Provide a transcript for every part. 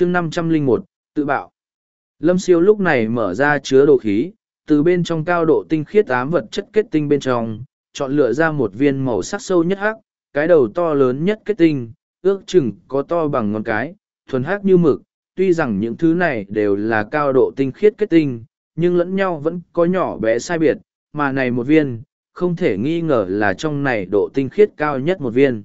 chương năm trăm linh một, tự bạo. Lâm siêu lúc này mở ra chứa đồ khí, từ bên trong cao độ tinh khiết ám vật chất kết tinh bên trong, chọn lựa ra một viên màu sắc sâu nhất hắc, cái đầu to lớn nhất kết tinh, ước chừng có to bằng ngón cái, thuần hắc như mực. Tuy rằng những thứ này đều là cao độ tinh khiết kết tinh, nhưng lẫn nhau vẫn có nhỏ bé sai biệt, mà này một viên, không thể nghi ngờ là trong này độ tinh khiết cao nhất một viên.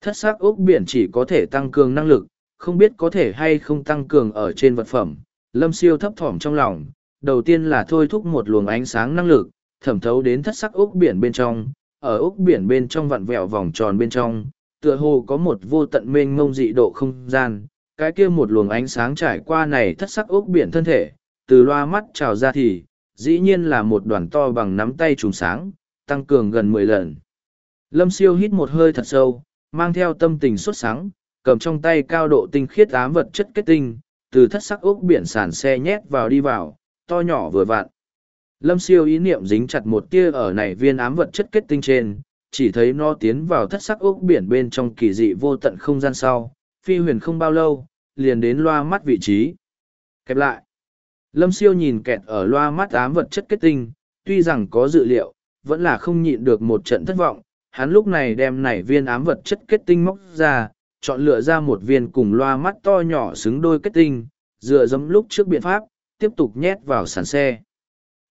Thất sắc ốc biển chỉ có thể tăng cường năng lực không biết có thể hay không tăng cường ở trên vật phẩm, lâm siêu thấp thỏm trong lòng, đầu tiên là thôi thúc một luồng ánh sáng năng lực, thẩm thấu đến thất sắc ốc biển bên trong, ở ốc biển bên trong vặn vẹo vòng tròn bên trong, tựa hồ có một vô tận mênh mông dị độ không gian, cái kia một luồng ánh sáng trải qua này thất sắc ốc biển thân thể, từ loa mắt trào ra thì, dĩ nhiên là một đoàn to bằng nắm tay trùng sáng, tăng cường gần mười lần. Lâm siêu hít một hơi thật sâu, mang theo tâm tình xuất sáng cầm trong tay cao độ tinh khiết ám vật chất kết tinh, từ thất sắc ốc biển sàn xe nhét vào đi vào, to nhỏ vừa vặn. Lâm siêu ý niệm dính chặt một tia ở này viên ám vật chất kết tinh trên, chỉ thấy nó tiến vào thất sắc ốc biển bên trong kỳ dị vô tận không gian sau, phi huyền không bao lâu, liền đến loa mắt vị trí. Kẹp lại. Lâm siêu nhìn kẹt ở loa mắt ám vật chất kết tinh, tuy rằng có dự liệu, vẫn là không nhịn được một trận thất vọng, hắn lúc này đem nảy viên ám vật chất kết tinh móc ra chọn lựa ra một viên cùng loa mắt to nhỏ xứng đôi kết tinh, dựa dẫm lúc trước biện pháp, tiếp tục nhét vào sàn xe.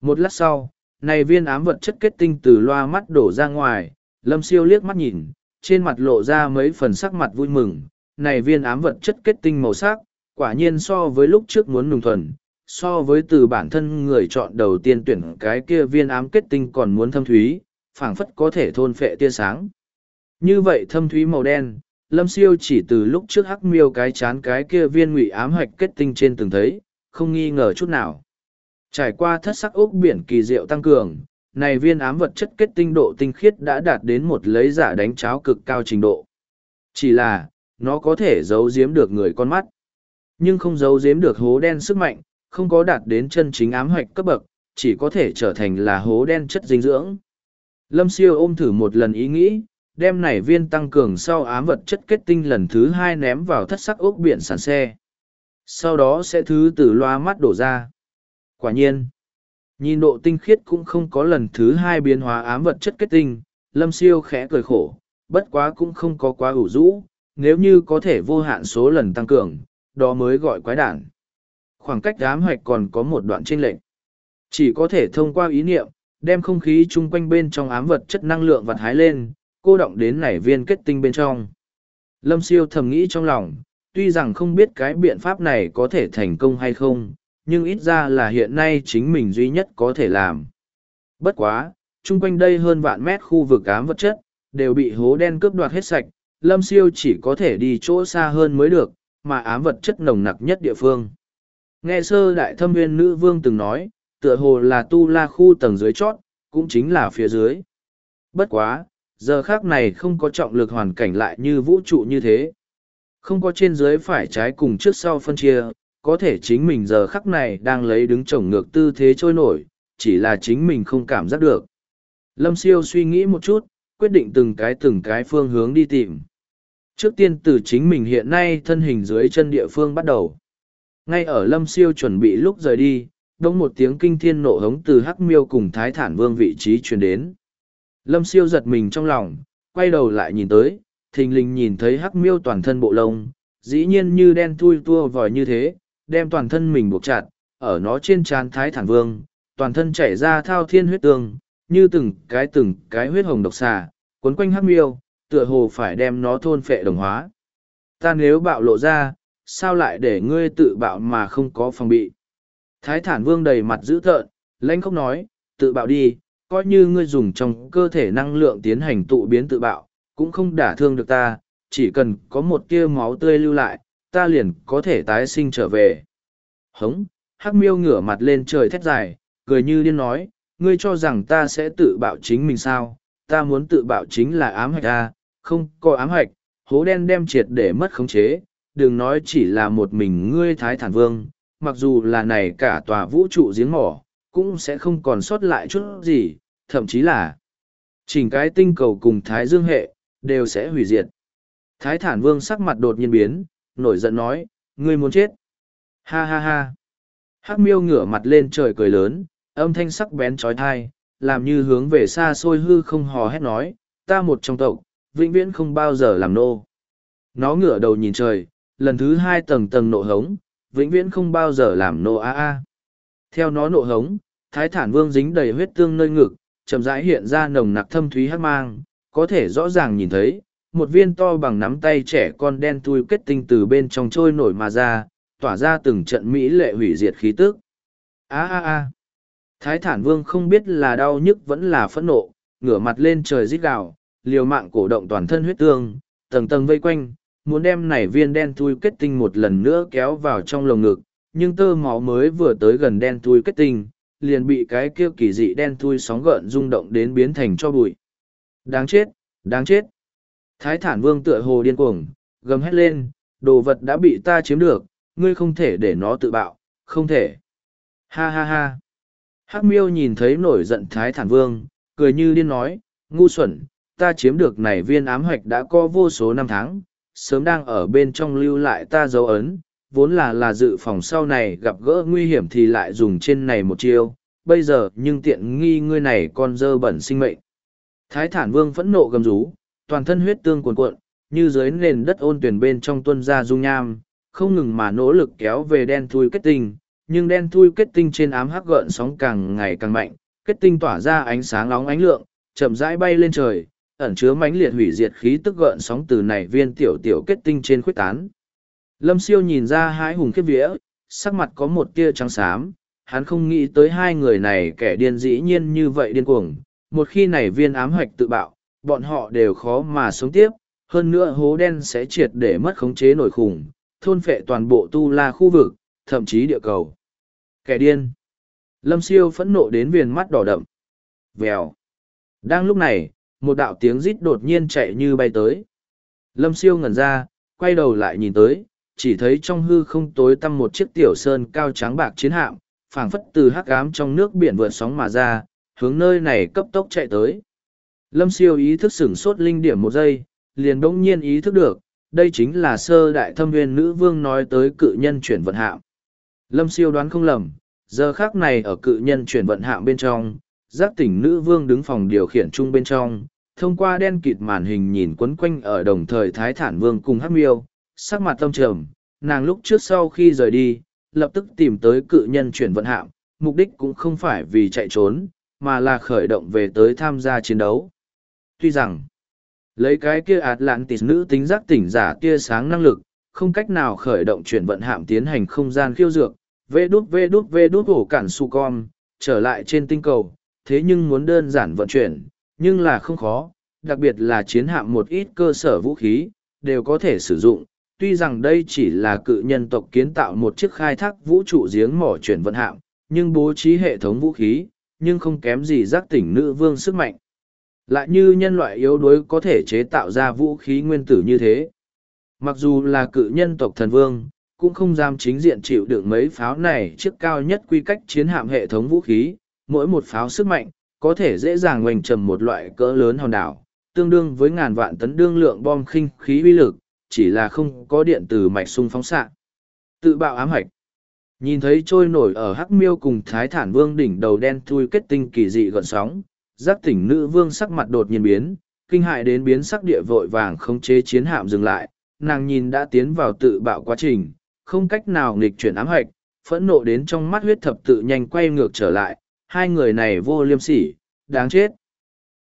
Một lát sau, này viên ám vật chất kết tinh từ loa mắt đổ ra ngoài, lâm siêu liếc mắt nhìn, trên mặt lộ ra mấy phần sắc mặt vui mừng, này viên ám vật chất kết tinh màu sắc, quả nhiên so với lúc trước muốn nùng thuần, so với từ bản thân người chọn đầu tiên tuyển cái kia viên ám kết tinh còn muốn thâm thúy, phảng phất có thể thôn phệ tia sáng. Như vậy thâm thúy màu đen lâm siêu chỉ từ lúc trước hắc miêu cái chán cái kia viên ngụy ám hạch kết tinh trên từng thấy, không nghi ngờ chút nào. Trải qua thất sắc ốc biển kỳ diệu tăng cường, này viên ám vật chất kết tinh độ tinh khiết đã đạt đến một lấy giả đánh cháo cực cao trình độ. Chỉ là, nó có thể giấu giếm được người con mắt. Nhưng không giấu giếm được hố đen sức mạnh, không có đạt đến chân chính ám hoạch cấp bậc, chỉ có thể trở thành là hố đen chất dinh dưỡng. Lâm siêu ôm thử một lần ý nghĩ đem này viên tăng cường sau ám vật chất kết tinh lần thứ hai ném vào thất sắc ốc biển sàn xe. Sau đó sẽ thứ từ loa mắt đổ ra. Quả nhiên, nhìn độ tinh khiết cũng không có lần thứ hai biến hóa ám vật chất kết tinh, lâm siêu khẽ cười khổ, bất quá cũng không có quá ủ rũ, nếu như có thể vô hạn số lần tăng cường, đó mới gọi quái đản. Khoảng cách ám hoạch còn có một đoạn trên lệch. Chỉ có thể thông qua ý niệm, đem không khí chung quanh bên trong ám vật chất năng lượng vặt hái lên cô động đến nảy viên kết tinh bên trong. Lâm siêu thầm nghĩ trong lòng, tuy rằng không biết cái biện pháp này có thể thành công hay không, nhưng ít ra là hiện nay chính mình duy nhất có thể làm. Bất quá, chung quanh đây hơn vạn mét khu vực ám vật chất, đều bị hố đen cướp đoạt hết sạch, lâm siêu chỉ có thể đi chỗ xa hơn mới được, mà ám vật chất nồng nặc nhất địa phương. Nghe sơ đại thâm viên nữ vương từng nói, tựa hồ là tu la khu tầng dưới chót, cũng chính là phía dưới. Bất quá giờ khác này không có trọng lực hoàn cảnh lại như vũ trụ như thế. Không có trên dưới phải trái cùng trước sau phân chia, có thể chính mình giờ khắc này đang lấy đứng trồng ngược tư thế trôi nổi, chỉ là chính mình không cảm giác được. Lâm siêu suy nghĩ một chút, quyết định từng cái từng cái phương hướng đi tìm. Trước tiên từ chính mình hiện nay thân hình dưới chân địa phương bắt đầu. Ngay ở lâm siêu chuẩn bị lúc rời đi đông một tiếng kinh thiên nộ hống từ hắc miêu cùng thái thản vương vị trí truyền đến lâm siêu giật mình trong lòng, quay đầu lại nhìn tới, thình lình nhìn thấy hắc miêu toàn thân bộ lông, dĩ nhiên như đen thui tua vòi như thế, đem toàn thân mình buộc chặt, ở nó trên trán thái thản vương, toàn thân chảy ra thao thiên huyết tương, như từng cái từng cái huyết hồng độc xà quấn quanh hắc miêu, tựa hồ phải đem nó thôn phệ đồng hóa. Ta nếu bạo lộ ra, sao lại để ngươi tự bạo mà không có phòng bị? Thái thản vương đầy mặt dữ tợn, lãnh không nói, tự bạo đi coi như ngươi dùng trong cơ thể năng lượng tiến hành tụ biến tự bạo cũng không đả thương được ta chỉ cần có một tia máu tươi lưu lại ta liền có thể tái sinh trở về. Hống hắc miêu ngửa mặt lên trời thét dài cười như điên nói ngươi cho rằng ta sẽ tự bạo chính mình sao? Ta muốn tự bạo chính là ám hạch ta, không có ám hạch hố đen đem triệt để mất khống chế. Đừng nói chỉ là một mình ngươi thái thản vương mặc dù là này cả tòa vũ trụ giếng mỏ cũng sẽ không còn sót lại chút gì thậm chí là chỉnh cái tinh cầu cùng thái dương hệ đều sẽ hủy diệt thái thản vương sắc mặt đột nhiên biến nổi giận nói ngươi muốn chết. Ha ha ha. Hắc miêu ngửa mặt lên trời cười lớn, âm thanh sắc bén trói thai, làm như hướng về xa xôi hư không hò hét nói, ta một trong tộc, vĩnh viễn không bao giờ làm nô. Nó ngửa đầu nhìn trời, lần thứ hai tầng tầng nộ hống, vĩnh viễn không bao giờ làm nô a a. Theo nó nộ hống, thái thản vương dính đầy huyết tương nơi ngực, chậm rãi hiện ra nồng nặc thâm thúy hát mang, có thể rõ ràng nhìn thấy, một viên to bằng nắm tay trẻ con đen thui kết tinh từ bên trong trôi nổi mà ra, tỏa ra từng trận mỹ lệ hủy diệt khí tức. A a a. Thái thản vương không biết là đau nhức vẫn là phẫn nộ, ngửa mặt lên trời rít gào, liều mạng cổ động toàn thân huyết tương, tầng tầng vây quanh, muốn đem nảy viên đen thui kết tinh một lần nữa kéo vào trong lồng ngực, nhưng tơ máu mới vừa tới gần đen thui kết tinh, liền bị cái kia kỳ dị đen thui sóng gợn rung động đến biến thành cho bụi. Đáng chết, đáng chết. Thái thản vương tựa hồ điên cuồng, gầm hét lên, đồ vật đã bị ta chiếm được, ngươi không thể để nó tự bạo, không thể. Ha ha ha. Hắc miêu nhìn thấy nổi giận thái thản vương, cười như điên nói, ngu xuẩn, ta chiếm được này viên ám hoạch đã có vô số năm tháng, sớm đang ở bên trong lưu lại ta dấu ấn, vốn là là dự phòng sau này gặp gỡ nguy hiểm thì lại dùng trên này một chiêu, bây giờ nhưng tiện nghi ngươi này còn dơ bẩn sinh mệnh. Thái thản vương phẫn nộ gầm rú, toàn thân huyết tương cuồn cuộn, như dưới nền đất ôn tuyển bên trong tuân ra dung nham, không ngừng mà nỗ lực kéo về đen thui kết tinh, nhưng đen thui kết tinh trên ám hắc gợn sóng càng ngày càng mạnh, kết tinh tỏa ra ánh sáng nóng ánh lượng, chậm rãi bay lên trời, ẩn chứa mãnh liệt hủy diệt khí tức gợn sóng từ này viên tiểu tiểu kết tinh trên khuếch tán. Lâm siêu nhìn ra hai hùng khiếp vía, sắc mặt có một tia trắng xám, hắn không nghĩ tới hai người này kẻ điên dĩ nhiên như vậy điên cuồng. Một khi này viên ám hoạch tự bạo, bọn họ đều khó mà sống tiếp, hơn nữa hố đen sẽ triệt để mất khống chế nổi khủng, thôn phệ toàn bộ tu la khu vực, thậm chí địa cầu. Kẻ điên. Lâm siêu phẫn nộ đến viền mắt đỏ đậm. Vèo. Đang lúc này, một đạo tiếng rít đột nhiên chạy như bay tới. Lâm siêu ngẩn ra, quay đầu lại nhìn tới, chỉ thấy trong hư không tối tăm một chiếc tiểu sơn cao trắng bạc chiến hạm, phảng phất từ hắc ám trong nước biển vượt sóng mà ra, hướng nơi này cấp tốc chạy tới. Lâm siêu ý thức sửng sốt linh điểm một giây, liền đỗng nhiên ý thức được, đây chính là sơ đại thâm viên nữ vương nói tới cự nhân chuyển vận hạm. Lâm siêu đoán không lầm, giờ khác này ở cự nhân chuyển vận hạm bên trong, giác tỉnh nữ vương đứng phòng điều khiển chung bên trong, thông qua đen kịt màn hình nhìn quấn quanh ở đồng thời thái thản vương cùng hắc miêu, sắc mặt tâm trầm, nàng lúc trước sau khi rời đi, lập tức tìm tới cự nhân chuyển vận hạm, mục đích cũng không phải vì chạy trốn, mà là khởi động về tới tham gia chiến đấu. Tuy rằng, lấy cái kia Atlantis nữ tính giác tỉnh giả tia sáng năng lực, không cách nào khởi động chuyển vận hạm tiến hành không gian khiêu dược, vê đút vê đút vê đút hổ cản su con, trở lại trên tinh cầu, thế nhưng muốn đơn giản vận chuyển, nhưng là không khó, đặc biệt là chiến hạm một ít cơ sở vũ khí, đều có thể sử dụng. Tuy rằng đây chỉ là cự nhân tộc kiến tạo một chiếc khai thác vũ trụ giếng mỏ chuyển vận hạm, nhưng bố trí hệ thống vũ khí, nhưng không kém gì giác tỉnh nữ vương sức mạnh. Lại như nhân loại yếu đuối có thể chế tạo ra vũ khí nguyên tử như thế. Mặc dù là cự nhân tộc thần vương, cũng không dám chính diện chịu đựng mấy pháo này chiếc cao nhất quy cách chiến hạm hệ thống vũ khí, mỗi một pháo sức mạnh, có thể dễ dàng oanh trầm một loại cỡ lớn hòn đảo, tương đương với ngàn vạn tấn đương lượng bom khinh khí uy lực, chỉ là không có điện từ mạch sung phóng xạ. Tự bạo ám hạch. Nhìn thấy trôi nổi ở hắc miêu cùng thái thản vương đỉnh đầu đen thui kết tinh kỳ dị gọn sóng, giác tỉnh nữ vương sắc mặt đột nhiên biến, kinh hại đến biến sắc địa vội vàng không chế chiến hạm dừng lại, nàng nhìn đã tiến vào tự bạo quá trình, không cách nào nghịch chuyển ám hạch, phẫn nộ đến trong mắt huyết thập tự nhanh quay ngược trở lại, hai người này vô liêm sỉ, đáng chết.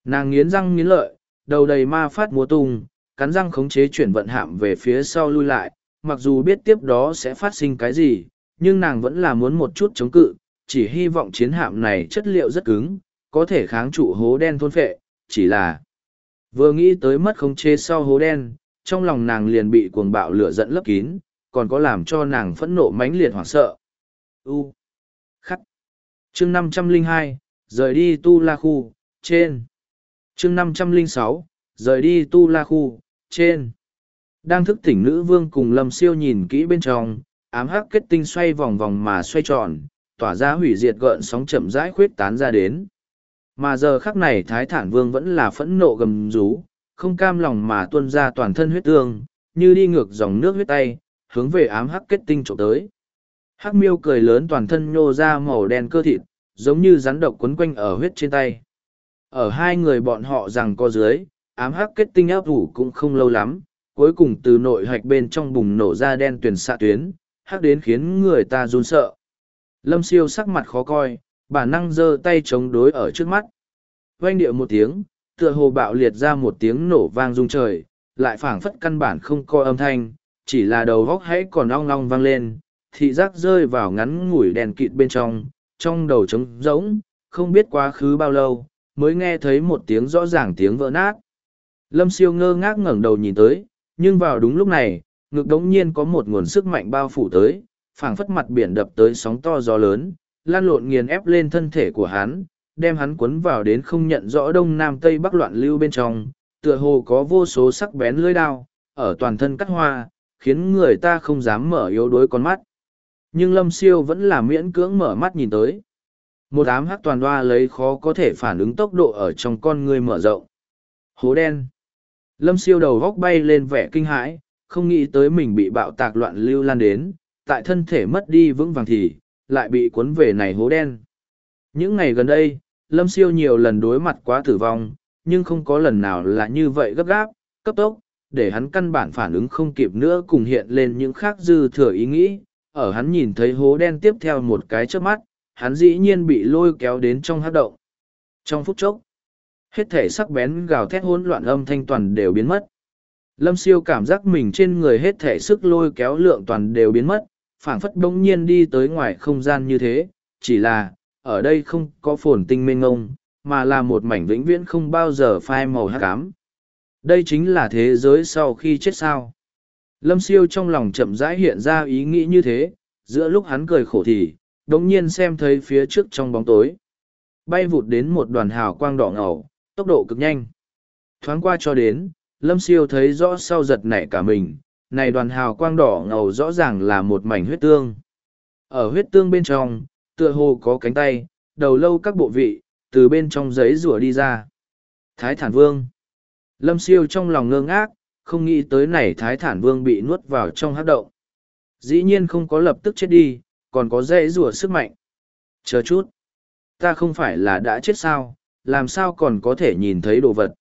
Nàng nghiến răng nghiến lợi, đầu đầy ma phát múa tung, cắn răng khống chế chuyển vận hạm về phía sau lui lại, mặc dù biết tiếp đó sẽ phát sinh cái gì, nhưng nàng vẫn là muốn một chút chống cự, chỉ hy vọng chiến hạm này chất liệu rất cứng, có thể kháng trụ hố đen thôn phệ, chỉ là vừa nghĩ tới mất khống chế sau hố đen, trong lòng nàng liền bị cuồng bạo lửa dẫn lấp kín, còn có làm cho nàng phẫn nộ mãnh liệt hoảng sợ. U. Khắc. Chương năm trăm linh hai rời đi tu la khu, trên. Chương năm trăm linh sáu rời đi tu la khu, trên. Đang thức tỉnh nữ vương cùng lâm siêu nhìn kỹ bên trong, ám hắc kết tinh xoay vòng vòng mà xoay tròn, tỏa ra hủy diệt gợn sóng chậm rãi khuyết tán ra đến. Mà giờ khắc này Thái Thản Vương vẫn là phẫn nộ gầm rú, không cam lòng mà tuôn ra toàn thân huyết tương, như đi ngược dòng nước huyết tay, hướng về ám hắc kết tinh trộm tới. Hắc miêu cười lớn toàn thân nhô ra màu đen cơ thịt, giống như rắn độc quấn quanh ở huyết trên tay. Ở hai người bọn họ rằng có dưới, ám hắc kết tinh áp ủ cũng không lâu lắm, cuối cùng từ nội hạch bên trong bùng nổ ra đen tuyển xạ tuyến, hắc đến khiến người ta run sợ. Lâm siêu sắc mặt khó coi, bản năng giơ tay chống đối ở trước mắt. Oanh điệu một tiếng, tựa hồ bạo liệt ra một tiếng nổ vang rung trời, lại phảng phất căn bản không có âm thanh, chỉ là đầu góc hãy còn ong ong vang lên, thị giác rơi vào ngắn ngủi đèn kịt bên trong, trong đầu trống rỗng, không biết quá khứ bao lâu, mới nghe thấy một tiếng rõ ràng tiếng vỡ nát. Lâm siêu ngơ ngác ngẩng đầu nhìn tới, nhưng vào đúng lúc này, ngực đống nhiên có một nguồn sức mạnh bao phủ tới, phảng phất mặt biển đập tới sóng to gió lớn, lan lộn nghiền ép lên thân thể của hắn, đem hắn cuốn vào đến không nhận rõ đông nam tây bắc loạn lưu bên trong, tựa hồ có vô số sắc bén lưỡi đao, ở toàn thân cắt hoa, khiến người ta không dám mở yếu đuối con mắt. Nhưng Lâm Siêu vẫn là miễn cưỡng mở mắt nhìn tới. Một ám hắc toàn hoa lấy khó có thể phản ứng tốc độ ở trong con người mở rộng. Hố đen. Lâm Siêu đầu góc bay lên vẻ kinh hãi, không nghĩ tới mình bị bạo tạc loạn lưu lan đến, tại thân thể mất đi vững vàng thì, lại bị cuốn về này hố đen. Những ngày gần đây, Lâm Siêu nhiều lần đối mặt quá tử vong, nhưng không có lần nào là như vậy gấp gáp, cấp tốc, để hắn căn bản phản ứng không kịp nữa cùng hiện lên những khác dư thừa ý nghĩ. Ở hắn nhìn thấy hố đen tiếp theo một cái trước mắt, hắn dĩ nhiên bị lôi kéo đến trong hát động. Trong phút chốc, hết thể sắc bén gào thét hỗn loạn âm thanh toàn đều biến mất. Lâm siêu cảm giác mình trên người hết thể sức lôi kéo lượng toàn đều biến mất, phảng phất bỗng nhiên đi tới ngoài không gian như thế, chỉ là, ở đây không có phồn tinh mênh ngông, mà là một mảnh vĩnh viễn không bao giờ phai màu hát cám. Đây chính là thế giới sau khi chết sao. Lâm siêu trong lòng chậm rãi hiện ra ý nghĩ như thế, giữa lúc hắn cười khổ thì, đống nhiên xem thấy phía trước trong bóng tối. Bay vụt đến một đoàn hào quang đỏ ngầu, tốc độ cực nhanh. Thoáng qua cho đến, Lâm siêu thấy rõ sau giật nảy cả mình, này đoàn hào quang đỏ ngầu rõ ràng là một mảnh huyết tương. Ở huyết tương bên trong, tựa hồ có cánh tay, đầu lâu các bộ vị, từ bên trong giấy rùa đi ra. Thái Thản Vương Lâm siêu trong lòng ngơ ngác, không nghĩ tới này Thái Thản Vương bị nuốt vào trong hát động. Dĩ nhiên không có lập tức chết đi, còn có dễ rùa sức mạnh. Chờ chút. Ta không phải là đã chết sao, làm sao còn có thể nhìn thấy đồ vật.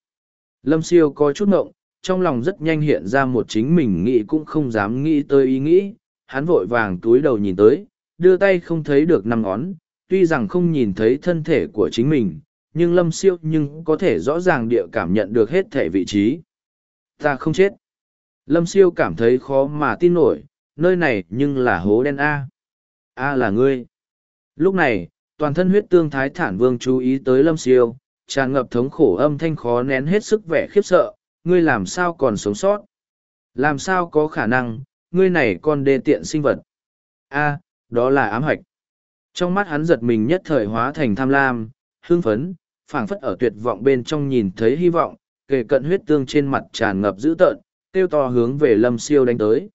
Lâm siêu có chút ngộng, trong lòng rất nhanh hiện ra một chính mình nghĩ cũng không dám nghĩ tới ý nghĩ. Hắn vội vàng túi đầu nhìn tới, đưa tay không thấy được năm ngón, tuy rằng không nhìn thấy thân thể của chính mình, nhưng lâm siêu nhưng có thể rõ ràng địa cảm nhận được hết thể vị trí. Ta không chết. Lâm siêu cảm thấy khó mà tin nổi, nơi này nhưng là hố đen A. A là ngươi. Lúc này, toàn thân huyết tương thái thản vương chú ý tới lâm siêu, tràn ngập thống khổ âm thanh khó nén hết sức vẻ khiếp sợ, ngươi làm sao còn sống sót? Làm sao có khả năng, ngươi này còn đê tiện sinh vật? A, đó là ám hạch. Trong mắt hắn giật mình nhất thời hóa thành tham lam, hưng phấn, phảng phất ở tuyệt vọng bên trong nhìn thấy hy vọng, kề cận huyết tương trên mặt tràn ngập dữ tợn, tiêu to hướng về lâm siêu đánh tới.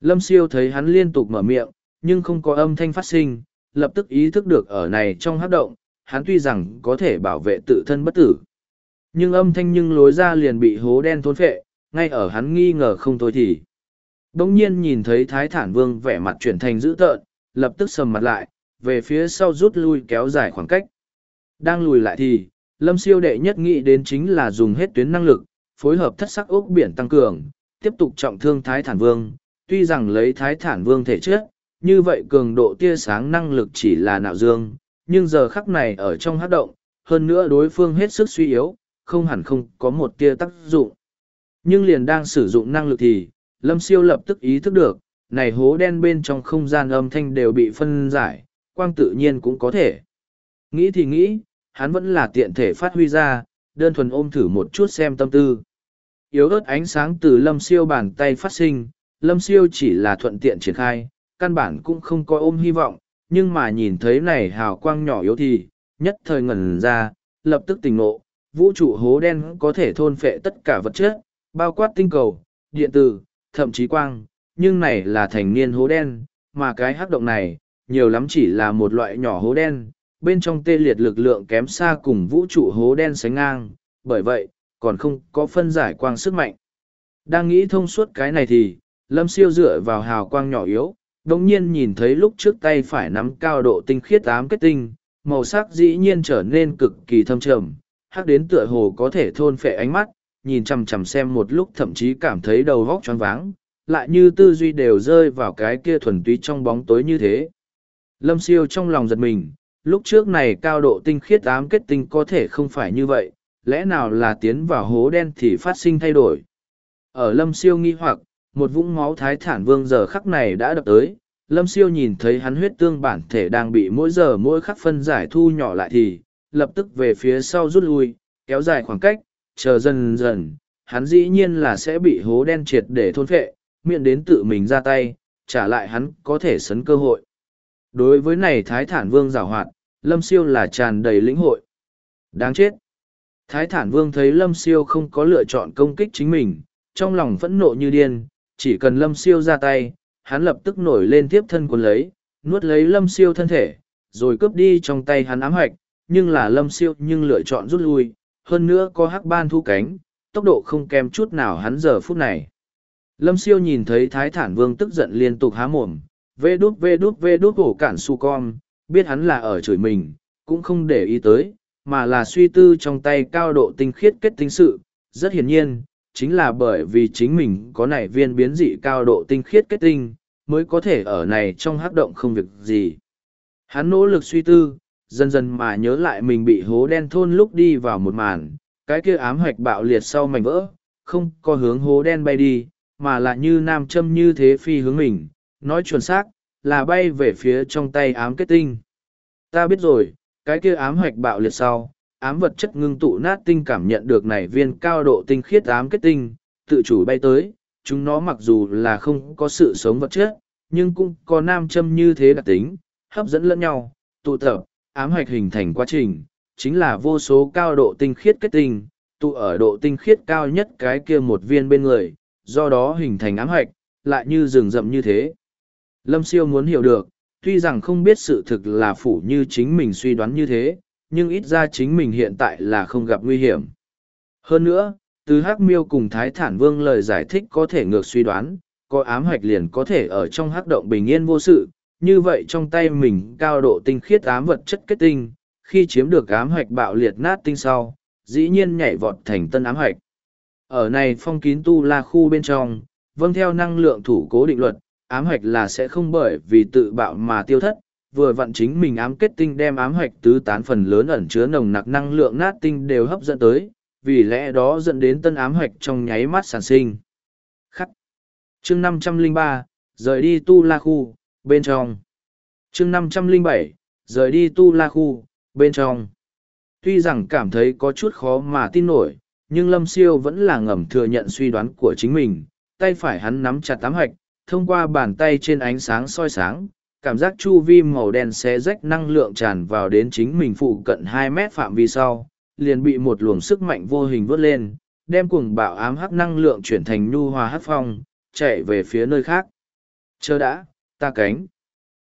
Lâm siêu thấy hắn liên tục mở miệng, nhưng không có âm thanh phát sinh, lập tức ý thức được ở này trong hát động, hắn tuy rằng có thể bảo vệ tự thân bất tử. Nhưng âm thanh nhưng lối ra liền bị hố đen thôn phệ, ngay ở hắn nghi ngờ không thôi thì. Đông nhiên nhìn thấy Thái Thản Vương vẻ mặt chuyển thành dữ tợn, lập tức sầm mặt lại, về phía sau rút lui kéo dài khoảng cách. Đang lùi lại thì, Lâm siêu đệ nhất nghĩ đến chính là dùng hết tuyến năng lực, phối hợp thất sắc ốc biển tăng cường, tiếp tục trọng thương Thái Thản Vương. Tuy rằng lấy Thái Thản Vương thể chất, như vậy cường độ tia sáng năng lực chỉ là nạo dương, nhưng giờ khắc này ở trong hát động, hơn nữa đối phương hết sức suy yếu, không hẳn không có một tia tác dụng. Nhưng liền đang sử dụng năng lực thì, Lâm Siêu lập tức ý thức được, này hố đen bên trong không gian âm thanh đều bị phân giải, quang tự nhiên cũng có thể. Nghĩ thì nghĩ, hắn vẫn là tiện thể phát huy ra, đơn thuần ôm thử một chút xem tâm tư. Yếu ớt ánh sáng từ lâm siêu bàn tay phát sinh, lâm siêu chỉ là thuận tiện triển khai, căn bản cũng không có ôm hy vọng, nhưng mà nhìn thấy này hào quang nhỏ yếu thì, nhất thời ngẩn ra, lập tức tỉnh ngộ, vũ trụ hố đen có thể thôn phệ tất cả vật chất, bao quát tinh cầu, điện tử, thậm chí quang, nhưng này là thành niên hố đen, mà cái hắc động này, nhiều lắm chỉ là một loại nhỏ hố đen, bên trong tê liệt lực lượng kém xa cùng vũ trụ hố đen sánh ngang, bởi vậy, còn không có phân giải quang sức mạnh. Đang nghĩ thông suốt cái này thì, Lâm siêu dựa vào hào quang nhỏ yếu, đồng nhiên nhìn thấy lúc trước tay phải nắm cao độ tinh khiết ám kết tinh, màu sắc dĩ nhiên trở nên cực kỳ thâm trầm, hắc đến tựa hồ có thể thôn phệ ánh mắt, nhìn chằm chằm xem một lúc thậm chí cảm thấy đầu vóc choáng váng, lại như tư duy đều rơi vào cái kia thuần túy trong bóng tối như thế. Lâm siêu trong lòng giật mình, lúc trước này cao độ tinh khiết ám kết tinh có thể không phải như vậy, lẽ nào là tiến vào hố đen thì phát sinh thay đổi. Ở lâm siêu nghi hoặc, một vũng máu thái thản vương giờ khắc này đã đập tới, lâm siêu nhìn thấy hắn huyết tương bản thể đang bị mỗi giờ mỗi khắc phân giải thu nhỏ lại thì, lập tức về phía sau rút lui, kéo dài khoảng cách, chờ dần dần, hắn dĩ nhiên là sẽ bị hố đen triệt để thôn phệ, miệng đến tự mình ra tay, trả lại hắn có thể sấn cơ hội. Đối với này Thái Thản Vương giảo hoạt, Lâm Siêu là tràn đầy lĩnh hội. Đáng chết! Thái Thản Vương thấy Lâm Siêu không có lựa chọn công kích chính mình, trong lòng phẫn nộ như điên, chỉ cần Lâm Siêu ra tay, hắn lập tức nổi lên tiếp thân quần lấy, nuốt lấy Lâm Siêu thân thể, rồi cướp đi trong tay hắn ám hoạch, nhưng là Lâm Siêu nhưng lựa chọn rút lui, hơn nữa có hắc ban thu cánh, tốc độ không kém chút nào hắn giờ phút này. Lâm Siêu nhìn thấy Thái Thản Vương tức giận liên tục há mồm, vê đút vê đút vê đút cổ cản su con, biết hắn là ở chửi mình, cũng không để ý tới, mà là suy tư trong tay cao độ tinh khiết kết tinh sự, rất hiển nhiên, chính là bởi vì chính mình có nảy viên biến dị cao độ tinh khiết kết tinh, mới có thể ở này trong hắc động không việc gì. Hắn nỗ lực suy tư, dần dần mà nhớ lại mình bị hố đen thôn lúc đi vào một màn, cái kia ám hoạch bạo liệt sau mảnh vỡ, không có hướng hố đen bay đi, mà là như nam châm như thế phi hướng mình, nói chuẩn xác, là bay về phía trong tay ám kết tinh. Ta biết rồi, cái kia ám hoạch bạo liệt sau, ám vật chất ngưng tụ nát tinh cảm nhận được này viên cao độ tinh khiết ám kết tinh, tự chủ bay tới, chúng nó mặc dù là không có sự sống vật chất, nhưng cũng có nam châm như thế đặc tính, hấp dẫn lẫn nhau, tụ tập, ám hoạch hình thành quá trình, chính là vô số cao độ tinh khiết kết tinh, tụ ở độ tinh khiết cao nhất cái kia một viên bên người, do đó hình thành ám hoạch, lại như rừng rậm như thế. Lâm siêu muốn hiểu được, tuy rằng không biết sự thực là phủ như chính mình suy đoán như thế, nhưng ít ra chính mình hiện tại là không gặp nguy hiểm. Hơn nữa, từ hắc miêu cùng thái thản vương lời giải thích có thể ngược suy đoán, có ám hoạch liền có thể ở trong hắc động bình yên vô sự, như vậy trong tay mình cao độ tinh khiết ám vật chất kết tinh, khi chiếm được ám hoạch bạo liệt nát tinh sau, dĩ nhiên nhảy vọt thành tân ám hoạch. Ở này phong kín tu la khu bên trong, vâng theo năng lượng thủ cố định luật, ám hoạch là sẽ không bởi vì tự bạo mà tiêu thất, vừa vặn chính mình ám kết tinh đem ám hoạch tứ tán phần lớn ẩn chứa nồng nặc năng lượng nát tinh đều hấp dẫn tới, vì lẽ đó dẫn đến tân ám hoạch trong nháy mắt sản sinh. Khắc. Chương năm trăm linh ba rời đi tu la khu, bên trong. Chương năm trăm linh bảy rời đi tu la khu, bên trong. Tuy rằng cảm thấy có chút khó mà tin nổi, nhưng Lâm Siêu vẫn là ngầm thừa nhận suy đoán của chính mình, tay phải hắn nắm chặt ám hoạch, thông qua bàn tay trên ánh sáng soi sáng, cảm giác chu vi màu đen xé rách năng lượng tràn vào đến chính mình phụ cận hai mét phạm vi sau, liền bị một luồng sức mạnh vô hình vớt lên, đem cuồng bạo ám hắc năng lượng chuyển thành nhu hòa hắc phong, chạy về phía nơi khác. Chờ đã, ta cánh.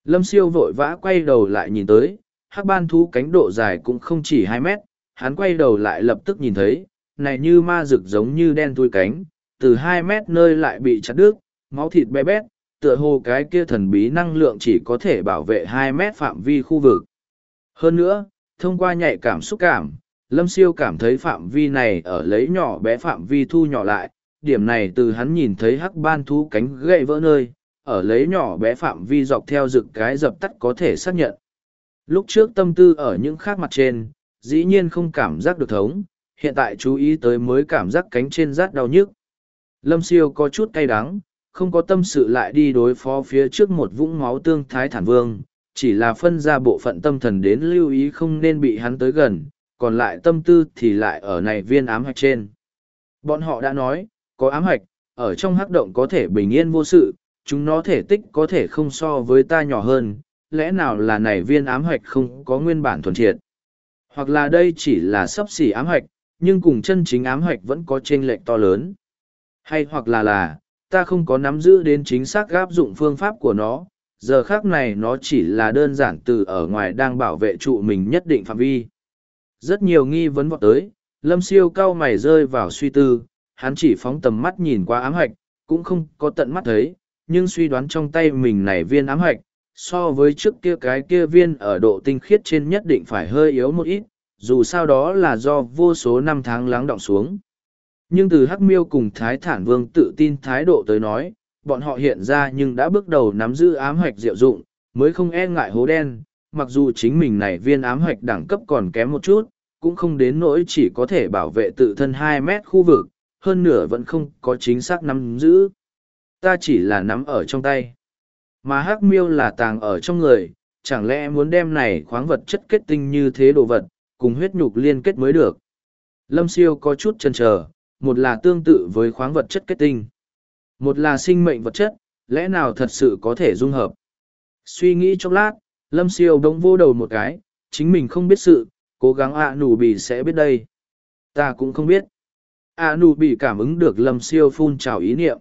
Lâm siêu vội vã quay đầu lại nhìn tới, hắc ban thú cánh độ dài cũng không chỉ hai mét, hắn quay đầu lại lập tức nhìn thấy, này như ma rực giống như đen tui cánh, từ hai mét nơi lại bị chặt đứt, máu thịt bé bét, tựa hồ cái kia thần bí năng lượng chỉ có thể bảo vệ hai mét phạm vi khu vực. Hơn nữa, thông qua nhạy cảm xúc cảm, Lâm Siêu cảm thấy phạm vi này ở lấy nhỏ bé phạm vi thu nhỏ lại, điểm này từ hắn nhìn thấy hắc ban thú cánh gậy vỡ nơi, ở lấy nhỏ bé phạm vi dọc theo rực cái dập tắt có thể xác nhận. Lúc trước tâm tư ở những khác mặt trên, dĩ nhiên không cảm giác được thống, hiện tại chú ý tới mới cảm giác cánh trên rát đau nhức. Lâm siêu có chút cay đắng, không có tâm sự lại đi đối phó phía trước một vũng máu tương thái thản vương, chỉ là phân ra bộ phận tâm thần đến lưu ý không nên bị hắn tới gần, còn lại tâm tư thì lại ở này viên ám hạch trên. Bọn họ đã nói, có ám hạch, ở trong hắc động có thể bình yên vô sự, chúng nó thể tích có thể không so với ta nhỏ hơn, lẽ nào là này viên ám hạch không có nguyên bản thuần triệt. Hoặc là đây chỉ là sấp xỉ ám hạch, nhưng cùng chân chính ám hạch vẫn có chênh lệch to lớn. Hay hoặc là là, ta không có nắm giữ đến chính xác áp dụng phương pháp của nó, giờ khác này nó chỉ là đơn giản từ ở ngoài đang bảo vệ trụ mình nhất định phạm vi. Rất nhiều nghi vấn vọt tới, lâm siêu cao mày rơi vào suy tư, hắn chỉ phóng tầm mắt nhìn qua ám hạch, cũng không có tận mắt thấy, nhưng suy đoán trong tay mình này viên ám hạch, so với trước kia cái kia viên ở độ tinh khiết trên nhất định phải hơi yếu một ít, dù sao đó là do vô số năm tháng lắng động xuống. Nhưng từ Hắc Miêu cùng Thái Thản Vương tự tin thái độ tới nói, bọn họ hiện ra nhưng đã bước đầu nắm giữ ám hoạch diệu dụng, mới không e ngại hố đen, mặc dù chính mình này viên ám hoạch đẳng cấp còn kém một chút, cũng không đến nỗi chỉ có thể bảo vệ tự thân hai mét khu vực, hơn nửa vẫn không có chính xác nắm giữ. Ta chỉ là nắm ở trong tay. Mà Hắc Miêu là tàng ở trong người, chẳng lẽ muốn đem này khoáng vật chất kết tinh như thế đồ vật, cùng huyết nhục liên kết mới được. Lâm siêu có chút chần chờ, một là tương tự với khoáng vật chất kết tinh. Một là sinh mệnh vật chất, lẽ nào thật sự có thể dung hợp. Suy nghĩ chốc lát, Lâm siêu đông vô đầu một cái, chính mình không biết sự, cố gắng ạ nụ Bỉ sẽ biết đây. Ta cũng không biết. ạ nụ Bỉ cảm ứng được Lâm siêu phun trào ý niệm.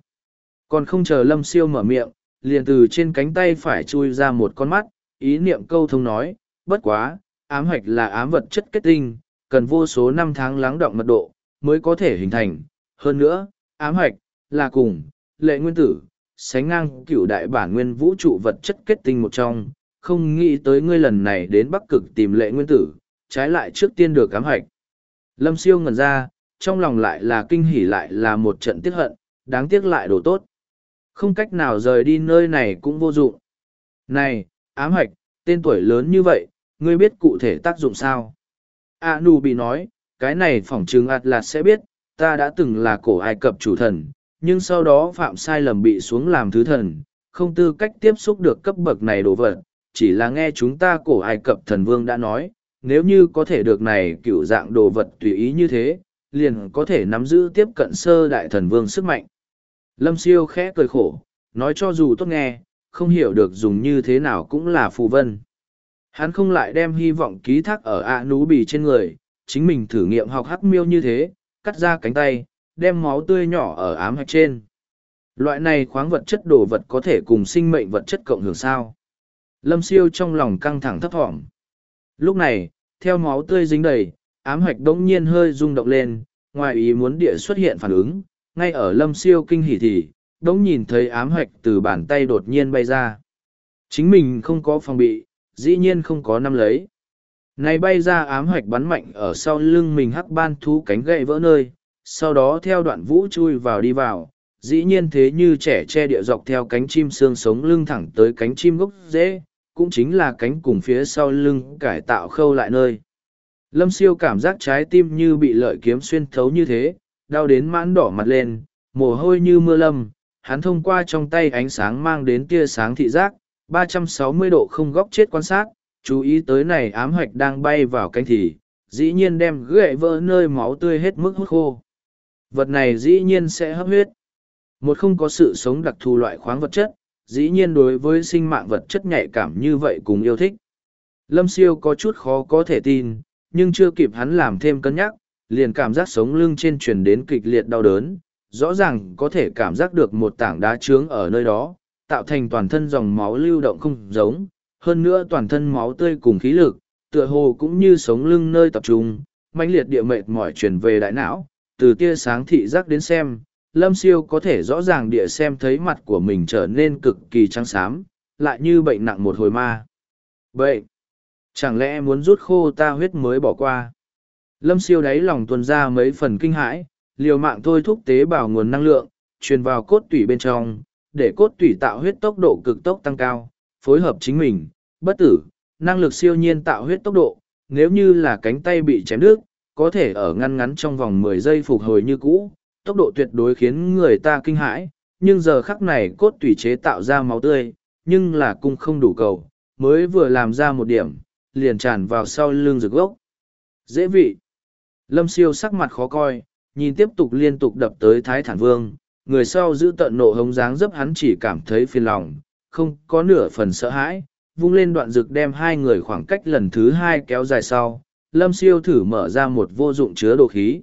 Còn không chờ Lâm siêu mở miệng, liền từ trên cánh tay phải chui ra một con mắt, ý niệm câu thông nói, bất quá, ám hoạch là ám vật chất kết tinh, cần vô số năm tháng lắng động mật độ, mới có thể hình thành. Hơn nữa, ám hoạch, là cùng, lệ nguyên tử, sánh ngang cửu đại bản nguyên vũ trụ vật chất kết tinh một trong, không nghĩ tới ngươi lần này đến Bắc Cực tìm lệ nguyên tử, trái lại trước tiên được ám hoạch. Lâm siêu ngẩn ra, trong lòng lại là kinh hỉ lại là một trận tiếc hận, đáng tiếc lại đồ tốt. Không cách nào rời đi nơi này cũng vô dụng. Này, ám hoạch, tên tuổi lớn như vậy, ngươi biết cụ thể tác dụng sao? A Nù bị nói, cái này phỏng chừng ạt là sẽ biết, ta đã từng là cổ Ai Cập chủ thần, nhưng sau đó phạm sai lầm bị xuống làm thứ thần, không tư cách tiếp xúc được cấp bậc này đồ vật, chỉ là nghe chúng ta cổ Ai Cập thần vương đã nói, nếu như có thể được này cựu dạng đồ vật tùy ý như thế, liền có thể nắm giữ tiếp cận sơ đại thần vương sức mạnh. Lâm siêu khẽ cười khổ, nói cho dù tốt nghe, không hiểu được dùng như thế nào cũng là phù vân. Hắn không lại đem hy vọng ký thác ở ạ nú bì trên người, chính mình thử nghiệm học hắc miêu như thế, cắt ra cánh tay, đem máu tươi nhỏ ở ám hạch trên. Loại này khoáng vật chất đồ vật có thể cùng sinh mệnh vật chất cộng hưởng sao. Lâm siêu trong lòng căng thẳng thấp thỏm. Lúc này, theo máu tươi dính đầy, ám hạch đống nhiên hơi rung động lên, ngoài ý muốn địa xuất hiện phản ứng, ngay ở lâm siêu kinh hỉ thì, đống nhìn thấy ám hạch từ bàn tay đột nhiên bay ra. Chính mình không có phòng bị, dĩ nhiên không có năm lấy. Này bay ra ám hoạch bắn mạnh ở sau lưng mình hắc ban thú cánh gậy vỡ nơi, sau đó theo đoạn vũ chui vào đi vào, dĩ nhiên thế như trẻ che địa dọc theo cánh chim xương sống lưng thẳng tới cánh chim gốc dễ, cũng chính là cánh cùng phía sau lưng cải tạo khâu lại nơi. Lâm siêu cảm giác trái tim như bị lợi kiếm xuyên thấu như thế, đau đến mãn đỏ mặt lên, mồ hôi như mưa lâm, hắn thông qua trong tay ánh sáng mang đến tia sáng thị giác, 360 độ không góc chết quan sát, chú ý tới này ám hoạch đang bay vào cánh thì, dĩ nhiên đem gậy vỡ nơi máu tươi hết mức hút khô. Vật này dĩ nhiên sẽ hấp huyết. Một không có sự sống đặc thù loại khoáng vật chất, dĩ nhiên đối với sinh mạng vật chất nhạy cảm như vậy cùng yêu thích. Lâm siêu có chút khó có thể tin, nhưng chưa kịp hắn làm thêm cân nhắc, liền cảm giác sống lưng trên truyền đến kịch liệt đau đớn, rõ ràng có thể cảm giác được một tảng đá trướng ở nơi đó, tạo thành toàn thân dòng máu lưu động không giống, hơn nữa toàn thân máu tươi cùng khí lực, tựa hồ cũng như sống lưng nơi tập trung, mãnh liệt địa mệt mỏi truyền về đại não, từ tia sáng thị giác đến xem, Lâm Siêu có thể rõ ràng địa xem thấy mặt của mình trở nên cực kỳ trắng xám, lại như bệnh nặng một hồi ma. Vậy, chẳng lẽ muốn rút khô ta huyết mới bỏ qua? Lâm Siêu đáy lòng tuần ra mấy phần kinh hãi, liều mạng thôi thúc tế bào nguồn năng lượng, truyền vào cốt tủy bên trong, để cốt tủy tạo huyết tốc độ cực tốc tăng cao, phối hợp chính mình, bất tử, năng lực siêu nhiên tạo huyết tốc độ, nếu như là cánh tay bị chém đứt, có thể ở ngăn ngắn trong vòng mười giây phục hồi như cũ, tốc độ tuyệt đối khiến người ta kinh hãi, nhưng giờ khắc này cốt tủy chế tạo ra máu tươi, nhưng là cung không đủ cầu, mới vừa làm ra một điểm, liền tràn vào sau lưng rực gốc. Dễ vị. Lâm siêu sắc mặt khó coi, nhìn tiếp tục liên tục đập tới Thái Thản Vương, người sau giữ tận nộ hống dáng dấp hắn chỉ cảm thấy phiền lòng, không có nửa phần sợ hãi, vung lên đoạn rực đem hai người khoảng cách lần thứ hai kéo dài sau, lâm siêu thử mở ra một vô dụng chứa đồ khí.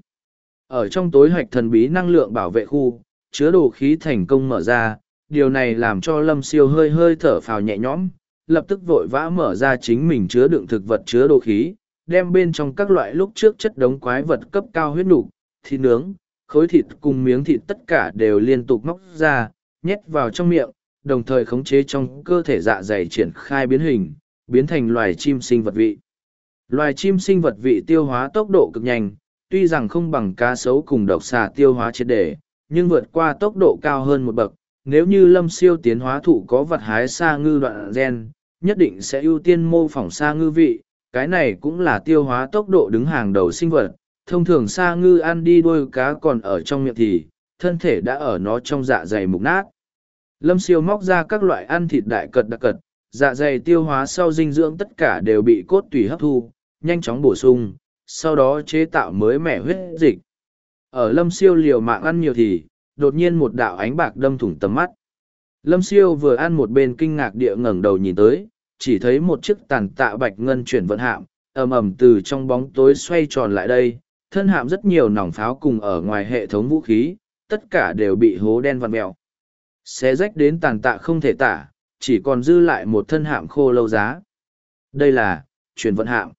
Ở trong tối hoạch thần bí năng lượng bảo vệ khu, chứa đồ khí thành công mở ra, điều này làm cho lâm siêu hơi hơi thở phào nhẹ nhõm, lập tức vội vã mở ra chính mình chứa đựng thực vật chứa đồ khí, đem bên trong các loại lúc trước chất đống quái vật cấp cao huyết nục, thịt nướng, khối thịt cùng miếng thịt tất cả đều liên tục móc ra, nhét vào trong miệng, đồng thời khống chế trong cơ thể dạ dày triển khai biến hình, biến thành loài chim sinh vật vị. Loài chim sinh vật vị tiêu hóa tốc độ cực nhanh, tuy rằng không bằng cá sấu cùng độc xà tiêu hóa triệt đề, nhưng vượt qua tốc độ cao hơn một bậc. Nếu như lâm siêu tiến hóa thụ có vật hái sa ngư đoạn gen, nhất định sẽ ưu tiên mô phỏng sa ngư vị, cái này cũng là tiêu hóa tốc độ đứng hàng đầu sinh vật. Thông thường sa ngư ăn đi đôi cá còn ở trong miệng thì, thân thể đã ở nó trong dạ dày mục nát. Lâm siêu móc ra các loại ăn thịt đại cật đặc cật, dạ dày tiêu hóa sau dinh dưỡng tất cả đều bị cốt tủy hấp thu, nhanh chóng bổ sung, sau đó chế tạo mới mẻ huyết dịch. Ở lâm siêu liều mạng ăn nhiều thì, đột nhiên một đạo ánh bạc đâm thủng tầm mắt. Lâm siêu vừa ăn một bên kinh ngạc địa ngẩng đầu nhìn tới, chỉ thấy một chiếc tàn tạ bạch ngân chuyển vận hạm, ầm ầm từ trong bóng tối xoay tròn lại đây, thân hạm rất nhiều nòng pháo cùng ở ngoài hệ thống vũ khí, tất cả đều bị hố đen vặn mèo. Xé rách đến tàn tạ không thể tả, chỉ còn dư lại một thân hạm khô lâu giá. Đây là, chuyển vận hạm.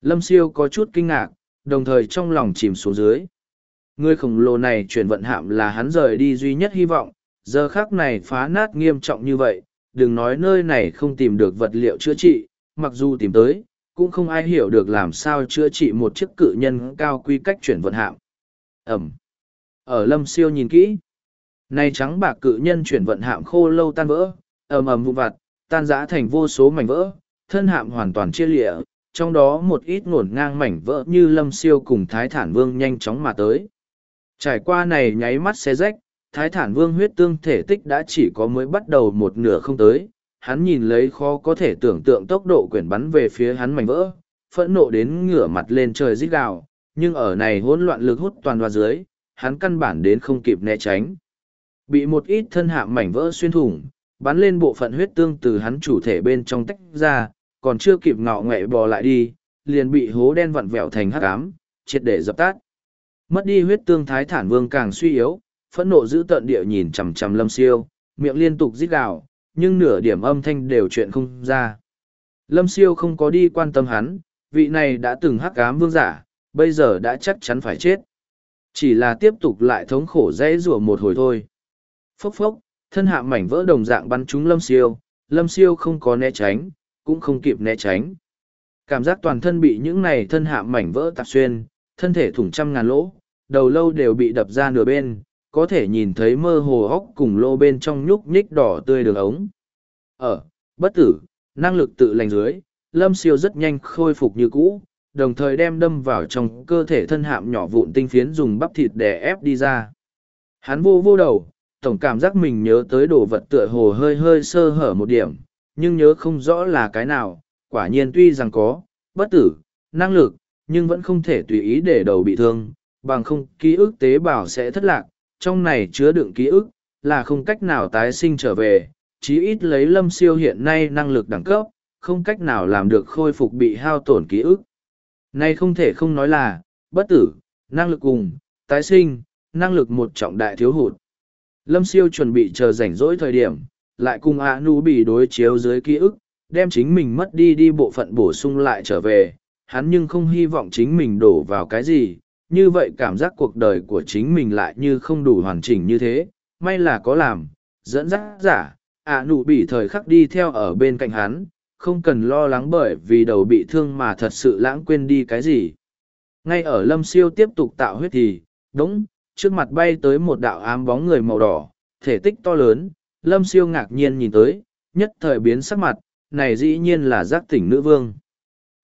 Lâm siêu có chút kinh ngạc, đồng thời trong lòng chìm xuống dưới. Người khổng lồ này chuyển vận hạm là hắn rời đi duy nhất hy vọng, giờ khác này phá nát nghiêm trọng như vậy, đừng nói nơi này không tìm được vật liệu chữa trị, mặc dù tìm tới, cũng không ai hiểu được làm sao chữa trị một chiếc cự nhân cao quy cách chuyển vận hạm. Ẩm. Ở lâm siêu nhìn kỹ. Này trắng bạc cự nhân chuyển vận hạm khô lâu tan vỡ, ầm ầm vụn vặt, tan rã thành vô số mảnh vỡ, thân hạm hoàn toàn chia lịa, trong đó một ít ngổn ngang mảnh vỡ như lâm siêu cùng thái thản vương nhanh chóng mà tới. Trải qua này nháy mắt xe rách, thái thản vương huyết tương thể tích đã chỉ có mới bắt đầu một nửa không tới, hắn nhìn lấy khó có thể tưởng tượng tốc độ quyển bắn về phía hắn mảnh vỡ, phẫn nộ đến ngửa mặt lên trời rít gào, nhưng ở này hỗn loạn lực hút toàn đoa dưới, hắn căn bản đến không kịp né tránh. Bị một ít thân hạ mảnh vỡ xuyên thủng, bắn lên bộ phận huyết tương từ hắn chủ thể bên trong tách ra, còn chưa kịp ngọ ngậy bò lại đi, liền bị hố đen vặn vẹo thành hắc ám, triệt để dập tắt. Mất đi huyết tương thái thản vương càng suy yếu, phẫn nộ giữ tận địa nhìn chằm chằm lâm siêu, miệng liên tục rít gào, nhưng nửa điểm âm thanh đều chuyện không ra. Lâm siêu không có đi quan tâm hắn, vị này đã từng hắc ám vương giả, bây giờ đã chắc chắn phải chết. Chỉ là tiếp tục lại thống khổ dễ rủa một hồi thôi. Phốc phốc, thân hạ mảnh vỡ đồng dạng bắn trúng lâm siêu, lâm siêu không có né tránh, cũng không kịp né tránh. Cảm giác toàn thân bị những này thân hạ mảnh vỡ tạp xuyên, thân thể thủng trăm ngàn lỗ, đầu lâu đều bị đập ra nửa bên, có thể nhìn thấy mơ hồ hốc cùng lô bên trong nhúc nhích đỏ tươi đường ống. Ở, bất tử, năng lực tự lành dưới, lâm siêu rất nhanh khôi phục như cũ, đồng thời đem đâm vào trong cơ thể thân hạm nhỏ vụn tinh phiến dùng bắp thịt để ép đi ra. Hắn vô vô đầu, tổng cảm giác mình nhớ tới đồ vật tựa hồ hơi hơi sơ hở một điểm, nhưng nhớ không rõ là cái nào, quả nhiên tuy rằng có, bất tử, năng lực, nhưng vẫn không thể tùy ý để đầu bị thương, bằng không ký ức tế bào sẽ thất lạc, trong này chứa đựng ký ức, là không cách nào tái sinh trở về, chí ít lấy lâm siêu hiện nay năng lực đẳng cấp, không cách nào làm được khôi phục bị hao tổn ký ức. Nay không thể không nói là, bất tử, năng lực cùng, tái sinh, năng lực một trọng đại thiếu hụt. Lâm siêu chuẩn bị chờ rảnh rỗi thời điểm, lại cùng a nu bị đối chiếu dưới ký ức, đem chính mình mất đi đi bộ phận bổ sung lại trở về, hắn nhưng không hy vọng chính mình đổ vào cái gì, như vậy cảm giác cuộc đời của chính mình lại như không đủ hoàn chỉnh như thế, may là có làm, dẫn dắt giả, a nu bị thời khắc đi theo ở bên cạnh hắn, không cần lo lắng bởi vì đầu bị thương mà thật sự lãng quên đi cái gì. Ngay ở lâm siêu tiếp tục tạo huyết thì, đống, trước mặt bay tới một đạo ám bóng người màu đỏ, thể tích to lớn, lâm siêu ngạc nhiên nhìn tới, nhất thời biến sắc mặt, này dĩ nhiên là giác tỉnh nữ vương.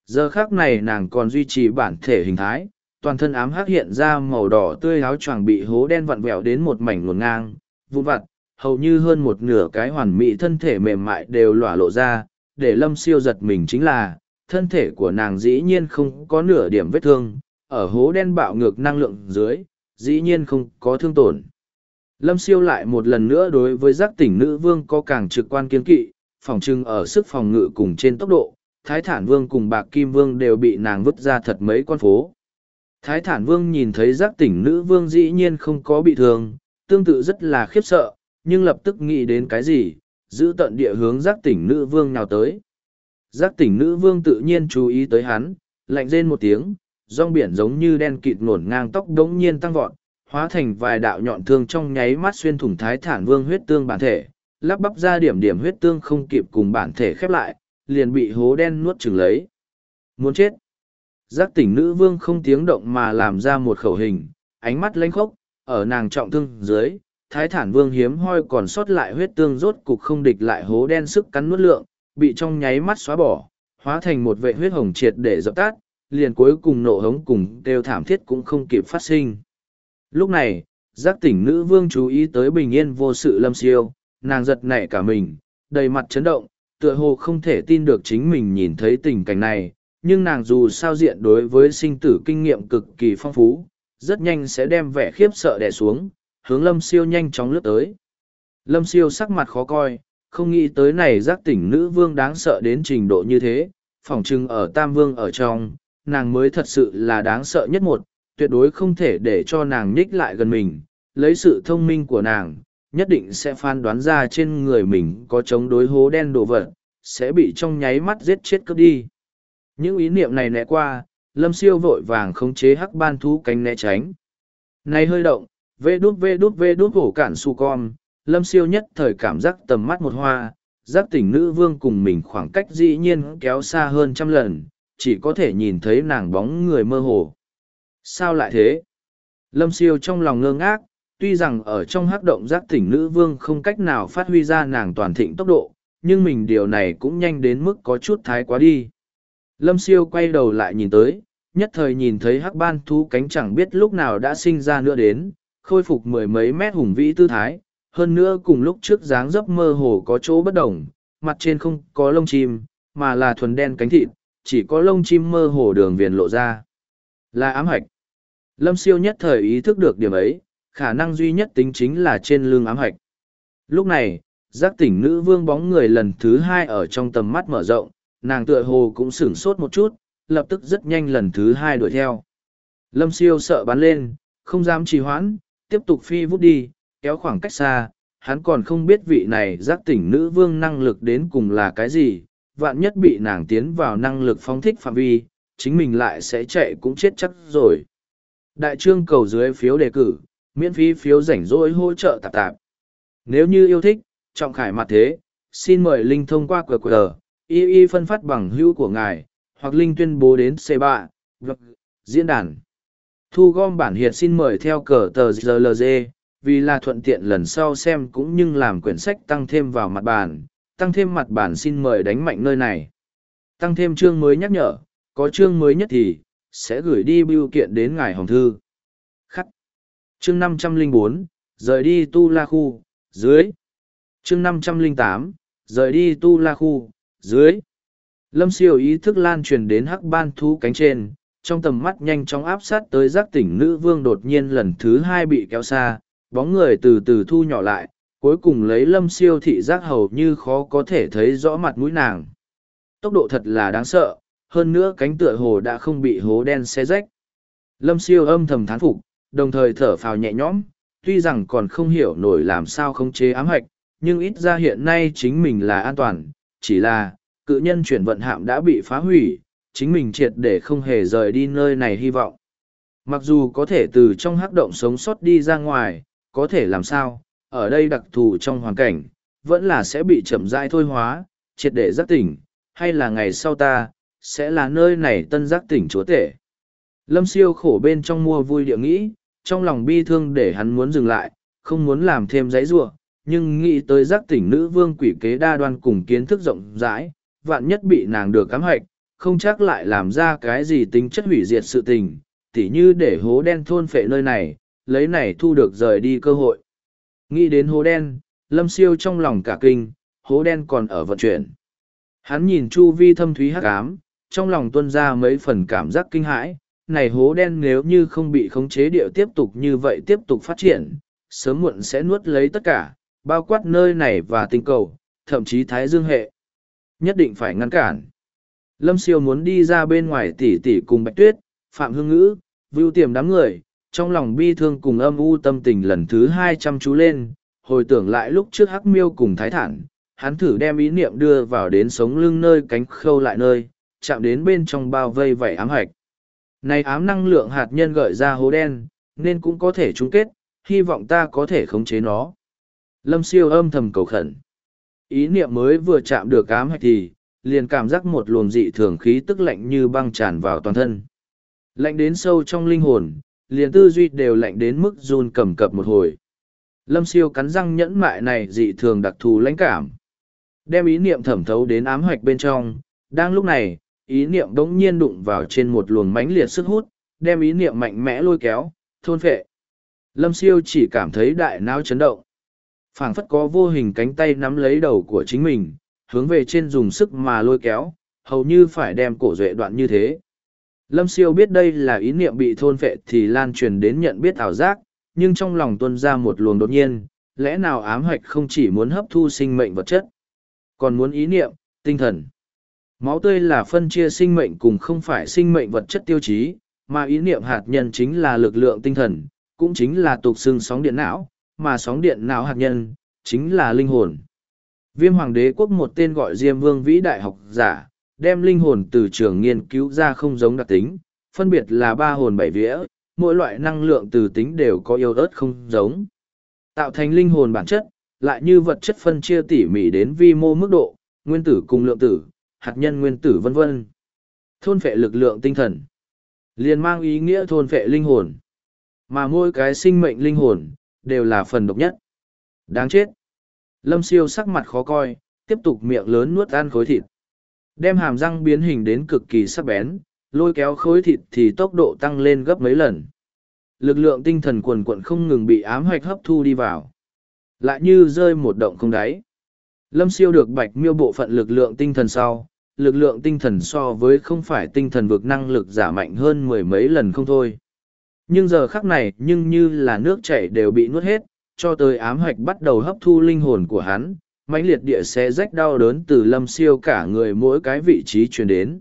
Giờ khác này nàng còn duy trì bản thể hình thái, toàn thân ám hắc hiện ra màu đỏ tươi áo choàng bị hố đen vặn vẹo đến một mảnh nguồn ngang, vụn vặt, hầu như hơn một nửa cái hoàn mỹ thân thể mềm mại đều lỏa lộ ra, để lâm siêu giật mình chính là, thân thể của nàng dĩ nhiên không có nửa điểm vết thương, ở hố đen bạo ngược năng lượng dưới, dĩ nhiên không có thương tổn. Lâm siêu lại một lần nữa đối với giác tỉnh nữ vương có càng trực quan kiên kỵ, phòng trưng ở sức phòng ngự cùng trên tốc độ, Thái Thản Vương cùng Bạc Kim Vương đều bị nàng vứt ra thật mấy con phố. Thái Thản Vương nhìn thấy giác tỉnh nữ vương dĩ nhiên không có bị thương, tương tự rất là khiếp sợ, nhưng lập tức nghĩ đến cái gì, giữ tận địa hướng giác tỉnh nữ vương nào tới. Giác tỉnh nữ vương tự nhiên chú ý tới hắn, lạnh rên một tiếng, rong biển giống như đen kịt nổn ngang tóc đống nhiên tăng vọt, hóa thành vài đạo nhọn thương trong nháy mắt xuyên thủng thái thản vương huyết tương bản thể, lắp bắp ra điểm điểm huyết tương không kịp cùng bản thể khép lại, liền bị hố đen nuốt chừng lấy. Muốn chết. Giác tỉnh nữ vương không tiếng động mà làm ra một khẩu hình, ánh mắt lênh khốc, ở nàng trọng thương dưới, thái thản vương hiếm hoi còn sót lại huyết tương rốt cục không địch lại hố đen sức cắn nuốt lượng, bị trong nháy mắt xóa bỏ, hóa thành một vệ huyết hồng triệt để dập tắt, liền cuối cùng nộ hống cùng đều thảm thiết cũng không kịp phát sinh. Lúc này, giác tỉnh nữ vương chú ý tới bình yên vô sự lâm siêu, nàng giật nảy cả mình, đầy mặt chấn động, tựa hồ không thể tin được chính mình nhìn thấy tình cảnh này, nhưng nàng dù sao diện đối với sinh tử kinh nghiệm cực kỳ phong phú, rất nhanh sẽ đem vẻ khiếp sợ đè xuống, hướng lâm siêu nhanh chóng lướt tới. Lâm siêu sắc mặt khó coi, không nghĩ tới này giác tỉnh nữ vương đáng sợ đến trình độ như thế, phỏng chừng ở tam vương ở trong, nàng mới thật sự là đáng sợ nhất một, tuyệt đối không thể để cho nàng nhích lại gần mình, lấy sự thông minh của nàng, nhất định sẽ phán đoán ra trên người mình có chống đối hố đen đồ vật, sẽ bị trong nháy mắt giết chết cướp đi. Những ý niệm này nẹ qua, lâm siêu vội vàng khống chế hắc ban thú cánh né tránh. Này hơi động, vê đút vê đút vê đút hổ cản su con, lâm siêu nhất thời cảm giác tầm mắt một hoa, giác tỉnh nữ vương cùng mình khoảng cách dĩ nhiên kéo xa hơn trăm lần, chỉ có thể nhìn thấy nàng bóng người mơ hồ. Sao lại thế? Lâm siêu trong lòng ngơ ngác, tuy rằng ở trong hắc động giác tỉnh nữ vương không cách nào phát huy ra nàng toàn thịnh tốc độ, nhưng mình điều này cũng nhanh đến mức có chút thái quá đi. Lâm siêu quay đầu lại nhìn tới, nhất thời nhìn thấy hắc ban thú cánh chẳng biết lúc nào đã sinh ra nữa đến, khôi phục mười mấy mét hùng vĩ tư thái, hơn nữa cùng lúc trước dáng dấp mơ hồ có chỗ bất đồng, mặt trên không có lông chim, mà là thuần đen cánh thịt, chỉ có lông chim mơ hồ đường viền lộ ra. Là ám hạch. Lâm siêu nhất thời ý thức được điểm ấy, khả năng duy nhất tính chính là trên lưng ám hạch. Lúc này, giác tỉnh nữ vương bóng người lần thứ hai ở trong tầm mắt mở rộng, nàng tựa hồ cũng sửng sốt một chút, lập tức rất nhanh lần thứ hai đuổi theo. Lâm siêu sợ bắn lên, không dám trì hoãn, tiếp tục phi vút đi, kéo khoảng cách xa, hắn còn không biết vị này giác tỉnh nữ vương năng lực đến cùng là cái gì, vạn nhất bị nàng tiến vào năng lực phóng thích phạm vi, chính mình lại sẽ chạy cũng chết chắc rồi. Đại trương cầu dưới phiếu đề cử, miễn phí phiếu rảnh rỗi hỗ trợ tạp tạp. Nếu như yêu thích, trọng khải mặt thế, xin mời Linh thông qua QR, y y phân phát bằng hữu của ngài, hoặc Linh tuyên bố đến C3, diễn đàn. Thu gom bản hiệt xin mời theo cờ tờ GLG, vì là thuận tiện lần sau xem cũng như làm quyển sách tăng thêm vào mặt bản, tăng thêm mặt bản xin mời đánh mạnh nơi này. Tăng thêm chương mới nhắc nhở, có chương mới nhất thì, sẽ gửi đi bưu kiện đến ngài hồng thư. Khắc. Chương năm trăm linh bốn rời đi tu la khu, dưới. Chương năm trăm linh tám rời đi tu la khu, dưới. Lâm siêu ý thức lan truyền đến hắc ban thú cánh trên, trong tầm mắt nhanh chóng áp sát tới giác tỉnh nữ vương đột nhiên lần thứ hai bị kéo xa, bóng người từ từ thu nhỏ lại, cuối cùng lấy lâm siêu thị giác hầu như khó có thể thấy rõ mặt mũi nàng. Tốc độ thật là đáng sợ, hơn nữa cánh tựa hồ đã không bị hố đen xé rách. Lâm siêu âm thầm thán phục, đồng thời thở phào nhẹ nhõm, tuy rằng còn không hiểu nổi làm sao không chế ám hạch, nhưng ít ra hiện nay chính mình là an toàn, chỉ là, cự nhân chuyển vận hạm đã bị phá hủy, chính mình triệt để không hề rời đi nơi này hy vọng. Mặc dù có thể từ trong hắc động sống sót đi ra ngoài, có thể làm sao, ở đây đặc thù trong hoàn cảnh, vẫn là sẽ bị chậm rãi thôi hóa, triệt để giác tỉnh, hay là ngày sau ta, sẽ là nơi này tân giác tỉnh chúa tể. Lâm siêu khổ bên trong mua vui địa nghĩ, trong lòng bi thương để hắn muốn dừng lại, không muốn làm thêm giấy ruộng, nhưng nghĩ tới giác tỉnh nữ vương quỷ kế đa đoan cùng kiến thức rộng rãi, vạn nhất bị nàng được cám hạch, không chắc lại làm ra cái gì tính chất hủy diệt sự tình, tỉ như để hố đen thôn phệ nơi này, lấy này thu được rời đi cơ hội. Nghĩ đến hố đen, lâm siêu trong lòng cả kinh, hố đen còn ở vận chuyển. Hắn nhìn chu vi thâm thúy hắc ám, trong lòng tuân ra mấy phần cảm giác kinh hãi, này hố đen nếu như không bị khống chế điệu tiếp tục như vậy tiếp tục phát triển, sớm muộn sẽ nuốt lấy tất cả, bao quát nơi này và tinh cầu, thậm chí thái dương hệ. Nhất định phải ngăn cản. Lâm siêu muốn đi ra bên ngoài tỉ tỉ cùng bạch tuyết, phạm hương ngữ, vưu tiềm đám người, trong lòng bi thương cùng âm u tâm tình lần thứ hai chăm chú lên, hồi tưởng lại lúc trước hắc miêu cùng thái thản, hắn thử đem ý niệm đưa vào đến sống lưng nơi cánh khâu lại nơi, chạm đến bên trong bao vây vảy ám hạch. Này ám năng lượng hạt nhân gợi ra hố đen, nên cũng có thể chung kết, hy vọng ta có thể khống chế nó. Lâm siêu âm thầm cầu khẩn. Ý niệm mới vừa chạm được ám hạch thì, liền cảm giác một luồng dị thường khí tức lạnh như băng tràn vào toàn thân. Lạnh đến sâu trong linh hồn, liền tư duy đều lạnh đến mức run cầm cập một hồi. Lâm siêu cắn răng nhẫn mại này dị thường đặc thù lãnh cảm. Đem ý niệm thẩm thấu đến ám hoạch bên trong, đang lúc này, ý niệm đống nhiên đụng vào trên một luồng mánh liệt sức hút, đem ý niệm mạnh mẽ lôi kéo, thôn phệ. Lâm siêu chỉ cảm thấy đại não chấn động. phảng phất có vô hình cánh tay nắm lấy đầu của chính mình, hướng về trên dùng sức mà lôi kéo, hầu như phải đem cổ duệ đoạn như thế. Lâm siêu biết đây là ý niệm bị thôn phệ thì lan truyền đến nhận biết ảo giác, nhưng trong lòng tuân ra một luồng đột nhiên, lẽ nào ám hoạch không chỉ muốn hấp thu sinh mệnh vật chất, còn muốn ý niệm, tinh thần. Máu tươi là phân chia sinh mệnh cùng không phải sinh mệnh vật chất tiêu chí, mà ý niệm hạt nhân chính là lực lượng tinh thần, cũng chính là tục xưng sóng điện não, mà sóng điện não hạt nhân, chính là linh hồn. Viêm hoàng đế quốc một tên gọi Diêm Vương vĩ đại học giả, đem linh hồn từ trường nghiên cứu ra không giống đặc tính, phân biệt là ba hồn bảy vía, mỗi loại năng lượng từ tính đều có yếu ớt không giống. Tạo thành linh hồn bản chất, lại như vật chất phân chia tỉ mỉ đến vi mô mức độ, nguyên tử cùng lượng tử, hạt nhân nguyên tử vân vân. Thôn phệ lực lượng tinh thần, liền mang ý nghĩa thôn phệ linh hồn. Mà mỗi cái sinh mệnh linh hồn, đều là phần độc nhất. Đáng chết. Lâm siêu sắc mặt khó coi, tiếp tục miệng lớn nuốt ăn khối thịt. Đem hàm răng biến hình đến cực kỳ sắc bén, lôi kéo khối thịt thì tốc độ tăng lên gấp mấy lần. Lực lượng tinh thần quần quận không ngừng bị ám hoạch hấp thu đi vào. Lại như rơi một động không đáy. Lâm siêu được bạch miêu bộ phận lực lượng tinh thần sau, lực lượng tinh thần so với không phải tinh thần vực năng lực giả mạnh hơn mười mấy lần không thôi. Nhưng giờ khắc này nhưng như là nước chảy đều bị nuốt hết, cho tới ám hoạch bắt đầu hấp thu linh hồn của hắn, mãnh liệt địa sẽ rách đau đớn từ lâm siêu cả người mỗi cái vị trí truyền đến.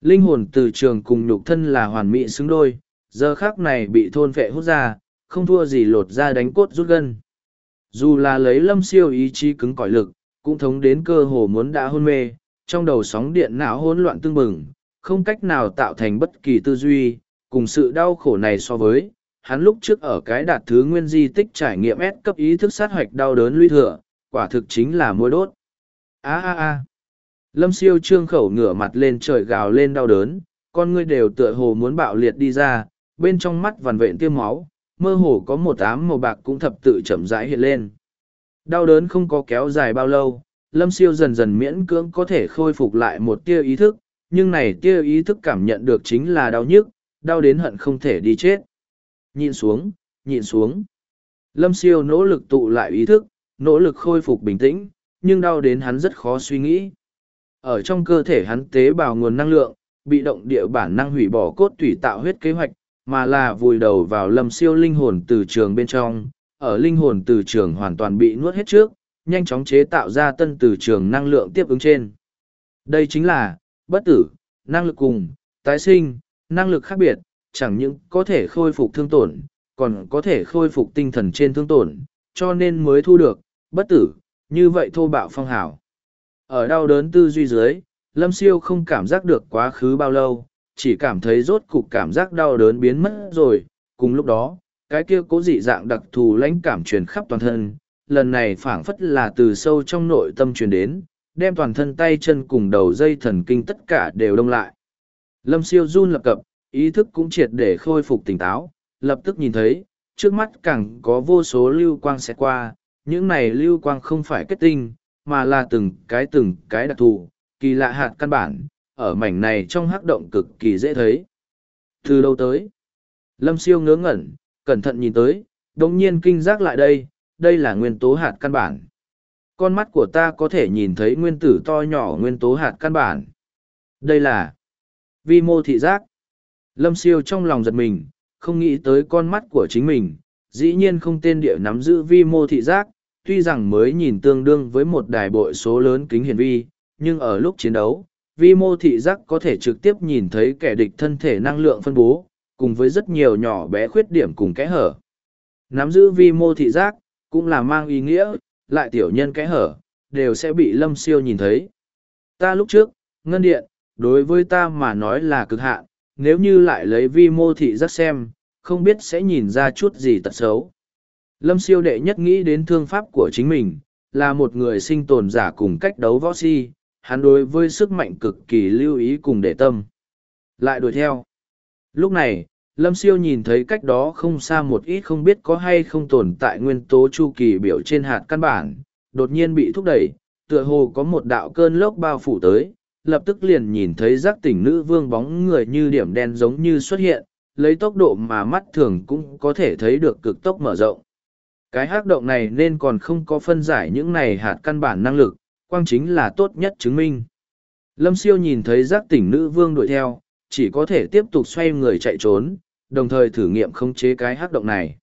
Linh hồn từ trường cùng nhục thân là hoàn mỹ xứng đôi, giờ khác này bị thôn vệ hút ra, không thua gì lột ra đánh cốt rút gân. Dù là lấy lâm siêu ý chí cứng cỏi lực, cũng thống đến cơ hồ muốn đã hôn mê, trong đầu sóng điện não hỗn loạn tương bừng, không cách nào tạo thành bất kỳ tư duy, cùng sự đau khổ này so với, hắn lúc trước ở cái đạt thứ nguyên di tích trải nghiệm ép cấp ý thức sát hoạch đau đớn lũy thừa, quả thực chính là môi đốt. a a a lâm siêu trương khẩu ngửa mặt lên trời gào lên đau đớn, con ngươi đều tựa hồ muốn bạo liệt đi ra, bên trong mắt vằn vện tiêm máu, mơ hồ có một ám màu bạc cũng thập tự chậm rãi hiện lên. Đau đớn không có kéo dài bao lâu, lâm siêu dần dần miễn cưỡng có thể khôi phục lại một tia ý thức, nhưng này tia ý thức cảm nhận được chính là đau nhức, đau đến hận không thể đi chết. nhìn xuống, nhìn xuống. Lâm siêu nỗ lực tụ lại ý thức, nỗ lực khôi phục bình tĩnh, nhưng đau đến hắn rất khó suy nghĩ. Ở trong cơ thể hắn tế bào nguồn năng lượng, bị động địa bản năng hủy bỏ cốt tủy tạo huyết kế hoạch, mà là vùi đầu vào lâm siêu linh hồn từ trường bên trong, ở linh hồn từ trường hoàn toàn bị nuốt hết trước, nhanh chóng chế tạo ra tân từ trường năng lượng tiếp ứng trên. Đây chính là, bất tử, năng lực cùng, tái sinh, năng lực khác biệt, chẳng những có thể khôi phục thương tổn, còn có thể khôi phục tinh thần trên thương tổn, cho nên mới thu được, bất tử, như vậy thô bạo phong hào Ở đau đớn tư duy dưới, Lâm Siêu không cảm giác được quá khứ bao lâu, chỉ cảm thấy rốt cục cảm giác đau đớn biến mất rồi, cùng lúc đó, cái kia cố dị dạng đặc thù lãnh cảm truyền khắp toàn thân, lần này phảng phất là từ sâu trong nội tâm truyền đến, đem toàn thân tay chân cùng đầu dây thần kinh tất cả đều đông lại. Lâm siêu run lập cập, ý thức cũng triệt để khôi phục tỉnh táo, lập tức nhìn thấy, trước mắt càng có vô số lưu quang sẽ qua, những này lưu quang không phải kết tinh, mà là từng cái từng cái đặc thù, kỳ lạ hạt căn bản, ở mảnh này trong hắc động cực kỳ dễ thấy. Từ đâu tới? Lâm siêu ngớ ngẩn, cẩn thận nhìn tới, đồng nhiên kinh giác lại đây, đây là nguyên tố hạt căn bản. Con mắt của ta có thể nhìn thấy nguyên tử to nhỏ nguyên tố hạt căn bản. Đây là vi mô thị giác. Lâm siêu trong lòng giật mình, không nghĩ tới con mắt của chính mình, dĩ nhiên không tên địa nắm giữ vi mô thị giác, tuy rằng mới nhìn tương đương với một đài bội số lớn kính hiển vi, nhưng ở lúc chiến đấu, vi mô thị giác có thể trực tiếp nhìn thấy kẻ địch thân thể năng lượng phân bố, cùng với rất nhiều nhỏ bé khuyết điểm cùng kẽ hở. Nắm giữ vi mô thị giác, cũng là mang ý nghĩa, lại tiểu nhân kẽ hở, đều sẽ bị lâm siêu nhìn thấy. Ta lúc trước, ngân điện, đối với ta mà nói là cực hạn, nếu như lại lấy vi mô thị giác xem, không biết sẽ nhìn ra chút gì tật xấu. Lâm siêu đệ nhất nghĩ đến thương pháp của chính mình, là một người sinh tồn giả cùng cách đấu võ si, hắn đối với sức mạnh cực kỳ lưu ý cùng để tâm. Lại đuổi theo. Lúc này, Lâm siêu nhìn thấy cách đó không xa một ít không biết có hay không tồn tại nguyên tố chu kỳ biểu trên hạt căn bản, đột nhiên bị thúc đẩy, tựa hồ có một đạo cơn lốc bao phủ tới, lập tức liền nhìn thấy giác tỉnh nữ vương bóng người như điểm đen giống như xuất hiện, lấy tốc độ mà mắt thường cũng có thể thấy được cực tốc mở rộng. Cái hắc động này nên còn không có phân giải những này hạt căn bản năng lực, quang chính là tốt nhất chứng minh. Lâm siêu nhìn thấy giác tỉnh nữ vương đuổi theo, chỉ có thể tiếp tục xoay người chạy trốn, đồng thời thử nghiệm khống chế cái hắc động này.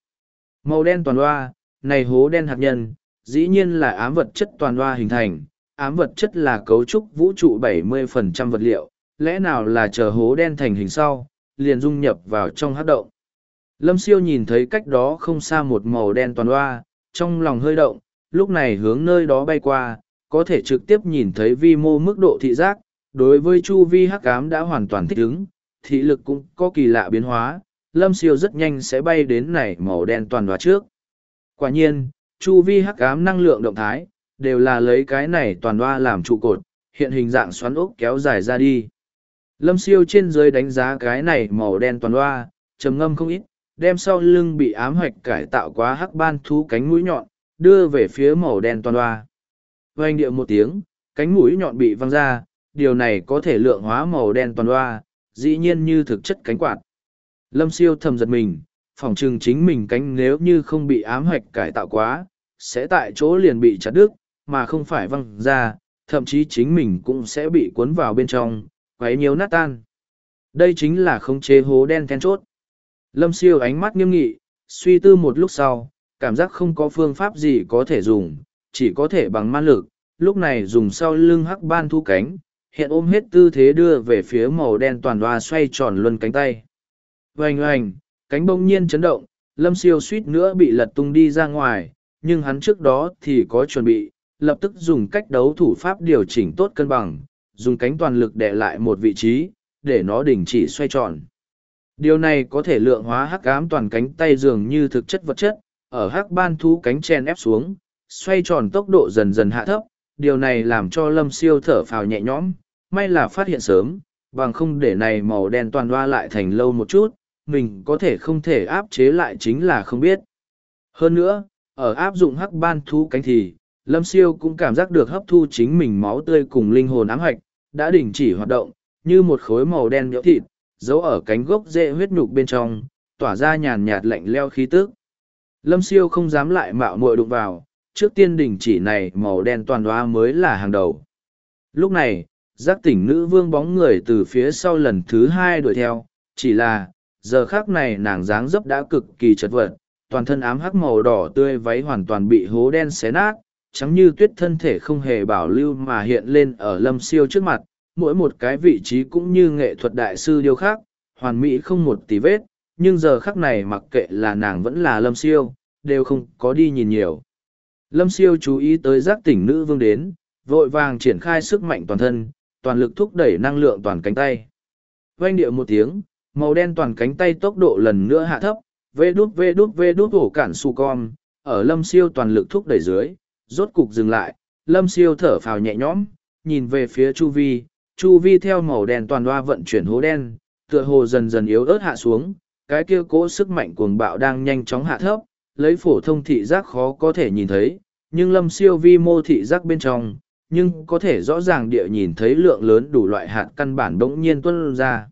Màu đen toàn hoa, này hố đen hạt nhân, dĩ nhiên là ám vật chất toàn hoa hình thành, ám vật chất là cấu trúc vũ trụ 70% vật liệu, lẽ nào là chờ hố đen thành hình sau, liền dung nhập vào trong hát động. Lâm siêu nhìn thấy cách đó không xa một màu đen toàn hoa, trong lòng hơi động, lúc này hướng nơi đó bay qua, có thể trực tiếp nhìn thấy vi mô mức độ thị giác, đối với chu vi hắc ám đã hoàn toàn thích ứng, thị lực cũng có kỳ lạ biến hóa, lâm siêu rất nhanh sẽ bay đến này màu đen toàn hoa trước. Quả nhiên, chu vi hắc ám năng lượng động thái, đều là lấy cái này toàn hoa làm trụ cột, hiện hình dạng xoắn ốc kéo dài ra đi. Lâm siêu trên dưới đánh giá cái này màu đen toàn loa trầm ngâm không ít, đem sau lưng bị ám hoạch cải tạo quá hắc ban thú cánh mũi nhọn, đưa về phía màu đen toàn loa Vành điệu một tiếng, cánh mũi nhọn bị văng ra, điều này có thể lượng hóa màu đen toàn loa dĩ nhiên như thực chất cánh quạt. Lâm siêu thầm giật mình, phỏng chừng chính mình cánh nếu như không bị ám hoạch cải tạo quá, sẽ tại chỗ liền bị chặt đứt, mà không phải văng ra, thậm chí chính mình cũng sẽ bị cuốn vào bên trong, quấy nhiều nát tan. Đây chính là khống chế hố đen then chốt. Lâm siêu ánh mắt nghiêm nghị, suy tư một lúc sau, cảm giác không có phương pháp gì có thể dùng, chỉ có thể bằng man lực, lúc này dùng sau lưng hắc ban thu cánh, hiện ôm hết tư thế đưa về phía màu đen toàn đoa xoay tròn luân cánh tay. Oanh oanh, cánh bỗng nhiên chấn động, lâm siêu suýt nữa bị lật tung đi ra ngoài, nhưng hắn trước đó thì có chuẩn bị, lập tức dùng cách đấu thủ pháp điều chỉnh tốt cân bằng, dùng cánh toàn lực để lại một vị trí, để nó đình chỉ xoay tròn. Điều này có thể lượng hóa hắc ám toàn cánh tay dường như thực chất vật chất, ở hắc ban thú cánh chen ép xuống, xoay tròn tốc độ dần dần hạ thấp, điều này làm cho lâm siêu thở phào nhẹ nhõm, may là phát hiện sớm, bằng không để này màu đen toàn hoa lại thành lâu một chút, mình có thể không thể áp chế lại chính là không biết. Hơn nữa, ở áp dụng hắc ban thú cánh thì, lâm siêu cũng cảm giác được hấp thu chính mình máu tươi cùng linh hồn ám hạch, đã đình chỉ hoạt động, như một khối màu đen nhỡ thịt, giấu ở cánh gốc rễ huyết nhục bên trong, tỏa ra nhàn nhạt lạnh leo khí tức. Lâm siêu không dám lại mạo muội đụng vào, trước tiên đình chỉ này màu đen toàn đoá mới là hàng đầu. Lúc này, giác tỉnh nữ vương bóng người từ phía sau lần thứ hai đuổi theo, chỉ là, giờ khác này nàng dáng dấp đã cực kỳ chật vật, toàn thân ám hắc màu đỏ tươi váy hoàn toàn bị hố đen xé nát, trắng như tuyết thân thể không hề bảo lưu mà hiện lên ở lâm siêu trước mặt, mỗi một cái vị trí cũng như nghệ thuật đại sư điêu khác, hoàn mỹ không một tí vết, nhưng giờ khắc này mặc kệ là nàng vẫn là lâm siêu, đều không có đi nhìn nhiều. Lâm siêu chú ý tới giác tỉnh nữ vương đến, vội vàng triển khai sức mạnh toàn thân, toàn lực thúc đẩy năng lượng toàn cánh tay. Vanh điệu một tiếng, màu đen toàn cánh tay tốc độ lần nữa hạ thấp, vê đút vê đút vê đút hổ cản su con, ở lâm siêu toàn lực thúc đẩy dưới, rốt cục dừng lại, lâm siêu thở phào nhẹ nhõm, nhìn về phía chu vi, chu vi theo màu đen toàn hoa vận chuyển hố đen, tựa hồ dần dần yếu ớt hạ xuống, cái kia cỗ sức mạnh cuồng bạo đang nhanh chóng hạ thấp, lấy phổ thông thị giác khó có thể nhìn thấy, nhưng lâm siêu vi mô thị giác bên trong, nhưng có thể rõ ràng địa nhìn thấy lượng lớn đủ loại hạt căn bản bỗng nhiên tuân ra.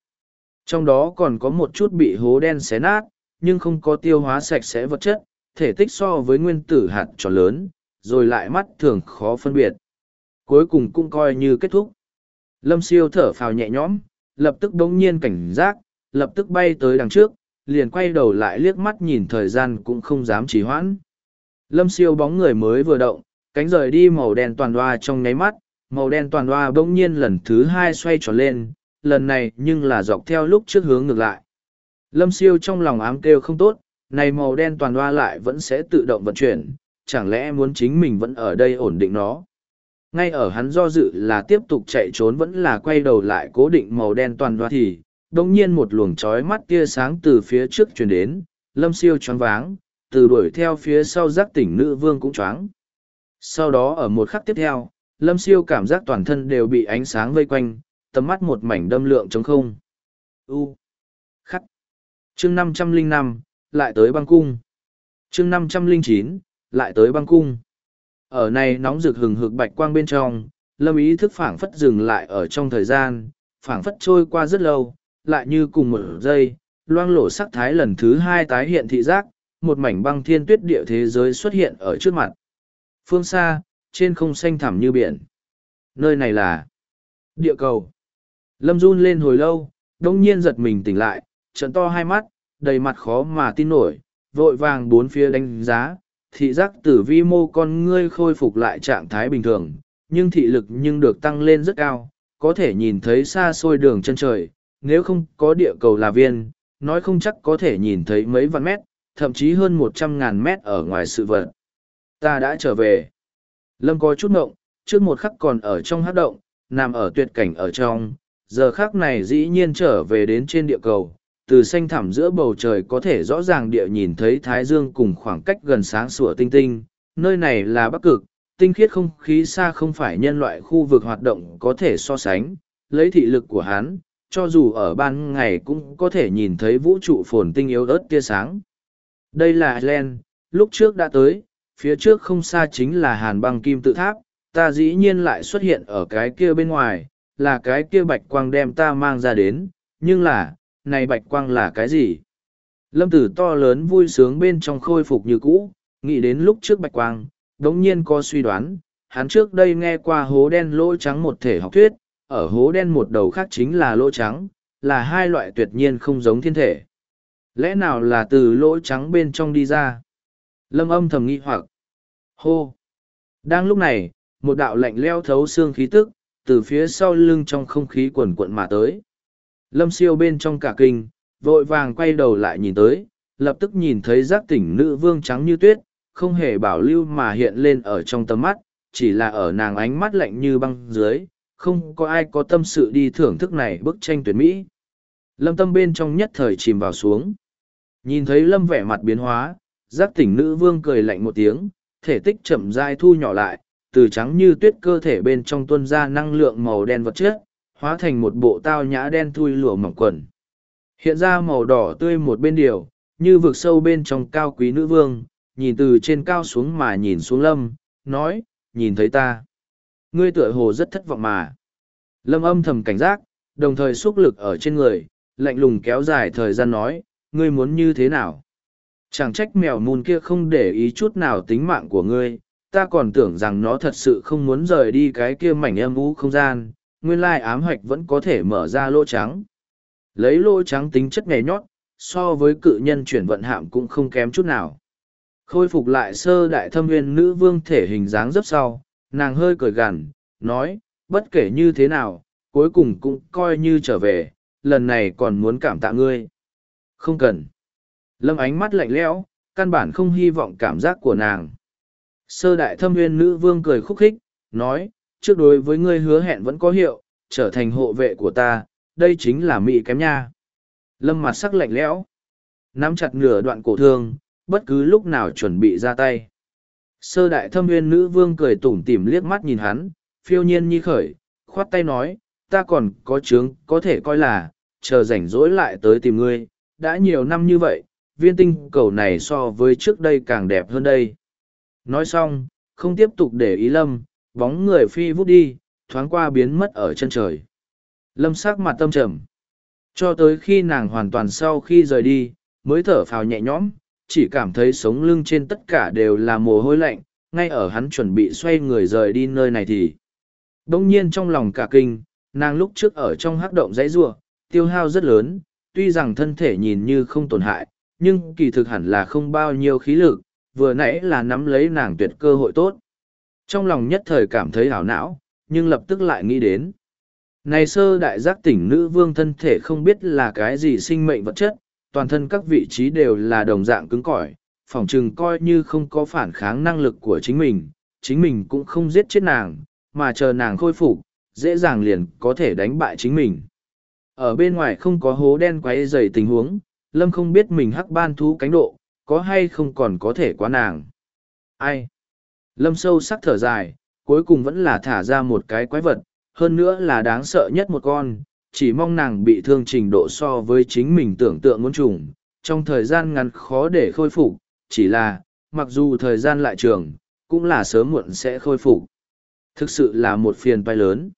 Trong đó còn có một chút bị hố đen xé nát, nhưng không có tiêu hóa sạch sẽ vật chất, thể tích so với nguyên tử hạt tròn lớn, rồi lại mắt thường khó phân biệt. Cuối cùng cũng coi như kết thúc. Lâm siêu thở phào nhẹ nhõm, lập tức đống nhiên cảnh giác, lập tức bay tới đằng trước, liền quay đầu lại liếc mắt nhìn thời gian cũng không dám trì hoãn. Lâm siêu bóng người mới vừa động, cánh rời đi màu đen toàn đoa trong nháy mắt, màu đen toàn đoa bỗng nhiên lần thứ hai xoay tròn lên, lần này nhưng là dọc theo lúc trước hướng ngược lại. Lâm siêu trong lòng ám kêu không tốt, này màu đen toàn đoa lại vẫn sẽ tự động vận chuyển, chẳng lẽ muốn chính mình vẫn ở đây ổn định nó ngay ở hắn do dự là tiếp tục chạy trốn vẫn là quay đầu lại cố định màu đen toàn đoa thì đồng nhiên một luồng trói mắt tia sáng từ phía trước truyền đến, lâm siêu choáng váng, từ đuổi theo phía sau giác tỉnh nữ vương cũng choáng. Sau đó ở một khắc tiếp theo, lâm siêu cảm giác toàn thân đều bị ánh sáng vây quanh, tầm mắt một mảnh đâm lượng trống không. U. Khắc. chương năm trăm linh năm lại tới băng cung. chương năm trăm linh chín lại tới băng cung. Ở này nóng rực hừng hực bạch quang bên trong, lâm ý thức phảng phất dừng lại ở trong thời gian, phảng phất trôi qua rất lâu, lại như cùng một giây, loang lổ sắc thái lần thứ hai tái hiện thị giác, một mảnh băng thiên tuyết địa thế giới xuất hiện ở trước mặt. Phương xa, trên không xanh thẳm như biển. Nơi này là địa cầu. Lâm run lên hồi lâu, đông nhiên giật mình tỉnh lại, trận to hai mắt, đầy mặt khó mà tin nổi, vội vàng bốn phía đánh giá, thị giác tử vi mô con ngươi khôi phục lại trạng thái bình thường, nhưng thị lực nhưng được tăng lên rất cao, có thể nhìn thấy xa xôi đường chân trời, nếu không có địa cầu là viên, nói không chắc có thể nhìn thấy mấy vạn mét, thậm chí hơn một trăm ngàn mét ở ngoài sự vật. Ta đã trở về. Lâm có chút ngộng, trước một khắc còn ở trong hát động, nằm ở tuyệt cảnh ở trong, giờ khắc này dĩ nhiên trở về đến trên địa cầu. Từ xanh thẳm giữa bầu trời có thể rõ ràng địa nhìn thấy Thái Dương cùng khoảng cách gần sáng sủa tinh tinh, nơi này là Bắc Cực, tinh khiết không khí xa không phải nhân loại khu vực hoạt động có thể so sánh, lấy thị lực của hắn, cho dù ở ban ngày cũng có thể nhìn thấy vũ trụ phồn tinh yếu ớt tia sáng. Đây là Ireland, lúc trước đã tới, phía trước không xa chính là hàn băng kim tự tháp, ta dĩ nhiên lại xuất hiện ở cái kia bên ngoài, là cái kia bạch quang đem ta mang ra đến, nhưng là, này bạch quang là cái gì? Lâm tử to lớn vui sướng bên trong khôi phục như cũ, nghĩ đến lúc trước bạch quang, đống nhiên có suy đoán, hắn trước đây nghe qua hố đen lỗ trắng một thể học thuyết, ở hố đen một đầu khác chính là lỗ trắng, là hai loại tuyệt nhiên không giống thiên thể. Lẽ nào là từ lỗ trắng bên trong đi ra? Lâm âm thầm nghi hoặc. Hô! Đang lúc này, một đạo lạnh leo thấu xương khí tức, từ phía sau lưng trong không khí quần quận mà tới. Lâm siêu bên trong cả kinh, vội vàng quay đầu lại nhìn tới, lập tức nhìn thấy giác tỉnh nữ vương trắng như tuyết, không hề bảo lưu mà hiện lên ở trong tầm mắt, chỉ là ở nàng ánh mắt lạnh như băng dưới, không có ai có tâm sự đi thưởng thức này bức tranh tuyệt mỹ. Lâm tâm bên trong nhất thời chìm vào xuống. Nhìn thấy lâm vẻ mặt biến hóa, giác tỉnh nữ vương cười lạnh một tiếng, thể tích chậm rãi thu nhỏ lại, từ trắng như tuyết cơ thể bên trong tuân ra năng lượng màu đen vật chất, hóa thành một bộ tao nhã đen thui lụa mỏng quần. Hiện ra màu đỏ tươi một bên điều, như vực sâu bên trong cao quý nữ vương, nhìn từ trên cao xuống mà nhìn xuống lâm, nói, nhìn thấy ta. Ngươi tựa hồ rất thất vọng mà. Lâm âm thầm cảnh giác, đồng thời xúc lực ở trên người, lạnh lùng kéo dài thời gian nói, ngươi muốn như thế nào? Chẳng trách mèo mùn kia không để ý chút nào tính mạng của ngươi, ta còn tưởng rằng nó thật sự không muốn rời đi cái kia mảnh âm ú không gian, nguyên lai ám hoạch vẫn có thể mở ra lỗ trắng. Lấy lỗ trắng tính chất nhảy nhót, so với cự nhân chuyển vận hạm cũng không kém chút nào. Khôi phục lại sơ đại thâm nguyên nữ vương thể hình dáng rất sau, nàng hơi cười gằn, nói, bất kể như thế nào, cuối cùng cũng coi như trở về, lần này còn muốn cảm tạ ngươi. Không cần. Lâm ánh mắt lạnh lẽo, căn bản không hy vọng cảm giác của nàng. Sơ đại thâm nguyên nữ vương cười khúc khích, nói, trước đối với ngươi hứa hẹn vẫn có hiệu, trở thành hộ vệ của ta, đây chính là mị kém nha. Lâm mặt sắc lạnh lẽo, nắm chặt nửa đoạn cổ thương, bất cứ lúc nào chuẩn bị ra tay. Sơ đại thâm nguyên nữ vương cười tủm tỉm liếc mắt nhìn hắn, phiêu nhiên nhi khởi, khoát tay nói, ta còn có chướng, có thể coi là, chờ rảnh rỗi lại tới tìm ngươi, đã nhiều năm như vậy, viên tinh cầu này so với trước đây càng đẹp hơn đây. Nói xong, không tiếp tục để ý lâm, bóng người phi vút đi, thoáng qua biến mất ở chân trời. Lâm sắc mặt tâm trầm. Cho tới khi nàng hoàn toàn sau khi rời đi, mới thở phào nhẹ nhõm, chỉ cảm thấy sống lưng trên tất cả đều là mồ hôi lạnh, ngay ở hắn chuẩn bị xoay người rời đi nơi này thì. Đông nhiên trong lòng cả kinh, nàng lúc trước ở trong hắc động dãy rua, tiêu hao rất lớn, tuy rằng thân thể nhìn như không tổn hại, nhưng kỳ thực hẳn là không bao nhiêu khí lực, vừa nãy là nắm lấy nàng tuyệt cơ hội tốt. Trong lòng nhất thời cảm thấy hảo não, nhưng lập tức lại nghĩ đến. Này sơ đại giác tỉnh nữ vương thân thể không biết là cái gì sinh mệnh vật chất, toàn thân các vị trí đều là đồng dạng cứng cỏi, phỏng chừng coi như không có phản kháng năng lực của chính mình, chính mình cũng không giết chết nàng, mà chờ nàng khôi phục, dễ dàng liền có thể đánh bại chính mình. Ở bên ngoài không có hố đen quấy dày tình huống, Lâm không biết mình hắc ban thú cánh độ, có hay không còn có thể quá nàng. Ai? Lâm sâu sắc thở dài, cuối cùng vẫn là thả ra một cái quái vật, hơn nữa là đáng sợ nhất một con, chỉ mong nàng bị thương trình độ so với chính mình tưởng tượng muốn trùng, trong thời gian ngắn khó để khôi phục, chỉ là, mặc dù thời gian lại trường, cũng là sớm muộn sẽ khôi phục. Thực sự là một phiền vai lớn.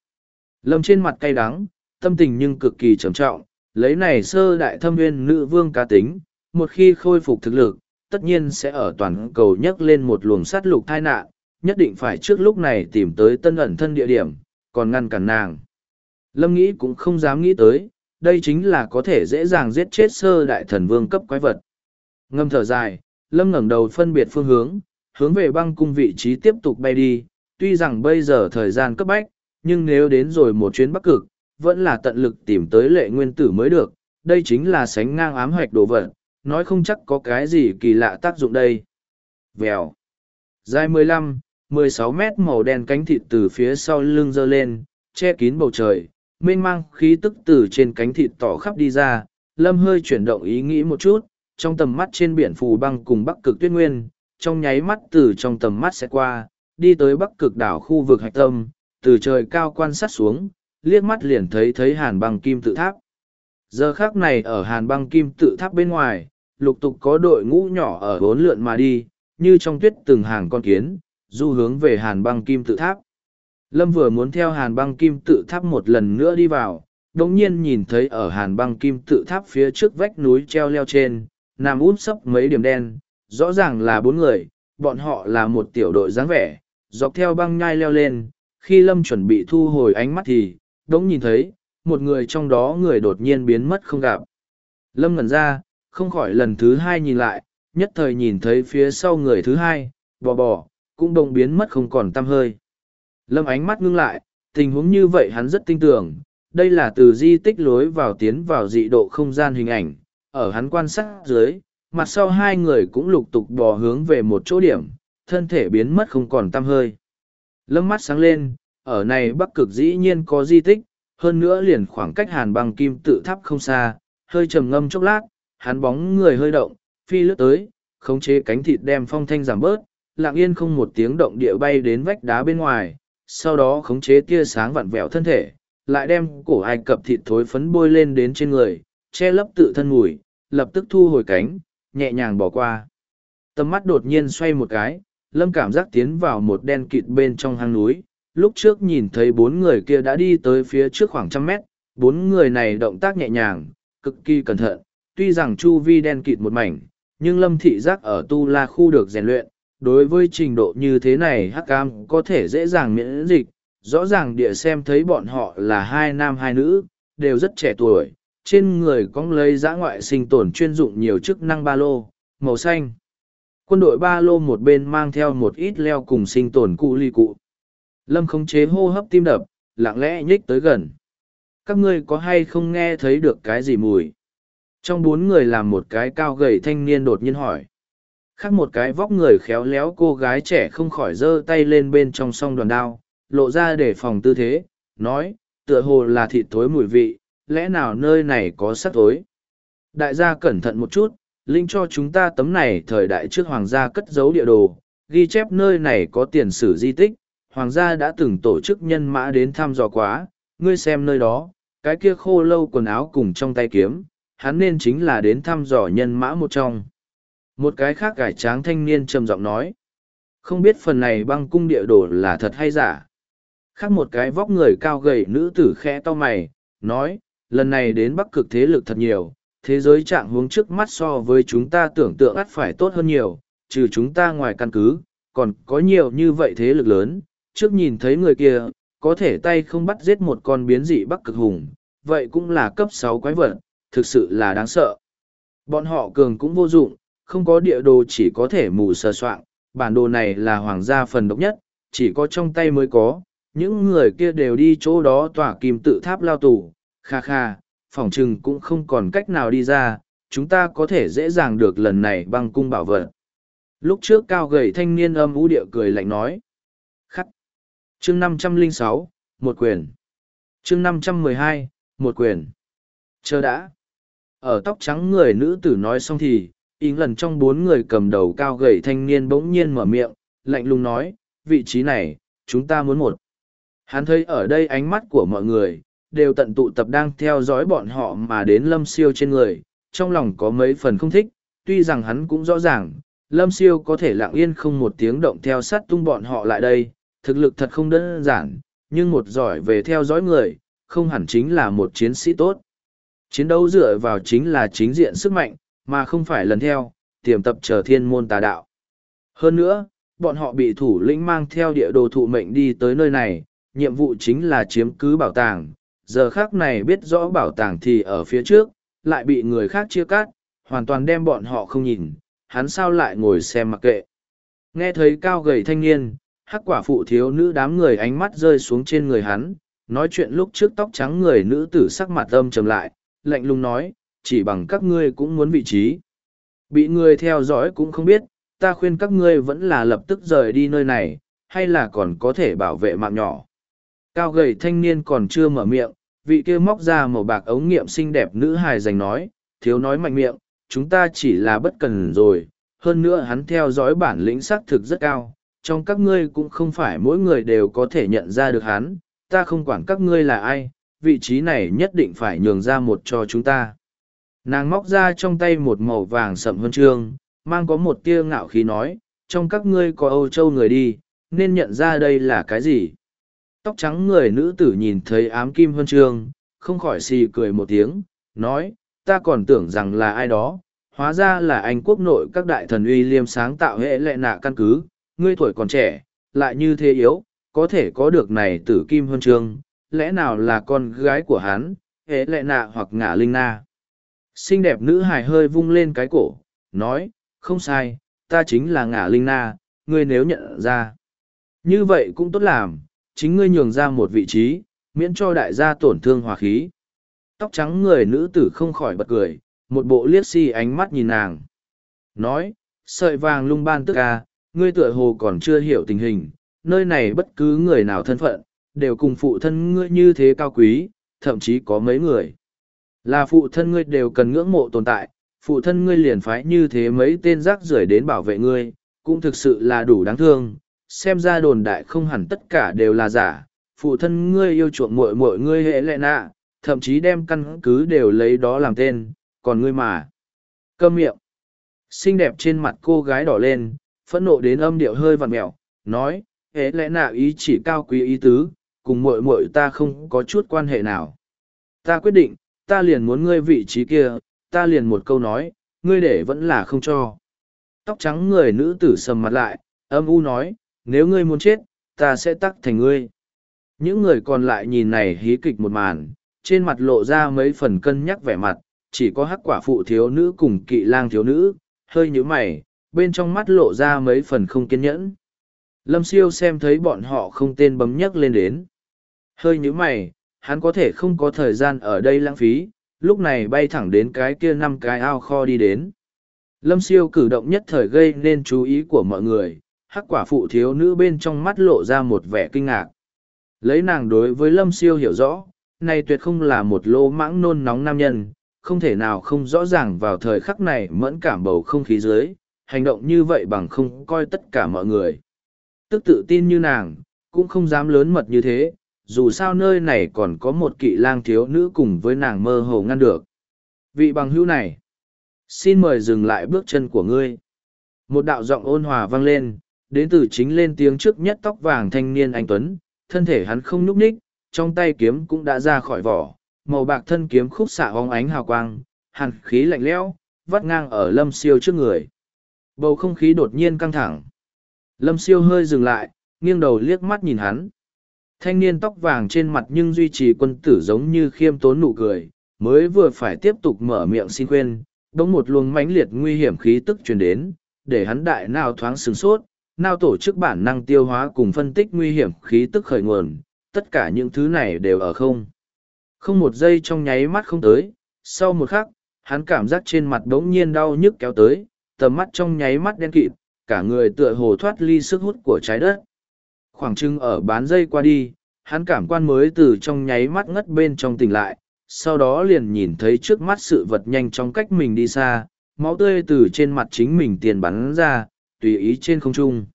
Lâm trên mặt cay đắng, tâm tình nhưng cực kỳ trầm trọng, lấy này sơ đại thâm nguyên nữ vương cá tính, một khi khôi phục thực lực, tất nhiên sẽ ở toàn cầu nhấc lên một luồng sát lục tai nạn, nhất định phải trước lúc này tìm tới tân ẩn thân địa điểm, còn ngăn cản nàng. Lâm nghĩ cũng không dám nghĩ tới, đây chính là có thể dễ dàng giết chết sơ đại thần vương cấp quái vật. Ngâm thở dài, Lâm ngẩng đầu phân biệt phương hướng, hướng về băng cung vị trí tiếp tục bay đi, tuy rằng bây giờ thời gian cấp bách, nhưng nếu đến rồi một chuyến bắc cực, vẫn là tận lực tìm tới lệ nguyên tử mới được, đây chính là sánh ngang ám hoạch đồ vật, nói không chắc có cái gì kỳ lạ tác dụng đây. Vèo. Dài 15, 16 mét màu đen cánh thịt từ phía sau lưng dơ lên, che kín bầu trời, mênh mang khí tức từ trên cánh thịt tỏ khắp đi ra, lâm hơi chuyển động ý nghĩ một chút, trong tầm mắt trên biển phù băng cùng bắc cực tuyết nguyên, trong nháy mắt từ trong tầm mắt sẽ qua, đi tới bắc cực đảo khu vực hạch tâm, từ trời cao quan sát xuống, liếc mắt liền thấy thấy hàn băng kim tự tháp. Giờ khác này ở hàn băng kim tự tháp bên ngoài, lục tục có đội ngũ nhỏ ở bốn lượn mà đi, như trong tuyết từng hàng con kiến, du hướng về hàn băng kim tự tháp. Lâm vừa muốn theo hàn băng kim tự tháp một lần nữa đi vào, đồng nhiên nhìn thấy ở hàn băng kim tự tháp phía trước vách núi treo leo trên, nằm út sấp mấy điểm đen, rõ ràng là bốn người, bọn họ là một tiểu đội dáng vẻ, dọc theo băng nhai leo lên, khi Lâm chuẩn bị thu hồi ánh mắt thì, đống nhìn thấy, một người trong đó người đột nhiên biến mất không gặp. Lâm ngẩn ra, không khỏi lần thứ hai nhìn lại, nhất thời nhìn thấy phía sau người thứ hai, bò bò, cũng đồng biến mất không còn tăm hơi. Lâm ánh mắt ngưng lại, tình huống như vậy hắn rất tin tưởng, đây là từ di tích lối vào tiến vào dị độ không gian hình ảnh, ở hắn quan sát dưới, mặt sau hai người cũng lục tục bò hướng về một chỗ điểm, thân thể biến mất không còn tăm hơi. Lâm mắt sáng lên, ở này bắc cực dĩ nhiên có di tích, hơn nữa liền khoảng cách hàn băng kim tự tháp không xa, hơi trầm ngâm chốc lát, hắn bóng người hơi động, phi lướt tới, khống chế cánh thịt đem phong thanh giảm bớt, lặng yên không một tiếng động địa bay đến vách đá bên ngoài, sau đó khống chế tia sáng vặn vẹo thân thể, lại đem cổ ai cập thịt thối phấn bôi lên đến trên người, che lấp tự thân mùi, lập tức thu hồi cánh, nhẹ nhàng bỏ qua. Tầm mắt đột nhiên xoay một cái, lâm cảm giác tiến vào một đen kịt bên trong hang núi, lúc trước nhìn thấy bốn người kia đã đi tới phía trước khoảng trăm mét, bốn người này động tác nhẹ nhàng, cực kỳ cẩn thận, tuy rằng chu vi đen kịt một mảnh, nhưng lâm thị giác ở tu la khu được rèn luyện, đối với trình độ như thế này hắc cam có thể dễ dàng miễn dịch, rõ ràng địa xem thấy bọn họ là hai nam hai nữ, đều rất trẻ tuổi, trên người có lấy giã ngoại sinh tồn chuyên dụng nhiều chức năng ba lô, màu xanh. Quân đội ba lô một bên mang theo một ít leo cùng sinh tồn cụ ly cụ. Lâm khống chế hô hấp tim đập, lặng lẽ nhích tới gần. Các ngươi có hay không nghe thấy được cái gì mùi? Trong bốn người làm một cái cao gầy thanh niên đột nhiên hỏi. Khác một cái vóc người khéo léo cô gái trẻ không khỏi giơ tay lên bên trong song đoàn đao, lộ ra để phòng tư thế, nói, tựa hồ là thịt thối mùi vị, lẽ nào nơi này có sắc thối? Đại gia cẩn thận một chút, linh cho chúng ta tấm này thời đại trước hoàng gia cất giấu địa đồ, ghi chép nơi này có tiền sử di tích, hoàng gia đã từng tổ chức nhân mã đến thăm dò quá, ngươi xem nơi đó, cái kia khô lâu quần áo cùng trong tay kiếm, hắn nên chính là đến thăm dò nhân mã một trong. Một cái khác cải tráng thanh niên trầm giọng nói, không biết phần này băng cung địa đồ là thật hay giả. Khác một cái vóc người cao gầy nữ tử khẽ to mày, nói, lần này đến bắc cực thế lực thật nhiều, thế giới trạng hướng trước mắt so với chúng ta tưởng tượng ắt phải tốt hơn nhiều, trừ chúng ta ngoài căn cứ, còn có nhiều như vậy thế lực lớn, trước nhìn thấy người kia, có thể tay không bắt giết một con biến dị bắc cực hùng, vậy cũng là cấp sáu quái vật, thực sự là đáng sợ. Bọn họ cường cũng vô dụng, không có địa đồ chỉ có thể mù sờ soạn, bản đồ này là hoàng gia phần độc nhất, chỉ có trong tay mới có, những người kia đều đi chỗ đó tỏa kim tự tháp lao tù, kha kha, phỏng chừng cũng không còn cách nào đi ra, chúng ta có thể dễ dàng được lần này băng cung bảo vật. Lúc trước cao gầy thanh niên âm ú địa cười lạnh nói. Khắc. Chương năm trăm linh sáu một quyền. Chương năm trăm mười hai một quyền. Chờ đã. Ở tóc trắng người nữ tử nói xong thì, ý lần trong bốn người cầm đầu cao gầy thanh niên bỗng nhiên mở miệng, lạnh lùng nói, vị trí này, chúng ta muốn một. Hắn thấy ở đây ánh mắt của mọi người, đều tận tụ tập đang theo dõi bọn họ mà đến lâm siêu trên người, trong lòng có mấy phần không thích, tuy rằng hắn cũng rõ ràng, lâm siêu có thể lặng yên không một tiếng động theo sát tung bọn họ lại đây, thực lực thật không đơn giản, nhưng một giỏi về theo dõi người, không hẳn chính là một chiến sĩ tốt. Chiến đấu dựa vào chính là chính diện sức mạnh, mà không phải lần theo, tiềm tập chờ thiên môn tà đạo. Hơn nữa, bọn họ bị thủ lĩnh mang theo địa đồ thụ mệnh đi tới nơi này, nhiệm vụ chính là chiếm cứ bảo tàng. Giờ khác này biết rõ bảo tàng thì ở phía trước, lại bị người khác chia cắt, hoàn toàn đem bọn họ không nhìn, hắn sao lại ngồi xem mặc kệ. Nghe thấy cao gầy thanh niên, hắc quả phụ thiếu nữ đám người ánh mắt rơi xuống trên người hắn, nói chuyện lúc trước tóc trắng người nữ tử sắc mặt âm trầm lại, lạnh lùng nói, chỉ bằng các ngươi cũng muốn vị trí. Bị người theo dõi cũng không biết, ta khuyên các ngươi vẫn là lập tức rời đi nơi này, hay là còn có thể bảo vệ mạng nhỏ. Cao gầy thanh niên còn chưa mở miệng, vị kia móc ra màu bạc ống nghiệm xinh đẹp nữ hài dành nói, thiếu nói mạnh miệng, chúng ta chỉ là bất cần rồi, hơn nữa hắn theo dõi bản lĩnh xác thực rất cao, trong các ngươi cũng không phải mỗi người đều có thể nhận ra được hắn, ta không quản các ngươi là ai, vị trí này nhất định phải nhường ra một cho chúng ta. Nàng móc ra trong tay một màu vàng sậm huân chương, mang có một tia ngạo khí nói, trong các ngươi có Âu Châu người đi, nên nhận ra đây là cái gì. Tóc trắng người nữ tử nhìn thấy ám kim huân chương, không khỏi xì cười một tiếng, nói, ta còn tưởng rằng là ai đó, hóa ra là anh quốc nội các đại thần uy liêm sáng tạo hệ lệ nạ căn cứ, ngươi tuổi còn trẻ, lại như thế yếu, có thể có được này tử kim huân chương, lẽ nào là con gái của hắn, hệ lệ nạ hoặc ngả linh na. Xinh đẹp nữ hài hơi vung lên cái cổ, nói, không sai, ta chính là ngả linh na, ngươi nếu nhận ra. Như vậy cũng tốt làm, chính ngươi nhường ra một vị trí, miễn cho đại gia tổn thương hòa khí. Tóc trắng người nữ tử không khỏi bật cười, một bộ liếc si ánh mắt nhìn nàng. Nói, sợi vàng lung ban tức ca, ngươi tựa hồ còn chưa hiểu tình hình, nơi này bất cứ người nào thân phận, đều cùng phụ thân ngươi như thế cao quý, thậm chí có mấy người. Là phụ thân ngươi đều cần ngưỡng mộ tồn tại, phụ thân ngươi liền phái như thế mấy tên rác rưởi đến bảo vệ ngươi, cũng thực sự là đủ đáng thương. Xem ra đồn đại không hẳn tất cả đều là giả, phụ thân ngươi yêu chuộng muội muội ngươi hệ lệ nạ, thậm chí đem căn cứ đều lấy đó làm tên, còn ngươi mà. Câm miệng. Xinh đẹp trên mặt cô gái đỏ lên, phẫn nộ đến âm điệu hơi vặn mẹo, nói, hệ lẽ nạ ý chỉ cao quý ý tứ, cùng muội muội ta không có chút quan hệ nào. Ta quyết định, ta liền muốn ngươi vị trí kia, ta liền một câu nói, ngươi để vẫn là không cho. Tóc trắng người nữ tử sầm mặt lại, âm u nói, nếu ngươi muốn chết, ta sẽ tắc thành ngươi. Những người còn lại nhìn này hí kịch một màn, trên mặt lộ ra mấy phần cân nhắc vẻ mặt, chỉ có hắc quả phụ thiếu nữ cùng kỵ lang thiếu nữ, hơi nhíu mày, bên trong mắt lộ ra mấy phần không kiên nhẫn. Lâm siêu xem thấy bọn họ không tên bấm nhắc lên đến. Hơi nhíu mày, hắn có thể không có thời gian ở đây lãng phí, lúc này bay thẳng đến cái kia năm cái ao kho đi đến. Lâm siêu cử động nhất thời gây nên chú ý của mọi người, hắc quả phụ thiếu nữ bên trong mắt lộ ra một vẻ kinh ngạc. Lấy nàng đối với lâm siêu hiểu rõ, này tuyệt không là một lô mãng nôn nóng nam nhân, không thể nào không rõ ràng vào thời khắc này mẫn cảm bầu không khí dưới, hành động như vậy bằng không coi tất cả mọi người. Tức tự tin như nàng, cũng không dám lớn mật như thế, dù sao nơi này còn có một kỵ lang thiếu nữ cùng với nàng mơ hồ ngăn được. Vị bằng hữu này, xin mời dừng lại bước chân của ngươi. Một đạo giọng ôn hòa vang lên, đến từ chính lên tiếng trước nhất tóc vàng thanh niên anh Tuấn, thân thể hắn không nhúc ních, trong tay kiếm cũng đã ra khỏi vỏ, màu bạc thân kiếm khúc xạ hóng ánh hào quang, hàn khí lạnh lẽo, vắt ngang ở lâm siêu trước người. Bầu không khí đột nhiên căng thẳng. Lâm siêu hơi dừng lại, nghiêng đầu liếc mắt nhìn hắn. Thanh niên tóc vàng trên mặt nhưng duy trì quân tử giống như khiêm tốn nụ cười, mới vừa phải tiếp tục mở miệng xin khuyên, đống một luồng mãnh liệt nguy hiểm khí tức truyền đến, để hắn đại nào thoáng sừng sốt, nào tổ chức bản năng tiêu hóa cùng phân tích nguy hiểm khí tức khởi nguồn, tất cả những thứ này đều ở không. Không một giây trong nháy mắt không tới, sau một khắc, hắn cảm giác trên mặt đống nhiên đau nhức kéo tới, tầm mắt trong nháy mắt đen kịt, cả người tựa hồ thoát ly sức hút của trái đất. Khoảng trưng ở bán dây qua đi, hắn cảm quan mới từ trong nháy mắt ngất bên trong tỉnh lại, sau đó liền nhìn thấy trước mắt sự vật nhanh chóng cách mình đi xa, máu tươi từ trên mặt chính mình tiền bắn ra, tùy ý trên không trung.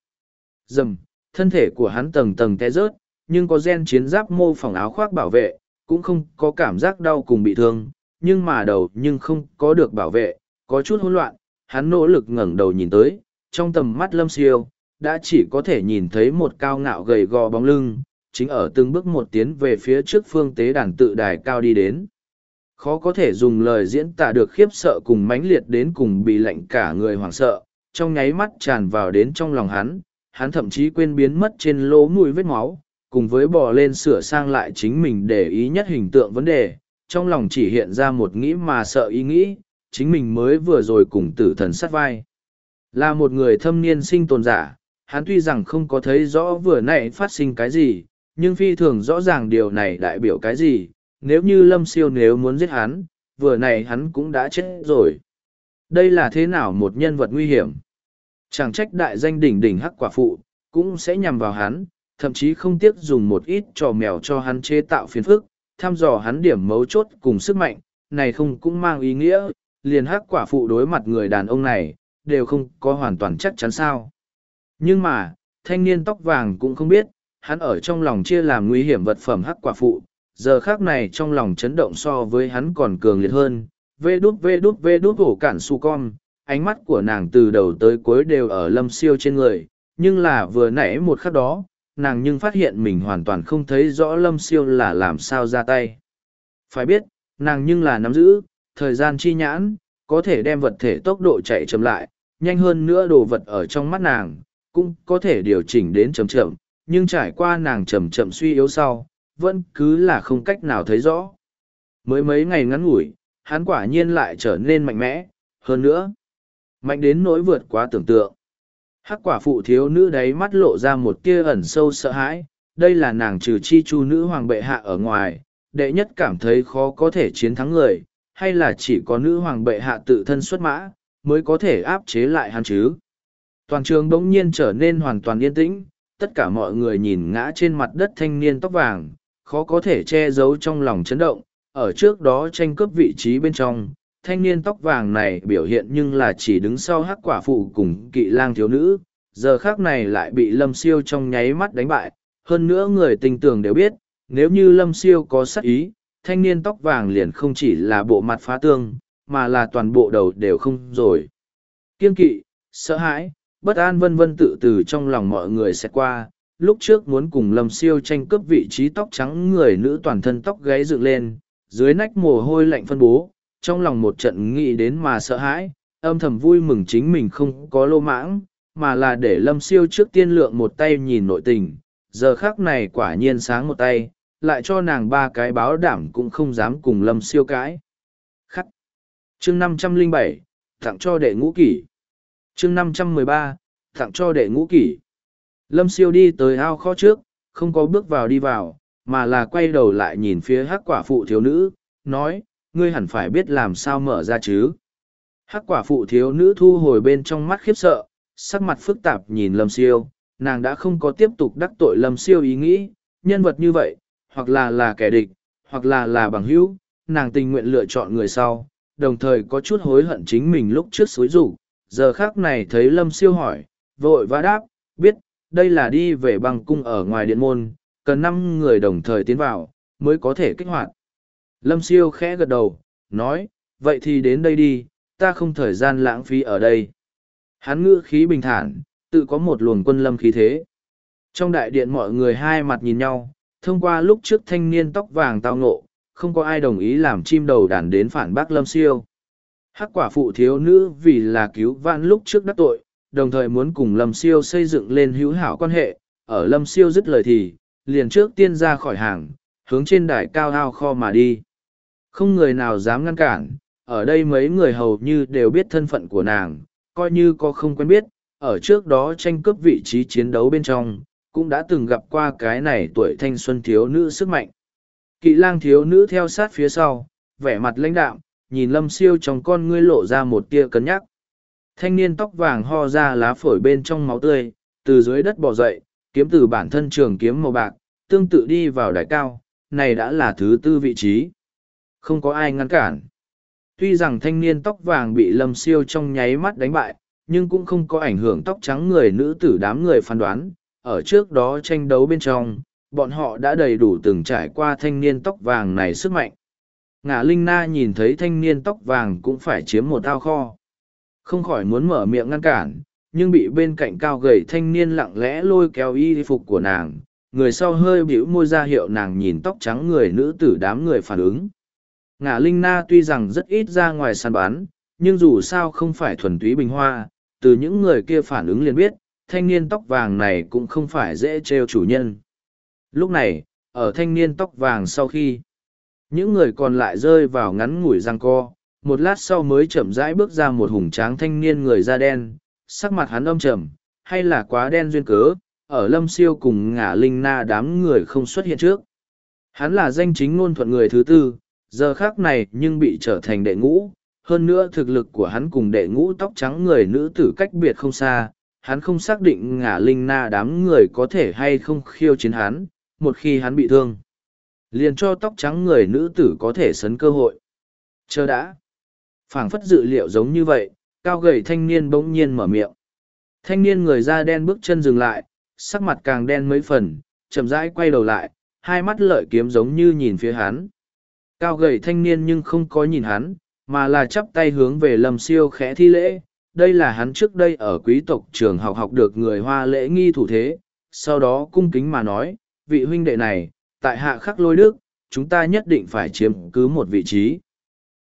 Dầm, thân thể của hắn tầng tầng té rớt, nhưng có gen chiến giáp mô phỏng áo khoác bảo vệ, cũng không có cảm giác đau cùng bị thương, nhưng mà đầu nhưng không có được bảo vệ, có chút hỗn loạn, hắn nỗ lực ngẩng đầu nhìn tới, trong tầm mắt lâm siêu, đã chỉ có thể nhìn thấy một cao ngạo gầy gò bóng lưng, chính ở từng bước một tiến về phía trước phương tế đàn tự đài cao đi đến. Khó có thể dùng lời diễn tả được khiếp sợ cùng mãnh liệt đến cùng bị lạnh cả người hoảng sợ, trong nháy mắt tràn vào đến trong lòng hắn, hắn thậm chí quên biến mất trên lỗ mũi vết máu, cùng với bò lên sửa sang lại chính mình để ý nhất hình tượng vấn đề, trong lòng chỉ hiện ra một nghĩ mà sợ ý nghĩ, chính mình mới vừa rồi cùng tử thần sát vai. Là một người thâm niên sinh tồn giả, hắn tuy rằng không có thấy rõ vừa nãy phát sinh cái gì, nhưng phi thường rõ ràng điều này đại biểu cái gì, nếu như lâm siêu nếu muốn giết hắn, vừa nãy hắn cũng đã chết rồi. Đây là thế nào một nhân vật nguy hiểm? Chẳng trách đại danh đỉnh đỉnh hắc quả phụ, cũng sẽ nhằm vào hắn, thậm chí không tiếc dùng một ít trò mèo cho hắn chế tạo phiền phức, thăm dò hắn điểm mấu chốt cùng sức mạnh, này không cũng mang ý nghĩa, liền hắc quả phụ đối mặt người đàn ông này, đều không có hoàn toàn chắc chắn sao. Nhưng mà, thanh niên tóc vàng cũng không biết, hắn ở trong lòng chia làm nguy hiểm vật phẩm hắc quả phụ, giờ khác này trong lòng chấn động so với hắn còn cường liệt hơn, vê đút vê đút vê đút hổ cản su con, ánh mắt của nàng từ đầu tới cuối đều ở lâm siêu trên người, nhưng là vừa nãy một khắc đó, nàng nhưng phát hiện mình hoàn toàn không thấy rõ lâm siêu là làm sao ra tay. Phải biết, nàng nhưng là nắm giữ, thời gian chi nhãn, có thể đem vật thể tốc độ chạy chậm lại, nhanh hơn nữa đồ vật ở trong mắt nàng, cũng có thể điều chỉnh đến chậm chậm, nhưng trải qua nàng chậm chậm suy yếu sau, vẫn cứ là không cách nào thấy rõ. Mới mấy ngày ngắn ngủi, hắn quả nhiên lại trở nên mạnh mẽ, hơn nữa, mạnh đến nỗi vượt quá tưởng tượng. Hắc quả phụ thiếu nữ đấy mắt lộ ra một tia ẩn sâu sợ hãi, đây là nàng trừ chi chu nữ hoàng bệ hạ ở ngoài, đệ nhất cảm thấy khó có thể chiến thắng người, hay là chỉ có nữ hoàng bệ hạ tự thân xuất mã, mới có thể áp chế lại hắn chứ. Toàn trường đống nhiên trở nên hoàn toàn yên tĩnh, tất cả mọi người nhìn ngã trên mặt đất thanh niên tóc vàng, khó có thể che giấu trong lòng chấn động, ở trước đó tranh cướp vị trí bên trong, thanh niên tóc vàng này biểu hiện nhưng là chỉ đứng sau hắc quả phụ cùng kỵ lang thiếu nữ, giờ khác này lại bị lâm siêu trong nháy mắt đánh bại, hơn nữa người tình tưởng đều biết, nếu như lâm siêu có sắc ý, thanh niên tóc vàng liền không chỉ là bộ mặt phá tương, mà là toàn bộ đầu đều không rồi. Kiên kỵ, sợ hãi, bất an vân vân tự từ trong lòng mọi người sẽ qua, lúc trước muốn cùng lâm siêu tranh cướp vị trí tóc trắng người nữ toàn thân tóc gáy dựng lên, dưới nách mồ hôi lạnh phân bố, trong lòng một trận nghĩ đến mà sợ hãi, âm thầm vui mừng chính mình không có lô mãng, mà là để lâm siêu trước tiên lượng một tay nhìn nội tình, giờ khác này quả nhiên sáng một tay, lại cho nàng ba cái báo đảm cũng không dám cùng lâm siêu cãi. Khắc. chương năm trăm linh bảy tặng cho đệ ngũ kỷ chương năm trăm mười ba tặng cho đệ ngũ kỷ. Lâm siêu đi tới ao kho trước, không có bước vào đi vào, mà là quay đầu lại nhìn phía hắc quả phụ thiếu nữ, nói, ngươi hẳn phải biết làm sao mở ra chứ. Hắc quả phụ thiếu nữ thu hồi bên trong mắt khiếp sợ, sắc mặt phức tạp nhìn lâm siêu, nàng đã không có tiếp tục đắc tội lâm siêu ý nghĩ, nhân vật như vậy, hoặc là là kẻ địch, hoặc là là bằng hữu, nàng tình nguyện lựa chọn người sau, đồng thời có chút hối hận chính mình lúc trước xối rủ. Giờ khác này thấy lâm siêu hỏi, vội vã đáp, biết, đây là đi về băng cung ở ngoài điện môn, cần năm người đồng thời tiến vào, mới có thể kích hoạt. Lâm siêu khẽ gật đầu, nói, vậy thì đến đây đi, ta không thời gian lãng phí ở đây. Hắn ngữ khí bình thản, tự có một luồng quân lâm khí thế. Trong đại điện mọi người hai mặt nhìn nhau, thông qua lúc trước thanh niên tóc vàng tao ngộ, không có ai đồng ý làm chim đầu đàn đến phản bác lâm siêu. Hắc quả phụ thiếu nữ vì là cứu vãn lúc trước đắc tội, đồng thời muốn cùng lâm siêu xây dựng lên hữu hảo quan hệ, ở lâm siêu dứt lời thì, liền trước tiên ra khỏi hàng, hướng trên đài cao ao kho mà đi. Không người nào dám ngăn cản, ở đây mấy người hầu như đều biết thân phận của nàng, coi như có không quen biết, ở trước đó tranh cướp vị trí chiến đấu bên trong, cũng đã từng gặp qua cái này tuổi thanh xuân thiếu nữ sức mạnh. Kỵ lang thiếu nữ theo sát phía sau, vẻ mặt lãnh đạm, nhìn lâm siêu trong con ngươi lộ ra một tia cân nhắc. Thanh niên tóc vàng ho ra lá phổi bên trong máu tươi, từ dưới đất bò dậy, kiếm từ bản thân trường kiếm màu bạc, tương tự đi vào đài cao, này đã là thứ tư vị trí. Không có ai ngăn cản. Tuy rằng thanh niên tóc vàng bị lâm siêu trong nháy mắt đánh bại, nhưng cũng không có ảnh hưởng tóc trắng người nữ tử đám người phán đoán. Ở trước đó tranh đấu bên trong, bọn họ đã đầy đủ từng trải qua thanh niên tóc vàng này sức mạnh. Ngã Linh Na nhìn thấy thanh niên tóc vàng cũng phải chiếm một ao kho. Không khỏi muốn mở miệng ngăn cản, nhưng bị bên cạnh cao gầy thanh niên lặng lẽ lôi kéo y phục của nàng. Người sau hơi bĩu môi ra hiệu nàng nhìn tóc trắng người nữ tử đám người phản ứng. Ngã Linh Na tuy rằng rất ít ra ngoài săn bán, nhưng dù sao không phải thuần túy bình hoa, từ những người kia phản ứng liền biết, thanh niên tóc vàng này cũng không phải dễ trêu chủ nhân. Lúc này, ở thanh niên tóc vàng sau khi, những người còn lại rơi vào ngắn ngủi răng co, một lát sau mới chậm rãi bước ra một hùng tráng thanh niên người da đen, sắc mặt hắn âm trầm, hay là quá đen duyên cớ, ở lâm siêu cùng ngả linh na đám người không xuất hiện trước. Hắn là danh chính ngôn thuận người thứ tư, giờ khác này nhưng bị trở thành đệ ngũ, hơn nữa thực lực của hắn cùng đệ ngũ tóc trắng người nữ tử cách biệt không xa, hắn không xác định ngả linh na đám người có thể hay không khiêu chiến hắn, một khi hắn bị thương. Liền cho tóc trắng người nữ tử có thể sấn cơ hội. Chờ đã. phảng phất dự liệu giống như vậy, cao gầy thanh niên bỗng nhiên mở miệng. Thanh niên người da đen bước chân dừng lại, sắc mặt càng đen mấy phần, chậm rãi quay đầu lại, hai mắt lợi kiếm giống như nhìn phía hắn. Cao gầy thanh niên nhưng không có nhìn hắn, mà là chắp tay hướng về lâm siêu khẽ thi lễ. Đây là hắn trước đây ở quý tộc trường học học được người hoa lễ nghi thủ thế, sau đó cung kính mà nói, vị huynh đệ này, tại hạ khắc lôi đức, chúng ta nhất định phải chiếm cứ một vị trí.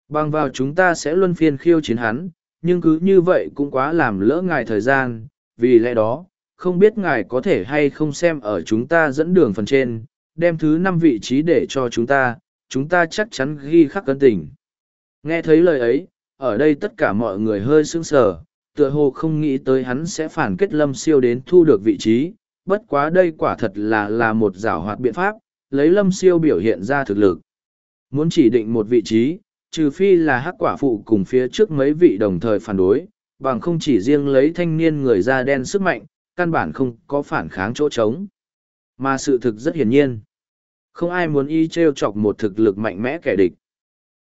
Bằng vào chúng ta sẽ luân phiên khiêu chiến hắn, nhưng cứ như vậy cũng quá làm lỡ ngài thời gian, vì lẽ đó, không biết ngài có thể hay không xem ở chúng ta dẫn đường phần trên, đem thứ năm vị trí để cho chúng ta, chúng ta chắc chắn ghi khắc cân tình. Nghe thấy lời ấy, ở đây tất cả mọi người hơi sững sờ, tựa hồ không nghĩ tới hắn sẽ phản kết lâm siêu đến thu được vị trí, bất quá đây quả thật là là một giảo hoạt biện pháp, lấy lâm siêu biểu hiện ra thực lực. Muốn chỉ định một vị trí, trừ phi là hắc quả phụ cùng phía trước mấy vị đồng thời phản đối, bằng không chỉ riêng lấy thanh niên người da đen sức mạnh, căn bản không có phản kháng chỗ trống. Mà sự thực rất hiển nhiên. Không ai muốn y treo chọc một thực lực mạnh mẽ kẻ địch.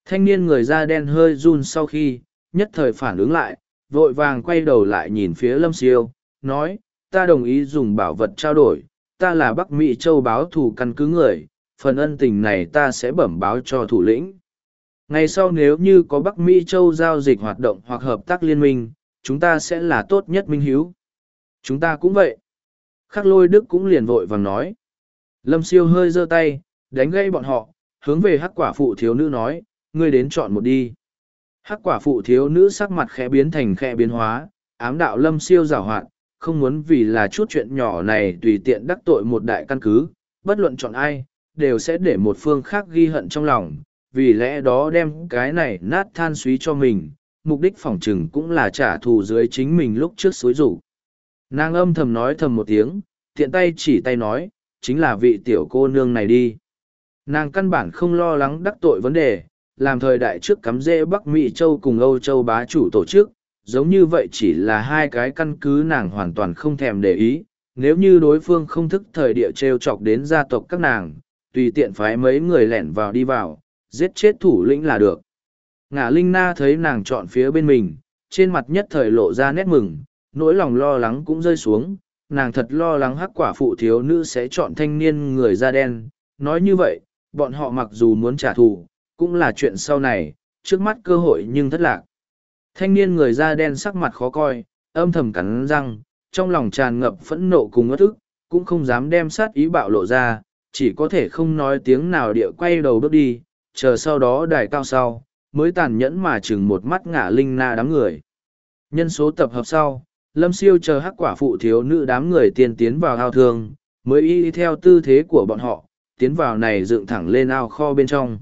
Thanh niên người da đen hơi run sau khi, nhất thời phản ứng lại, vội vàng quay đầu lại nhìn phía lâm siêu, nói, ta đồng ý dùng bảo vật trao đổi, ta là Bắc Mỹ châu báo thủ căn cứ người, phần ân tình này ta sẽ bẩm báo cho thủ lĩnh. Ngày sau nếu như có Bắc Mỹ châu giao dịch hoạt động hoặc hợp tác liên minh, chúng ta sẽ là tốt nhất minh hiếu. Chúng ta cũng vậy. Khắc lôi đức cũng liền vội vàng nói. Lâm siêu hơi giơ tay, đánh gây bọn họ, hướng về hắc quả phụ thiếu nữ nói, ngươi đến chọn một đi. Hắc quả phụ thiếu nữ sắc mặt khẽ biến thành khẽ biến hóa, ám đạo lâm siêu giảo hoạt, không muốn vì là chút chuyện nhỏ này tùy tiện đắc tội một đại căn cứ, bất luận chọn ai, đều sẽ để một phương khác ghi hận trong lòng, vì lẽ đó đem cái này nát than suý cho mình, mục đích phỏng chừng cũng là trả thù dưới chính mình lúc trước xối rủ. Nàng âm thầm nói thầm một tiếng, tiện tay chỉ tay nói, chính là vị tiểu cô nương này đi. Nàng căn bản không lo lắng đắc tội vấn đề, làm thời đại trước cắm rễ Bắc Mỹ Châu cùng Âu Châu bá chủ tổ chức, giống như vậy chỉ là hai cái căn cứ nàng hoàn toàn không thèm để ý, nếu như đối phương không thức thời địa trêu chọc đến gia tộc các nàng, tùy tiện phái mấy người lẻn vào đi vào, giết chết thủ lĩnh là được. Ngã Linh Na thấy nàng chọn phía bên mình, trên mặt nhất thời lộ ra nét mừng, nỗi lòng lo lắng cũng rơi xuống, nàng thật lo lắng hắc quả phụ thiếu nữ sẽ chọn thanh niên người da đen, nói như vậy, bọn họ mặc dù muốn trả thù, cũng là chuyện sau này, trước mắt cơ hội nhưng thất lạc. Thanh niên người da đen sắc mặt khó coi, âm thầm cắn răng, trong lòng tràn ngập phẫn nộ cùng ớt ức, cũng không dám đem sát ý bạo lộ ra, chỉ có thể không nói tiếng nào địa quay đầu bước đi, chờ sau đó đài cao sau, mới tàn nhẫn mà chừng một mắt ngả linh na đám người. Nhân số tập hợp sau, lâm siêu chờ hắc quả phụ thiếu nữ đám người tiên tiến vào ao thương, mới y theo tư thế của bọn họ, tiến vào này dựng thẳng lên ao kho bên trong.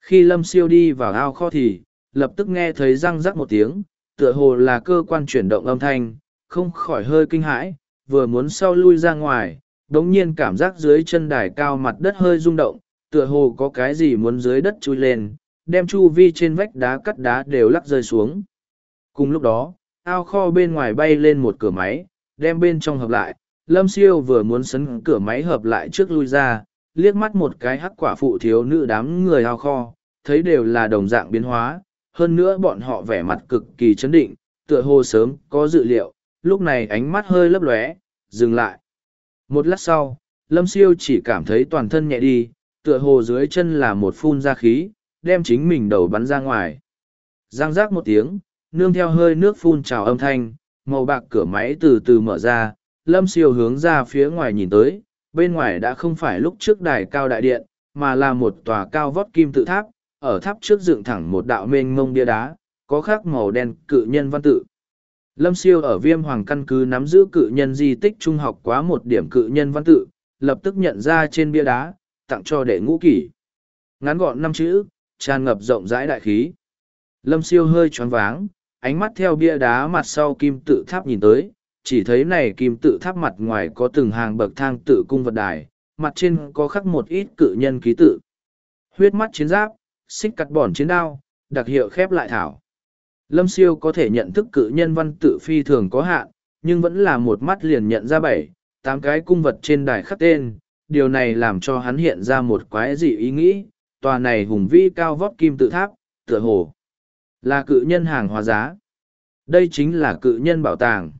Khi lâm siêu đi vào ao kho thì, lập tức nghe thấy răng rắc một tiếng, tựa hồ là cơ quan chuyển động âm thanh, không khỏi hơi kinh hãi, vừa muốn sau lui ra ngoài, đống nhiên cảm giác dưới chân đài cao mặt đất hơi rung động, tựa hồ có cái gì muốn dưới đất chui lên, đem chu vi trên vách đá cắt đá đều lắc rơi xuống. Cùng lúc đó, ao kho bên ngoài bay lên một cửa máy, đem bên trong hợp lại, lâm siêu vừa muốn sấn cửa máy hợp lại trước lui ra, liếc mắt một cái hắc quả phụ thiếu nữ đám người ao kho, thấy đều là đồng dạng biến hóa, hơn nữa bọn họ vẻ mặt cực kỳ chấn định, tựa hồ sớm có dự liệu, lúc này ánh mắt hơi lấp lóe, dừng lại. Một lát sau, Lâm Siêu chỉ cảm thấy toàn thân nhẹ đi, tựa hồ dưới chân là một phun ra khí, đem chính mình đầu bắn ra ngoài. Giang rác một tiếng, nương theo hơi nước phun trào âm thanh, màu bạc cửa máy từ từ mở ra, Lâm Siêu hướng ra phía ngoài nhìn tới, bên ngoài đã không phải lúc trước đài cao đại điện, mà là một tòa cao vót kim tự tháp, ở tháp trước dựng thẳng một đạo mênh mông bia đá, có khắc màu đen cự nhân văn tự. Lâm Siêu ở viêm hoàng căn cứ nắm giữ cự nhân di tích trung học quá một điểm cự nhân văn tự, lập tức nhận ra trên bia đá, tặng cho đệ ngũ kỷ. Ngắn gọn năm chữ, tràn ngập rộng rãi đại khí. Lâm Siêu hơi choáng váng, ánh mắt theo bia đá mặt sau kim tự tháp nhìn tới, chỉ thấy này kim tự tháp mặt ngoài có từng hàng bậc thang tự cung vật đài, mặt trên có khắc một ít cự nhân ký tự. Huyết mắt chiến giáp, xích cắt bòn chiến đao, đặc hiệu khép lại thảo. Lâm siêu có thể nhận thức cự nhân văn tự phi thường có hạn, nhưng vẫn là một mắt liền nhận ra bảy, tám cái cung vật trên đài khắc tên. Điều này làm cho hắn hiện ra một quái dị ý nghĩ, tòa này hùng vĩ cao vóc kim tự tháp, tựa hồ. Là cự nhân hàng hóa giá. Đây chính là cự nhân bảo tàng.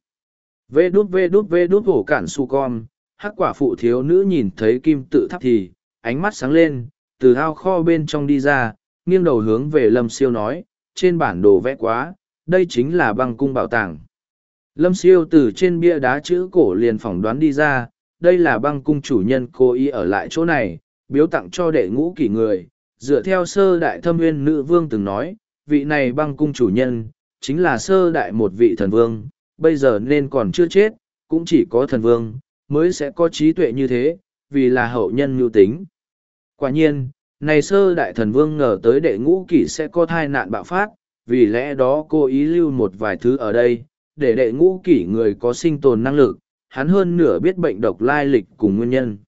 Vê đút vê đút vê đút hổ cản su con, hắc quả phụ thiếu nữ nhìn thấy kim tự tháp thì, ánh mắt sáng lên, từ ao kho bên trong đi ra, nghiêng đầu hướng về lâm siêu nói, trên bản đồ vẽ quá, đây chính là băng cung bảo tàng. Lâm siêu từ trên bia đá chữ cổ liền phỏng đoán đi ra, đây là băng cung chủ nhân cố ý ở lại chỗ này, biếu tặng cho đệ ngũ kỷ người. Dựa theo sơ đại thâm nguyên nữ vương từng nói, vị này băng cung chủ nhân, chính là sơ đại một vị thần vương, bây giờ nên còn chưa chết, cũng chỉ có thần vương, mới sẽ có trí tuệ như thế, vì là hậu nhân mưu tính. Quả nhiên, này sơ đại thần vương ngờ tới đệ ngũ kỷ sẽ có thai nạn bạo phát, vì lẽ đó cô ý lưu một vài thứ ở đây, để đệ ngũ kỷ người có sinh tồn năng lực, hắn hơn nửa biết bệnh độc lai lịch cùng nguyên nhân.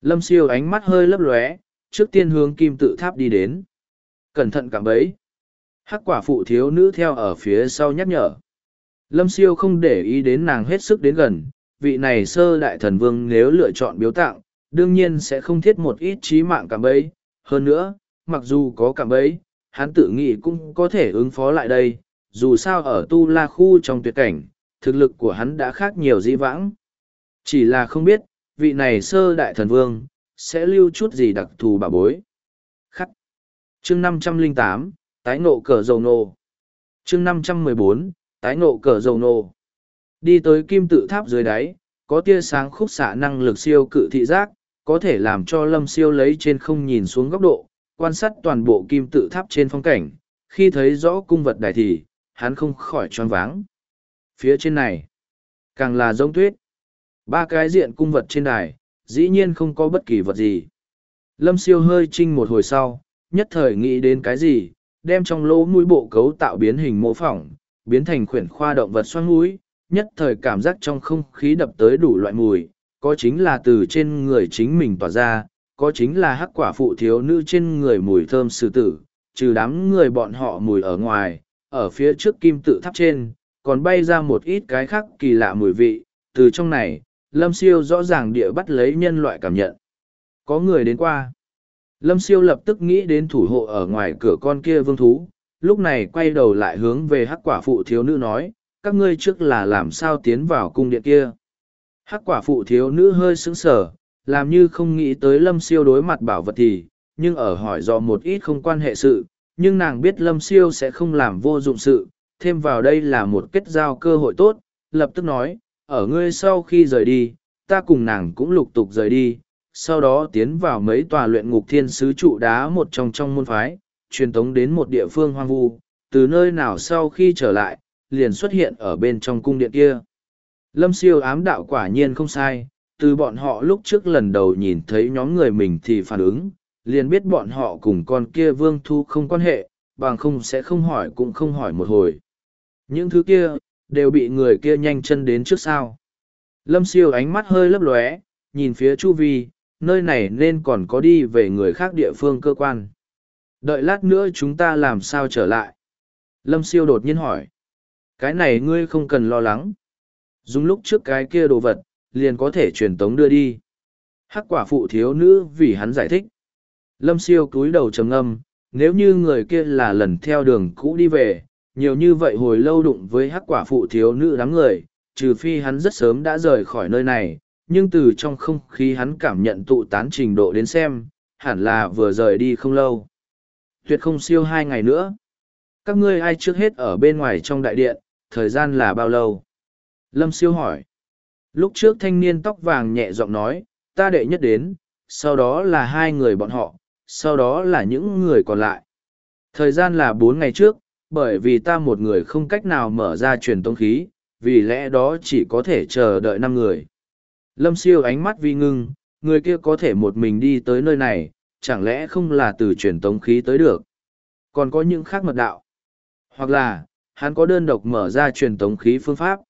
Lâm siêu ánh mắt hơi lấp lóe, trước tiên hướng kim tự tháp đi đến. Cẩn thận cảm bấy. Hắc quả phụ thiếu nữ theo ở phía sau nhắc nhở. Lâm siêu không để ý đến nàng hết sức đến gần, vị này sơ đại thần vương nếu lựa chọn biếu tặng, đương nhiên sẽ không thiết một ít trí mạng cảm bấy. Hơn nữa, mặc dù có cảm bấy, hắn tự nghĩ cũng có thể ứng phó lại đây, dù sao ở tu la khu trong tuyệt cảnh, thực lực của hắn đã khác nhiều di vãng. Chỉ là không biết, vị này sơ đại thần vương, sẽ lưu chút gì đặc thù bà bối. Khắc. chương năm trăm linh tám tái nộ cờ dầu nô. chương năm trăm mười bốn tái nộ cờ dầu nô. Đi tới kim tự tháp dưới đáy, có tia sáng khúc xạ năng lực siêu cự thị giác, có thể làm cho lâm siêu lấy trên không nhìn xuống góc độ, quan sát toàn bộ kim tự tháp trên phong cảnh, khi thấy rõ cung vật đài thì, hắn không khỏi choáng váng. Phía trên này, càng là giống tuyết. Ba cái diện cung vật trên đài, dĩ nhiên không có bất kỳ vật gì. Lâm siêu hơi trinh một hồi sau, nhất thời nghĩ đến cái gì, đem trong lỗ mũi bộ cấu tạo biến hình mô phỏng, biến thành khuyển khoa động vật xoăn mũi, nhất thời cảm giác trong không khí đập tới đủ loại mùi, có chính là từ trên người chính mình tỏa ra, có chính là hắc quả phụ thiếu nữ trên người mùi thơm sư tử, trừ đám người bọn họ mùi ở ngoài, ở phía trước kim tự tháp trên, còn bay ra một ít cái khác kỳ lạ mùi vị, từ trong này, lâm siêu rõ ràng địa bắt lấy nhân loại cảm nhận. Có người đến qua. Lâm siêu lập tức nghĩ đến thủ hộ ở ngoài cửa con kia vương thú, lúc này quay đầu lại hướng về hắc quả phụ thiếu nữ nói, các ngươi trước là làm sao tiến vào cung điện kia. Hắc quả phụ thiếu nữ hơi sững sờ, làm như không nghĩ tới lâm siêu đối mặt bảo vật thì, nhưng ở hỏi do một ít không quan hệ sự, nhưng nàng biết lâm siêu sẽ không làm vô dụng sự, thêm vào đây là một kết giao cơ hội tốt, lập tức nói, ở ngươi sau khi rời đi, ta cùng nàng cũng lục tục rời đi, sau đó tiến vào mấy tòa luyện ngục thiên sứ trụ đá một trong trong môn phái, truyền tống đến một địa phương hoang vu, từ nơi nào sau khi trở lại, liền xuất hiện ở bên trong cung điện kia. Lâm siêu ám đạo quả nhiên không sai, từ bọn họ lúc trước lần đầu nhìn thấy nhóm người mình thì phản ứng, liền biết bọn họ cùng con kia vương thu không quan hệ, bằng không sẽ không hỏi cũng không hỏi một hồi. Những thứ kia, đều bị người kia nhanh chân đến trước sau. Lâm siêu ánh mắt hơi lấp lóe, nhìn phía chu vi, nơi này nên còn có đi về người khác địa phương cơ quan. Đợi lát nữa chúng ta làm sao trở lại? Lâm siêu đột nhiên hỏi. Cái này ngươi không cần lo lắng. Dùng lúc trước cái kia đồ vật, liền có thể truyền tống đưa đi. Hắc quả phụ thiếu nữ vì hắn giải thích. Lâm siêu cúi đầu trầm ngâm, nếu như người kia là lần theo đường cũ đi về, nhiều như vậy hồi lâu đụng với hắc quả phụ thiếu nữ đám người, trừ phi hắn rất sớm đã rời khỏi nơi này, nhưng từ trong không khí hắn cảm nhận tụ tán trình độ đến xem, hẳn là vừa rời đi không lâu. Tuyệt không siêu hai ngày nữa. Các ngươi ai trước hết ở bên ngoài trong đại điện, thời gian là bao lâu? Lâm siêu hỏi. Lúc trước thanh niên tóc vàng nhẹ giọng nói, ta đệ nhất đến, sau đó là hai người bọn họ, sau đó là những người còn lại. Thời gian là bốn ngày trước, bởi vì ta một người không cách nào mở ra truyền tông khí, vì lẽ đó chỉ có thể chờ đợi năm người. Lâm siêu ánh mắt vi ngưng, người kia có thể một mình đi tới nơi này, chẳng lẽ không là từ truyền tống khí tới được. Còn có những khác mật đạo. Hoặc là, hắn có đơn độc mở ra truyền tống khí phương pháp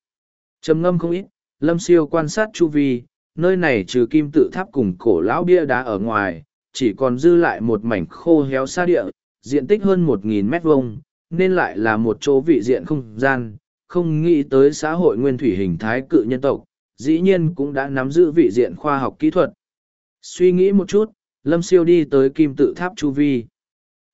trầm ngâm không ít, lâm siêu quan sát chu vi, nơi này trừ kim tự tháp cùng cổ lão bia đá ở ngoài, chỉ còn dư lại một mảnh khô héo xa địa, diện tích hơn một nghìn mét vuông, nên lại là một chỗ vị diện không gian, không nghĩ tới xã hội nguyên thủy hình thái cự nhân tộc, dĩ nhiên cũng đã nắm giữ vị diện khoa học kỹ thuật. Suy nghĩ một chút, Lâm Siêu đi tới kim tự tháp Chu Vi.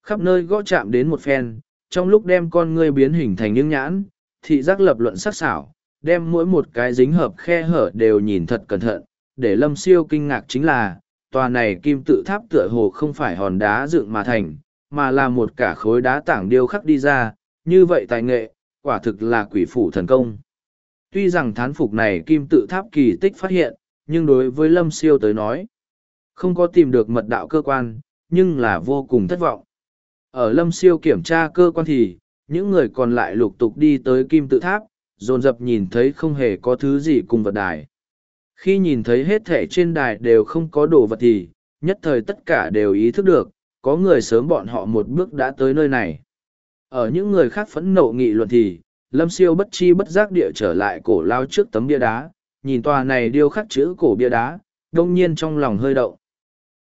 Khắp nơi gõ chạm đến một phen, trong lúc đem con ngươi biến hình thành những nhãn, thị giác lập luận sắc sảo, đem mỗi một cái dính hợp khe hở đều nhìn thật cẩn thận, để Lâm Siêu kinh ngạc chính là, tòa này kim tự tháp tựa hồ không phải hòn đá dựng mà thành, mà là một cả khối đá tảng điêu khắc đi ra, như vậy tài nghệ, quả thực là quỷ phủ thần công. Tuy rằng thán phục này kim tự tháp kỳ tích phát hiện, nhưng đối với Lâm Siêu tới nói, không có tìm được mật đạo cơ quan, nhưng là vô cùng thất vọng. Ở Lâm Siêu kiểm tra cơ quan thì, những người còn lại lục tục đi tới kim tự tháp, dồn dập nhìn thấy không hề có thứ gì cùng vật đài. Khi nhìn thấy hết thể trên đài đều không có đồ vật thì, nhất thời tất cả đều ý thức được, có người sớm bọn họ một bước đã tới nơi này. Ở những người khác phẫn nộ nghị luận thì, lâm siêu bất chi bất giác địa trở lại cổ lao trước tấm bia đá, nhìn tòa này điêu khắc chữ cổ bia đá, đông nhiên trong lòng hơi động.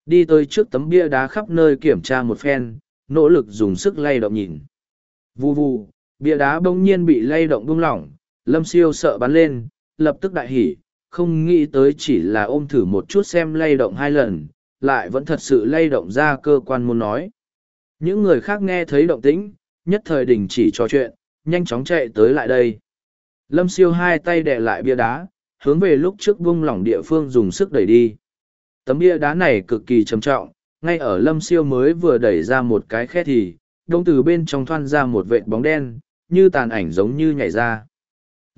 Đi tới trước tấm bia đá khắp nơi kiểm tra một phen, nỗ lực dùng sức lay động nhìn. Vù vù, bia đá bỗng nhiên bị lay động buông lỏng, lâm siêu sợ bắn lên, lập tức đại hỉ, không nghĩ tới chỉ là ôm thử một chút xem lay động hai lần, lại vẫn thật sự lay động ra cơ quan muốn nói. Những người khác nghe thấy động tĩnh, nhất thời đình chỉ trò chuyện, nhanh chóng chạy tới lại đây. Lâm siêu hai tay đè lại bia đá, hướng về lúc trước vung lỏng địa phương dùng sức đẩy đi. Tấm bia đá này cực kỳ trầm trọng, ngay ở lâm siêu mới vừa đẩy ra một cái khe thì, đông từ bên trong thoan ra một vệt bóng đen, như tàn ảnh giống như nhảy ra.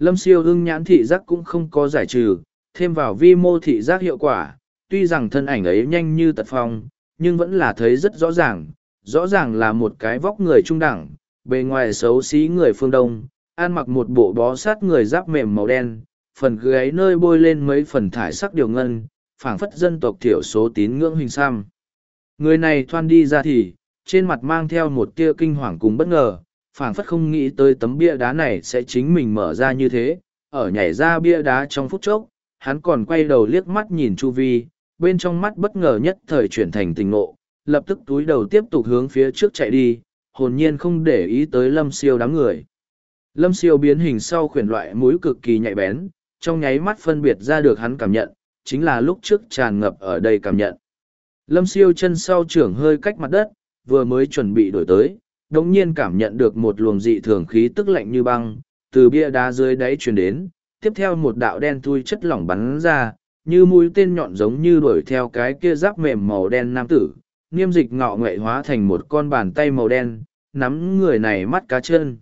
Lâm siêu ưng nhãn thị giác cũng không có giải trừ, thêm vào vi mô thị giác hiệu quả, tuy rằng thân ảnh ấy nhanh như tật phong, nhưng vẫn là thấy rất rõ ràng, rõ ràng là một cái vóc người trung đẳng, bề ngoài xấu xí người phương Đông, ăn mặc một bộ bó sát người giáp mềm màu đen, phần gáy nơi bôi lên mấy phần thải sắc điều ngân, phảng phất dân tộc thiểu số tín ngưỡng hình xăm. Người này thoan đi ra thì, trên mặt mang theo một tia kinh hoàng cùng bất ngờ, phảng phất không nghĩ tới tấm bia đá này sẽ chính mình mở ra như thế, ở nhảy ra bia đá trong phút chốc, hắn còn quay đầu liếc mắt nhìn chu vi, bên trong mắt bất ngờ nhất thời chuyển thành tình ngộ, lập tức túi đầu tiếp tục hướng phía trước chạy đi, hồn nhiên không để ý tới lâm siêu đám người. Lâm siêu biến hình sau khuyển loại mũi cực kỳ nhạy bén, trong nháy mắt phân biệt ra được hắn cảm nhận, chính là lúc trước tràn ngập ở đây cảm nhận. Lâm siêu chân sau trưởng hơi cách mặt đất, vừa mới chuẩn bị đổi tới, đồng nhiên cảm nhận được một luồng dị thường khí tức lạnh như băng, từ bia đá dưới đáy truyền đến, tiếp theo một đạo đen thui chất lỏng bắn ra, như mũi tên nhọn giống như đuổi theo cái kia giáp mềm màu đen nam tử, niêm dịch ngọ nghệ hóa thành một con bàn tay màu đen, nắm người này mắt cá chân.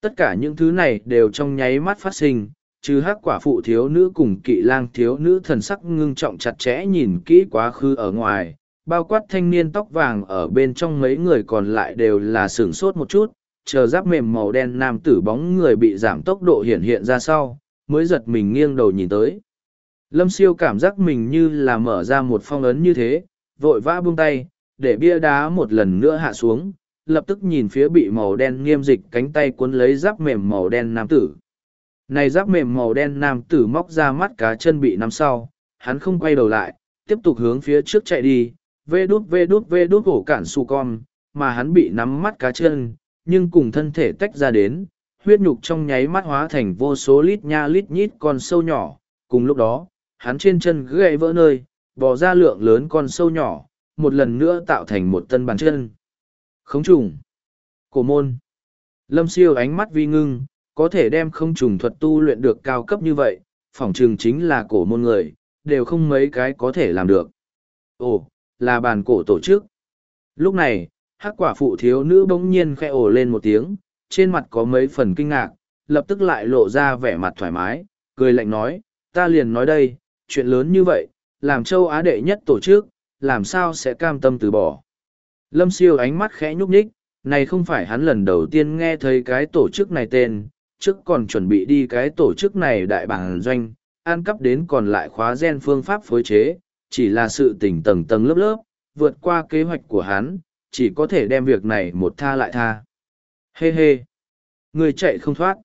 Tất cả những thứ này đều trong nháy mắt phát sinh, trừ hắc quả phụ thiếu nữ cùng kỵ lang thiếu nữ thần sắc ngưng trọng chặt chẽ nhìn kỹ quá khứ ở ngoài, bao quát thanh niên tóc vàng ở bên trong mấy người còn lại đều là sửng sốt một chút, chờ giáp mềm màu đen nam tử bóng người bị giảm tốc độ hiện hiện ra sau, mới giật mình nghiêng đầu nhìn tới. Lâm siêu cảm giác mình như là mở ra một phong ấn như thế, vội vã buông tay, để bia đá một lần nữa hạ xuống, lập tức nhìn phía bị màu đen nghiêm dịch cánh tay cuốn lấy giáp mềm màu đen nam tử. Này giáp mềm màu đen nam tử móc ra mắt cá chân bị nắm sau, hắn không quay đầu lại, tiếp tục hướng phía trước chạy đi, vê đút vê đút vê đút hổ cản su con, mà hắn bị nắm mắt cá chân, nhưng cùng thân thể tách ra đến, huyết nhục trong nháy mắt hóa thành vô số lít nha lít nhít con sâu nhỏ, cùng lúc đó, hắn trên chân gãy vỡ nơi, bò ra lượng lớn con sâu nhỏ, một lần nữa tạo thành một tân bàn chân. Khống trùng. Cổ môn. Lâm siêu ánh mắt vi ngưng, có thể đem không trùng thuật tu luyện được cao cấp như vậy, phỏng trường chính là cổ môn người, đều không mấy cái có thể làm được. Ồ, là bàn cổ tổ chức. Lúc này, hắc quả phụ thiếu nữ bỗng nhiên khẽ ồ lên một tiếng, trên mặt có mấy phần kinh ngạc, lập tức lại lộ ra vẻ mặt thoải mái, cười lạnh nói, ta liền nói đây, chuyện lớn như vậy, làm châu Á đệ nhất tổ chức, làm sao sẽ cam tâm từ bỏ. Lâm siêu ánh mắt khẽ nhúc nhích, này không phải hắn lần đầu tiên nghe thấy cái tổ chức này tên, trước còn chuẩn bị đi cái tổ chức này đại bản doanh, ăn cắp đến còn lại khóa gen phương pháp phối chế, chỉ là sự tỉnh tầng tầng lớp lớp, vượt qua kế hoạch của hắn, chỉ có thể đem việc này một tha lại tha. Hê hê! Người chạy không thoát.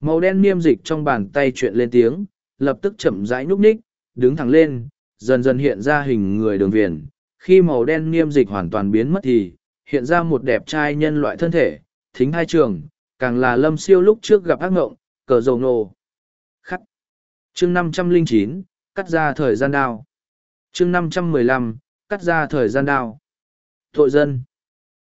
Màu đen niêm dịch trong bàn tay chuyện lên tiếng, lập tức chậm rãi nhúc nhích, đứng thẳng lên, dần dần hiện ra hình người đường viền. Khi màu đen niêm dịch hoàn toàn biến mất thì, hiện ra một đẹp trai nhân loại thân thể, thính hai trường, càng là lâm siêu lúc trước gặp ác ngộng, cờ dầu nổ. Khắc. chương năm trăm linh chín cắt ra thời gian đao chương năm trăm mười lăm cắt ra thời gian đao. Tội dân.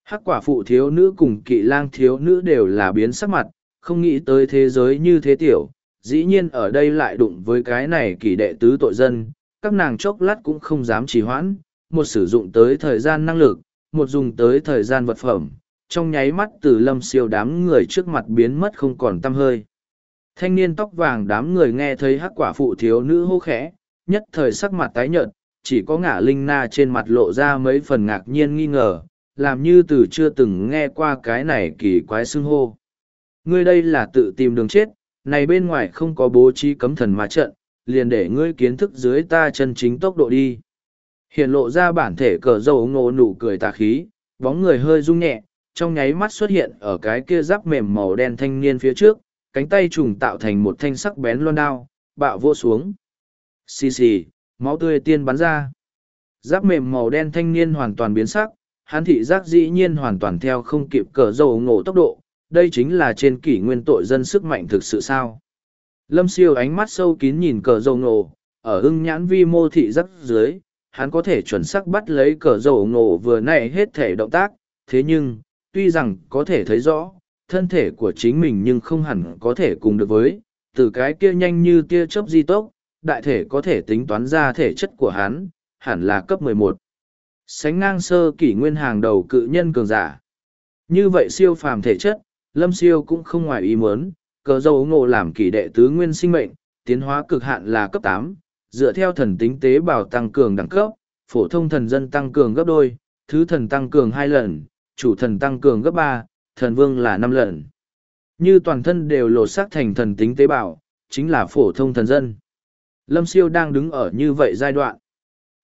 Hắc quả phụ thiếu nữ cùng kỵ lang thiếu nữ đều là biến sắc mặt, không nghĩ tới thế giới như thế tiểu, dĩ nhiên ở đây lại đụng với cái này kỳ đệ tứ tội dân, các nàng chốc lát cũng không dám trì hoãn, một sử dụng tới thời gian năng lực, một dùng tới thời gian vật phẩm, trong nháy mắt từ lâm siêu đám người trước mặt biến mất không còn tâm hơi. Thanh niên tóc vàng đám người nghe thấy hắc quả phụ thiếu nữ hô khẽ, nhất thời sắc mặt tái nhợt, chỉ có ngả linh na trên mặt lộ ra mấy phần ngạc nhiên nghi ngờ, làm như từ chưa từng nghe qua cái này kỳ quái xưng hô. Ngươi đây là tự tìm đường chết, này bên ngoài không có bố trí cấm thần mà trận, liền để ngươi kiến thức dưới ta chân chính tốc độ đi. Hiện lộ ra bản thể cờ dầu ngộ nụ cười tà khí, bóng người hơi rung nhẹ, trong nháy mắt xuất hiện ở cái kia giáp mềm màu đen thanh niên phía trước, cánh tay trùng tạo thành một thanh sắc bén loan đao, bạo vô xuống. Xì xì, máu tươi tiên bắn ra. Giáp mềm màu đen thanh niên hoàn toàn biến sắc, hắn thị giác dĩ nhiên hoàn toàn theo không kịp cờ dầu ngộ tốc độ, đây chính là trên kỷ nguyên tội dân sức mạnh thực sự sao. Lâm siêu ánh mắt sâu kín nhìn cờ dầu ngộ, ở ưng nhãn vi mô thị giác dưới, hắn có thể chuẩn xác bắt lấy cờ dầu ngộ vừa nãy hết thể động tác, thế nhưng, tuy rằng có thể thấy rõ, thân thể của chính mình nhưng không hẳn có thể cùng được với, từ cái kia nhanh như tia chớp di tốc, đại thể có thể tính toán ra thể chất của hắn, hẳn là cấp 11. Sánh ngang sơ kỷ nguyên hàng đầu cự nhân cường giả. Như vậy siêu phàm thể chất, lâm siêu cũng không ngoài ý muốn, cờ dầu ngộ làm kỷ đệ tứ nguyên sinh mệnh, tiến hóa cực hạn là cấp tám, dựa theo thần tính tế bào tăng cường đẳng cấp, phổ thông thần dân tăng cường gấp đôi, thứ thần tăng cường hai lần, chủ thần tăng cường gấp ba, thần vương là năm lần. Như toàn thân đều lột xác thành thần tính tế bào, chính là phổ thông thần dân. Lâm siêu đang đứng ở như vậy giai đoạn.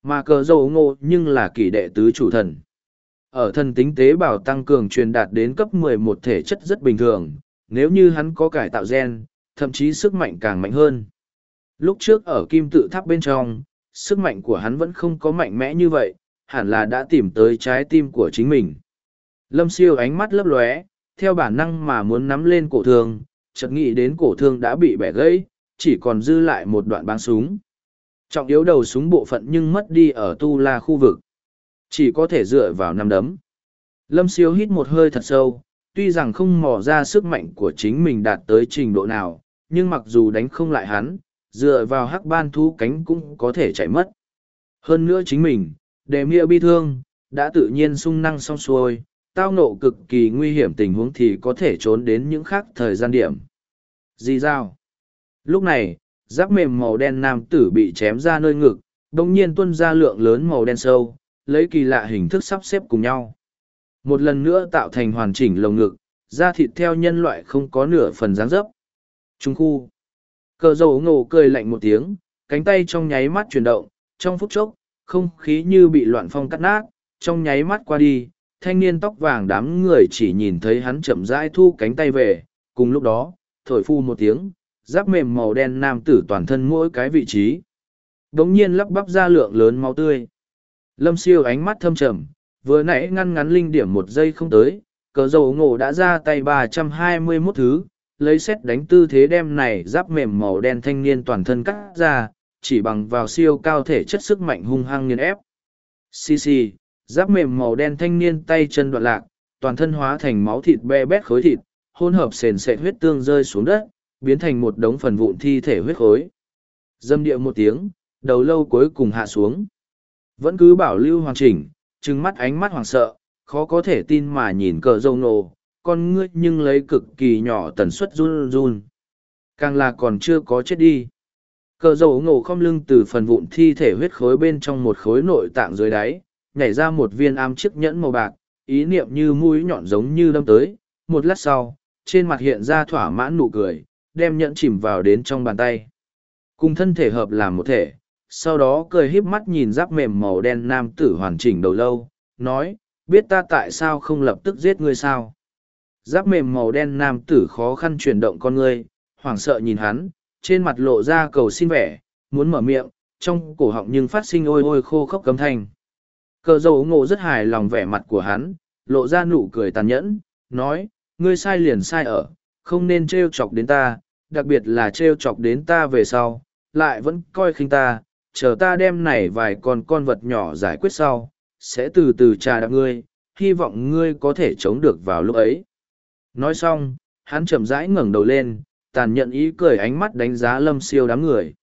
Mà cờ dầu ngộ nhưng là kỳ đệ tứ chủ thần. Ở thần tính tế bào tăng cường truyền đạt đến cấp 11 thể chất rất bình thường, nếu như hắn có cải tạo gen, thậm chí sức mạnh càng mạnh hơn. Lúc trước ở kim tự tháp bên trong, sức mạnh của hắn vẫn không có mạnh mẽ như vậy, hẳn là đã tìm tới trái tim của chính mình. Lâm siêu ánh mắt lấp lóe, theo bản năng mà muốn nắm lên cổ thương, chợt nghĩ đến cổ thương đã bị bẻ gãy, chỉ còn dư lại một đoạn băng súng. Trọng yếu đầu súng bộ phận nhưng mất đi ở tu la khu vực. Chỉ có thể dựa vào năm đấm. Lâm siêu hít một hơi thật sâu, tuy rằng không mò ra sức mạnh của chính mình đạt tới trình độ nào, nhưng mặc dù đánh không lại hắn, dựa vào hắc ban thú cánh cũng có thể chạy mất. Hơn nữa chính mình, đề mịa bi thương, đã tự nhiên sung năng xong xuôi, tao nộ cực kỳ nguy hiểm tình huống thì có thể trốn đến những khác thời gian điểm. Di giao. Lúc này, giáp mềm màu đen nam tử bị chém ra nơi ngực, đồng nhiên tuân ra lượng lớn màu đen sâu, lấy kỳ lạ hình thức sắp xếp cùng nhau. Một lần nữa tạo thành hoàn chỉnh lồng ngực, da thịt theo nhân loại không có nửa phần dáng dấp. Trung khu. Cờ dầu ngộ cười lạnh một tiếng, cánh tay trong nháy mắt chuyển động, trong phút chốc, không khí như bị loạn phong cắt nát, trong nháy mắt qua đi, thanh niên tóc vàng đám người chỉ nhìn thấy hắn chậm rãi thu cánh tay về, cùng lúc đó, thổi phu một tiếng, giáp mềm màu đen nam tử toàn thân mỗi cái vị trí. Đống nhiên lắp bắp ra lượng lớn máu tươi. Lâm siêu ánh mắt thâm trầm, vừa nãy ngăn ngắn linh điểm một giây không tới, cờ dầu ngộ đã ra tay ba trăm hai mươi 321 thứ, lấy xét đánh tư thế đem này giáp mềm màu đen thanh niên toàn thân cắt ra, chỉ bằng vào siêu cao thể chất sức mạnh hung hăng nghiền ép. Xì xì, giáp mềm màu đen thanh niên tay chân đoạn lạc, toàn thân hóa thành máu thịt be bét khối thịt, hỗn hợp sền sệt huyết tương rơi xuống đất, biến thành một đống phần vụn thi thể huyết khối. Dâm địa một tiếng, đầu lâu cuối cùng hạ xuống. Vẫn cứ bảo lưu hoàn chỉnh, trừng mắt ánh mắt hoàng sợ, khó có thể tin mà nhìn cờ dâu nổ, con ngươi nhưng lấy cực kỳ nhỏ tần suất run run. Càng là còn chưa có chết đi. Cờ dâu ngộ không lưng từ phần vụn thi thể huyết khối bên trong một khối nội tạng dưới đáy, nhảy ra một viên am chiếc nhẫn màu bạc, ý niệm như mũi nhọn giống như đâm tới. Một lát sau, trên mặt hiện ra thỏa mãn nụ cười, đem nhẫn chìm vào đến trong bàn tay. Cùng thân thể hợp làm một thể, sau đó cười híp mắt nhìn giáp mềm màu đen nam tử hoàn chỉnh đầu lâu, nói, biết ta tại sao không lập tức giết ngươi sao? Giáp mềm màu đen nam tử khó khăn chuyển động con ngươi, hoảng sợ nhìn hắn, trên mặt lộ ra cầu xin vẻ, muốn mở miệng, trong cổ họng nhưng phát sinh ôi ôi khô khốc cấm thanh. Cờ dầu ngộ rất hài lòng vẻ mặt của hắn, lộ ra nụ cười tàn nhẫn, nói, ngươi sai liền sai ở, không nên trêu chọc đến ta, đặc biệt là trêu chọc đến ta về sau, lại vẫn coi khinh ta, chờ ta đem này vài con con vật nhỏ giải quyết sau, sẽ từ từ trà đạp ngươi, hy vọng ngươi có thể chống được vào lúc ấy. Nói xong, hắn chậm rãi ngẩng đầu lên, tàn nhận ý cười ánh mắt đánh giá lâm siêu đám người.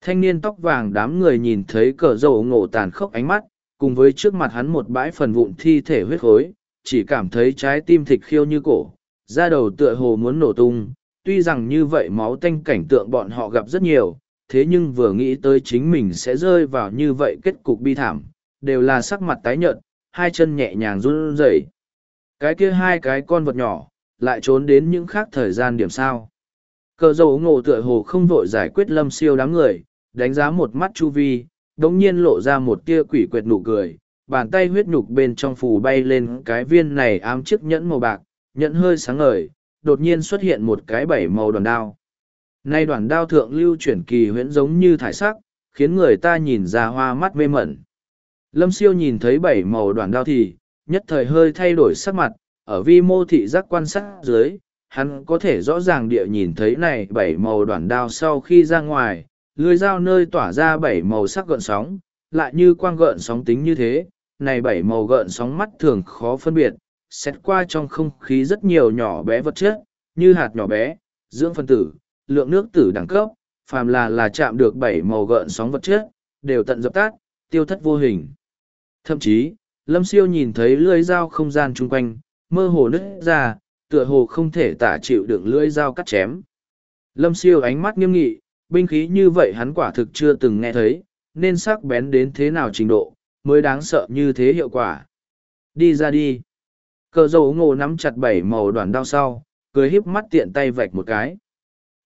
Thanh niên tóc vàng đám người nhìn thấy cờ dầu ngộ tàn khốc ánh mắt, cùng với trước mặt hắn một bãi phần vụn thi thể huyết khối, chỉ cảm thấy trái tim thịt khiêu như cổ, da đầu tựa hồ muốn nổ tung. Tuy rằng như vậy máu tanh cảnh tượng bọn họ gặp rất nhiều, thế nhưng vừa nghĩ tới chính mình sẽ rơi vào như vậy kết cục bi thảm, đều là sắc mặt tái nhợt, hai chân nhẹ nhàng run rẩy. Cái kia hai cái con vật nhỏ, lại trốn đến những khác thời gian điểm sao. Cờ dầu ngộ tựa hồ không vội giải quyết lâm siêu đám người, đánh giá một mắt chu vi, đống nhiên lộ ra một tia quỷ quệt nụ cười, bàn tay huyết nhục bên trong phù bay lên cái viên này ám chiếc nhẫn màu bạc, nhẫn hơi sáng ngời, đột nhiên xuất hiện một cái bảy màu đoàn đao. Nay đoàn đao thượng lưu chuyển kỳ huyễn giống như thải sắc, khiến người ta nhìn ra hoa mắt mê mẩn. Lâm siêu nhìn thấy bảy màu đoàn đao thì, nhất thời hơi thay đổi sắc mặt, ở vi mô thị giác quan sát dưới, hắn có thể rõ ràng địa nhìn thấy này bảy màu đoàn đao sau khi ra ngoài, lưới dao nơi tỏa ra bảy màu sắc gợn sóng, lại như quang gợn sóng tính như thế, này bảy màu gợn sóng mắt thường khó phân biệt, xét qua trong không khí rất nhiều nhỏ bé vật chất, như hạt nhỏ bé, dưỡng phân tử, lượng nước tử đẳng cấp, phàm là là chạm được bảy màu gợn sóng vật chất, đều tận dập tắt, tiêu thất vô hình. Thậm chí, Lâm Siêu nhìn thấy lưỡi dao không gian chung quanh, mơ hồ nứt ra, tựa hồ không thể tả chịu đựng lưỡi dao cắt chém. Lâm Siêu ánh mắt nghiêm nghị, binh khí như vậy hắn quả thực chưa từng nghe thấy, nên sắc bén đến thế nào trình độ, mới đáng sợ như thế hiệu quả. Đi ra đi. Cờ dầu ngộ nắm chặt bảy màu đoàn đao sau, cười híp mắt tiện tay vạch một cái.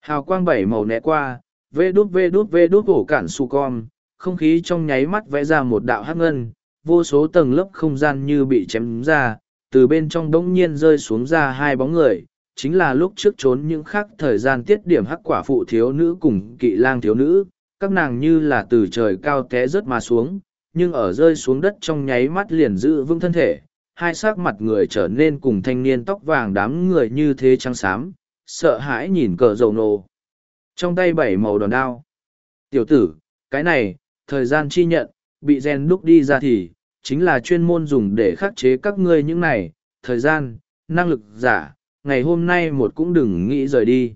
Hào quang bảy màu né qua, vê đút vê đút vê đút cổ cản su con, không khí trong nháy mắt vẽ ra một đạo hắc ngân, vô số tầng lớp không gian như bị chém ra, từ bên trong đống nhiên rơi xuống ra hai bóng người, chính là lúc trước trốn những khác thời gian tiết điểm hắc quả phụ thiếu nữ cùng kỵ lang thiếu nữ, các nàng như là từ trời cao té rớt mà xuống, nhưng ở rơi xuống đất trong nháy mắt liền giữ vững thân thể, hai sắc mặt người trở nên cùng thanh niên tóc vàng đám người như thế trắng xám, sợ hãi nhìn cờ dầu nổ. Trong tay bảy màu đòn đao. Tiểu tử, cái này, thời gian chi nhận, bị gen đúc đi ra thì, chính là chuyên môn dùng để khắc chế các ngươi những này, thời gian, năng lực giả, ngày hôm nay một cũng đừng nghĩ rời đi.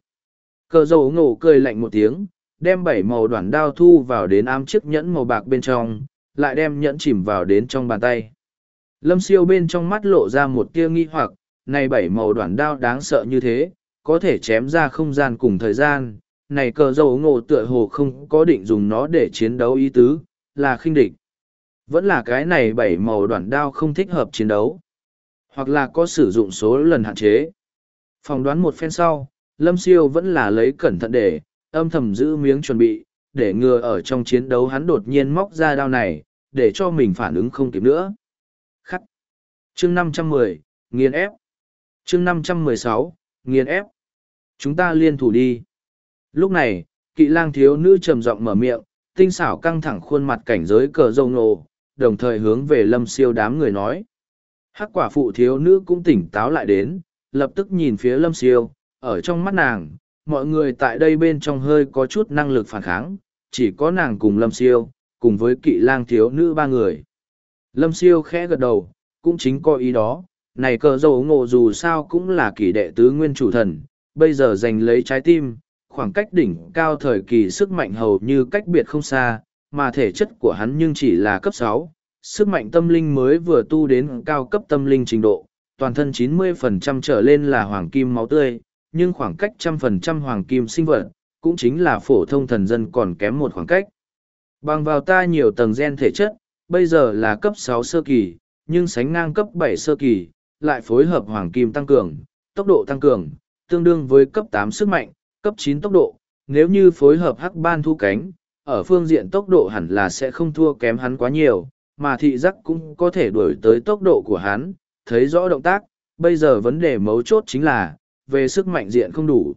Cờ dầu nổ cười lạnh một tiếng, đem bảy màu đoạn đao thu vào đến ám chiếc nhẫn màu bạc bên trong, lại đem nhẫn chìm vào đến trong bàn tay. Lâm siêu bên trong mắt lộ ra một tia nghi hoặc, này bảy màu đoạn đao đáng sợ như thế, có thể chém ra không gian cùng thời gian, này cờ dầu ngộ tựa hồ không có định dùng nó để chiến đấu ý tứ, là khinh địch. Vẫn là cái này bảy màu đoạn đao không thích hợp chiến đấu. Hoặc là có sử dụng số lần hạn chế. Phòng đoán một phen sau, Lâm Siêu vẫn là lấy cẩn thận để, âm thầm giữ miếng chuẩn bị, để ngừa ở trong chiến đấu hắn đột nhiên móc ra đao này, để cho mình phản ứng không kịp nữa. Chương 510, nghiền ép. Chương 516, nghiền ép. Chúng ta liên thủ đi. Lúc này, kỵ lang thiếu nữ trầm giọng mở miệng, tinh xảo căng thẳng khuôn mặt cảnh giới cờ râu nổ, đồng thời hướng về lâm siêu đám người nói. Hắc quả phụ thiếu nữ cũng tỉnh táo lại đến, lập tức nhìn phía lâm siêu, ở trong mắt nàng, mọi người tại đây bên trong hơi có chút năng lực phản kháng, chỉ có nàng cùng lâm siêu, cùng với kỵ lang thiếu nữ ba người. Lâm siêu khẽ gật đầu, cũng chính có ý đó, này cờ dầu ngộ dù sao cũng là kỷ đệ tứ nguyên chủ thần, bây giờ giành lấy trái tim, khoảng cách đỉnh cao thời kỳ sức mạnh hầu như cách biệt không xa, mà thể chất của hắn nhưng chỉ là cấp sáu, sức mạnh tâm linh mới vừa tu đến cao cấp tâm linh trình độ, toàn thân 90% trở lên là hoàng kim máu tươi, nhưng khoảng cách trăm phần trăm hoàng kim sinh vật, cũng chính là phổ thông thần dân còn kém một khoảng cách. Bằng vào ta nhiều tầng gen thể chất, bây giờ là cấp sáu sơ kỳ, nhưng sánh ngang cấp bảy sơ kỳ, lại phối hợp hoàng kim tăng cường, tốc độ tăng cường, tương đương với cấp tám sức mạnh, cấp chín tốc độ, nếu như phối hợp hắc ban thu cánh, ở phương diện tốc độ hẳn là sẽ không thua kém hắn quá nhiều, mà thị giác cũng có thể đuổi tới tốc độ của hắn, thấy rõ động tác, bây giờ vấn đề mấu chốt chính là, về sức mạnh diện không đủ.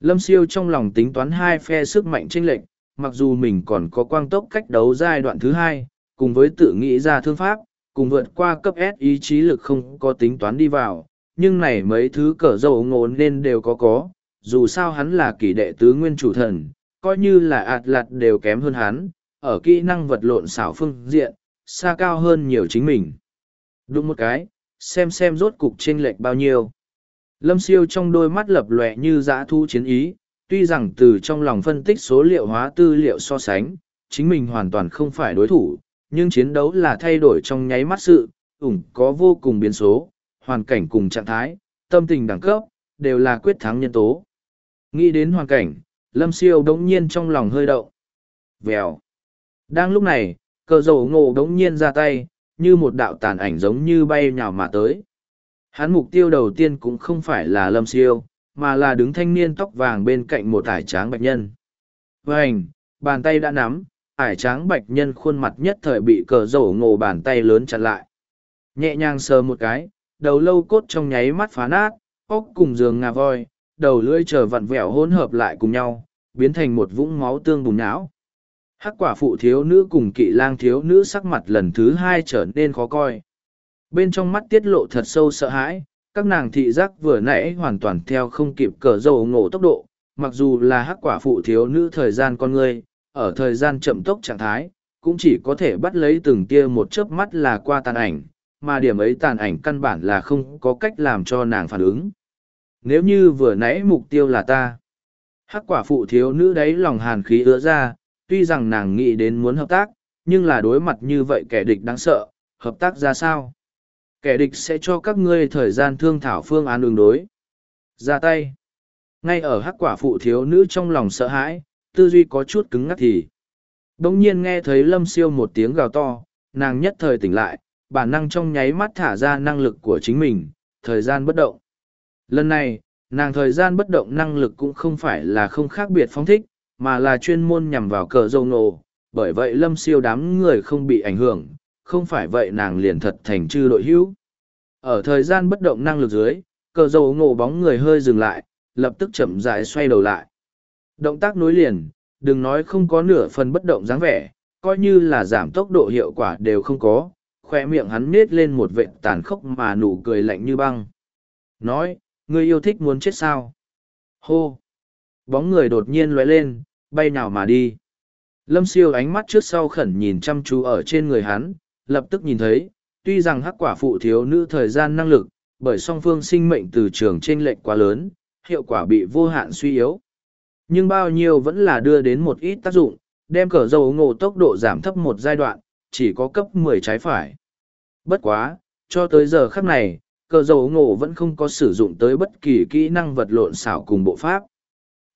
Lâm siêu trong lòng tính toán hai phe sức mạnh chênh lệch, mặc dù mình còn có quang tốc cách đấu giai đoạn thứ hai, cùng với tự nghĩ ra thương pháp, cùng vượt qua cấp S ý chí lực không có tính toán đi vào, nhưng này mấy thứ cỡ dầu ngộ nên đều có có, dù sao hắn là kỷ đệ tứ nguyên chủ thần, coi như là ạt lạt đều kém hơn hắn, ở kỹ năng vật lộn xảo phương diện, xa cao hơn nhiều chính mình. Đúng một cái, xem xem rốt cục chênh lệch bao nhiêu. Lâm siêu trong đôi mắt lập lòe như dã thu chiến ý, tuy rằng từ trong lòng phân tích số liệu hóa tư liệu so sánh, chính mình hoàn toàn không phải đối thủ, nhưng chiến đấu là thay đổi trong nháy mắt sự, ủng có vô cùng biến số, hoàn cảnh cùng trạng thái, tâm tình đẳng cấp, đều là quyết thắng nhân tố. Nghĩ đến hoàn cảnh, lâm siêu đống nhiên trong lòng hơi động. Vèo. Đang lúc này, cờ dầu ngộ đống nhiên ra tay, như một đạo tàn ảnh giống như bay nhào mà tới. Hắn mục tiêu đầu tiên cũng không phải là lâm siêu, mà là đứng thanh niên tóc vàng bên cạnh một ải tráng bạch nhân. Vành, bàn tay đã nắm, ải tráng bạch nhân khuôn mặt nhất thời bị cờ rổ ngộ bàn tay lớn chặn lại. Nhẹ nhàng sờ một cái, đầu lâu cốt trong nháy mắt phá nát, óc cùng giường ngà voi, đầu lưỡi chờ vặn vẹo hỗn hợp lại cùng nhau, biến thành một vũng máu tương bùng não. Hắc quả phụ thiếu nữ cùng kỵ lang thiếu nữ sắc mặt lần thứ hai trở nên khó coi. Bên trong mắt tiết lộ thật sâu sợ hãi, các nàng thị giác vừa nãy hoàn toàn theo không kịp cờ dầu ngộ tốc độ, mặc dù là hắc quả phụ thiếu nữ thời gian con người, ở thời gian chậm tốc trạng thái, cũng chỉ có thể bắt lấy từng tia một chớp mắt là qua tàn ảnh, mà điểm ấy tàn ảnh căn bản là không có cách làm cho nàng phản ứng. Nếu như vừa nãy mục tiêu là ta, hắc quả phụ thiếu nữ đấy lòng hàn khí ứa ra, tuy rằng nàng nghĩ đến muốn hợp tác, nhưng là đối mặt như vậy kẻ địch đáng sợ, hợp tác ra sao? Kẻ địch sẽ cho các ngươi thời gian thương thảo phương án đường đối. Ra tay. Ngay ở hắc quả phụ thiếu nữ trong lòng sợ hãi, tư duy có chút cứng ngắc thì. Đông nhiên nghe thấy lâm siêu một tiếng gào to, nàng nhất thời tỉnh lại, bản năng trong nháy mắt thả ra năng lực của chính mình, thời gian bất động. Lần này, nàng thời gian bất động năng lực cũng không phải là không khác biệt phóng thích, mà là chuyên môn nhằm vào cờ dâu nổ, bởi vậy lâm siêu đám người không bị ảnh hưởng, không phải vậy nàng liền thật thành chư đội hữu. Ở thời gian bất động năng lực dưới, cờ dâu ngộ bóng người hơi dừng lại, lập tức chậm rãi xoay đầu lại. Động tác nối liền, đừng nói không có nửa phần bất động dáng vẻ, coi như là giảm tốc độ hiệu quả đều không có, khoe miệng hắn nết lên một vệ tàn khốc mà nụ cười lạnh như băng. Nói, ngươi yêu thích muốn chết sao? Hô! Bóng người đột nhiên lóe lên, bay nào mà đi. Lâm siêu ánh mắt trước sau khẩn nhìn chăm chú ở trên người hắn, lập tức nhìn thấy, tuy rằng hắc quả phụ thiếu nữ thời gian năng lực, bởi song phương sinh mệnh từ trường trên lệnh quá lớn, hiệu quả bị vô hạn suy yếu. Nhưng bao nhiêu vẫn là đưa đến một ít tác dụng, đem cờ dầu ngộ tốc độ giảm thấp một giai đoạn, chỉ có cấp 10 trái phải. Bất quá, cho tới giờ khắc này, cờ dầu ngộ vẫn không có sử dụng tới bất kỳ kỹ năng vật lộn xảo cùng bộ pháp.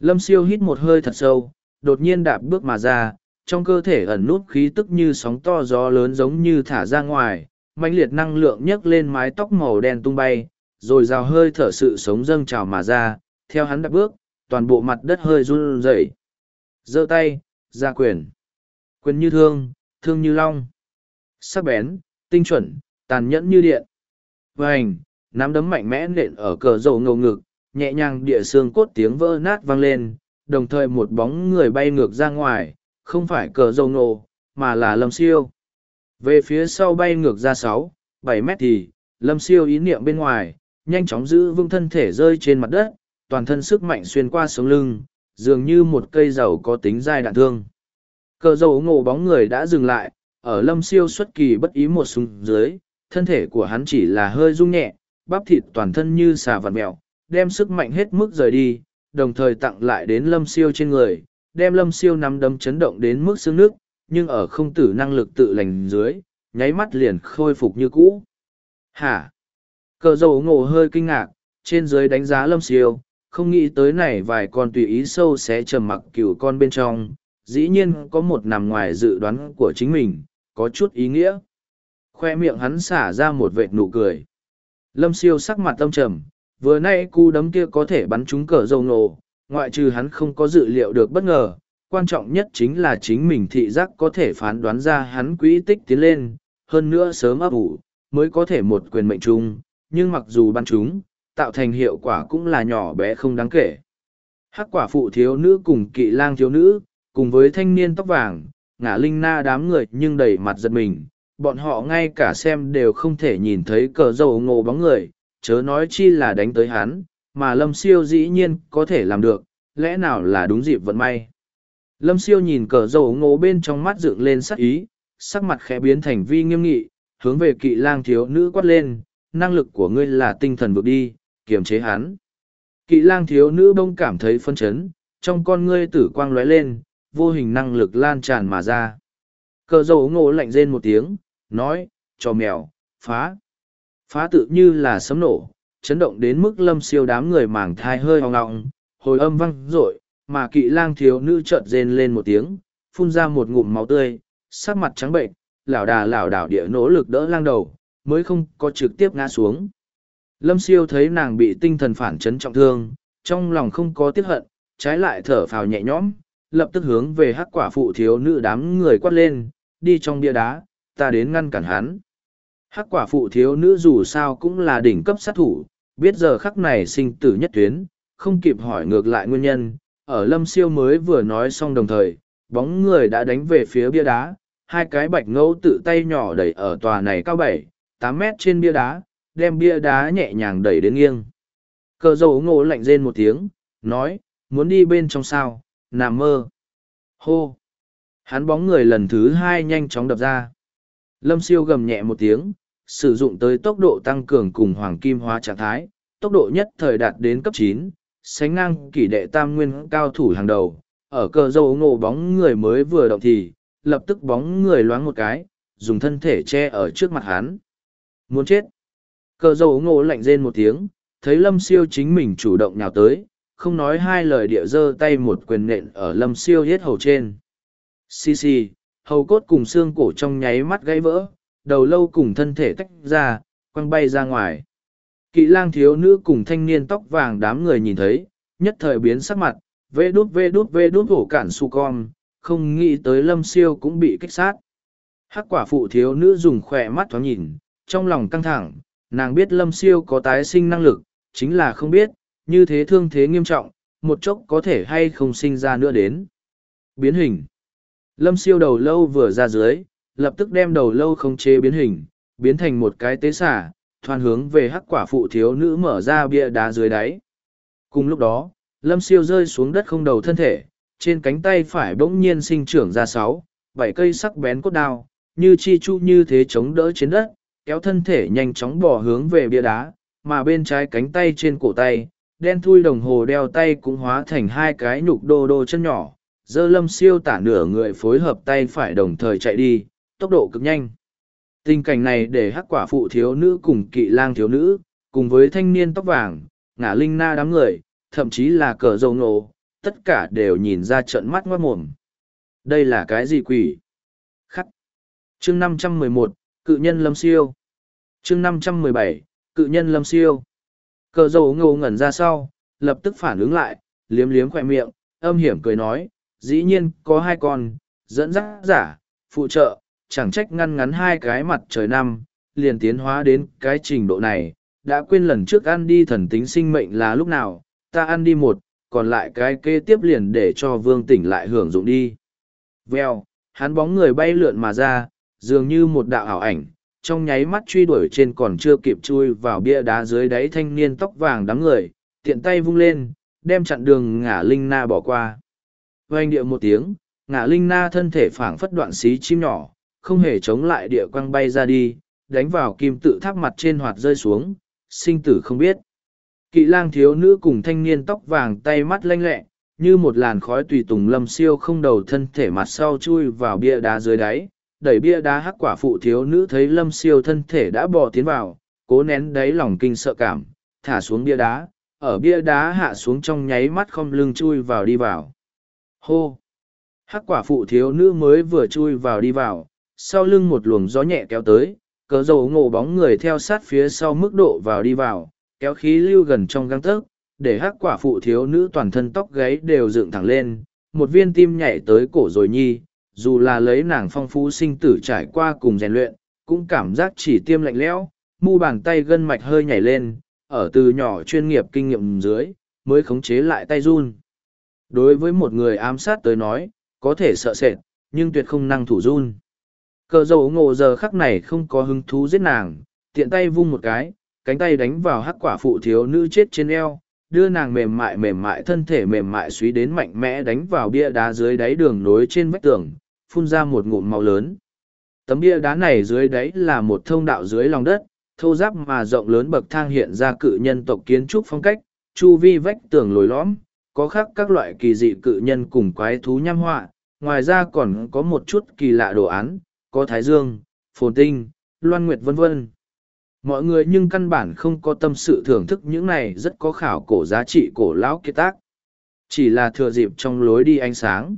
Lâm siêu hít một hơi thật sâu, đột nhiên đạp bước mà ra, trong cơ thể ẩn nút khí tức như sóng to gió lớn giống như thả ra ngoài, mãnh liệt năng lượng nhấc lên mái tóc màu đen tung bay, rồi rào hơi thở sự sống dâng trào mà ra, theo hắn đạp bước, toàn bộ mặt đất hơi run rẩy. giơ tay, ra quyền. Quyền như thương, thương như long. Sắc bén, tinh chuẩn, tàn nhẫn như điện. Vành, nắm đấm mạnh mẽ nện ở cờ dầu ngầu ngực, nhẹ nhàng địa xương cốt tiếng vỡ nát vang lên, đồng thời một bóng người bay ngược ra ngoài, không phải cờ dầu nổ, mà là lâm siêu. Về phía sau bay ngược ra sáu, bảy mét thì, lâm siêu ý niệm bên ngoài, nhanh chóng giữ vững thân thể rơi trên mặt đất, toàn thân sức mạnh xuyên qua sống lưng, dường như một cây dầu có tính dai đạn thương. Cờ dầu ngộ bóng người đã dừng lại, ở lâm siêu xuất kỳ bất ý một súng dưới, thân thể của hắn chỉ là hơi rung nhẹ, bắp thịt toàn thân như xà vặt mèo, đem sức mạnh hết mức rời đi, đồng thời tặng lại đến lâm siêu trên người, đem lâm siêu nắm đấm chấn động đến mức xương nước, nhưng ở không tử năng lực tự lành dưới, nháy mắt liền khôi phục như cũ. Hả? Cờ dầu ngộ hơi kinh ngạc, trên dưới đánh giá lâm siêu, không nghĩ tới này vài con tùy ý sâu sẽ trầm mặc cửu con bên trong, dĩ nhiên có một nằm ngoài dự đoán của chính mình, có chút ý nghĩa. Khoe miệng hắn xả ra một vệt nụ cười. Lâm siêu sắc mặt tâm trầm, vừa nay cu đấm kia có thể bắn trúng cờ dầu nổ, ngoại trừ hắn không có dự liệu được bất ngờ, quan trọng nhất chính là chính mình thị giác có thể phán đoán ra hắn quỹ tích tiến lên, hơn nữa sớm ấp ủ, mới có thể một quyền mệnh trung, nhưng mặc dù bắn trúng, tạo thành hiệu quả cũng là nhỏ bé không đáng kể. Hắc quả phụ thiếu nữ cùng kỵ lang thiếu nữ, cùng với thanh niên tóc vàng, ngả linh na đám người nhưng đầy mặt giật mình, bọn họ ngay cả xem đều không thể nhìn thấy cờ dầu ngộ bóng người, chớ nói chi là đánh tới hắn, mà lâm siêu dĩ nhiên có thể làm được, lẽ nào là đúng dịp vận may. Lâm siêu nhìn cờ dầu ngộ bên trong mắt dựng lên sắc ý, sắc mặt khẽ biến thành vi nghiêm nghị, hướng về kỵ lang thiếu nữ quát lên, năng lực của ngươi là tinh thần vượt đi, kiềm chế hắn. Kỵ lang thiếu nữ bông cảm thấy phân chấn, trong con ngươi tử quang lóe lên, vô hình năng lực lan tràn mà ra. Cờ dầu ngộ lạnh rên một tiếng, nói, cho mèo, phá. Phá tự như là sấm nổ, chấn động đến mức lâm siêu đám người mảng thai hơi hoang ngọng, hồi âm văng rội, mà kỵ lang thiếu nữ chợt rên lên một tiếng, phun ra một ngụm máu tươi, sắc mặt trắng bệnh, lảo đà lảo đảo địa nỗ lực đỡ lang đầu, mới không có trực tiếp ngã xuống. Lâm siêu thấy nàng bị tinh thần phản chấn trọng thương, trong lòng không có tiếc hận, trái lại thở phào nhẹ nhõm, lập tức hướng về hắc quả phụ thiếu nữ đám người quát lên, đi trong bia đá, ta đến ngăn cản hắn. Hắc quả phụ thiếu nữ dù sao cũng là đỉnh cấp sát thủ, biết giờ khắc này sinh tử nhất tuyến, không kịp hỏi ngược lại nguyên nhân, ở lâm siêu mới vừa nói xong đồng thời, bóng người đã đánh về phía bia đá, hai cái bạch ngẫu tự tay nhỏ đẩy ở tòa này cao bảy, tám mét trên bia đá, đem bia đá nhẹ nhàng đẩy đến nghiêng. Cờ dầu ngộ lạnh rên một tiếng, nói, muốn đi bên trong sao, nằm mơ. Hô! Hắn bóng người lần thứ hai nhanh chóng đập ra. Lâm siêu gầm nhẹ một tiếng, sử dụng tới tốc độ tăng cường cùng hoàng kim hóa trạng thái, tốc độ nhất thời đạt đến cấp chín, sánh ngang kỷ đệ tam nguyên cao thủ hàng đầu. Ở cờ dầu ngộ bóng người mới vừa động thì, lập tức bóng người loáng một cái, dùng thân thể che ở trước mặt hắn. Muốn chết. Cờ dầu ngộ lạnh rên một tiếng, thấy lâm siêu chính mình chủ động nhào tới, không nói hai lời địa giơ tay một quyền nện ở lâm siêu hết hầu trên. Xì xì, hầu cốt cùng xương cổ trong nháy mắt gãy vỡ, đầu lâu cùng thân thể tách ra, quăng bay ra ngoài. Kỵ lang thiếu nữ cùng thanh niên tóc vàng đám người nhìn thấy, nhất thời biến sắc mặt, vê đút vê đút vê đút hổ cản su con, không nghĩ tới lâm siêu cũng bị kích sát. Hắc quả phụ thiếu nữ dùng khỏe mắt thoáng nhìn, trong lòng căng thẳng, nàng biết lâm siêu có tái sinh năng lực, chính là không biết, như thế thương thế nghiêm trọng, một chốc có thể hay không sinh ra nữa đến. Biến hình Lâm siêu đầu lâu vừa ra dưới, lập tức đem đầu lâu không chế biến hình, biến thành một cái tế xả, thoan hướng về hắc quả phụ thiếu nữ mở ra bia đá dưới đáy. Cùng lúc đó, lâm siêu rơi xuống đất không đầu thân thể, trên cánh tay phải bỗng nhiên sinh trưởng ra sáu, bảy cây sắc bén cốt đao, như chi chu như thế chống đỡ trên đất, kéo thân thể nhanh chóng bỏ hướng về bia đá, mà bên trái cánh tay trên cổ tay, đen thui đồng hồ đeo tay cũng hóa thành hai cái nhục đô đô chân nhỏ, dơ lâm siêu tả nửa người phối hợp tay phải đồng thời chạy đi, tốc độ cực nhanh. Tình cảnh này để hắc quả phụ thiếu nữ cùng kỵ lang thiếu nữ, cùng với thanh niên tóc vàng, ngả linh na đám người, thậm chí là cờ dầu nổ, tất cả đều nhìn ra trận mắt ngoát mồm. Đây là cái gì quỷ? Khắc. chương năm trăm mười một cự nhân lâm siêu. chương năm trăm mười bảy cự nhân lâm siêu. Cờ dầu ngô ngẩn ra sau, lập tức phản ứng lại, liếm liếm khoe miệng, âm hiểm cười nói, dĩ nhiên có hai con, dẫn dắt giả, phụ trợ, chẳng trách ngăn ngắn hai cái mặt trời năm, liền tiến hóa đến cái trình độ này, đã quên lần trước ăn đi thần tính sinh mệnh là lúc nào, ta ăn đi một, còn lại cái kế tiếp liền để cho vương tỉnh lại hưởng dụng đi. veo hắn bóng người bay lượn mà ra, dường như một đạo ảo ảnh, trong nháy mắt truy đuổi trên còn chưa kịp chui vào bia đá dưới đáy thanh niên tóc vàng đám người, tiện tay vung lên, đem chặn đường ngả linh na bỏ qua. Vành địa một tiếng, ngả linh na thân thể phảng phất đoạn xí chim nhỏ, không hề chống lại địa quang bay ra đi, đánh vào kim tự tháp mặt trên hoạt rơi xuống, sinh tử không biết. Kỵ lang thiếu nữ cùng thanh niên tóc vàng tay mắt lanh lẹ, như một làn khói tùy tùng lâm siêu không đầu thân thể mặt sau chui vào bia đá dưới đáy, đẩy bia đá hắc quả phụ thiếu nữ thấy lâm siêu thân thể đã bò tiến vào, cố nén đáy lòng kinh sợ cảm, thả xuống bia đá, ở bia đá hạ xuống trong nháy mắt không lưng chui vào đi vào. Hô! Hắc quả phụ thiếu nữ mới vừa chui vào đi vào, sau lưng một luồng gió nhẹ kéo tới, cớ dầu ngộ bóng người theo sát phía sau mức độ vào đi vào, kéo khí lưu gần trong găng tấc, để hắc quả phụ thiếu nữ toàn thân tóc gáy đều dựng thẳng lên, một viên tim nhảy tới cổ rồi nhi, dù là lấy nàng phong phú sinh tử trải qua cùng rèn luyện, cũng cảm giác chỉ tiêm lạnh lẽo, mu bàn tay gân mạch hơi nhảy lên, ở từ nhỏ chuyên nghiệp kinh nghiệm dưới, mới khống chế lại tay run. Đối với một người ám sát tới nói, có thể sợ sệt, nhưng tuyệt không năng thủ run. Cờ dầu ngộ giờ khắc này không có hứng thú giết nàng, tiện tay vung một cái, cánh tay đánh vào hắc quả phụ thiếu nữ chết trên eo, đưa nàng mềm mại mềm mại thân thể mềm mại suý đến mạnh mẽ đánh vào bia đá dưới đáy đường nối trên vách tường, phun ra một ngụm màu lớn. Tấm bia đá này dưới đáy là một thông đạo dưới lòng đất, thô giáp mà rộng lớn bậc thang hiện ra cự nhân tộc kiến trúc phong cách, chu vi vách tường lồi lõm, có khắc các loại kỳ dị cự nhân cùng quái thú nham họa, ngoài ra còn có một chút kỳ lạ đồ án, có thái dương, phồn tinh, loan nguyệt vân vân. Mọi người nhưng căn bản không có tâm sự thưởng thức những này rất có khảo cổ giá trị cổ lão kiệt tác. Chỉ là thừa dịp trong lối đi ánh sáng.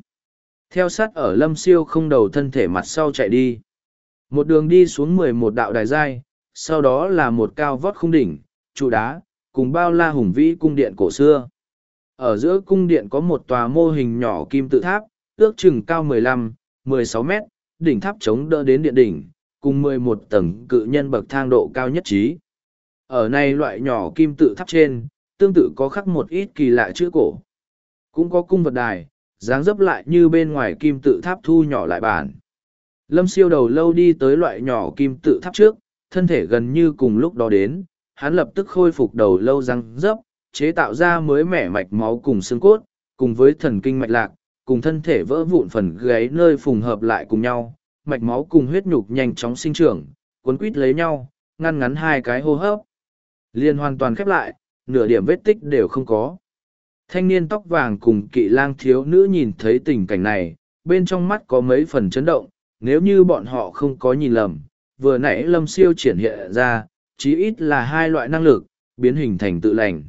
Theo sát ở lâm siêu không đầu thân thể mặt sau chạy đi. Một đường đi xuống mười một đạo đài giai, sau đó là một cao vót khung đỉnh, trụ đá, cùng bao la hùng vĩ cung điện cổ xưa. Ở giữa cung điện có một tòa mô hình nhỏ kim tự tháp, ước chừng cao 15, 16 mét, đỉnh tháp chống đỡ đến điện đỉnh, cùng 11 tầng cự nhân bậc thang độ cao nhất trí. Ở này loại nhỏ kim tự tháp trên, tương tự có khắc một ít kỳ lạ chữ cổ. Cũng có cung vật đài, dáng dấp lại như bên ngoài kim tự tháp thu nhỏ lại bản. Lâm siêu đầu lâu đi tới loại nhỏ kim tự tháp trước, thân thể gần như cùng lúc đó đến, hắn lập tức khôi phục đầu lâu răng dấp, chế tạo ra mới mẻ mạch máu cùng xương cốt, cùng với thần kinh mạch lạc, cùng thân thể vỡ vụn phần gáy nơi phùng hợp lại cùng nhau, mạch máu cùng huyết nhục nhanh chóng sinh trưởng, cuốn quít lấy nhau, ngăn ngắn hai cái hô hấp. Liên hoàn toàn khép lại, nửa điểm vết tích đều không có. Thanh niên tóc vàng cùng kỵ lang thiếu nữ nhìn thấy tình cảnh này, bên trong mắt có mấy phần chấn động, nếu như bọn họ không có nhìn lầm, vừa nãy lâm siêu triển hiện ra, chí ít là hai loại năng lực, biến hình thành tự lành.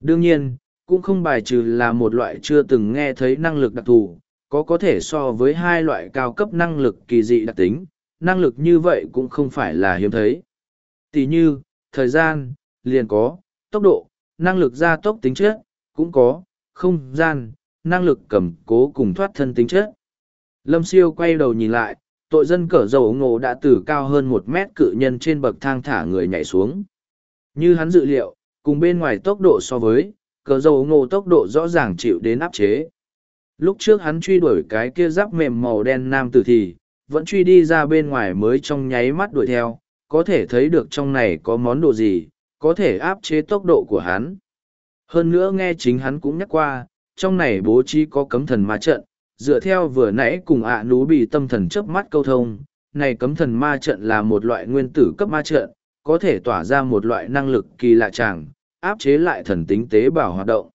Đương nhiên, cũng không bài trừ là một loại chưa từng nghe thấy năng lực đặc thù, có có thể so với hai loại cao cấp năng lực kỳ dị đặc tính, năng lực như vậy cũng không phải là hiếm thấy. Tỷ như, thời gian, liền có, tốc độ, năng lực gia tốc tính chất, cũng có, không gian, năng lực cầm cố cùng thoát thân tính chất. Lâm siêu quay đầu nhìn lại, tội dân cỡ dầu ngộ đã từ cao hơn một mét cự nhân trên bậc thang thả người nhảy xuống. Như hắn dự liệu, cùng bên ngoài tốc độ so với, cỡ dầu ngộ tốc độ rõ ràng chịu đến áp chế. Lúc trước hắn truy đuổi cái kia giáp mềm màu đen nam tử thì, vẫn truy đi ra bên ngoài mới trong nháy mắt đuổi theo, có thể thấy được trong này có món đồ gì, có thể áp chế tốc độ của hắn. Hơn nữa nghe chính hắn cũng nhắc qua, trong này bố trí có cấm thần ma trận, dựa theo vừa nãy cùng ạ nú bị tâm thần chớp mắt câu thông, này cấm thần ma trận là một loại nguyên tử cấp ma trận, có thể tỏa ra một loại năng lực kỳ lạ chẳng, áp chế lại thần tính tế bào hoạt động.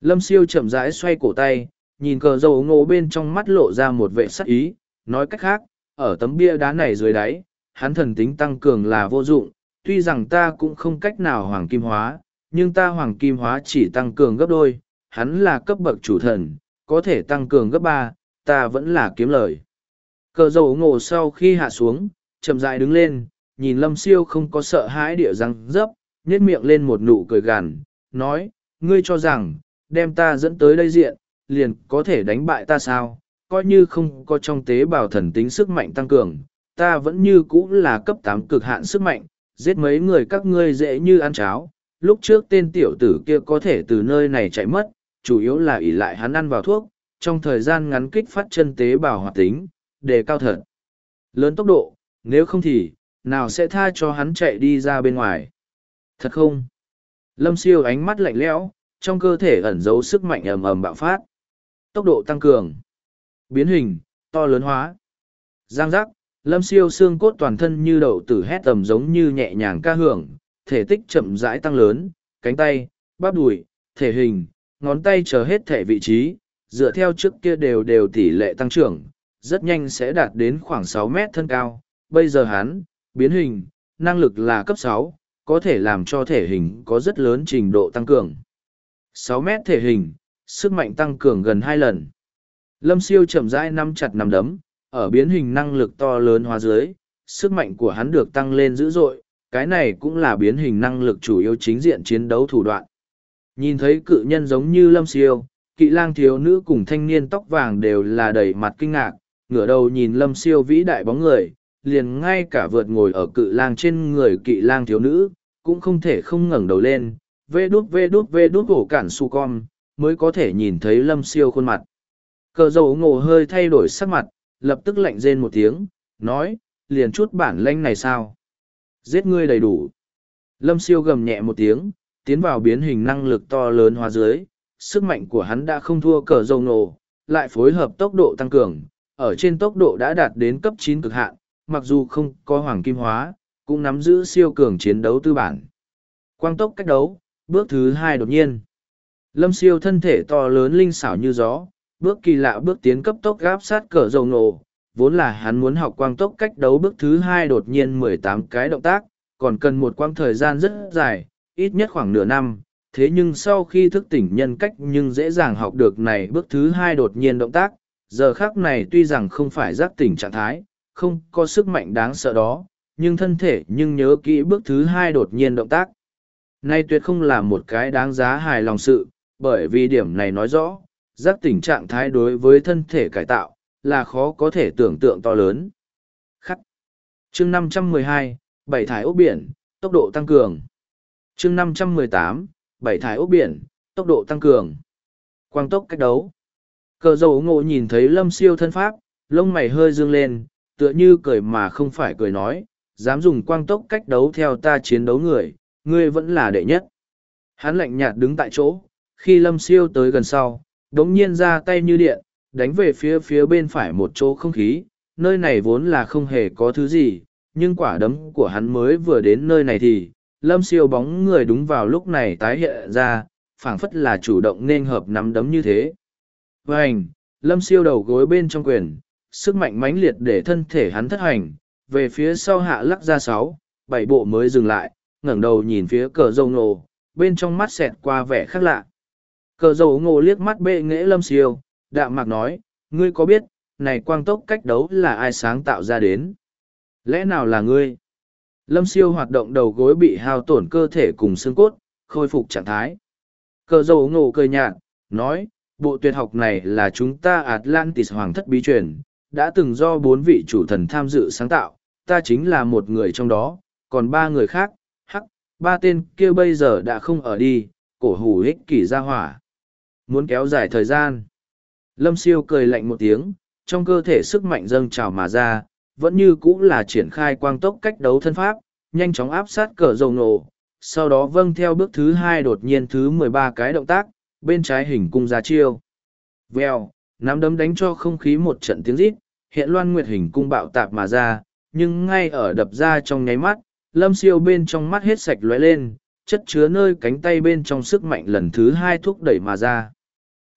Lâm siêu chậm rãi xoay cổ tay, nhìn cờ dầu ngộ bên trong mắt lộ ra một vệ sắc ý, nói cách khác, ở tấm bia đá này dưới đáy, hắn thần tính tăng cường là vô dụng, tuy rằng ta cũng không cách nào hoàng kim hóa, nhưng ta hoàng kim hóa chỉ tăng cường gấp đôi, hắn là cấp bậc chủ thần, có thể tăng cường gấp ba, ta vẫn là kiếm lời. Cờ dầu ngộ sau khi hạ xuống, chậm rãi đứng lên, nhìn lâm siêu không có sợ hãi địa răng dấp, nhét miệng lên một nụ cười gằn, nói, ngươi cho rằng, đem ta dẫn tới đây diện, liền có thể đánh bại ta sao, coi như không có trong tế bào thần tính sức mạnh tăng cường, ta vẫn như cũ là cấp tám cực hạn sức mạnh, giết mấy người các ngươi dễ như ăn cháo. Lúc trước tên tiểu tử kia có thể từ nơi này chạy mất, chủ yếu là ỷ lại hắn ăn vào thuốc, trong thời gian ngắn kích phát chân tế bào hoạt tính, đề cao thật. Lớn tốc độ, nếu không thì, nào sẽ tha cho hắn chạy đi ra bên ngoài. Thật không? Lâm siêu ánh mắt lạnh lẽo, trong cơ thể ẩn giấu sức mạnh ầm ầm bạo phát. Tốc độ tăng cường. Biến hình, to lớn hóa. Giang giác, lâm siêu xương cốt toàn thân như đậu tử hét tầm giống như nhẹ nhàng ca hưởng, thể tích chậm rãi tăng lớn, cánh tay, bắp đùi, thể hình, ngón tay chờ hết thể vị trí, dựa theo trước kia đều đều tỷ lệ tăng trưởng, rất nhanh sẽ đạt đến khoảng 6 mét thân cao. Bây giờ hắn, biến hình, năng lực là cấp 6, có thể làm cho thể hình có rất lớn trình độ tăng cường. 6 mét thể hình, sức mạnh tăng cường gần 2 lần. Lâm siêu chậm rãi nắm chặt nắm đấm, ở biến hình năng lực to lớn hóa dưới, sức mạnh của hắn được tăng lên dữ dội, cái này cũng là biến hình năng lực chủ yếu chính diện chiến đấu thủ đoạn. Nhìn thấy cự nhân giống như lâm siêu, kỵ lang thiếu nữ cùng thanh niên tóc vàng đều là đầy mặt kinh ngạc, ngửa đầu nhìn lâm siêu vĩ đại bóng người, liền ngay cả vượt ngồi ở cự lang trên người kỵ lang thiếu nữ, cũng không thể không ngẩng đầu lên, vê đút vê đút vê đút hổ cản su con, mới có thể nhìn thấy lâm siêu khuôn mặt. Cờ dầu ngộ hơi thay đổi sắc mặt, lập tức lạnh rên một tiếng, nói, liền chút bản lanh này sao? Giết ngươi đầy đủ. Lâm siêu gầm nhẹ một tiếng, tiến vào biến hình năng lực to lớn hóa dưới, sức mạnh của hắn đã không thua cờ dầu nổ, lại phối hợp tốc độ tăng cường, ở trên tốc độ đã đạt đến cấp chín cực hạn, mặc dù không có hoàng kim hóa, cũng nắm giữ siêu cường chiến đấu tư bản. Quang tốc cách đấu, bước thứ hai đột nhiên. Lâm siêu thân thể to lớn linh xảo như gió, bước kỳ lạ bước tiến cấp tốc gáp sát cờ dầu nổ, vốn là hắn muốn học quang tốc cách đấu bước thứ hai đột nhiên mười tám cái động tác, còn cần một quang thời gian rất dài, ít nhất khoảng nửa năm. Thế nhưng sau khi thức tỉnh nhân cách nhưng dễ dàng học được này bước thứ hai đột nhiên động tác, giờ khác này tuy rằng không phải giác tỉnh trạng thái, không có sức mạnh đáng sợ đó, nhưng thân thể nhưng nhớ kỹ bước thứ hai đột nhiên động tác. Nay tuyệt không là một cái đáng giá hài lòng sự, bởi vì điểm này nói rõ, giác tỉnh trạng thái đối với thân thể cải tạo, là khó có thể tưởng tượng to lớn. Khắc. Chương 512, bảy thải ốc biển, tốc độ tăng cường. Chương 518, bảy thải ốc biển, tốc độ tăng cường. Quang tốc cách đấu. Cờ dầu ngộ nhìn thấy lâm siêu thân pháp, lông mày hơi dương lên, tựa như cười mà không phải cười nói, dám dùng quang tốc cách đấu theo ta chiến đấu người, ngươi vẫn là đệ nhất. Hắn lạnh nhạt đứng tại chỗ, khi lâm siêu tới gần sau, đống nhiên ra tay như điện, đánh về phía phía bên phải một chỗ không khí, nơi này vốn là không hề có thứ gì, nhưng quả đấm của hắn mới vừa đến nơi này thì, lâm siêu bóng người đúng vào lúc này tái hiện ra, phảng phất là chủ động nên hợp nắm đấm như thế. Vành, lâm siêu đầu gối bên trong quyền, sức mạnh mãnh liệt để thân thể hắn thất hành, về phía sau hạ lắc ra sáu, bảy bộ mới dừng lại, ngẩng đầu nhìn phía cờ dâu nổ, bên trong mắt xẹt qua vẻ khác lạ. Cờ dầu ngộ liếc mắt bệ nghễ lâm siêu, đạm mạc nói, ngươi có biết, này quang tốc cách đấu là ai sáng tạo ra đến? Lẽ nào là ngươi? Lâm siêu hoạt động đầu gối bị hao tổn cơ thể cùng xương cốt, khôi phục trạng thái. Cờ dầu ngộ cười nhạt, nói, bộ tuyệt học này là chúng ta Atlantis Hoàng thất bí truyền, đã từng do bốn vị chủ thần tham dự sáng tạo, ta chính là một người trong đó, còn ba người khác, hắc, ba tên kia bây giờ đã không ở đi, cổ hủ ích kỷ ra hỏa. Muốn kéo dài thời gian. Lâm siêu cười lạnh một tiếng, trong cơ thể sức mạnh dâng trào mà ra, vẫn như cũ là triển khai quang tốc cách đấu thân pháp, nhanh chóng áp sát cờ dầu nổ. Sau đó vâng theo bước thứ hai đột nhiên thứ mười ba cái động tác, bên trái hình cung ra chiêu. Vèo, nắm đấm đánh cho không khí một trận tiếng rít, hiện loan nguyệt hình cung bạo tạp mà ra, nhưng ngay ở đập ra trong nháy mắt, lâm siêu bên trong mắt hết sạch lóe lên, chất chứa nơi cánh tay bên trong sức mạnh lần thứ hai thúc đẩy mà ra.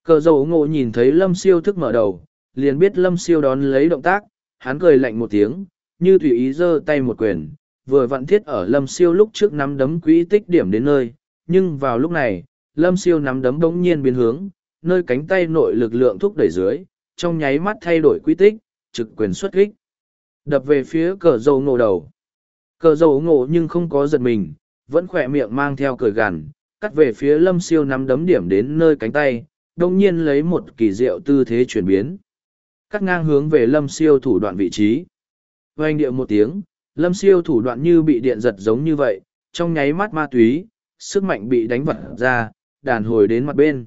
Cờ dầu ngộ nhìn thấy lâm siêu thức mở đầu, liền biết lâm siêu đón lấy động tác, hắn cười lạnh một tiếng, như tùy ý giơ tay một quyền, vừa vặn thiết ở lâm siêu lúc trước nắm đấm quỹ tích điểm đến nơi, nhưng vào lúc này, lâm siêu nắm đấm bỗng nhiên biến hướng, nơi cánh tay nội lực lượng thúc đẩy dưới, trong nháy mắt thay đổi quỹ tích, trực quyền xuất kích. Đập về phía cờ dầu ngộ đầu. Cờ dầu ngộ nhưng không có giật mình, vẫn khỏe miệng mang theo cười gằn, cắt về phía lâm siêu nắm đấm điểm đến nơi cánh tay, đông nhiên lấy một kỳ diệu tư thế chuyển biến. Cắt ngang hướng về lâm siêu thủ đoạn vị trí. Vành điệu một tiếng, lâm siêu thủ đoạn như bị điện giật giống như vậy, trong nháy mắt ma túy, sức mạnh bị đánh vật ra, đàn hồi đến mặt bên.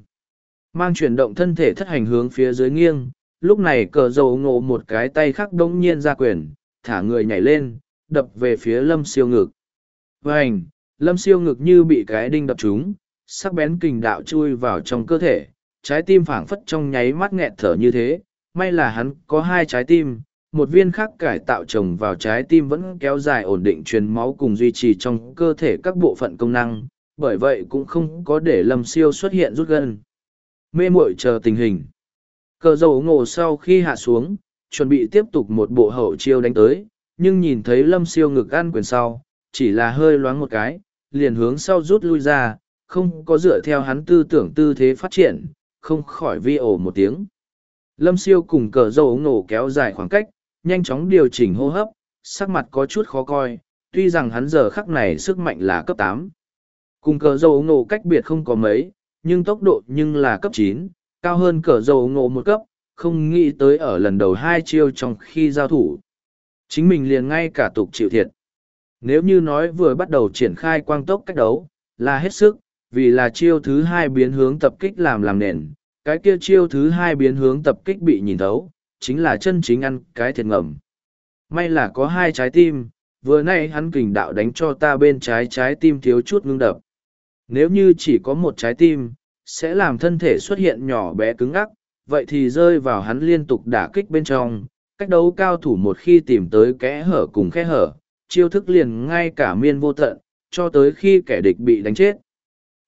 Mang chuyển động thân thể thất hành hướng phía dưới nghiêng, lúc này cờ dầu ngộ một cái tay khác đông nhiên ra quyền, thả người nhảy lên, đập về phía lâm siêu ngực. Vành, lâm siêu ngực như bị cái đinh đập trúng, sắc bén kình đạo chui vào trong cơ thể, trái tim phảng phất trong nháy mắt nghẹt thở như thế, may là hắn có hai trái tim, một viên khác cải tạo trồng vào trái tim vẫn kéo dài ổn định truyền máu cùng duy trì trong cơ thể các bộ phận công năng, bởi vậy cũng không có để lâm siêu xuất hiện rút gân. Mê muội chờ tình hình. Cờ dầu ngộ sau khi hạ xuống, chuẩn bị tiếp tục một bộ hậu chiêu đánh tới, nhưng nhìn thấy lâm siêu ngực ăn quyền sau, chỉ là hơi loáng một cái, liền hướng sau rút lui ra, không có dựa theo hắn tư tưởng tư thế phát triển, không khỏi vi ổ một tiếng. Lâm siêu cùng cờ dầu nổ kéo dài khoảng cách, nhanh chóng điều chỉnh hô hấp, sắc mặt có chút khó coi, tuy rằng hắn giờ khắc này sức mạnh là cấp tám, Cùng cờ dầu nổ cách biệt không có mấy, nhưng tốc độ nhưng là cấp chín, cao hơn cờ dầu nổ một cấp, không nghĩ tới ở lần đầu hai chiêu trong khi giao thủ. Chính mình liền ngay cả tục chịu thiệt. Nếu như nói vừa bắt đầu triển khai quang tốc cách đấu, là hết sức, vì là chiêu thứ hai biến hướng tập kích làm làm nền, cái kia chiêu thứ hai biến hướng tập kích bị nhìn thấu, chính là chân chính ăn cái thiệt ngầm. May là có hai trái tim, vừa nay hắn kình đạo đánh cho ta bên trái trái tim thiếu chút ngưng đập. Nếu như chỉ có một trái tim, sẽ làm thân thể xuất hiện nhỏ bé cứng ngắc, vậy thì rơi vào hắn liên tục đả kích bên trong. Cách đấu cao thủ một khi tìm tới kẽ hở cùng khe hở, chiêu thức liền ngay cả miên vô tận, cho tới khi kẻ địch bị đánh chết.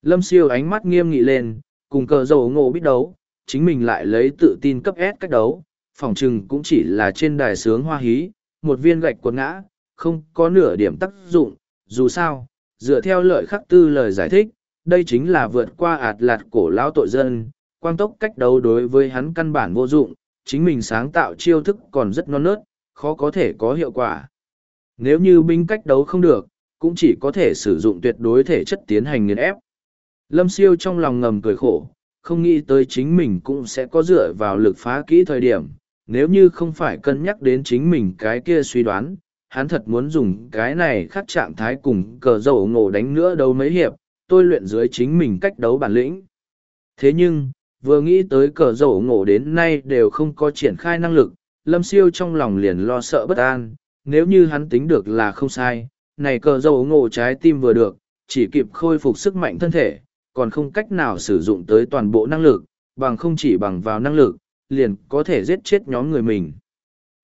Lâm siêu ánh mắt nghiêm nghị lên, cùng cờ dầu ngộ biết đấu, chính mình lại lấy tự tin cấp S cách đấu, phòng chừng cũng chỉ là trên đài sướng hoa hí, một viên gạch quật ngã, không có nửa điểm tác dụng, dù sao, dựa theo lợi khắc tư lời giải thích, đây chính là vượt qua ạt lạt cổ lão tội dân, quang tốc cách đấu đối với hắn căn bản vô dụng, chính mình sáng tạo chiêu thức còn rất non nớt, khó có thể có hiệu quả. Nếu như binh cách đấu không được, cũng chỉ có thể sử dụng tuyệt đối thể chất tiến hành nghiền ép. Lâm siêu trong lòng ngầm cười khổ, không nghĩ tới chính mình cũng sẽ có dựa vào lực phá kỹ thời điểm, nếu như không phải cân nhắc đến chính mình cái kia suy đoán, hắn thật muốn dùng cái này khắc trạng thái cùng cờ dầu ngộ đánh nữa đâu mấy hiệp, tôi luyện dưới chính mình cách đấu bản lĩnh. Thế nhưng, vừa nghĩ tới cờ dầu ngộ đến nay đều không có triển khai năng lực, lâm siêu trong lòng liền lo sợ bất an, nếu như hắn tính được là không sai, này cờ dầu ngộ trái tim vừa được, chỉ kịp khôi phục sức mạnh thân thể, còn không cách nào sử dụng tới toàn bộ năng lực, bằng không chỉ bằng vào năng lực, liền có thể giết chết nhóm người mình.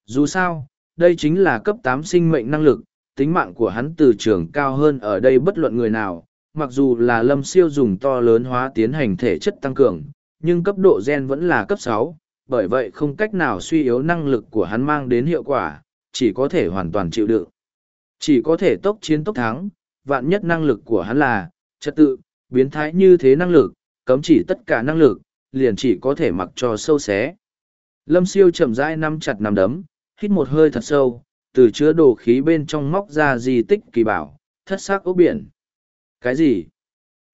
Dù sao, đây chính là cấp tám sinh mệnh năng lực, tính mạng của hắn từ trường cao hơn ở đây bất luận người nào, mặc dù là lâm siêu dùng to lớn hóa tiến hành thể chất tăng cường, nhưng cấp độ gen vẫn là cấp sáu, bởi vậy không cách nào suy yếu năng lực của hắn mang đến hiệu quả, chỉ có thể hoàn toàn chịu đựng. Chỉ có thể tốc chiến tốc thắng, vạn nhất năng lực của hắn là, trật tự, biến thái như thế năng lực, cấm chỉ tất cả năng lực, liền chỉ có thể mặc cho sâu xé. Lâm siêu chậm rãi nắm chặt nắm đấm, hít một hơi thật sâu, từ chứa đồ khí bên trong móc ra di tích kỳ bảo, thất sắc ốc biển. Cái gì?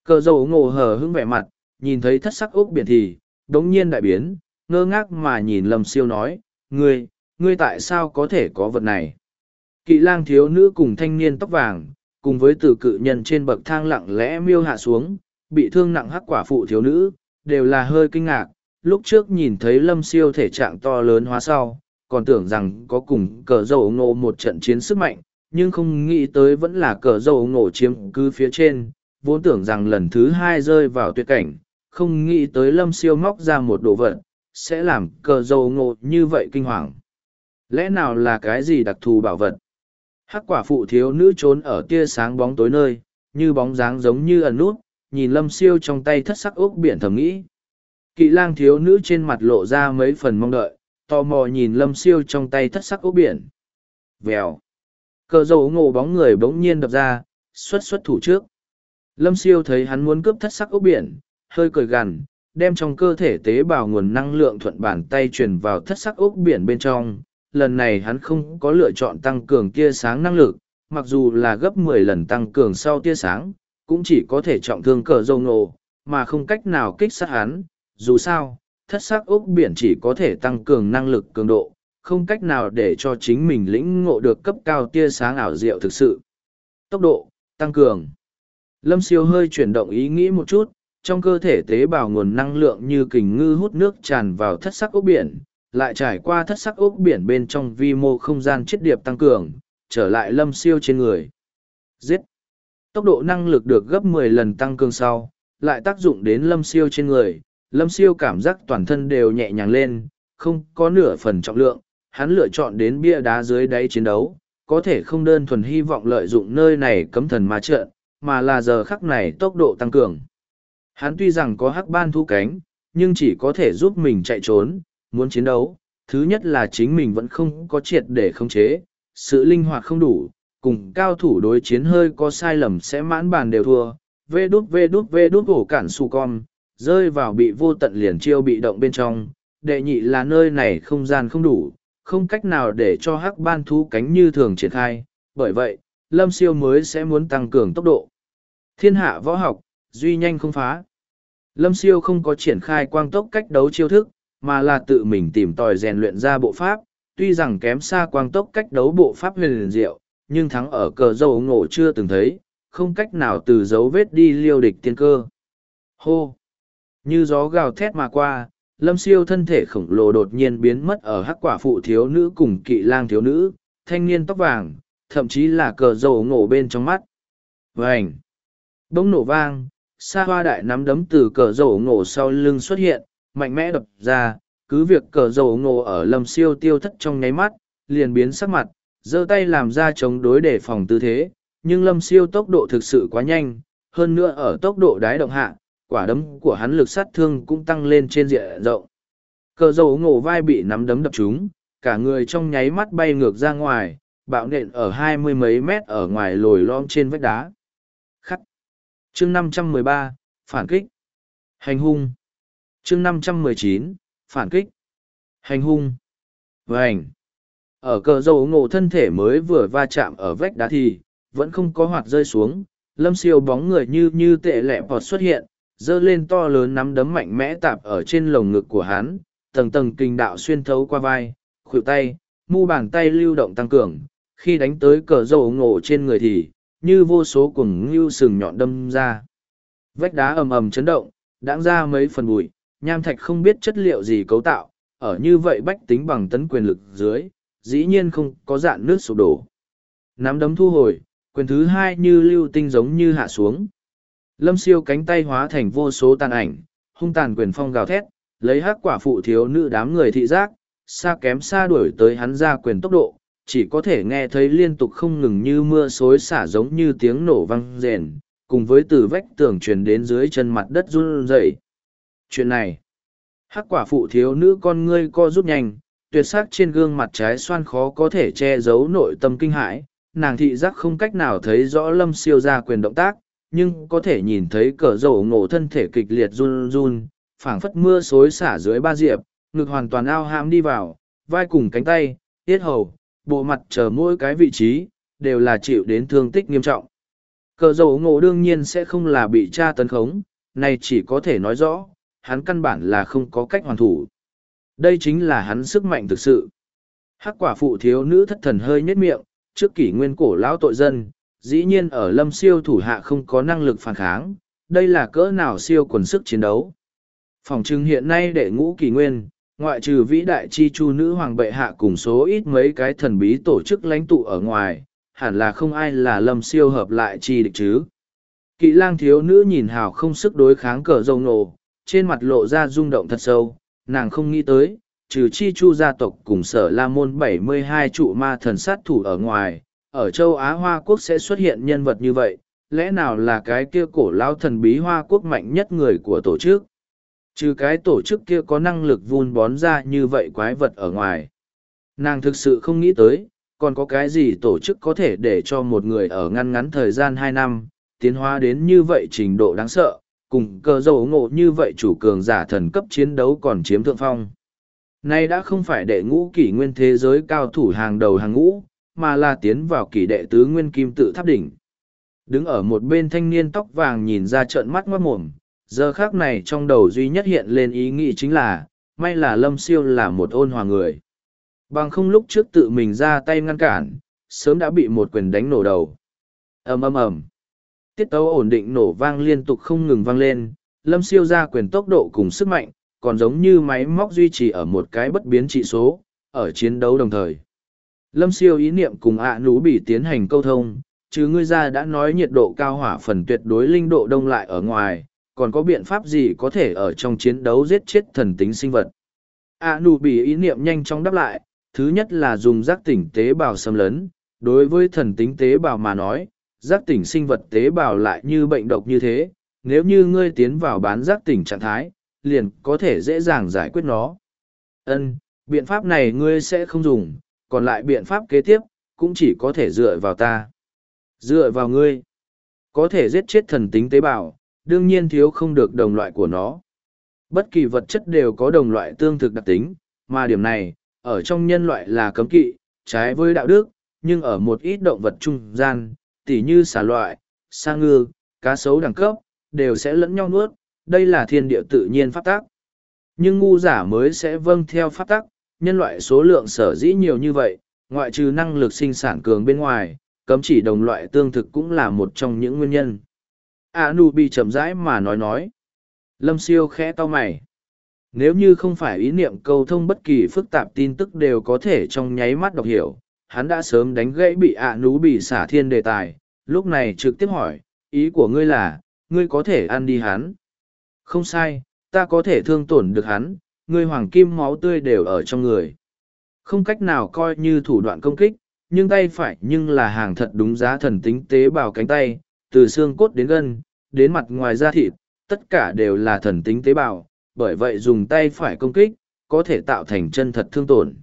Cờ dầu ngộ hờ hững vẻ mặt, nhìn thấy thất sắc ốc biển thì, đống nhiên đại biến, ngơ ngác mà nhìn lâm siêu nói, ngươi, ngươi tại sao có thể có vật này? Kỵ lang thiếu nữ cùng thanh niên tóc vàng, cùng với từ cự nhân trên bậc thang lặng lẽ miêu hạ xuống, bị thương nặng hắc quả phụ thiếu nữ, đều là hơi kinh ngạc, lúc trước nhìn thấy lâm siêu thể trạng to lớn hóa sau, còn tưởng rằng có cùng cờ dầu ngộ một trận chiến sức mạnh, nhưng không nghĩ tới vẫn là cờ dầu ngộ chiếm cứ phía trên, vốn tưởng rằng lần thứ hai rơi vào tuyệt cảnh, không nghĩ tới lâm siêu móc ra một đồ vật, sẽ làm cờ dầu ngộ như vậy kinh hoàng. Lẽ nào là cái gì đặc thù bảo vật? Hắc quả phụ thiếu nữ trốn ở tia sáng bóng tối nơi, như bóng dáng giống như ẩn nút, nhìn lâm siêu trong tay thất sắc ốc biển thầm nghĩ. Kỵ lang thiếu nữ trên mặt lộ ra mấy phần mong đợi, tò mò nhìn lâm siêu trong tay thất sắc ốc biển. Vèo. Cờ dầu ngộ bóng người bỗng nhiên đập ra, xuất xuất thủ trước. Lâm siêu thấy hắn muốn cướp thất sắc ốc biển, hơi cười gằn, đem trong cơ thể tế bào nguồn năng lượng thuận bàn tay truyền vào thất sắc ốc biển bên trong. Lần này hắn không có lựa chọn tăng cường tia sáng năng lực, mặc dù là gấp mười lần tăng cường sau tia sáng, cũng chỉ có thể trọng thương cờ dâu ngộ, mà không cách nào kích sát hắn. Dù sao, thất sắc ốc biển chỉ có thể tăng cường năng lực cường độ, không cách nào để cho chính mình lĩnh ngộ được cấp cao tia sáng ảo diệu thực sự. Tốc độ, tăng cường. Lâm siêu hơi chuyển động ý nghĩ một chút, trong cơ thể tế bào nguồn năng lượng như kình ngư hút nước tràn vào thất sắc ốc biển, lại trải qua thất sắc ốc biển bên trong vi mô không gian chết điệp tăng cường, trở lại lâm siêu trên người. Giết! Tốc độ năng lực được gấp mười lần tăng cường sau, lại tác dụng đến lâm siêu trên người, lâm siêu cảm giác toàn thân đều nhẹ nhàng lên, không có nửa phần trọng lượng, hắn lựa chọn đến bia đá dưới đáy chiến đấu, có thể không đơn thuần hy vọng lợi dụng nơi này cấm thần ma trận, mà là giờ khắc này tốc độ tăng cường. Hắn tuy rằng có hắc ban thu cánh, nhưng chỉ có thể giúp mình chạy trốn, muốn chiến đấu. Thứ nhất là chính mình vẫn không có triệt để khống chế, sự linh hoạt không đủ, cùng cao thủ đối chiến hơi có sai lầm sẽ mãn bàn đều thua. Vê đút vê đút vê đút hổ cản su con, rơi vào bị vô tận liền chiêu bị động bên trong. Đệ nhị là nơi này không gian không đủ, không cách nào để cho hắc ban thú cánh như thường triển khai. Bởi vậy, lâm siêu mới sẽ muốn tăng cường tốc độ. Thiên hạ võ học, duy nhanh không phá. Lâm siêu không có triển khai quang tốc cách đấu chiêu thức, mà là tự mình tìm tòi rèn luyện ra bộ pháp, tuy rằng kém xa quang tốc cách đấu bộ pháp huyền liền diệu, nhưng thắng ở cờ dầu ngộ chưa từng thấy, không cách nào từ dấu vết đi liêu địch tiên cơ. Hô! Như gió gào thét mà qua, lâm siêu thân thể khổng lồ đột nhiên biến mất ở hắc quả phụ thiếu nữ cùng kỵ lang thiếu nữ, thanh niên tóc vàng, thậm chí là cờ dầu ngộ bên trong mắt. Vành! Bỗng nổ vang, xa hoa đại nắm đấm từ cờ dầu ngộ sau lưng xuất hiện, mạnh mẽ đập ra, cứ việc cờ dầu ngộ ở lâm siêu tiêu thất trong nháy mắt, liền biến sắc mặt, giơ tay làm ra chống đối để phòng tư thế, nhưng lâm siêu tốc độ thực sự quá nhanh, hơn nữa ở tốc độ đái động hạ, quả đấm của hắn lực sát thương cũng tăng lên trên diện rộng. Cờ dầu ngộ vai bị nắm đấm đập trúng, cả người trong nháy mắt bay ngược ra ngoài, bạo nện ở hai mươi mấy mét ở ngoài lồi lõm trên vách đá. Khắc. Chương năm trăm mười ba Phản kích. Hành hung. Chương năm trăm mười chín Phản kích. Hành hung. Vành. Ở cờ dầu ngộ thân thể mới vừa va chạm ở vách đá thì, vẫn không có hoạt rơi xuống, lâm siêu bóng người như như tệ lẹ vọt xuất hiện, dơ lên to lớn nắm đấm mạnh mẽ tạp ở trên lồng ngực của hắn, tầng tầng kinh đạo xuyên thấu qua vai, khuỷu tay, mu bàn tay lưu động tăng cường, khi đánh tới cờ dầu ngộ trên người thì, như vô số cuồng ngưu sừng nhọn đâm ra. Vách đá ầm ầm chấn động, đãng ra mấy phần bụi, nham thạch không biết chất liệu gì cấu tạo, ở như vậy bách tính bằng tấn quyền lực dưới, dĩ nhiên không có dạn nước sụp đổ. Nắm đấm thu hồi, quyền thứ hai như lưu tinh giống như hạ xuống. Lâm siêu cánh tay hóa thành vô số tàn ảnh, hung tàn quyền phong gào thét, lấy hắc quả phụ thiếu nữ đám người thị giác, xa kém xa đuổi tới hắn ra quyền tốc độ, chỉ có thể nghe thấy liên tục không ngừng như mưa xối xả giống như tiếng nổ vang rền, cùng với từ vách tường truyền đến dưới chân mặt đất run rẩy. Chuyện này, hắc quả phụ thiếu nữ con ngươi co rút nhanh, tuyệt sắc trên gương mặt trái xoan khó có thể che giấu nội tâm kinh hãi, nàng thị giác không cách nào thấy rõ lâm siêu ra quyền động tác, nhưng có thể nhìn thấy cờ dầu ngộ thân thể kịch liệt run run, phảng phất mưa xối xả dưới ba diệp, ngực hoàn toàn ao hãm đi vào, vai cùng cánh tay, tiết hầu, bộ mặt chờ mỗi cái vị trí, đều là chịu đến thương tích nghiêm trọng. Cờ dầu ngộ đương nhiên sẽ không là bị tra tấn khống, này chỉ có thể nói rõ, hắn căn bản là không có cách hoàn thủ. Đây chính là hắn sức mạnh thực sự. Hắc quả phụ thiếu nữ thất thần hơi nhếch miệng, trước kỷ nguyên cổ lão tội dân, dĩ nhiên ở lâm siêu thủ hạ không có năng lực phản kháng, đây là cỡ nào siêu quần sức chiến đấu. Phòng trưng hiện nay đệ ngũ kỷ nguyên, ngoại trừ vĩ đại chi chu nữ hoàng bệ hạ cùng số ít mấy cái thần bí tổ chức lãnh tụ ở ngoài, hẳn là không ai là lâm siêu hợp lại chi địch chứ. Kỵ lang thiếu nữ nhìn hào không sức đối kháng cờ dâu nổ, trên mặt lộ ra rung động thật sâu, nàng không nghĩ tới, trừ chi chu gia tộc cùng sở la môn 72 trụ ma thần sát thủ ở ngoài, ở châu Á Hoa Quốc sẽ xuất hiện nhân vật như vậy, lẽ nào là cái kia cổ lao thần bí Hoa Quốc mạnh nhất người của tổ chức? Trừ cái tổ chức kia có năng lực vun bón ra như vậy quái vật ở ngoài. Nàng thực sự không nghĩ tới, còn có cái gì tổ chức có thể để cho một người ở ngăn ngắn thời gian hai năm, tiến hóa đến như vậy trình độ đáng sợ, cùng cờ dầu ngộ như vậy chủ cường giả thần cấp chiến đấu còn chiếm thượng phong. Nay đã không phải đệ ngũ kỷ nguyên thế giới cao thủ hàng đầu hàng ngũ, mà là tiến vào kỷ đệ tứ nguyên kim tự tháp đỉnh. Đứng ở một bên thanh niên tóc vàng nhìn ra trợn mắt ngoát mồm, giờ khác này trong đầu duy nhất hiện lên ý nghĩ chính là, may là lâm siêu là một ôn hòa người. Bằng không lúc trước tự mình ra tay ngăn cản, sớm đã bị một quyền đánh nổ đầu. ầm ầm ầm tiết tấu ổn định nổ vang liên tục không ngừng vang lên, lâm siêu ra quyền tốc độ cùng sức mạnh, còn giống như máy móc duy trì ở một cái bất biến trị số, ở chiến đấu đồng thời. Lâm siêu ý niệm cùng ạ à nú bị tiến hành câu thông, chứ ngươi ra đã nói nhiệt độ cao hỏa phần tuyệt đối linh độ đông lại ở ngoài, còn có biện pháp gì có thể ở trong chiến đấu giết chết thần tính sinh vật. ạ à nú bị ý niệm nhanh chóng đáp lại, thứ nhất là dùng giác tỉnh tế bào xâm lấn, đối với thần tính tế bào mà nói, giác tỉnh sinh vật tế bào lại như bệnh độc như thế, nếu như ngươi tiến vào bán giác tỉnh trạng thái, liền có thể dễ dàng giải quyết nó. Ân, biện pháp này ngươi sẽ không dùng, còn lại biện pháp kế tiếp, cũng chỉ có thể dựa vào ta. Dựa vào ngươi, có thể giết chết thần tính tế bào, đương nhiên thiếu không được đồng loại của nó. Bất kỳ vật chất đều có đồng loại tương thực đặc tính, mà điểm này, ở trong nhân loại là cấm kỵ, trái với đạo đức, nhưng ở một ít động vật trung gian, tỉ như xà loại, sa ngư, cá sấu đẳng cấp, đều sẽ lẫn nhau nuốt, đây là thiên địa tự nhiên pháp tắc. Nhưng ngu giả mới sẽ vâng theo pháp tắc, nhân loại số lượng sở dĩ nhiều như vậy, ngoại trừ năng lực sinh sản cường bên ngoài, cấm chỉ đồng loại tương thực cũng là một trong những nguyên nhân. A Nu bị chậm rãi mà nói nói. Lâm siêu khẽ to mày. Nếu như không phải ý niệm câu thông bất kỳ phức tạp tin tức đều có thể trong nháy mắt đọc hiểu, hắn đã sớm đánh gãy bị ạ nú bị xả thiên đề tài, lúc này trực tiếp hỏi, ý của ngươi là, ngươi có thể ăn đi hắn. Không sai, ta có thể thương tổn được hắn, ngươi hoàng kim máu tươi đều ở trong người. Không cách nào coi như thủ đoạn công kích, nhưng tay phải nhưng là hàng thật đúng giá thần tính tế bào cánh tay, từ xương cốt đến gân, đến mặt ngoài da thịt, tất cả đều là thần tính tế bào, bởi vậy dùng tay phải công kích, có thể tạo thành chân thật thương tổn.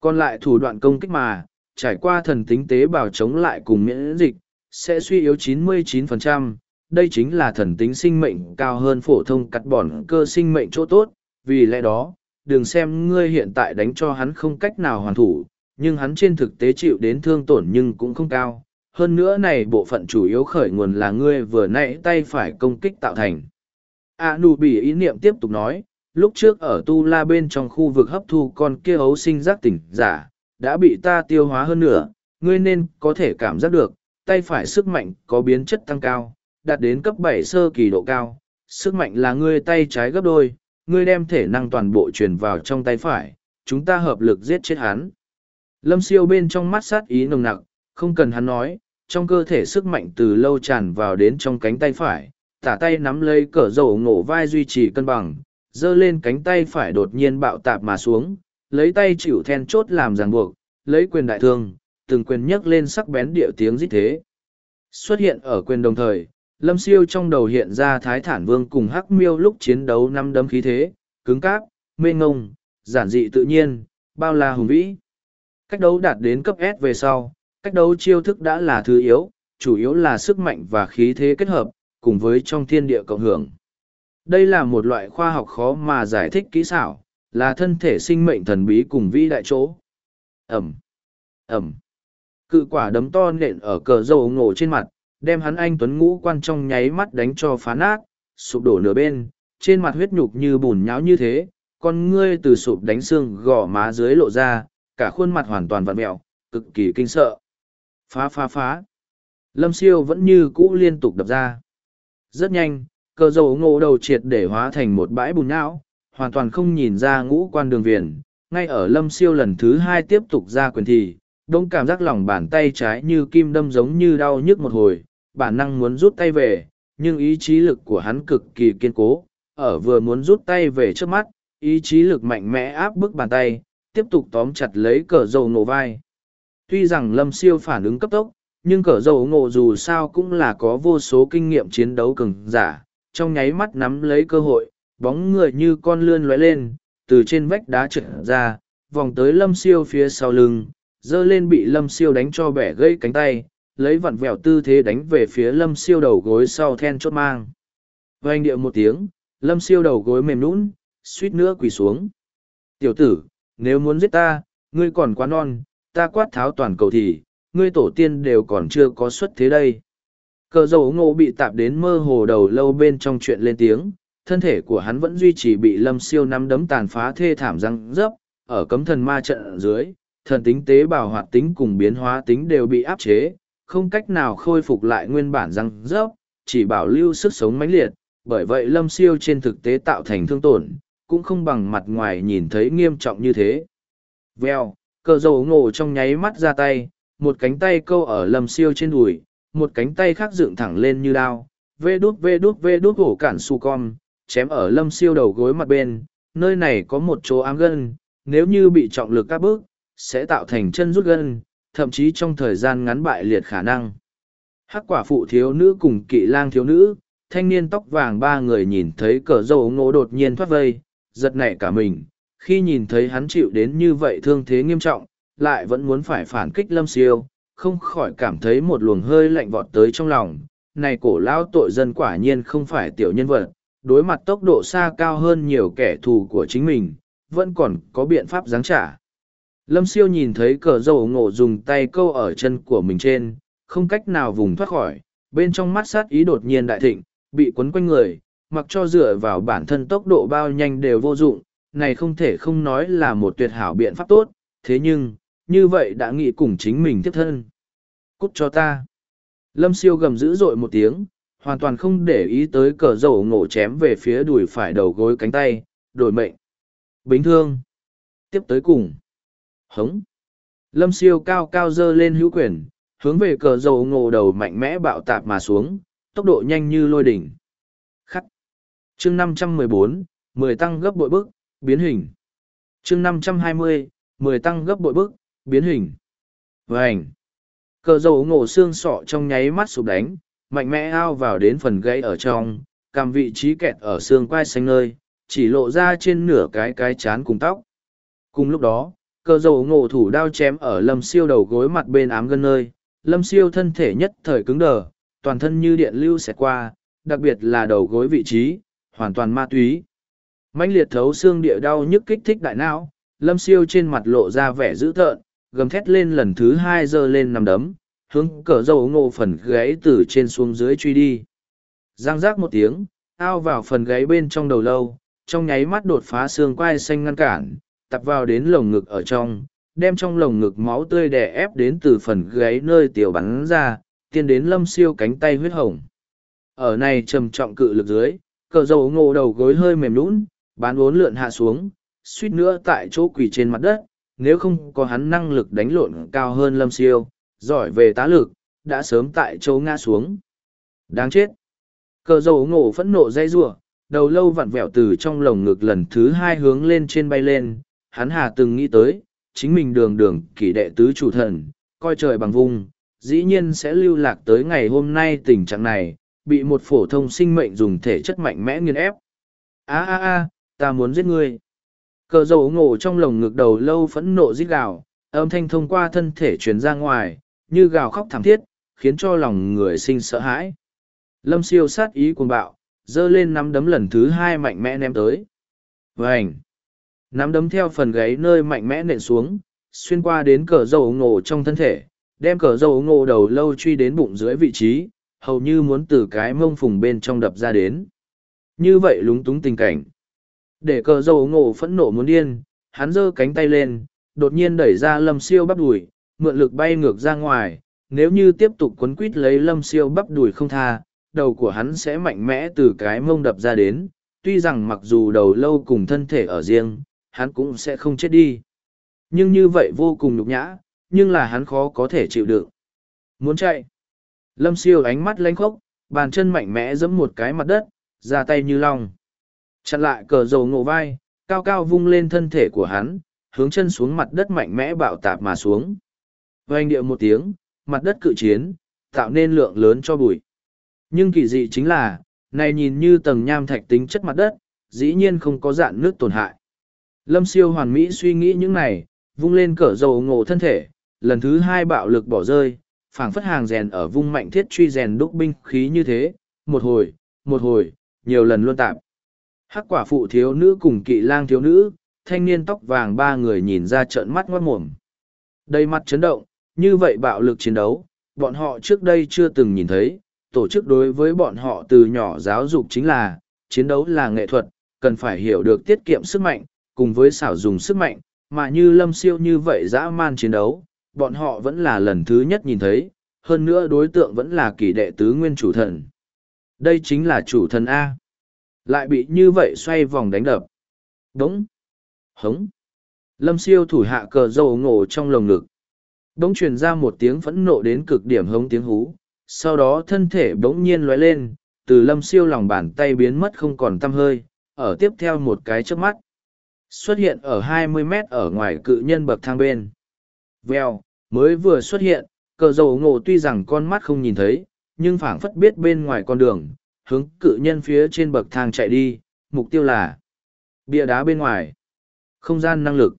Còn lại thủ đoạn công kích mà, trải qua thần tính tế bào chống lại cùng miễn dịch, sẽ suy yếu 99%, đây chính là thần tính sinh mệnh cao hơn phổ thông cắt bỏn cơ sinh mệnh chỗ tốt, vì lẽ đó, đừng xem ngươi hiện tại đánh cho hắn không cách nào hoàn thủ, nhưng hắn trên thực tế chịu đến thương tổn nhưng cũng không cao. Hơn nữa này bộ phận chủ yếu khởi nguồn là ngươi vừa nãy tay phải công kích tạo thành. A nụ bị ý niệm tiếp tục nói, lúc trước ở tu la bên trong khu vực hấp thu con kia ấu sinh giác tỉnh giả, đã bị ta tiêu hóa hơn nữa, ngươi nên có thể cảm giác được, tay phải sức mạnh có biến chất tăng cao, đạt đến cấp bảy sơ kỳ độ cao, sức mạnh là ngươi tay trái gấp đôi, ngươi đem thể năng toàn bộ truyền vào trong tay phải, chúng ta hợp lực giết chết hắn. Lâm siêu bên trong mắt sát ý nồng nặc, không cần hắn nói, trong cơ thể sức mạnh từ lâu tràn vào đến trong cánh tay phải, tả tay nắm lấy cỡ dầu ngổ vai duy trì cân bằng, giơ lên cánh tay phải đột nhiên bạo tạp mà xuống, lấy tay chịu then chốt làm ràng buộc, lấy quyền đại thương, từng quyền nhấc lên sắc bén điệu tiếng dít thế. Xuất hiện ở quyền đồng thời, lâm siêu trong đầu hiện ra thái thản vương cùng hắc miêu lúc chiến đấu năm đấm khí thế, cứng cáp, mê ngông, giản dị tự nhiên, bao la hùng vĩ. Cách đấu đạt đến cấp S về sau, cách đấu chiêu thức đã là thứ yếu, chủ yếu là sức mạnh và khí thế kết hợp, cùng với trong thiên địa cộng hưởng. Đây là một loại khoa học khó mà giải thích kỹ xảo, là thân thể sinh mệnh thần bí cùng vĩ đại chỗ. Ẩm, Ẩm. Cự quả đấm to nện ở cờ dầu ngổ trên mặt, đem hắn anh tuấn ngũ quan trong nháy mắt đánh cho phá nát, sụp đổ nửa bên, trên mặt huyết nhục như bùn nháo như thế, con ngươi từ sụp đánh xương gò má dưới lộ ra, cả khuôn mặt hoàn toàn vặn mẹo, cực kỳ kinh sợ. Phá phá phá. Lâm siêu vẫn như cũ liên tục đập ra. Rất nhanh, cờ dầu ngộ đầu triệt để hóa thành một bãi bùn nhão, hoàn toàn không nhìn ra ngũ quan đường viền. Ngay ở lâm siêu lần thứ hai tiếp tục ra quyền thì, đông cảm giác lòng bàn tay trái như kim đâm giống như đau nhức một hồi, bản năng muốn rút tay về, nhưng ý chí lực của hắn cực kỳ kiên cố, ở vừa muốn rút tay về trước mắt, ý chí lực mạnh mẽ áp bức bàn tay, tiếp tục tóm chặt lấy cờ dầu nổ vai. Tuy rằng lâm siêu phản ứng cấp tốc, nhưng cờ dầu ngộ dù sao cũng là có vô số kinh nghiệm chiến đấu cường giả, trong nháy mắt nắm lấy cơ hội, bóng người như con lươn lóe lên, từ trên vách đá trượt ra, vòng tới lâm siêu phía sau lưng, dơ lên bị lâm siêu đánh cho bẻ gãy cánh tay, lấy vặn vẹo tư thế đánh về phía lâm siêu đầu gối sau then chốt mang. Vành điệu một tiếng, lâm siêu đầu gối mềm nũng, suýt nữa quỳ xuống. Tiểu tử, nếu muốn giết ta, ngươi còn quá non, ta quát tháo toàn cầu thì, ngươi tổ tiên đều còn chưa có xuất thế đây. Cờ dầu ngộ bị tạp đến mơ hồ đầu lâu bên trong chuyện lên tiếng, thân thể của hắn vẫn duy trì bị lâm siêu nắm đấm tàn phá thê thảm răng rấp, ở cấm thần ma trận ở dưới, thần tính tế bào hoạt tính cùng biến hóa tính đều bị áp chế, không cách nào khôi phục lại nguyên bản răng rấp, chỉ bảo lưu sức sống mãnh liệt, bởi vậy lâm siêu trên thực tế tạo thành thương tổn, cũng không bằng mặt ngoài nhìn thấy nghiêm trọng như thế. Vèo, cờ dầu ngộ trong nháy mắt ra tay, một cánh tay câu ở lâm siêu trên đùi, một cánh tay khác dựng thẳng lên như đao, vê đút vê đút vê đút hổ cản su con, chém ở lâm siêu đầu gối mặt bên, nơi này có một chỗ ám gân, nếu như bị trọng lực các bước, sẽ tạo thành chân rút gân, thậm chí trong thời gian ngắn bại liệt khả năng. Hắc quả phụ thiếu nữ cùng kỵ lang thiếu nữ, thanh niên tóc vàng ba người nhìn thấy cờ dầu ngộ đột nhiên thoát vây, giật nảy cả mình. Khi nhìn thấy hắn chịu đến như vậy thương thế nghiêm trọng, lại vẫn muốn phải phản kích lâm siêu, không khỏi cảm thấy một luồng hơi lạnh vọt tới trong lòng. Này cổ lão tội dân quả nhiên không phải tiểu nhân vật, đối mặt tốc độ xa cao hơn nhiều kẻ thù của chính mình, vẫn còn có biện pháp giáng trả. Lâm siêu nhìn thấy cờ dầu ngộ dùng tay câu ở chân của mình trên, không cách nào vùng thoát khỏi, bên trong mắt sát ý đột nhiên đại thịnh, bị quấn quanh người, mặc cho dựa vào bản thân tốc độ bao nhanh đều vô dụng, này không thể không nói là một tuyệt hảo biện pháp tốt, thế nhưng, như vậy đã nghĩ cùng chính mình tiếp thân. Cút cho ta. Lâm siêu gầm dữ dội một tiếng, hoàn toàn không để ý tới cờ dầu ngộ chém về phía đùi phải đầu gối cánh tay, đổi mệnh. Bính thương. Tiếp tới cùng. Hống. Lâm siêu cao cao dơ lên hữu quyền, hướng về cờ dầu ngộ đầu mạnh mẽ bạo tạp mà xuống, tốc độ nhanh như lôi đỉnh. Khắc. chương 514, 10 tăng gấp bội bức, biến hình. chương 520, 10 tăng gấp bội bức, biến hình. Vành. Cờ dầu ngộ xương sọ trong nháy mắt sụp đánh, mạnh mẽ ao vào đến phần gãy ở trong, cằm vị trí kẹt ở xương quai xanh nơi, chỉ lộ ra trên nửa cái cái chán cùng tóc. Cùng lúc đó, cờ dầu ngộ thủ đao chém ở lâm siêu đầu gối mặt bên ám gân nơi, lâm siêu thân thể nhất thời cứng đờ, toàn thân như điện lưu xẹt qua, đặc biệt là đầu gối vị trí, hoàn toàn ma túy. mãnh liệt thấu xương địa đau nhức kích thích đại não, lâm siêu trên mặt lộ ra vẻ dữ tợn, gầm thét lên lần thứ hai giơ lên nằm đấm, hướng cờ dầu ngộ phần gáy từ trên xuống dưới truy đi. Giang giác một tiếng, ao vào phần gáy bên trong đầu lâu, trong nháy mắt đột phá xương quai xanh ngăn cản, tập vào đến lồng ngực ở trong, đem trong lồng ngực máu tươi đè ép đến từ phần gáy nơi tiểu bắn ra, tiến đến lâm siêu cánh tay huyết hồng. Ở này trầm trọng cự lực dưới, cờ dầu ngộ đầu gối hơi mềm lún, bán bốn lượn hạ xuống, suýt nữa tại chỗ quỳ trên mặt đất, nếu không có hắn năng lực đánh lộn cao hơn lâm siêu, giỏi về tá lực, đã sớm tại chỗ ngã xuống. Đáng chết! Cờ dầu ngộ phẫn nộ dây rủa đầu lâu vặn vẹo từ trong lồng ngực lần thứ hai hướng lên trên bay lên, hắn hà từng nghĩ tới, chính mình đường đường kỷ đệ tứ chủ thần, coi trời bằng vung, dĩ nhiên sẽ lưu lạc tới ngày hôm nay tình trạng này, bị một phổ thông sinh mệnh dùng thể chất mạnh mẽ nghiền ép. a a a ta muốn giết ngươi. Cờ dầu ngộ trong lồng ngực đầu lâu phẫn nộ rít gào, âm thanh thông qua thân thể truyền ra ngoài, như gào khóc thảm thiết, khiến cho lòng người sinh sợ hãi. Lâm siêu sát ý cuồng bạo, dơ lên nắm đấm lần thứ hai mạnh mẽ ném tới. Vành! Nắm đấm theo phần gáy nơi mạnh mẽ nện xuống, xuyên qua đến cờ dầu ngộ trong thân thể, đem cờ dầu ngộ đầu lâu truy đến bụng dưới vị trí, hầu như muốn từ cái mông phùng bên trong đập ra đến. Như vậy lúng túng tình cảnh. Để cờ dầu ngộ phẫn nộ muốn điên, hắn giơ cánh tay lên, đột nhiên đẩy ra lâm siêu bắp đùi, mượn lực bay ngược ra ngoài, nếu như tiếp tục quấn quít lấy lâm siêu bắp đùi không tha, đầu của hắn sẽ mạnh mẽ từ cái mông đập ra đến, tuy rằng mặc dù đầu lâu cùng thân thể ở riêng, hắn cũng sẽ không chết đi. Nhưng như vậy vô cùng nhục nhã, nhưng là hắn khó có thể chịu đựng. Muốn chạy. Lâm siêu ánh mắt lánh khốc, bàn chân mạnh mẽ giẫm một cái mặt đất, ra tay như long. Chặn lại cờ dầu ngộ vai, cao cao vung lên thân thể của hắn, hướng chân xuống mặt đất mạnh mẽ bạo tạp mà xuống. Vành điệu một tiếng, mặt đất cự chiến, tạo nên lượng lớn cho bụi. Nhưng kỳ dị chính là, này nhìn như tầng nham thạch tính chất mặt đất, dĩ nhiên không có dạn nước tổn hại. Lâm siêu hoàn mỹ suy nghĩ những này, vung lên cỡ dầu ngộ thân thể, lần thứ hai bạo lực bỏ rơi, phảng phất hàng rèn ở vung mạnh thiết truy rèn đúc binh khí như thế, một hồi, một hồi, nhiều lần luôn tạp Hắc quả phụ thiếu nữ cùng kỵ lang thiếu nữ, thanh niên tóc vàng ba người nhìn ra trợn mắt ngoát mồm. Đầy mặt chấn động, như vậy bạo lực chiến đấu, bọn họ trước đây chưa từng nhìn thấy, tổ chức đối với bọn họ từ nhỏ giáo dục chính là, chiến đấu là nghệ thuật, cần phải hiểu được tiết kiệm sức mạnh, cùng với xảo dùng sức mạnh, mà như lâm siêu như vậy dã man chiến đấu, bọn họ vẫn là lần thứ nhất nhìn thấy, hơn nữa đối tượng vẫn là kỳ đệ tứ nguyên chủ thần. Đây chính là chủ thần A. Lại bị như vậy xoay vòng đánh đập. Đống. Hống. Lâm siêu thủ hạ cờ dầu ngộ trong lồng ngực. Đống truyền ra một tiếng phẫn nộ đến cực điểm hống tiếng hú. Sau đó thân thể bỗng nhiên lóe lên, từ lâm siêu lòng bàn tay biến mất không còn tăm hơi, ở tiếp theo một cái trước mắt. Xuất hiện ở 20 mét ở ngoài cự nhân bậc thang bên. Vèo, mới vừa xuất hiện, cờ dầu ngộ tuy rằng con mắt không nhìn thấy, nhưng phảng phất biết bên ngoài con đường, hướng cự nhân phía trên bậc thang chạy đi, mục tiêu là bia đá bên ngoài, không gian năng lực.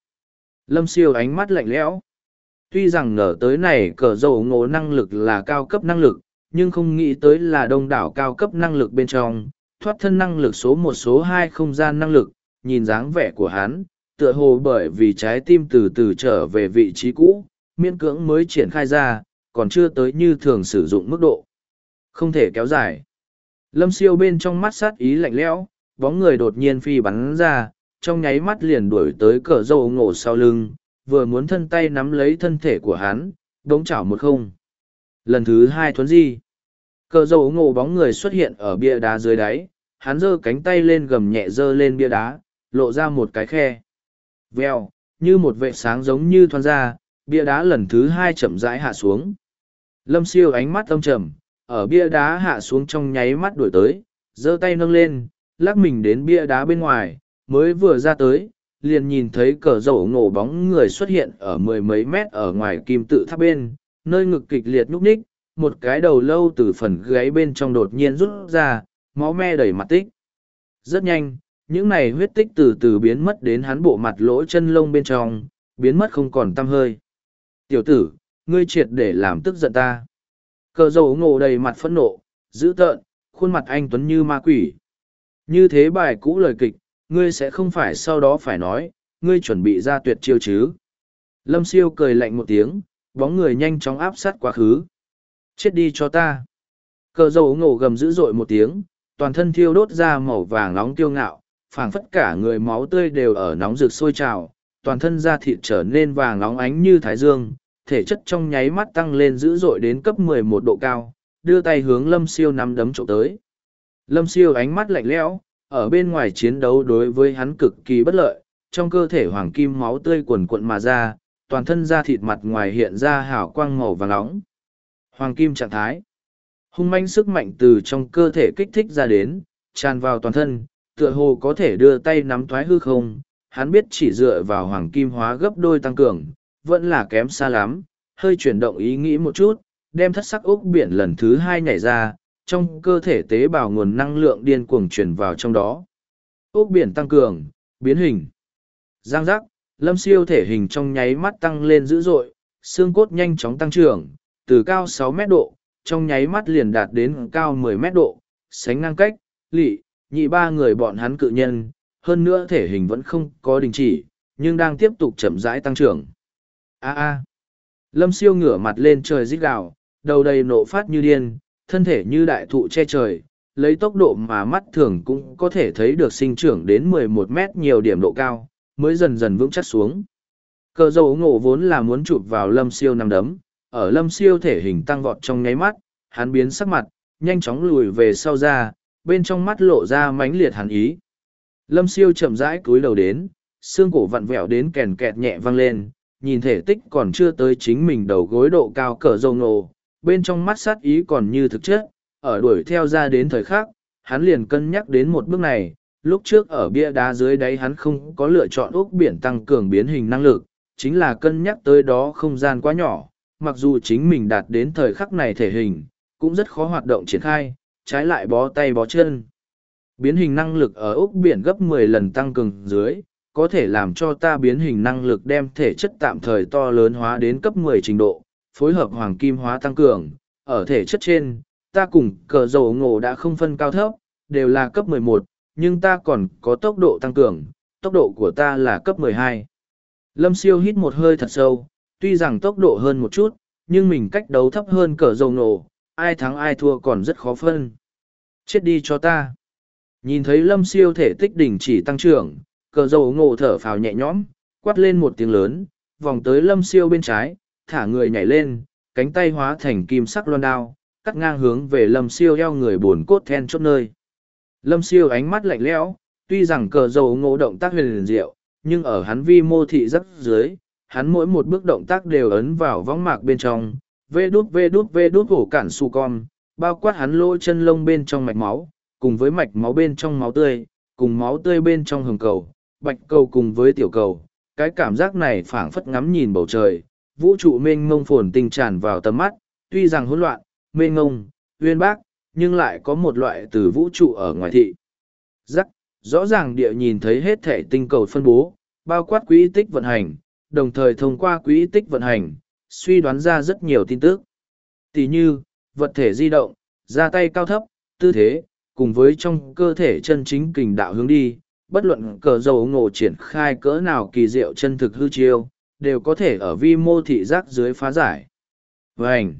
Lâm siêu ánh mắt lạnh lẽo. Tuy rằng ngờ tới này cờ dầu ngộ năng lực là cao cấp năng lực, nhưng không nghĩ tới là đông đảo cao cấp năng lực bên trong, thoát thân năng lực số một số hai không gian năng lực, nhìn dáng vẻ của hắn, tựa hồ bởi vì trái tim từ từ trở về vị trí cũ, miễn cưỡng mới triển khai ra, còn chưa tới như thường sử dụng mức độ. Không thể kéo dài. Lâm siêu bên trong mắt sát ý lạnh lẽo, bóng người đột nhiên phi bắn ra, trong nháy mắt liền đuổi tới cờ dâu ngộ sau lưng, vừa muốn thân tay nắm lấy thân thể của hắn, đống chảo một không. Lần thứ hai thuấn di. Cờ dâu ngộ bóng người xuất hiện ở bia đá dưới đáy, hắn giơ cánh tay lên gầm nhẹ giơ lên bia đá, lộ ra một cái khe. Vèo, như một vệ sáng giống như thoăn ra, bia đá lần thứ hai chậm rãi hạ xuống. Lâm siêu ánh mắt âm trầm, ở bia đá hạ xuống trong nháy mắt đuổi tới, giơ tay nâng lên, lắc mình đến bia đá bên ngoài, mới vừa ra tới, liền nhìn thấy cờ dầu ngổ bóng người xuất hiện ở mười mấy mét ở ngoài kim tự tháp bên, nơi ngực kịch liệt nhúc ních, một cái đầu lâu từ phần gáy bên trong đột nhiên rút ra, máu me đầy mặt tích. Rất nhanh, những này huyết tích từ từ biến mất đến hắn bộ mặt lỗ chân lông bên trong, biến mất không còn tăm hơi. Tiểu tử, ngươi triệt để làm tức giận ta. Cờ dầu ngộ đầy mặt phẫn nộ, dữ tợn, khuôn mặt anh tuấn như ma quỷ. Như thế bài cũ lời kịch, ngươi sẽ không phải sau đó phải nói, ngươi chuẩn bị ra tuyệt chiêu chứ. Lâm siêu cười lạnh một tiếng, bóng người nhanh chóng áp sát quá khứ. Chết đi cho ta. Cờ dầu ngộ gầm dữ dội một tiếng, toàn thân thiêu đốt ra màu vàng nóng tiêu ngạo, phảng phất cả người máu tươi đều ở nóng rực sôi trào, toàn thân da thịt trở nên vàng nóng ánh như thái dương, thể chất trong nháy mắt tăng lên dữ dội đến cấp 11 độ cao, đưa tay hướng lâm siêu nắm đấm trộm tới. Lâm siêu ánh mắt lạnh lẽo, ở bên ngoài chiến đấu đối với hắn cực kỳ bất lợi, trong cơ thể hoàng kim máu tươi quần cuộn mà ra, toàn thân da thịt mặt ngoài hiện ra hào quang màu vàng nóng. Hoàng kim trạng thái. Hung manh sức mạnh từ trong cơ thể kích thích ra đến, tràn vào toàn thân, tựa hồ có thể đưa tay nắm thoái hư không, hắn biết chỉ dựa vào hoàng kim hóa gấp đôi tăng cường, vẫn là kém xa lắm, hơi chuyển động ý nghĩ một chút, đem thất sắc ốc biển lần thứ hai nhảy ra, trong cơ thể tế bào nguồn năng lượng điên cuồng truyền vào trong đó. Ốc biển tăng cường, biến hình. Giang giác, lâm siêu thể hình trong nháy mắt tăng lên dữ dội, xương cốt nhanh chóng tăng trưởng, từ cao 6 mét độ, trong nháy mắt liền đạt đến cao 10 mét độ, sánh ngang cách, lị, nhị ba người bọn hắn cự nhân, hơn nữa thể hình vẫn không có đình chỉ, nhưng đang tiếp tục chậm rãi tăng trưởng. A a. Lâm siêu ngửa mặt lên trời rít gào, đầu đầy nộ phát như điên, thân thể như đại thụ che trời, lấy tốc độ mà mắt thường cũng có thể thấy được sinh trưởng đến 11 mét nhiều điểm độ cao, mới dần dần vững chắc xuống. Cờ dầu ngộ vốn là muốn chụp vào lâm siêu nằm đấm, ở lâm siêu thể hình tăng vọt trong nháy mắt, hắn biến sắc mặt, nhanh chóng lùi về sau ra, bên trong mắt lộ ra mãnh liệt hàn ý. Lâm siêu chậm rãi cúi đầu đến, xương cổ vặn vẹo đến kèn kẹt nhẹ văng lên, nhìn thể tích còn chưa tới chính mình đầu gối độ cao cỡ dâu nổ, bên trong mắt sát ý còn như thực chất, ở đuổi theo ra đến thời khắc, hắn liền cân nhắc đến một bước này, lúc trước ở bia đá dưới đáy hắn không có lựa chọn ốc biển tăng cường biến hình năng lực, chính là cân nhắc tới đó không gian quá nhỏ, mặc dù chính mình đạt đến thời khắc này thể hình, cũng rất khó hoạt động triển khai, trái lại bó tay bó chân. Biến hình năng lực ở ốc biển gấp 10 lần tăng cường dưới, có thể làm cho ta biến hình năng lực đem thể chất tạm thời to lớn hóa đến cấp 10 trình độ, phối hợp hoàng kim hóa tăng cường. Ở thể chất trên, ta cùng cờ dầu ngộ đã không phân cao thấp, đều là cấp 11, nhưng ta còn có tốc độ tăng cường, tốc độ của ta là cấp 12. Lâm siêu hít một hơi thật sâu, tuy rằng tốc độ hơn một chút, nhưng mình cách đấu thấp hơn cờ dầu nổ, ai thắng ai thua còn rất khó phân. Chết đi cho ta. Nhìn thấy lâm siêu thể tích đỉnh chỉ tăng trưởng, cờ dầu ngộ thở phào nhẹ nhõm, quát lên một tiếng lớn, vòng tới lâm siêu bên trái, thả người nhảy lên, cánh tay hóa thành kim sắc loan đao, cắt ngang hướng về lâm siêu eo người buồn cốt then chốt nơi. Lâm siêu ánh mắt lạnh lẽo, tuy rằng cờ dầu ngộ động tác huyền liền diệu, nhưng ở hắn vi mô thị rất dưới, hắn mỗi một bước động tác đều ấn vào võng mạc bên trong, vê đút vê đút vê đút hổ cản su con, bao quát hắn lỗ chân lông bên trong mạch máu, cùng với mạch máu bên trong máu tươi, cùng máu tươi bên trong hồng cầu, bạch cầu cùng với tiểu cầu. Cái cảm giác này phảng phất ngắm nhìn bầu trời, vũ trụ mênh mông phồn tinh tràn vào tầm mắt, tuy rằng hỗn loạn, mênh mông, uyên bác, nhưng lại có một loại từ vũ trụ ở ngoài thị. Rắc, rõ ràng địa nhìn thấy hết thể tinh cầu phân bố, bao quát quỹ tích vận hành, đồng thời thông qua quỹ tích vận hành, suy đoán ra rất nhiều tin tức. Tỷ như, vật thể di động, ra tay cao thấp, tư thế, cùng với trong cơ thể chân chính kình đạo hướng đi, bất luận cờ dầu ngộ triển khai cỡ nào kỳ diệu chân thực hư chiêu, đều có thể ở vi mô thị giác dưới phá giải. Vành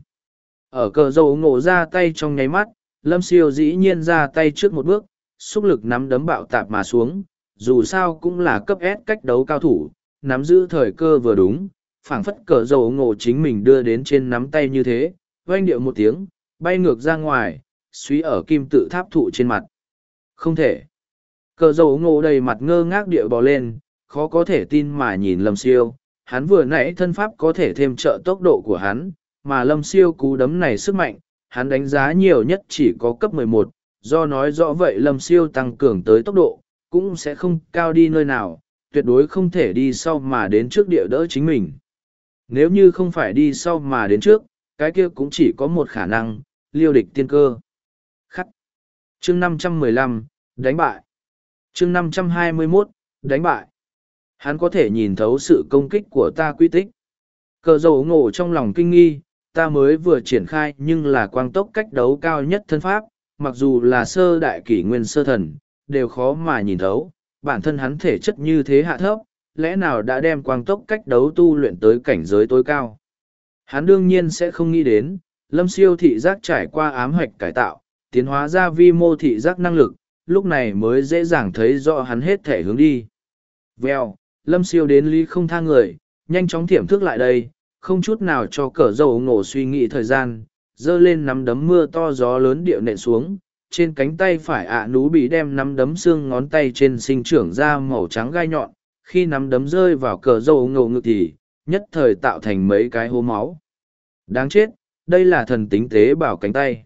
Ở cờ dầu ngộ ra tay trong nháy mắt, lâm siêu dĩ nhiên ra tay trước một bước, xúc lực nắm đấm bạo tạp mà xuống, dù sao cũng là cấp S cách đấu cao thủ, nắm giữ thời cơ vừa đúng, phảng phất cờ dầu ngộ chính mình đưa đến trên nắm tay như thế, oanh điệu một tiếng, bay ngược ra ngoài, suý ở kim tự tháp thụ trên mặt. Không thể. Cờ dầu ngộ đầy mặt ngơ ngác địa bò lên, khó có thể tin mà nhìn lâm siêu. Hắn vừa nãy thân pháp có thể thêm trợ tốc độ của hắn, mà lâm siêu cú đấm này sức mạnh, hắn đánh giá nhiều nhất chỉ có cấp 11, do nói rõ vậy lâm siêu tăng cường tới tốc độ, cũng sẽ không cao đi nơi nào, tuyệt đối không thể đi sau mà đến trước địa đỡ chính mình. Nếu như không phải đi sau mà đến trước, cái kia cũng chỉ có một khả năng, liêu địch tiên cơ. Khắc. Chương 515, đánh bại. Chương 521, đánh bại. Hắn có thể nhìn thấu sự công kích của ta quy tích. Cờ dầu ngộ trong lòng kinh nghi, ta mới vừa triển khai nhưng là quang tốc cách đấu cao nhất thân pháp, mặc dù là sơ đại kỷ nguyên sơ thần, đều khó mà nhìn thấu, bản thân hắn thể chất như thế hạ thấp, lẽ nào đã đem quang tốc cách đấu tu luyện tới cảnh giới tối cao. Hắn đương nhiên sẽ không nghĩ đến, lâm siêu thị giác trải qua ám hoạch cải tạo, tiến hóa ra vi mô thị giác năng lực, lúc này mới dễ dàng thấy rõ hắn hết thể hướng đi. Vèo, lâm siêu đến lý không tha người, nhanh chóng thiểm thức lại đây, không chút nào cho cờ dầu ngổ suy nghĩ thời gian, dơ lên nắm đấm mưa to gió lớn điệu nện xuống, trên cánh tay phải ạ nú bị đem nắm đấm xương ngón tay trên sinh trưởng ra màu trắng gai nhọn, khi nắm đấm rơi vào cờ dầu ngổ ngực thì, nhất thời tạo thành mấy cái hố máu. Đáng chết, đây là thần tính tế bảo cánh tay.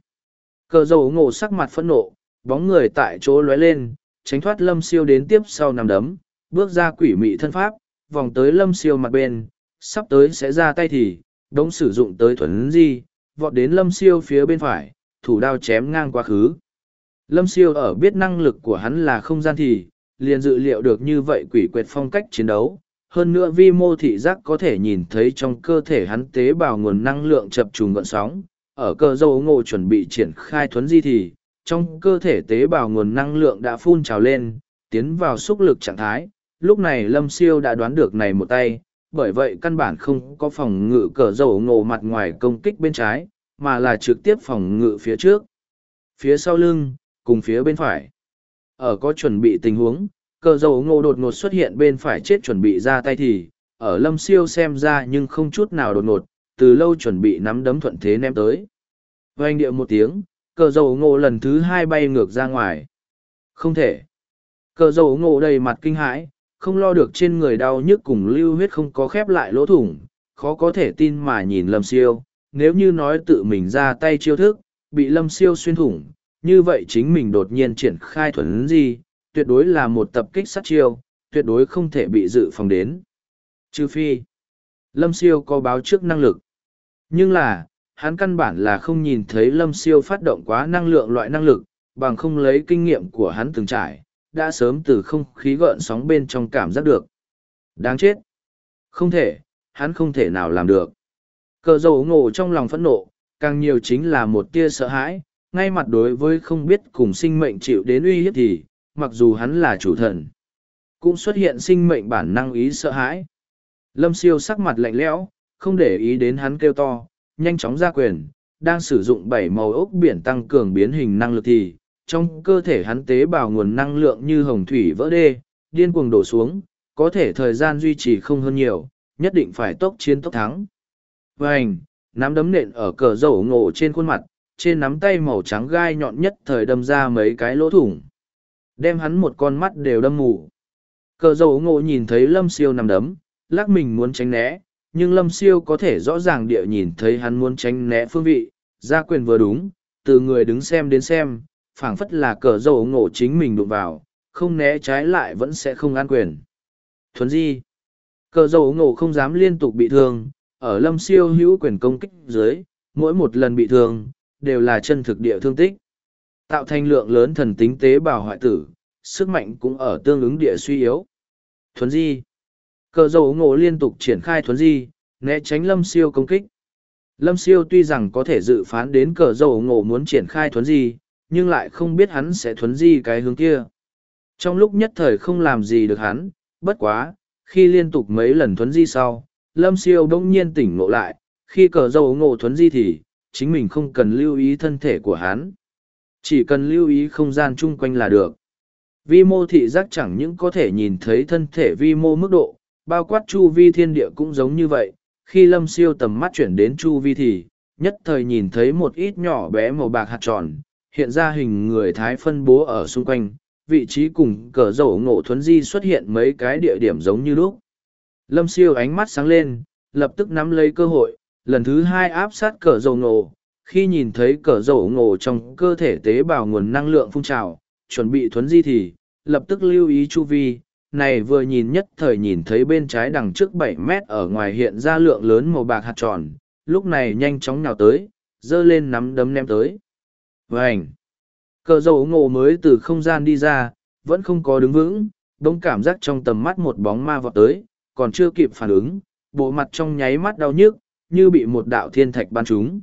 Cờ dầu ngổ sắc mặt phẫn nộ, bóng người tại chỗ lóe lên, tránh thoát lâm siêu đến tiếp sau nằm đấm, bước ra quỷ mị thân pháp, vòng tới lâm siêu mặt bên, sắp tới sẽ ra tay thì, đống sử dụng tới thuấn di, vọt đến lâm siêu phía bên phải, thủ đao chém ngang quá khứ. Lâm siêu ở biết năng lực của hắn là không gian thì, liền dự liệu được như vậy quỷ quyệt phong cách chiến đấu, hơn nữa vi mô thị giác có thể nhìn thấy trong cơ thể hắn tế bào nguồn năng lượng chập trùng gọn sóng ở cơ dâu ngộ chuẩn bị triển khai thuấn di thì trong cơ thể tế bào nguồn năng lượng đã phun trào lên, tiến vào xúc lực trạng thái. Lúc này lâm siêu đã đoán được này một tay, bởi vậy căn bản không có phòng ngự cờ dầu ngộ mặt ngoài công kích bên trái, mà là trực tiếp phòng ngự phía trước. Phía sau lưng, cùng phía bên phải. Ở có chuẩn bị tình huống, cờ dầu ngộ đột ngột xuất hiện bên phải chết chuẩn bị ra tay thì, ở lâm siêu xem ra nhưng không chút nào đột ngột, từ lâu chuẩn bị nắm đấm thuận thế ném tới. Vanh điệu một tiếng cờ dầu ngộ lần thứ hai bay ngược ra ngoài không thể cờ dầu ngộ đầy mặt kinh hãi không lo được trên người đau nhức cùng lưu huyết không có khép lại lỗ thủng khó có thể tin mà nhìn lâm siêu nếu như nói tự mình ra tay chiêu thức bị lâm siêu xuyên thủng như vậy chính mình đột nhiên triển khai thuần gì tuyệt đối là một tập kích sát chiêu, tuyệt đối không thể bị dự phòng đến. Trừ phi, Lâm Siêu có báo trước năng lực. Nhưng là, hắn căn bản là không nhìn thấy Lâm Siêu phát động quá năng lượng loại năng lực, bằng không lấy kinh nghiệm của hắn từng trải, đã sớm từ không khí gợn sóng bên trong cảm giác được. Đáng chết! Không thể, hắn không thể nào làm được. Cờ dầu ngộ trong lòng phẫn nộ, càng nhiều chính là một tia sợ hãi, ngay mặt đối với không biết cùng sinh mệnh chịu đến uy hiếp thì, mặc dù hắn là chủ thần cũng xuất hiện sinh mệnh bản năng ý sợ hãi lâm siêu sắc mặt lạnh lẽo không để ý đến hắn kêu to nhanh chóng ra quyền đang sử dụng bảy màu ốc biển tăng cường biến hình năng lực thì trong cơ thể hắn tế bào nguồn năng lượng như hồng thủy vỡ đê điên cuồng đổ xuống có thể thời gian duy trì không hơn nhiều nhất định phải tốc chiến tốc thắng. Vành, nắm đấm nện ở cờ dầu ngộ trên khuôn mặt trên nắm tay màu trắng gai nhọn nhất thời đâm ra mấy cái lỗ thủng. Đem hắn một con mắt đều đâm mù. Cờ dầu ngộ nhìn thấy lâm siêu nằm đấm lắc mình muốn tránh né nhưng lâm siêu có thể rõ ràng địa nhìn thấy hắn muốn tránh né phương vị ra quyền vừa đúng từ người đứng xem đến xem phảng phất là cờ dầu ngộ chính mình đụng vào không né trái lại vẫn sẽ không an quyền thuấn di cờ dầu ngộ không dám liên tục bị thương ở lâm siêu hữu quyền công kích dưới, mỗi một lần bị thương, đều là chân thực địa thương tích. Tạo thành lượng lớn thần tính tế bào hoại tử, sức mạnh cũng ở tương ứng địa suy yếu. Thuấn di. Cờ dầu ngộ liên tục triển khai thuấn di, né tránh lâm siêu công kích. Lâm siêu tuy rằng có thể dự phán đến cờ dầu ngộ muốn triển khai thuấn di, nhưng lại không biết hắn sẽ thuấn di cái hướng kia. Trong lúc nhất thời không làm gì được hắn, bất quá, khi liên tục mấy lần thuấn di sau, lâm siêu bỗng nhiên tỉnh ngộ lại, khi cờ dầu ngộ thuấn di thì, chính mình không cần lưu ý thân thể của hắn. Chỉ cần lưu ý không gian chung quanh là được. Vi mô thị giác chẳng những có thể nhìn thấy thân thể vi mô mức độ, bao quát chu vi thiên địa cũng giống như vậy. Khi lâm siêu tầm mắt chuyển đến chu vi thì, nhất thời nhìn thấy một ít nhỏ bé màu bạc hạt tròn, hiện ra hình người thái phân bố ở xung quanh, vị trí cùng cờ dầu ngộ thuấn di xuất hiện mấy cái địa điểm giống như lúc. Lâm siêu ánh mắt sáng lên, lập tức nắm lấy cơ hội, lần thứ hai áp sát cờ dầu ngộ. Khi nhìn thấy cờ dầu ngộ trong cơ thể tế bào nguồn năng lượng phun trào, chuẩn bị thuấn di thì, lập tức lưu ý chu vi, này vừa nhìn nhất thời nhìn thấy bên trái đằng trước bảy mét ở ngoài hiện ra lượng lớn màu bạc hạt tròn, lúc này nhanh chóng nhào tới, dơ lên nắm đấm ném tới. Vành! Cờ dầu ngộ mới từ không gian đi ra, vẫn không có đứng vững, đống cảm giác trong tầm mắt một bóng ma vọt tới, còn chưa kịp phản ứng, bộ mặt trong nháy mắt đau nhức, như bị một đạo thiên thạch ban trúng.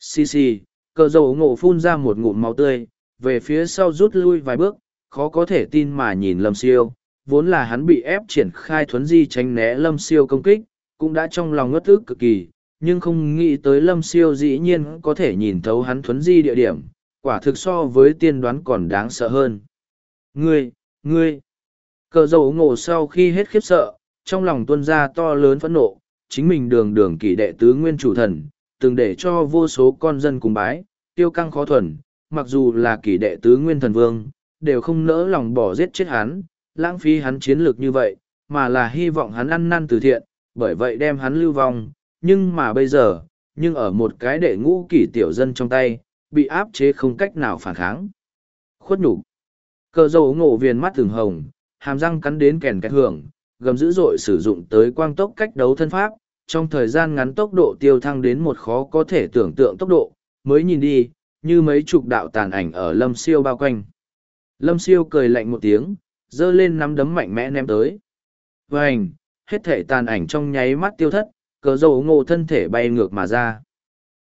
Xì xì, cờ dầu ngộ phun ra một ngụm máu tươi, về phía sau rút lui vài bước, khó có thể tin mà nhìn lâm siêu, vốn là hắn bị ép triển khai thuấn di tránh né lâm siêu công kích, cũng đã trong lòng ngất ức cực kỳ, nhưng không nghĩ tới lâm siêu dĩ nhiên có thể nhìn thấu hắn thuấn di địa điểm, quả thực so với tiên đoán còn đáng sợ hơn. Ngươi, ngươi, cờ dầu ngộ sau khi hết khiếp sợ, trong lòng tuân ra to lớn phẫn nộ, chính mình đường đường kỷ đệ tứ nguyên chủ thần, từng để cho vô số con dân cùng bái, tiêu căng khó thuần, mặc dù là kỷ đệ tứ nguyên thần vương, đều không nỡ lòng bỏ giết chết hắn, lãng phí hắn chiến lược như vậy, mà là hy vọng hắn ăn năn từ thiện, bởi vậy đem hắn lưu vong, nhưng mà bây giờ, nhưng ở một cái đệ ngũ kỷ tiểu dân trong tay, bị áp chế không cách nào phản kháng. Khuất nhục Cờ dầu ngộ viền mắt thường hồng, hàm răng cắn đến kèn kẹt hưởng, gầm dữ dội sử dụng tới quang tốc cách đấu thân pháp, trong thời gian ngắn tốc độ tiêu thăng đến một khó có thể tưởng tượng tốc độ, mới nhìn đi, như mấy chục đạo tàn ảnh ở lâm siêu bao quanh. Lâm siêu cười lạnh một tiếng, giơ lên nắm đấm mạnh mẽ ném tới. Vânh, hết thể tàn ảnh trong nháy mắt tiêu thất, cờ dầu ngộ thân thể bay ngược mà ra.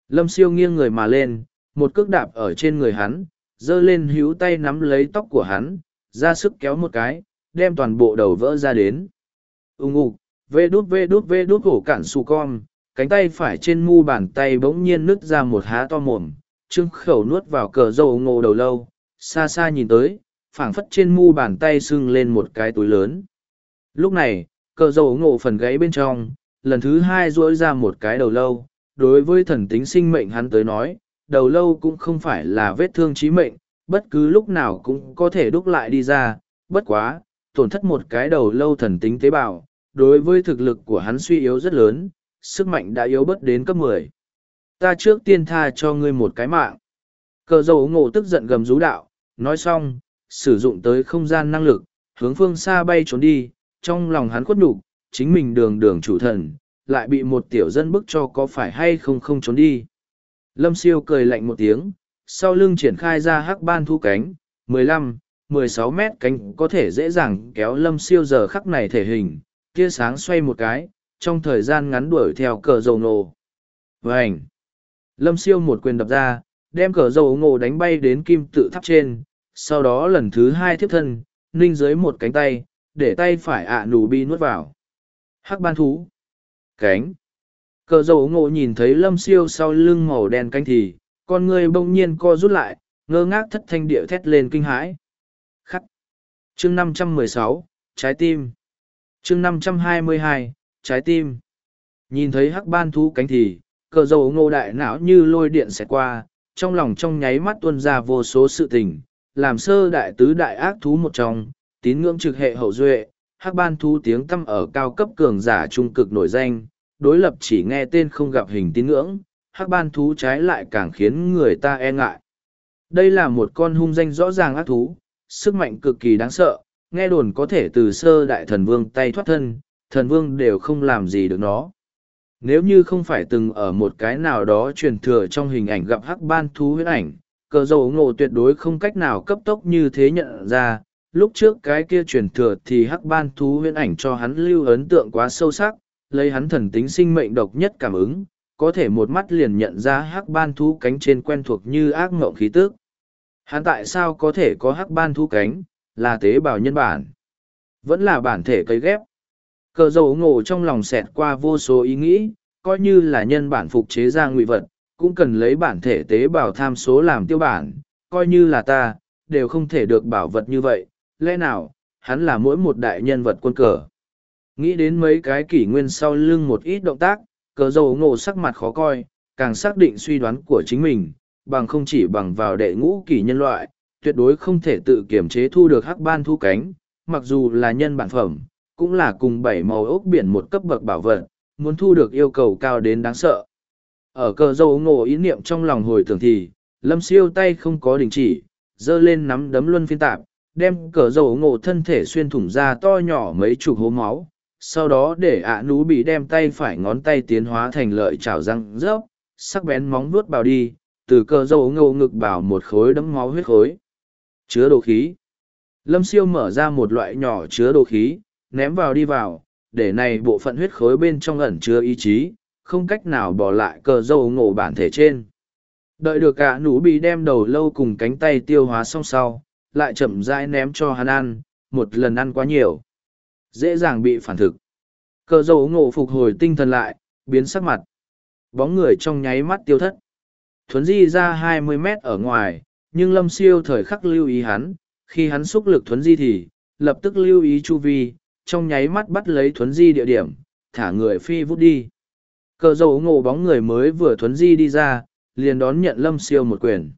Lâm siêu nghiêng người mà lên, một cước đạp ở trên người hắn, giơ lên hữu tay nắm lấy tóc của hắn, ra sức kéo một cái, đem toàn bộ đầu vỡ ra đến. Úng ục, vê đút vê đút vê đút hổ cản su con, cánh tay phải trên mu bàn tay bỗng nhiên nứt ra một há to mồm, trưng khẩu nuốt vào cờ dầu ngộ đầu lâu, xa xa nhìn tới, phảng phất trên mu bàn tay sưng lên một cái túi lớn. Lúc này, cờ dầu ngộ phần gáy bên trong, lần thứ hai duỗi ra một cái đầu lâu, đối với thần tính sinh mệnh hắn tới nói, đầu lâu cũng không phải là vết thương chí mệnh, bất cứ lúc nào cũng có thể đúc lại đi ra, bất quá, tổn thất một cái đầu lâu thần tính tế bào, đối với thực lực của hắn suy yếu rất lớn, sức mạnh đã yếu bớt đến cấp 10. Ta trước tiên tha cho ngươi một cái mạng. Cờ dầu ngộ tức giận gầm rú đạo, nói xong, sử dụng tới không gian năng lực, hướng phương xa bay trốn đi, trong lòng hắn khuất nhục, chính mình đường đường chủ thần, lại bị một tiểu dân bức cho có phải hay không không trốn đi. Lâm siêu cười lạnh một tiếng, sau lưng triển khai ra hắc ban thu cánh, 15, 16 mét cánh có thể dễ dàng kéo lâm siêu giờ khắc này thể hình, kia sáng xoay một cái, trong thời gian ngắn đuổi theo cờ dầu nổ. Vành! Lâm siêu một quyền đập ra, đem cờ dầu ngộ đánh bay đến kim tự tháp trên, sau đó lần thứ hai tiếp thân, ninh dưới một cánh tay, để tay phải ạ nù bi nuốt vào. Hắc ban thú. Cánh. Cờ dầu ngộ nhìn thấy lâm siêu sau lưng màu đen cánh thì, con người bỗng nhiên co rút lại, ngơ ngác thất thanh địa thét lên kinh hãi. Khắc. chương năm trăm mười sáu trái tim. chương năm trăm hai mươi hai trái tim. Nhìn thấy hắc ban thú cánh thì, cờ dầu ngô đại não như lôi điện xẹt qua, trong lòng trong nháy mắt tuôn ra vô số sự tình, làm sơ đại tứ đại ác thú một trong, tín ngưỡng trực hệ hậu duệ, hắc ban thú tiếng tâm ở cao cấp cường giả trung cực nổi danh, đối lập chỉ nghe tên không gặp hình tín ngưỡng, hắc ban thú trái lại càng khiến người ta e ngại. Đây là một con hung danh rõ ràng ác thú, sức mạnh cực kỳ đáng sợ, nghe đồn có thể từ sơ đại thần vương tay thoát thân, thần vương đều không làm gì được nó. Nếu như không phải từng ở một cái nào đó truyền thừa trong hình ảnh gặp hắc ban thú huyết ảnh, cờ dầu ngộ tuyệt đối không cách nào cấp tốc như thế nhận ra. Lúc trước cái kia truyền thừa thì hắc ban thú huyễn ảnh cho hắn lưu ấn tượng quá sâu sắc, lấy hắn thần tính sinh mệnh độc nhất cảm ứng, có thể một mắt liền nhận ra hắc ban thú cánh trên quen thuộc như ác mộng khí tức. Hắn tại sao có thể có hắc ban thú cánh, là tế bào nhân bản. Vẫn là bản thể cấy ghép. Cờ dầu ngộ trong lòng xẹt qua vô số ý nghĩ, coi như là nhân bản phục chế ra ngụy vật, cũng cần lấy bản thể tế bào tham số làm tiêu bản, coi như là ta, đều không thể được bảo vật như vậy, lẽ nào, hắn là mỗi một đại nhân vật quân cờ. Nghĩ đến mấy cái kỷ nguyên sau lưng một ít động tác, cờ dầu ngộ sắc mặt khó coi, càng xác định suy đoán của chính mình, bằng không chỉ bằng vào đệ ngũ kỷ nhân loại, tuyệt đối không thể tự kiểm chế thu được hắc ban thu cánh, mặc dù là nhân bản phẩm, cũng là cùng bảy màu ốc biển một cấp bậc bảo vật, muốn thu được yêu cầu cao đến đáng sợ. Ở cờ dâu ngộ ý niệm trong lòng hồi tưởng thì, lâm siêu tay không có đình chỉ, dơ lên nắm đấm luân phiên tạp, đem cờ dầu ngộ thân thể xuyên thủng ra to nhỏ mấy chục hố máu, sau đó để ạ nú bị đem tay phải ngón tay tiến hóa thành lợi chảo răng rớp, sắc bén móng vuốt bào đi, từ cờ dầu ngộ ngực bảo một khối đấm máu huyết khối. Chứa đồ khí. Lâm siêu mở ra một loại nhỏ chứa đồ khí, ném vào đi vào, để này bộ phận huyết khối bên trong ẩn chứa ý chí, không cách nào bỏ lại cờ dâu ngộ bản thể trên. Đợi được cả nụ bị đem đầu lâu cùng cánh tay tiêu hóa xong sau, lại chậm rãi ném cho hắn ăn, một lần ăn quá nhiều. Dễ dàng bị phản thực. Cờ dầu ngộ phục hồi tinh thần lại, biến sắc mặt. Bóng người trong nháy mắt tiêu thất. Thuấn di ra hai mươi mét ở ngoài, nhưng lâm siêu thời khắc lưu ý hắn, khi hắn xúc lực thuấn di thì, lập tức lưu ý chu vi, trong nháy mắt bắt lấy thuấn di địa điểm, thả người phi vút đi. Cờ dầu ngộ bóng người mới vừa thuấn di đi ra, liền đón nhận lâm siêu một quyền.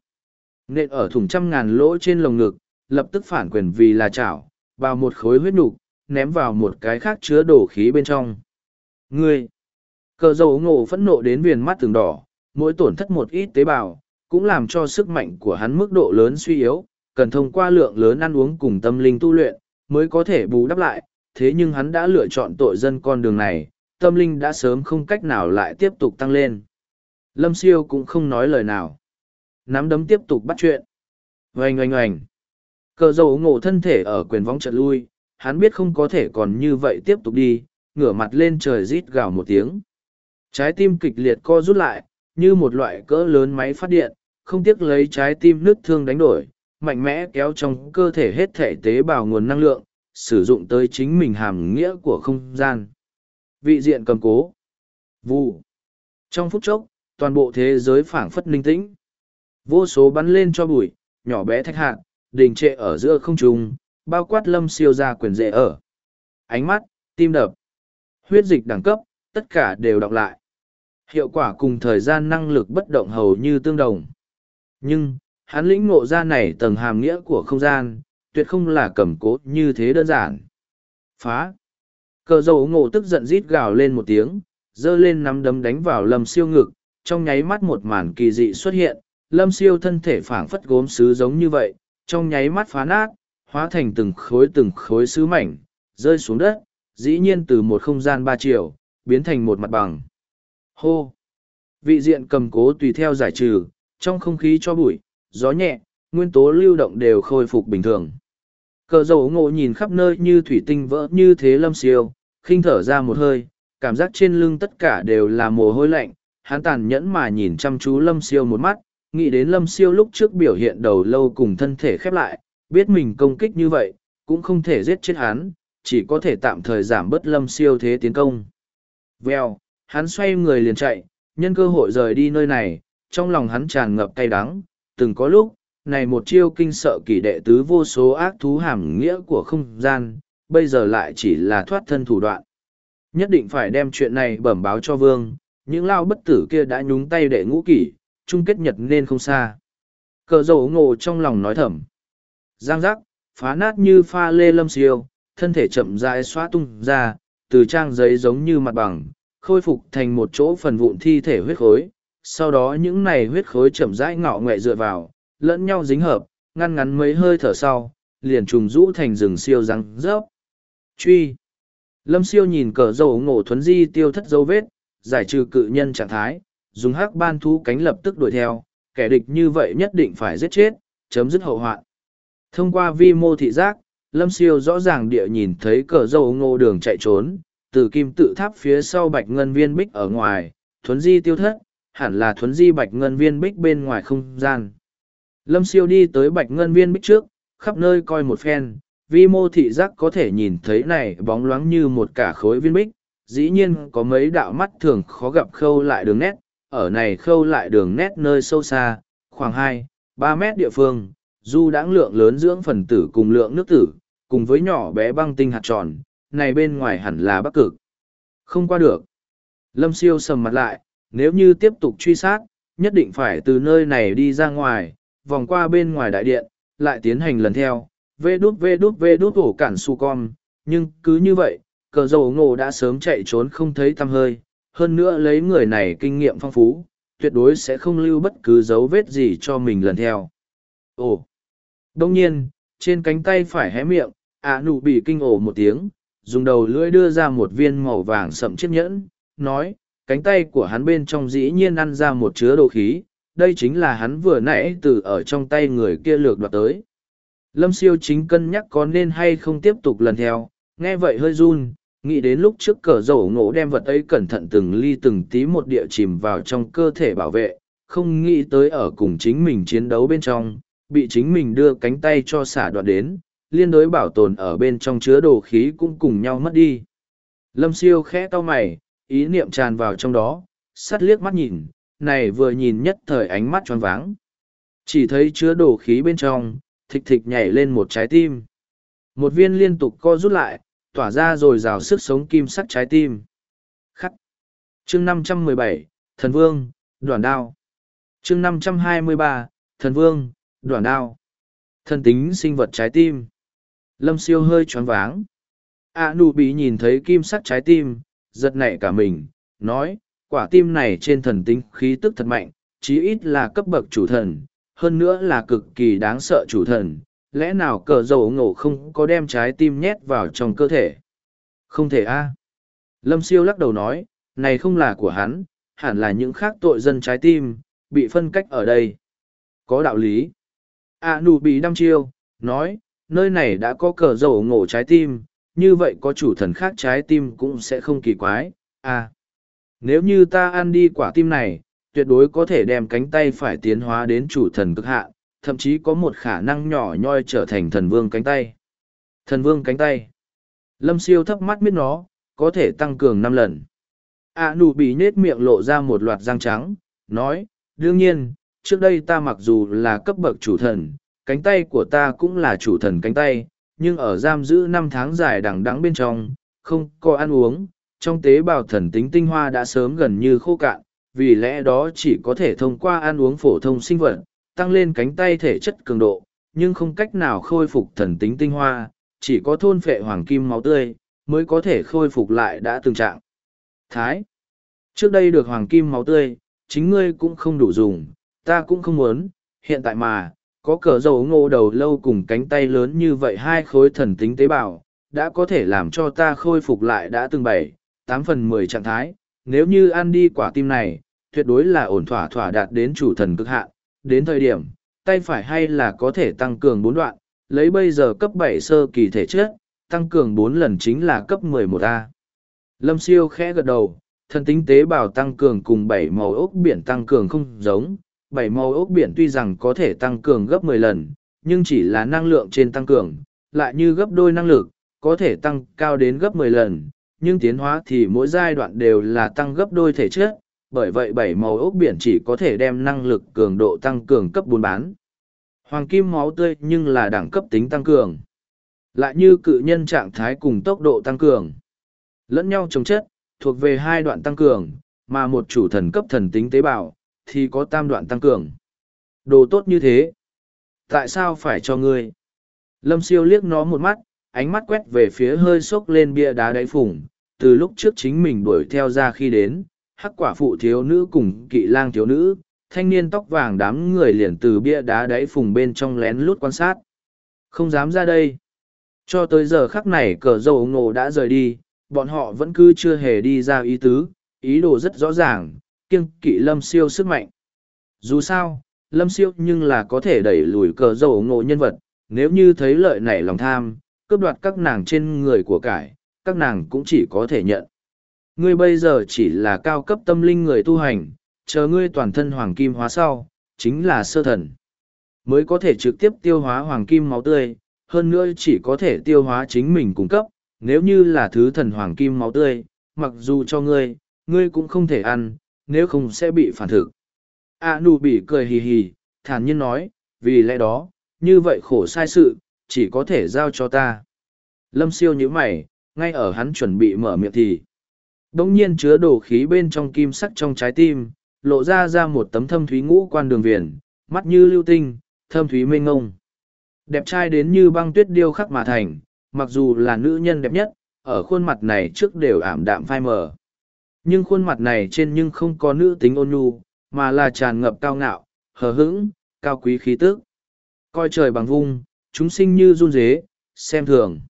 Nện ở thùng trăm ngàn lỗ trên lồng ngực, lập tức phản quyền vì là chảo, vào một khối huyết nục, ném vào một cái khác chứa đổ khí bên trong. Ngươi! Cờ dầu ngộ phẫn nộ đến viền mắt từng đỏ, mỗi tổn thất một ít tế bào, cũng làm cho sức mạnh của hắn mức độ lớn suy yếu, cần thông qua lượng lớn ăn uống cùng tâm linh tu luyện, mới có thể bù đắp lại, thế nhưng hắn đã lựa chọn tội dân con đường này, tâm linh đã sớm không cách nào lại tiếp tục tăng lên. Lâm siêu cũng không nói lời nào. Nắm đấm tiếp tục bắt chuyện. Oanh oanh oanh. Cờ dầu ngộ thân thể ở quyền vóng trận lui, hắn biết không có thể còn như vậy tiếp tục đi, ngửa mặt lên trời rít gào một tiếng. Trái tim kịch liệt co rút lại, như một loại cỡ lớn máy phát điện, không tiếc lấy trái tim nứt thương đánh đổi, mạnh mẽ kéo trong cơ thể hết thể tế bào nguồn năng lượng, sử dụng tới chính mình hàm nghĩa của không gian. Vị diện cầm cố. Vụ. Trong phút chốc, toàn bộ thế giới phảng phất ninh tĩnh. Vô số bắn lên cho bụi, nhỏ bé thạch hạn, đình trệ ở giữa không trung, bao quát lâm siêu ra quyền dễ ở. Ánh mắt, tim đập, huyết dịch đẳng cấp, tất cả đều đọc lại. Hiệu quả cùng thời gian năng lực bất động hầu như tương đồng. Nhưng, hắn lĩnh ngộ ra này tầng hàm nghĩa của không gian, tuyệt không là cầm cố như thế đơn giản. Phá! Cờ dầu ngộ tức giận rít gào lên một tiếng, dơ lên nắm đấm đánh vào lâm siêu ngực, trong nháy mắt một màn kỳ dị xuất hiện, lâm siêu thân thể phảng phất gốm sứ giống như vậy, trong nháy mắt phá nát, hóa thành từng khối từng khối sứ mảnh, rơi xuống đất, dĩ nhiên từ một không gian ba chiều, biến thành một mặt bằng. Hô! Vị diện cầm cố tùy theo giải trừ, trong không khí cho bụi, gió nhẹ, nguyên tố lưu động đều khôi phục bình thường. Cờ dầu ngộ nhìn khắp nơi như thủy tinh vỡ như thế lâm siêu, khinh thở ra một hơi, cảm giác trên lưng tất cả đều là mồ hôi lạnh, hắn tàn nhẫn mà nhìn chăm chú lâm siêu một mắt, nghĩ đến lâm siêu lúc trước biểu hiện đầu lâu cùng thân thể khép lại, biết mình công kích như vậy, cũng không thể giết chết hắn, chỉ có thể tạm thời giảm bớt lâm siêu thế tiến công. Vèo, hắn xoay người liền chạy, nhân cơ hội rời đi nơi này, trong lòng hắn tràn ngập cay đắng, từng có lúc, này một chiêu kinh sợ kỳ đệ tứ vô số ác thú hàm nghĩa của không gian, bây giờ lại chỉ là thoát thân thủ đoạn. Nhất định phải đem chuyện này bẩm báo cho vương, những lao bất tử kia đã nhúng tay đệ ngũ kỷ, chung kết nhật nên không xa. Cờ dầu ngộ trong lòng nói thầm. Giang giác, phá nát như pha lê lâm siêu, thân thể chậm rãi xóa tung ra, từ trang giấy giống như mặt bằng, khôi phục thành một chỗ phần vụn thi thể huyết khối. Sau đó những này huyết khối chậm rãi ngọ ngoại dựa vào, lẫn nhau dính hợp, ngăn ngắn mấy hơi thở sau, liền trùng rũ thành rừng siêu răng rớp. Truy. Lâm siêu nhìn cờ dầu ngộ thuấn di tiêu thất dấu vết, giải trừ cự nhân trạng thái, dùng hắc ban thú cánh lập tức đuổi theo, kẻ địch như vậy nhất định phải giết chết, chấm dứt hậu hoạn. Thông qua vi mô thị giác, Lâm Siêu rõ ràng địa nhìn thấy cờ dầu ngô đường chạy trốn, từ kim tự tháp phía sau bạch ngân viên bích ở ngoài, thuấn di tiêu thất, hẳn là thuấn di bạch ngân viên bích bên ngoài không gian. Lâm Siêu đi tới bạch ngân viên bích trước, khắp nơi coi một phen, vi mô thị giác có thể nhìn thấy này bóng loáng như một cả khối viên bích, dĩ nhiên có mấy đạo mắt thường khó gặp khâu lại đường nét, ở này khâu lại đường nét nơi sâu xa, khoảng hai ba mét địa phương, du đãng lượng lớn dưỡng phần tử cùng lượng nước tử, cùng với nhỏ bé băng tinh hạt tròn, này bên ngoài hẳn là bắc cực. Không qua được. Lâm siêu sầm mặt lại, nếu như tiếp tục truy sát, nhất định phải từ nơi này đi ra ngoài, vòng qua bên ngoài đại điện, lại tiến hành lần theo, vê đút vê đút vê đút ổ cản su con, nhưng cứ như vậy, cờ dầu ngộ đã sớm chạy trốn không thấy tăm hơi, hơn nữa lấy người này kinh nghiệm phong phú, tuyệt đối sẽ không lưu bất cứ dấu vết gì cho mình lần theo. Ồ! Đông nhiên, trên cánh tay phải hé miệng, ạ nụ bị kinh ổ một tiếng, dùng đầu lưỡi đưa ra một viên màu vàng sậm chiếc nhẫn, nói, cánh tay của hắn bên trong dĩ nhiên ăn ra một chứa đồ khí, đây chính là hắn vừa nãy từ ở trong tay người kia lược đoạt tới. Lâm siêu chính cân nhắc có nên hay không tiếp tục lần theo, nghe vậy hơi run, nghĩ đến lúc trước cờ dầu ngộ đem vật ấy cẩn thận từng ly từng tí một địa chìm vào trong cơ thể bảo vệ, không nghĩ tới ở cùng chính mình chiến đấu bên trong, bị chính mình đưa cánh tay cho xả đoạn đến, liên đối bảo tồn ở bên trong chứa đồ khí cũng cùng nhau mất đi. Lâm siêu khẽ to mày, ý niệm tràn vào trong đó, sắt liếc mắt nhìn, này vừa nhìn nhất thời ánh mắt tròn váng. Chỉ thấy chứa đồ khí bên trong, thịch thịch nhảy lên một trái tim. Một viên liên tục co rút lại, tỏa ra rồi rào sức sống kim sắc trái tim. Khắc. chương năm trăm mười bảy Thần Vương, Đoàn Đao. chương năm trăm hai mươi ba Thần Vương, Đoàn Đao. Thần tính sinh vật trái tim. Lâm siêu hơi choáng váng. A nụ bị nhìn thấy kim sắc trái tim, giật nảy cả mình, nói, quả tim này trên thần tính khí tức thật mạnh, chí ít là cấp bậc chủ thần, hơn nữa là cực kỳ đáng sợ chủ thần, lẽ nào cờ dầu ngộ không có đem trái tim nhét vào trong cơ thể? Không thể a Lâm siêu lắc đầu nói, này không là của hắn, hẳn là những khác tội dân trái tim, bị phân cách ở đây. Có đạo lý. A nụ bị đăm chiêu, nói, nơi này đã có cờ dầu ngộ trái tim, như vậy có chủ thần khác trái tim cũng sẽ không kỳ quái. À, nếu như ta ăn đi quả tim này, tuyệt đối có thể đem cánh tay phải tiến hóa đến chủ thần cực hạ, thậm chí có một khả năng nhỏ nhoi trở thành thần vương cánh tay. Thần vương cánh tay. Lâm siêu thấp mắt biết nó, có thể tăng cường năm lần. A nụ bị nết miệng lộ ra một loạt răng trắng, nói, đương nhiên, trước đây ta mặc dù là cấp bậc chủ thần, cánh tay của ta cũng là chủ thần cánh tay, nhưng ở giam giữ năm tháng dài đằng đẵng bên trong, không có ăn uống, trong tế bào thần tính tinh hoa đã sớm gần như khô cạn, vì lẽ đó chỉ có thể thông qua ăn uống phổ thông sinh vật, tăng lên cánh tay thể chất cường độ, nhưng không cách nào khôi phục thần tính tinh hoa, chỉ có thôn phệ hoàng kim máu tươi, mới có thể khôi phục lại đã từng trạng. Thái. Trước đây được hoàng kim máu tươi, chính ngươi cũng không đủ dùng, ta cũng không muốn, hiện tại mà, có cờ dầu ngô đầu lâu cùng cánh tay lớn như vậy hai khối thần tính tế bào, đã có thể làm cho ta khôi phục lại đã từng bảy, tám phần mười trạng thái. Nếu như ăn đi quả tim này, tuyệt đối là ổn thỏa thỏa đạt đến chủ thần cực hạn. Đến thời điểm, tay phải hay là có thể tăng cường bốn đoạn, lấy bây giờ cấp bảy sơ kỳ thể chất, tăng cường bốn lần chính là cấp mười một a Lâm siêu khẽ gật đầu, thần tính tế bào tăng cường cùng bảy màu ốc biển tăng cường không giống, bảy màu ốc biển tuy rằng có thể tăng cường gấp 10 lần, nhưng chỉ là năng lượng trên tăng cường, lại như gấp đôi năng lực, có thể tăng cao đến gấp 10 lần, nhưng tiến hóa thì mỗi giai đoạn đều là tăng gấp đôi thể chất, bởi vậy bảy màu ốc biển chỉ có thể đem năng lực cường độ tăng cường cấp 4 bán. Hoàng kim máu tươi nhưng là đẳng cấp tính tăng cường. Lại như cự nhân trạng thái cùng tốc độ tăng cường. Lẫn nhau chống chất, thuộc về hai đoạn tăng cường, mà một chủ thần cấp thần tính tế bào, thì có tam đoạn tăng cường. Đồ tốt như thế. Tại sao phải cho ngươi? Lâm siêu liếc nó một mắt, ánh mắt quét về phía hơi sốc lên bia đá đáy phủng, từ lúc trước chính mình đuổi theo ra khi đến, hắc quả phụ thiếu nữ cùng kỵ lang thiếu nữ, thanh niên tóc vàng đám người liền từ bia đá đáy phùng bên trong lén lút quan sát. Không dám ra đây. Cho tới giờ khắc này cờ dầu ngộ đã rời đi, bọn họ vẫn cứ chưa hề đi ra ý tứ, ý đồ rất rõ ràng, kiêng kỵ lâm siêu sức mạnh. Dù sao, lâm siêu nhưng là có thể đẩy lùi cờ dầu ngộ nhân vật, nếu như thấy lợi nảy lòng tham, cướp đoạt các nàng trên người của cải, các nàng cũng chỉ có thể nhận. Ngươi bây giờ chỉ là cao cấp tâm linh người tu hành, chờ ngươi toàn thân hoàng kim hóa sau, chính là sơ thần. Mới có thể trực tiếp tiêu hóa hoàng kim máu tươi, hơn nữa chỉ có thể tiêu hóa chính mình cung cấp, nếu như là thứ thần hoàng kim máu tươi, mặc dù cho ngươi, ngươi cũng không thể ăn, nếu không sẽ bị phản thực. A nụ bị cười hì hì, thản nhiên nói, vì lẽ đó, như vậy khổ sai sự, chỉ có thể giao cho ta. Lâm siêu như mày, ngay ở hắn chuẩn bị mở miệng thì. Đông nhiên chứa đồ khí bên trong kim sắc trong trái tim, lộ ra ra một tấm thâm thúy ngũ quan đường viền, mắt như lưu tinh, thâm thúy mênh ngông. Đẹp trai đến như băng tuyết điêu khắc mà thành, mặc dù là nữ nhân đẹp nhất, ở khuôn mặt này trước đều ảm đạm phai mờ. Nhưng khuôn mặt này trên nhưng không có nữ tính ôn nhu, mà là tràn ngập cao ngạo, hờ hững, cao quý khí tức. Coi trời bằng vung, chúng sinh như run dế, xem thường.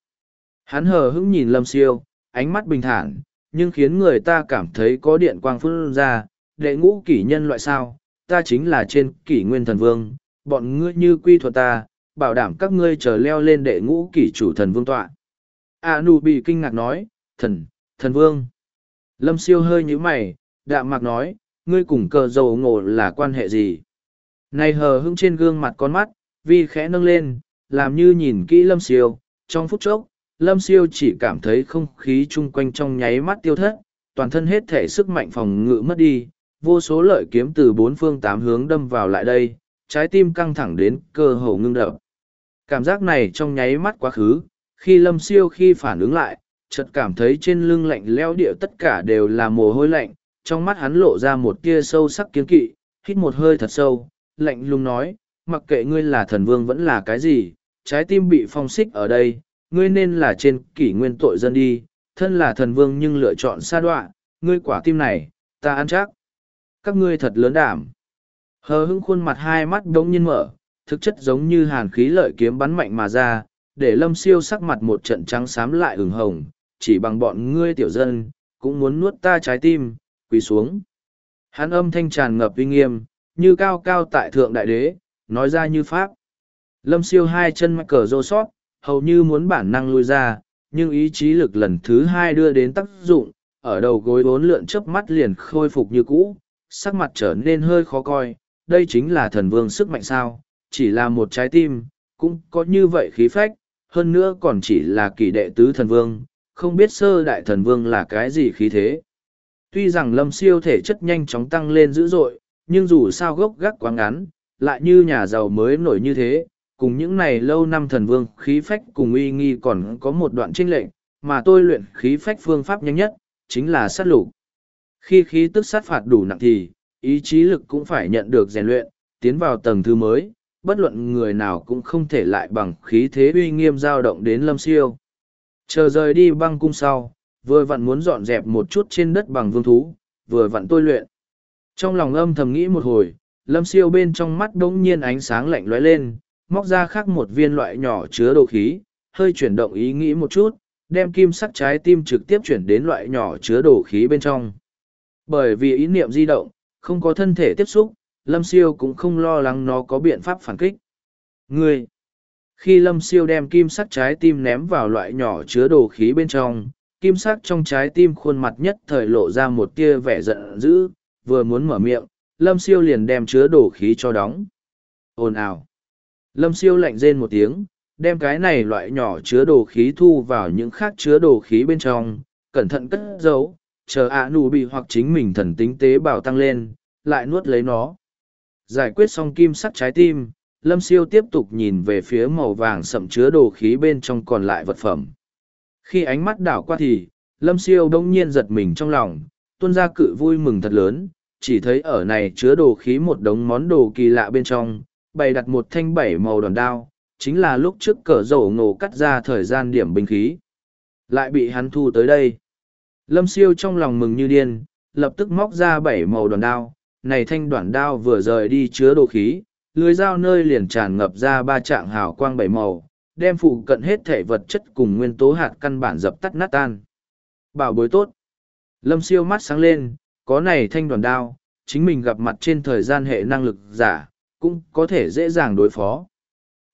Hắn hờ hững nhìn lâm siêu, ánh mắt bình thản, nhưng khiến người ta cảm thấy có điện quang phun ra, đệ ngũ kỷ nhân loại sao, ta chính là trên kỷ nguyên thần vương, bọn ngươi như quy thuật ta, bảo đảm các ngươi chờ leo lên đệ ngũ kỷ chủ thần vương tọa. A nụ bị kinh ngạc nói, thần, thần vương. Lâm siêu hơi như mày, đạm mạc nói, ngươi cùng cờ dầu ngộ là quan hệ gì? Này hờ hững trên gương mặt con mắt, vi khẽ nâng lên, làm như nhìn kỹ lâm siêu, trong phút chốc, lâm siêu chỉ cảm thấy không khí chung quanh trong nháy mắt tiêu thất, toàn thân hết thể sức mạnh phòng ngự mất đi, vô số lợi kiếm từ bốn phương tám hướng đâm vào lại đây, trái tim căng thẳng đến cơ hồ ngưng đập. Cảm giác này trong nháy mắt quá khứ, khi lâm siêu khi phản ứng lại, chợt cảm thấy trên lưng lạnh leo địa tất cả đều là mồ hôi lạnh, trong mắt hắn lộ ra một tia sâu sắc kiến kỵ, hít một hơi thật sâu, lạnh lùng nói, mặc kệ ngươi là thần vương vẫn là cái gì, trái tim bị phong xích ở đây, ngươi nên là trên kỷ nguyên tội dân đi, thân là thần vương nhưng lựa chọn sa đoạn, ngươi quả tim này, ta ăn chắc. Các ngươi thật lớn đảm. Hờ hững khuôn mặt hai mắt đống nhiên mở, thực chất giống như hàn khí lợi kiếm bắn mạnh mà ra, để lâm siêu sắc mặt một trận trắng xám lại ửng hồng, chỉ bằng bọn ngươi tiểu dân, cũng muốn nuốt ta trái tim, quỳ xuống. Hắn âm thanh tràn ngập uy nghiêm, như cao cao tại thượng đại đế, nói ra như pháp. Lâm siêu hai chân mắc cờ rô sót, hầu như muốn bản năng lui ra, nhưng ý chí lực lần thứ hai đưa đến tác dụng, ở đầu gối bốn lượn chớp mắt liền khôi phục như cũ, sắc mặt trở nên hơi khó coi, đây chính là thần vương sức mạnh sao, chỉ là một trái tim, cũng có như vậy khí phách, hơn nữa còn chỉ là kỳ đệ tứ thần vương, không biết sơ đại thần vương là cái gì khí thế. Tuy rằng lâm siêu thể chất nhanh chóng tăng lên dữ dội, nhưng dù sao gốc gác quá ngắn, lại như nhà giàu mới nổi như thế, cùng những này lâu năm thần vương khí phách cùng uy nghi còn có một đoạn trinh lệnh, mà tôi luyện khí phách phương pháp nhanh nhất, chính là sát lục. Khi khí tức sát phạt đủ nặng thì, ý chí lực cũng phải nhận được rèn luyện, tiến vào tầng thứ mới, bất luận người nào cũng không thể lại bằng khí thế uy nghiêm dao động đến lâm siêu. Chờ rời đi băng cung sau, vừa vặn muốn dọn dẹp một chút trên đất bằng vương thú, vừa vặn tôi luyện. Trong lòng âm thầm nghĩ một hồi, lâm siêu bên trong mắt đống nhiên ánh sáng lạnh lóe lên, móc ra khác một viên loại nhỏ chứa đồ khí, hơi chuyển động ý nghĩ một chút, đem kim sắc trái tim trực tiếp chuyển đến loại nhỏ chứa đồ khí bên trong. Bởi vì ý niệm di động, không có thân thể tiếp xúc, Lâm Siêu cũng không lo lắng nó có biện pháp phản kích. Ngươi! Khi Lâm Siêu đem kim sắc trái tim ném vào loại nhỏ chứa đồ khí bên trong, kim sắc trong trái tim khuôn mặt nhất thời lộ ra một tia vẻ giận dữ, vừa muốn mở miệng, Lâm Siêu liền đem chứa đồ khí cho đóng. Ồn ào! Lâm Siêu lạnh rên một tiếng, đem cái này loại nhỏ chứa đồ khí thu vào những khác chứa đồ khí bên trong, cẩn thận cất giấu, chờ ạ nụ bị hoặc chính mình thần tính tế bào tăng lên, lại nuốt lấy nó. Giải quyết xong kim sắc trái tim, Lâm Siêu tiếp tục nhìn về phía màu vàng sậm chứa đồ khí bên trong còn lại vật phẩm. Khi ánh mắt đảo qua thì, Lâm Siêu đông nhiên giật mình trong lòng, tuôn ra cự vui mừng thật lớn, chỉ thấy ở này chứa đồ khí một đống món đồ kỳ lạ bên trong, bày đặt một thanh bảy màu đòn đao, chính là lúc trước cờ dầu ngộ cắt ra thời gian điểm binh khí. Lại bị hắn thu tới đây. Lâm siêu trong lòng mừng như điên, lập tức móc ra bảy màu đòn đao, này thanh đoạn đao vừa rời đi chứa đồ khí, lưới dao nơi liền tràn ngập ra ba trạng hào quang bảy màu, đem phụ cận hết thể vật chất cùng nguyên tố hạt căn bản dập tắt nát tan. Bảo bối tốt. Lâm siêu mắt sáng lên, có này thanh đoàn đao, chính mình gặp mặt trên thời gian hệ năng lực giả, cũng có thể dễ dàng đối phó.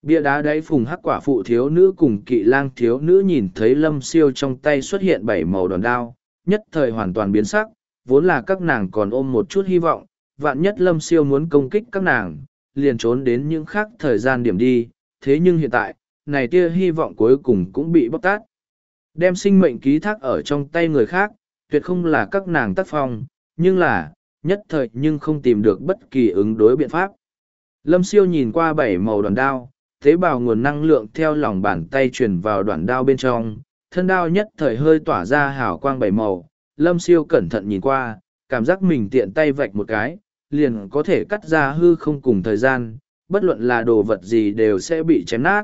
Bia đá đáy phùng hắc quả phụ thiếu nữ cùng kỵ lang thiếu nữ nhìn thấy lâm siêu trong tay xuất hiện bảy màu đòn đao, nhất thời hoàn toàn biến sắc, vốn là các nàng còn ôm một chút hy vọng, vạn nhất lâm siêu muốn công kích các nàng, liền trốn đến những khác thời gian điểm đi, thế nhưng hiện tại, này tia hy vọng cuối cùng cũng bị bóc tát. Đem sinh mệnh ký thác ở trong tay người khác, tuyệt không là các nàng tác phong, nhưng là, nhất thời nhưng không tìm được bất kỳ ứng đối biện pháp. Lâm siêu nhìn qua bảy màu đoàn đao, tế bào nguồn năng lượng theo lòng bàn tay truyền vào đoạn đao bên trong, thân đao nhất thời hơi tỏa ra hào quang bảy màu. Lâm siêu cẩn thận nhìn qua, cảm giác mình tiện tay vạch một cái, liền có thể cắt ra hư không cùng thời gian, bất luận là đồ vật gì đều sẽ bị chém nát.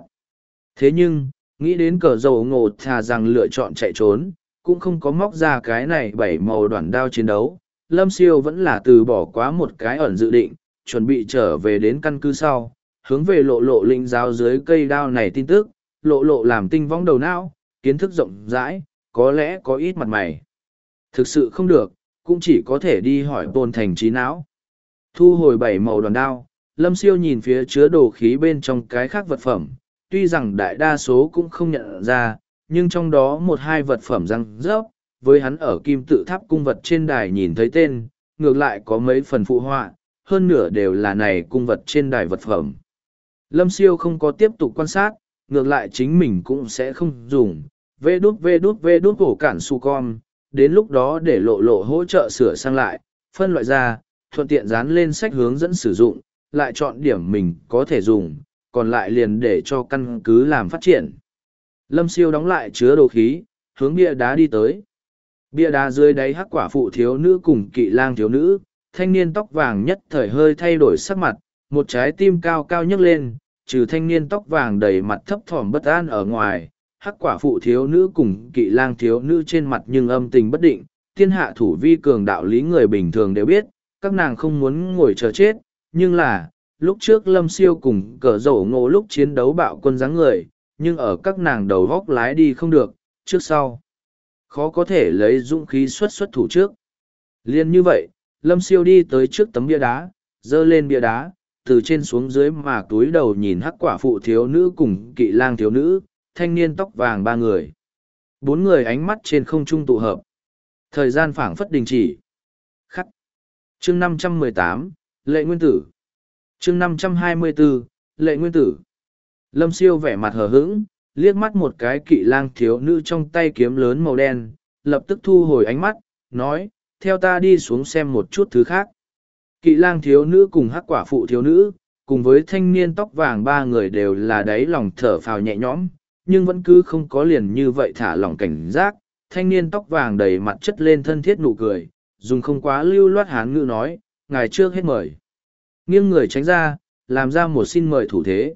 Thế nhưng, nghĩ đến cờ dầu ngộ thà rằng lựa chọn chạy trốn, cũng không có móc ra cái này bảy màu đoạn đao chiến đấu. Lâm siêu vẫn là từ bỏ quá một cái ẩn dự định, chuẩn bị trở về đến căn cứ sau, hướng về lộ lộ linh giáo dưới cây đao này tin tức, lộ lộ làm tinh vong đầu não, kiến thức rộng rãi, có lẽ có ít mặt mày. Thực sự không được, cũng chỉ có thể đi hỏi bồn thành trí não. Thu hồi bảy màu đoàn đao, Lâm Siêu nhìn phía chứa đồ khí bên trong cái khác vật phẩm, tuy rằng đại đa số cũng không nhận ra, nhưng trong đó một hai vật phẩm răng rớp, với hắn ở kim tự tháp cung vật trên đài nhìn thấy tên, ngược lại có mấy phần phụ họa, hơn nửa đều là này cung vật trên đài vật phẩm. Lâm siêu không có tiếp tục quan sát, ngược lại chính mình cũng sẽ không dùng. Vê đút vê đút vê đút cổ cản su con, đến lúc đó để lộ lộ hỗ trợ sửa sang lại, phân loại ra, thuận tiện dán lên sách hướng dẫn sử dụng, lại chọn điểm mình có thể dùng, còn lại liền để cho căn cứ làm phát triển. Lâm siêu đóng lại chứa đồ khí, hướng bia đá đi tới. Bia đá dưới đáy hắc quả phụ thiếu nữ cùng kỵ lang thiếu nữ, thanh niên tóc vàng nhất thời hơi thay đổi sắc mặt, một trái tim cao cao nhấc lên, trừ thanh niên tóc vàng đầy mặt thấp thỏm bất an ở ngoài, hắc quả phụ thiếu nữ cùng kỵ lang thiếu nữ trên mặt nhưng âm tình bất định, thiên hạ thủ vi cường đạo lý người bình thường đều biết, các nàng không muốn ngồi chờ chết, nhưng là, lúc trước lâm siêu cùng cờ rổ ngộ lúc chiến đấu bạo quân dáng người, nhưng ở các nàng đầu góc lái đi không được, trước sau. Khó có thể lấy dũng khí xuất xuất thủ trước. Liên như vậy, lâm siêu đi tới trước tấm bia đá, dơ lên bia đá, từ trên xuống dưới mà túi đầu nhìn hắc quả phụ thiếu nữ cùng kỵ lang thiếu nữ, thanh niên tóc vàng ba người. Bốn người ánh mắt trên không trung tụ hợp. Thời gian phảng phất đình chỉ. Khắc. Chương năm trăm mười tám Lệ Nguyên Tử. Chương năm trăm hai mươi bốn Lệ Nguyên Tử. Lâm siêu vẻ mặt hờ hững, liếc mắt một cái kỵ lang thiếu nữ trong tay kiếm lớn màu đen, lập tức thu hồi ánh mắt, nói, theo ta đi xuống xem một chút thứ khác. Kỵ lang thiếu nữ cùng hắc quả phụ thiếu nữ, cùng với thanh niên tóc vàng ba người đều là đáy lòng thở phào nhẹ nhõm, nhưng vẫn cứ không có liền như vậy thả lỏng cảnh giác. Thanh niên tóc vàng đầy mặt chất lên thân thiết nụ cười, dùng không quá lưu loát hán ngữ nói, ngài trước hết mời. Nghiêng người tránh ra, làm ra một xin mời thủ thế.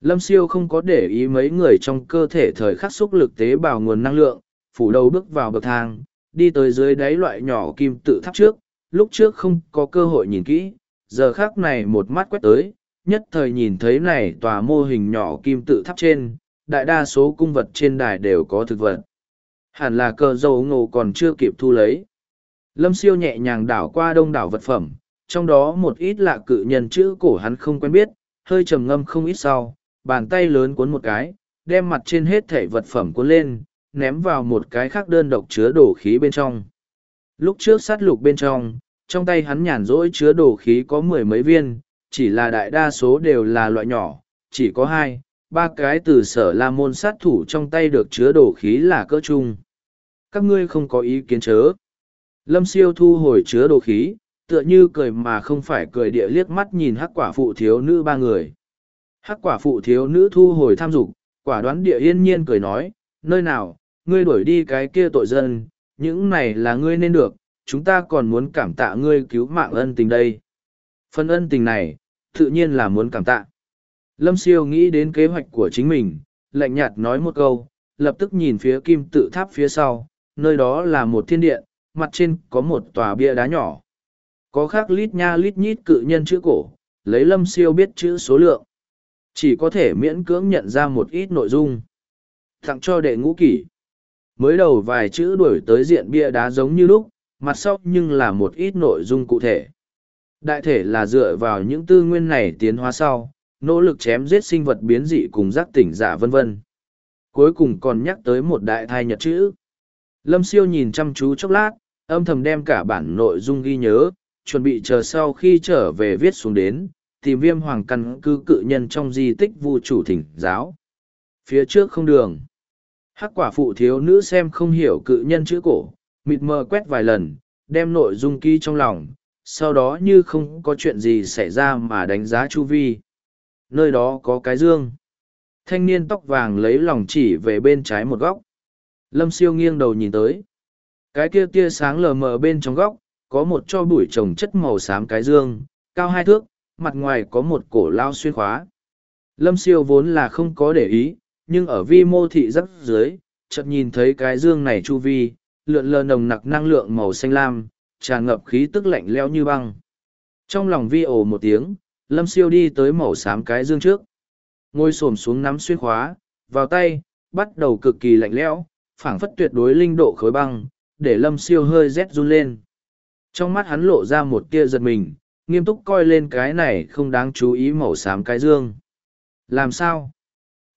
Lâm siêu không có để ý mấy người trong cơ thể thời khắc xúc lực tế bào nguồn năng lượng, phủ đầu bước vào bậc thang, đi tới dưới đáy loại nhỏ kim tự tháp trước, lúc trước không có cơ hội nhìn kỹ, giờ khác này một mắt quét tới, nhất thời nhìn thấy này tòa mô hình nhỏ kim tự tháp trên, đại đa số cung vật trên đài đều có thực vật. Hẳn là cờ dầu ngộ còn chưa kịp thu lấy. Lâm siêu nhẹ nhàng đảo qua đông đảo vật phẩm, trong đó một ít lạ cự nhân chữ cổ hắn không quen biết, hơi trầm ngâm không ít sau, bàn tay lớn cuốn một cái, đem mặt trên hết thể vật phẩm cuốn lên, ném vào một cái khác đơn độc chứa đổ khí bên trong. Lúc trước sát lục bên trong, trong tay hắn nhàn rỗi chứa đồ khí có mười mấy viên, chỉ là đại đa số đều là loại nhỏ, chỉ có hai, ba cái từ sở la môn sát thủ trong tay được chứa đồ khí là cỡ chung. Các ngươi không có ý kiến chớ. Lâm siêu thu hồi chứa đồ khí, tựa như cười mà không phải cười địa liếc mắt nhìn hắc quả phụ thiếu nữ ba người. Hắc quả phụ thiếu nữ thu hồi tham dục, quả đoán địa yên nhiên cười nói, nơi nào, ngươi đuổi đi cái kia tội dân, những này là ngươi nên được, chúng ta còn muốn cảm tạ ngươi cứu mạng ân tình đây. Phần ân tình này, tự nhiên là muốn cảm tạ. Lâm siêu nghĩ đến kế hoạch của chính mình, lạnh nhạt nói một câu, lập tức nhìn phía kim tự tháp phía sau, nơi đó là một thiên điện, mặt trên có một tòa bia đá nhỏ. Có khác lít nha lít nhít cự nhân chữ cổ, lấy lâm siêu biết chữ số lượng. Chỉ có thể miễn cưỡng nhận ra một ít nội dung. Tặng cho đệ ngũ kỷ. Mới đầu vài chữ đuổi tới diện bia đá giống như lúc, mặt sau nhưng là một ít nội dung cụ thể. Đại thể là dựa vào những tư nguyên này tiến hóa sau, nỗ lực chém giết sinh vật biến dị cùng giác tỉnh giả vân vân. Cuối cùng còn nhắc tới một đại thai nhật chữ. Lâm siêu nhìn chăm chú chốc lát, âm thầm đem cả bản nội dung ghi nhớ, chuẩn bị chờ sau khi trở về viết xuống đến, tìm viêm hoàng căn cứ cự nhân trong di tích vu chủ thỉnh giáo. Phía trước không đường. Hắc quả phụ thiếu nữ xem không hiểu cự nhân chữ cổ, mịt mờ quét vài lần, đem nội dung ký trong lòng, sau đó như không có chuyện gì xảy ra mà đánh giá chu vi. Nơi đó có cái dương. Thanh niên tóc vàng lấy lòng chỉ về bên trái một góc. Lâm siêu nghiêng đầu nhìn tới. Cái kia tia sáng lờ mờ bên trong góc, có một cho bụi trồng chất màu xám cái dương, cao hai thước, mặt ngoài có một cổ lao xuyên khóa. Lâm siêu vốn là không có để ý, nhưng ở vi mô thị rắc dưới, chợt nhìn thấy cái dương này chu vi, lượn lờ nồng nặc năng lượng màu xanh lam, tràn ngập khí tức lạnh leo như băng. Trong lòng vi ồ một tiếng, lâm siêu đi tới màu xám cái dương trước. Ngồi xổm xuống nắm xuyên khóa, vào tay, bắt đầu cực kỳ lạnh lẽo, phảng phất tuyệt đối linh độ khối băng, để lâm siêu hơi rét run lên. Trong mắt hắn lộ ra một tia giật mình, nghiêm túc coi lên cái này không đáng chú ý màu xám cái dương. Làm sao?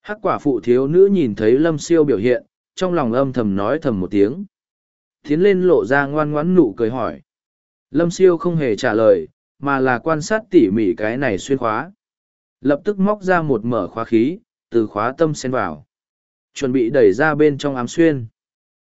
Hắc quả phụ thiếu nữ nhìn thấy lâm siêu biểu hiện, trong lòng âm thầm nói thầm một tiếng. Tiến lên lộ ra ngoan ngoãn nụ cười hỏi. Lâm siêu không hề trả lời, mà là quan sát tỉ mỉ cái này xuyên khóa. Lập tức móc ra một mở khóa khí, từ khóa tâm xen vào. Chuẩn bị đẩy ra bên trong ám xuyên.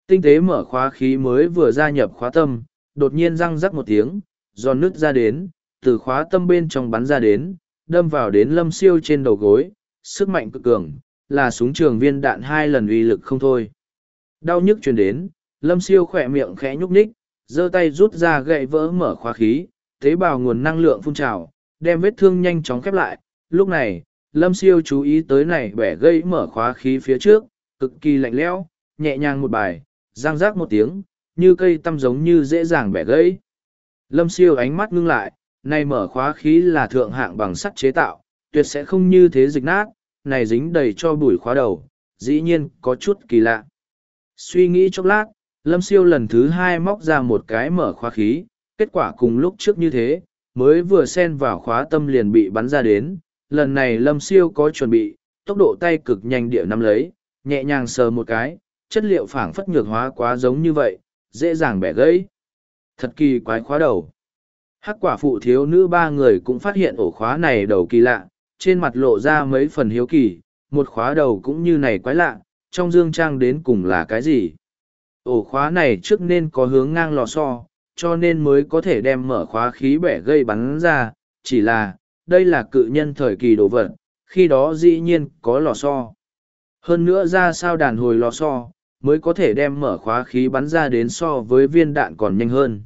Tinh tế mở khóa khí mới vừa gia nhập khóa tâm, đột nhiên răng rắc một tiếng, giòn nứt ra đến, từ khóa tâm bên trong bắn ra đến, đâm vào đến lâm siêu trên đầu gối, sức mạnh cực cường, là súng trường viên đạn hai lần uy lực không thôi. Đau nhức truyền đến, lâm siêu khỏe miệng khẽ nhúc nhích, giơ tay rút ra gậy vỡ mở khóa khí, tế bào nguồn năng lượng phun trào, đem vết thương nhanh chóng khép lại. Lúc này, lâm siêu chú ý tới này bẻ gây mở khóa khí phía trước, cực kỳ lạnh lẽo, nhẹ nhàng một bài, răng rác một tiếng, như cây tăm giống như dễ dàng bẻ gãy. Lâm siêu ánh mắt ngưng lại, này mở khóa khí là thượng hạng bằng sắt chế tạo, tuyệt sẽ không như thế dịch nát, này dính đầy cho bùi khóa đầu, dĩ nhiên có chút kỳ lạ. Suy nghĩ chốc lát, Lâm siêu lần thứ hai móc ra một cái mở khóa khí, kết quả cùng lúc trước như thế, mới vừa xen vào khóa tâm liền bị bắn ra đến. Lần này Lâm siêu có chuẩn bị, tốc độ tay cực nhanh địa nắm lấy, nhẹ nhàng sờ một cái, chất liệu phảng phất nhược hóa quá giống như vậy, dễ dàng bẻ gãy. Thật kỳ quái khóa đầu. Hắc quả phụ thiếu nữ ba người cũng phát hiện ổ khóa này đầu kỳ lạ, trên mặt lộ ra mấy phần hiếu kỳ, một khóa đầu cũng như này quái lạ, trong dương trang đến cùng là cái gì. Ổ khóa này trước nên có hướng ngang lò xo, cho nên mới có thể đem mở khóa khí bẻ gây bắn ra, chỉ là, đây là cự nhân thời kỳ đồ vật, khi đó dĩ nhiên có lò xo. Hơn nữa ra sao đàn hồi lò xo, mới có thể đem mở khóa khí bắn ra đến so với viên đạn còn nhanh hơn.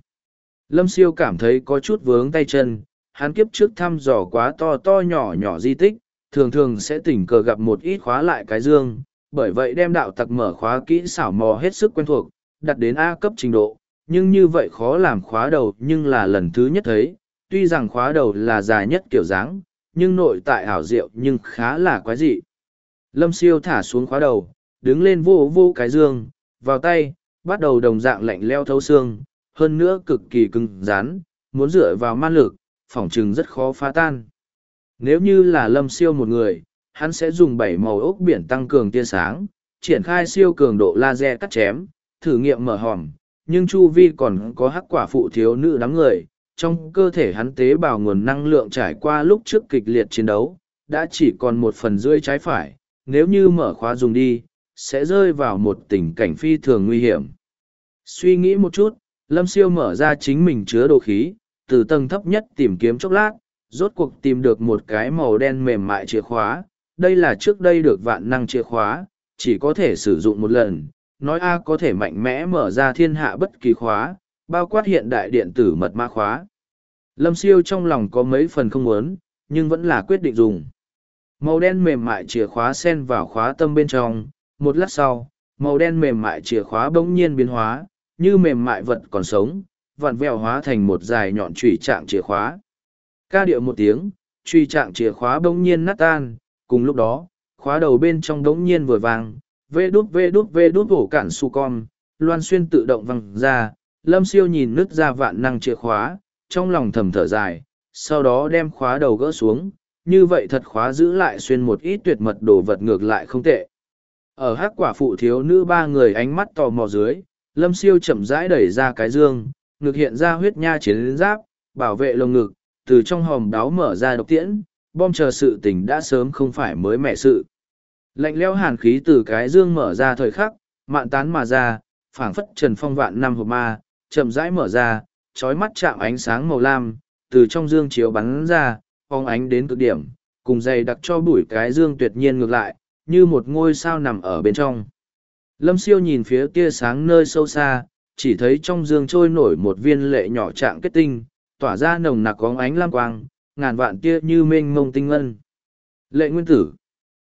Lâm siêu cảm thấy có chút vướng tay chân, hắn kiếp trước thăm dò quá to to nhỏ nhỏ di tích, thường thường sẽ tình cờ gặp một ít khóa lại cái dương, bởi vậy đem đạo tặc mở khóa kỹ xảo mò hết sức quen thuộc, đặt đến A cấp trình độ, nhưng như vậy khó làm khóa đầu nhưng là lần thứ nhất thấy, tuy rằng khóa đầu là dài nhất kiểu dáng, nhưng nội tại ảo diệu nhưng khá là quái dị. Lâm siêu thả xuống khóa đầu, đứng lên vô vô cái dương, vào tay, bắt đầu đồng dạng lạnh leo thấu xương, hơn nữa cực kỳ cứng rắn, muốn dựa vào man lực, phỏng chừng rất khó phá tan. Nếu như là lâm siêu một người, hắn sẽ dùng bảy màu ốc biển tăng cường tia sáng, triển khai siêu cường độ laser cắt chém, thử nghiệm mở hòm, nhưng chu vi còn có hắc quả phụ thiếu nữ đám người, trong cơ thể hắn tế bào nguồn năng lượng trải qua lúc trước kịch liệt chiến đấu, đã chỉ còn một phần rưỡi trái phải, nếu như mở khóa dùng đi, sẽ rơi vào một tình cảnh phi thường nguy hiểm. Suy nghĩ một chút, Lâm Siêu mở ra chính mình chứa đồ khí, từ tầng thấp nhất tìm kiếm chốc lát, rốt cuộc tìm được một cái màu đen mềm mại chìa khóa. Đây là trước đây được vạn năng chìa khóa, chỉ có thể sử dụng một lần. Nói A có thể mạnh mẽ mở ra thiên hạ bất kỳ khóa, bao quát hiện đại điện tử mật mã khóa. Lâm siêu trong lòng có mấy phần không muốn, nhưng vẫn là quyết định dùng. Màu đen mềm mại chìa khóa sen vào khóa tâm bên trong, một lát sau, màu đen mềm mại chìa khóa bỗng nhiên biến hóa, như mềm mại vật còn sống, vặn vẹo hóa thành một dài nhọn trùy trạng chìa khóa. Ca điệu một tiếng, truy trạng chìa khóa bỗng nhiên nát tan, cùng lúc đó, khóa đầu bên trong bỗng nhiên vừa vàng, vê đút vê đút vê đút hổ cản su con, loan xuyên tự động văng ra, lâm siêu nhìn nứt ra vạn năng chìa khóa, trong lòng thầm thở dài, sau đó đem khóa đầu gỡ xuống, như vậy thật khóa giữ lại xuyên một ít tuyệt mật đồ vật ngược lại không tệ. Ở hát quả phụ thiếu nữ ba người ánh mắt tò mò dưới, lâm siêu chậm rãi đẩy ra cái dương, ngực hiện ra huyết nha chiến giáp, bảo vệ lồng ngực, từ trong hòm đáo mở ra độc tiễn, bom chờ sự tình đã sớm không phải mới mẻ sự. Lạnh leo hàn khí từ cái dương mở ra thời khắc, mạn tán mà ra, phảng phất trần phong vạn năm hộp ma, chậm rãi mở ra, trói mắt chạm ánh sáng màu lam, từ trong dương chiếu bắn ra, phong ánh đến cực điểm, cùng dày đặc cho bụi cái dương tuyệt nhiên ngược lại, như một ngôi sao nằm ở bên trong. Lâm siêu nhìn phía tia sáng nơi sâu xa, chỉ thấy trong dương trôi nổi một viên lệ nhỏ trạng kết tinh, tỏa ra nồng nặc có ánh lam quang, ngàn vạn tia như mênh mông tinh ngân. Lệ nguyên tử.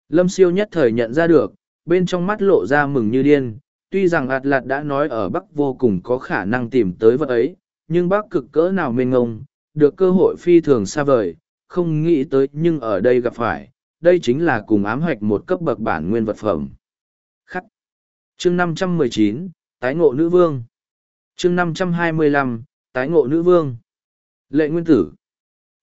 Lâm siêu nhất thời nhận ra được, bên trong mắt lộ ra mừng như điên, tuy rằng ạt lạt đã nói ở Bắc vô cùng có khả năng tìm tới vật ấy, nhưng Bắc cực cỡ nào mênh ngông, được cơ hội phi thường xa vời, không nghĩ tới nhưng ở đây gặp phải, đây chính là cùng ám hoạch một cấp bậc bản nguyên vật phẩm. Khắc. Chương 519, Tái ngộ nữ vương. Chương 525, Tái ngộ nữ vương. Lệ nguyên tử.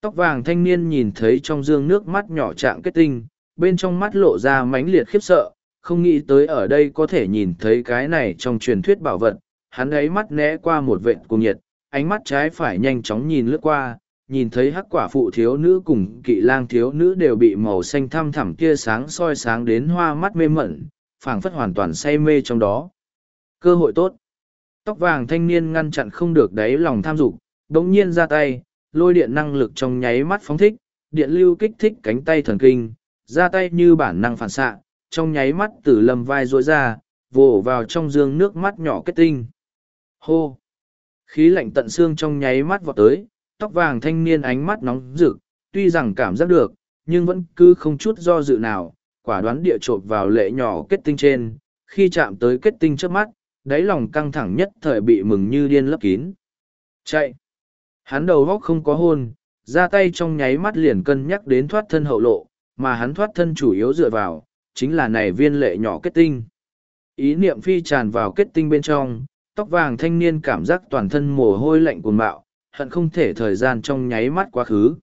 Tóc vàng thanh niên nhìn thấy trong dương nước mắt nhỏ trạng kết tinh, bên trong mắt lộ ra mãnh liệt khiếp sợ, không nghĩ tới ở đây có thể nhìn thấy cái này trong truyền thuyết bảo vật. Hắn ấy mắt né qua một vện cuồng nhiệt, ánh mắt trái phải nhanh chóng nhìn lướt qua, nhìn thấy hắc quả phụ thiếu nữ cùng kỵ lang thiếu nữ đều bị màu xanh thăm thẳm kia sáng soi sáng đến hoa mắt mê mẩn, phảng phất hoàn toàn say mê trong đó. Cơ hội tốt. Tóc vàng thanh niên ngăn chặn không được đáy lòng tham dục, đống nhiên ra tay, lôi điện năng lực trong nháy mắt phóng thích, điện lưu kích thích cánh tay thần kinh, ra tay như bản năng phản xạ, trong nháy mắt từ lầm vai rối ra, vồ vào trong dương nước mắt nhỏ kết tinh. Hô! Khí lạnh tận xương trong nháy mắt vọt tới, tóc vàng thanh niên ánh mắt nóng rực, tuy rằng cảm giác được, nhưng vẫn cứ không chút do dự nào, quả đoán địa trộp vào lệ nhỏ kết tinh trên, khi chạm tới kết tinh trước mắt, đáy lòng căng thẳng nhất thời bị mừng như điên lấp kín. Chạy! Hắn đầu góc không có hôn, ra tay trong nháy mắt liền cân nhắc đến thoát thân hậu lộ, mà hắn thoát thân chủ yếu dựa vào, chính là này viên lệ nhỏ kết tinh. Ý niệm phi tràn vào kết tinh bên trong, tóc vàng thanh niên cảm giác toàn thân mồ hôi lạnh cuồng bạo, hận không thể thời gian trong nháy mắt quá khứ.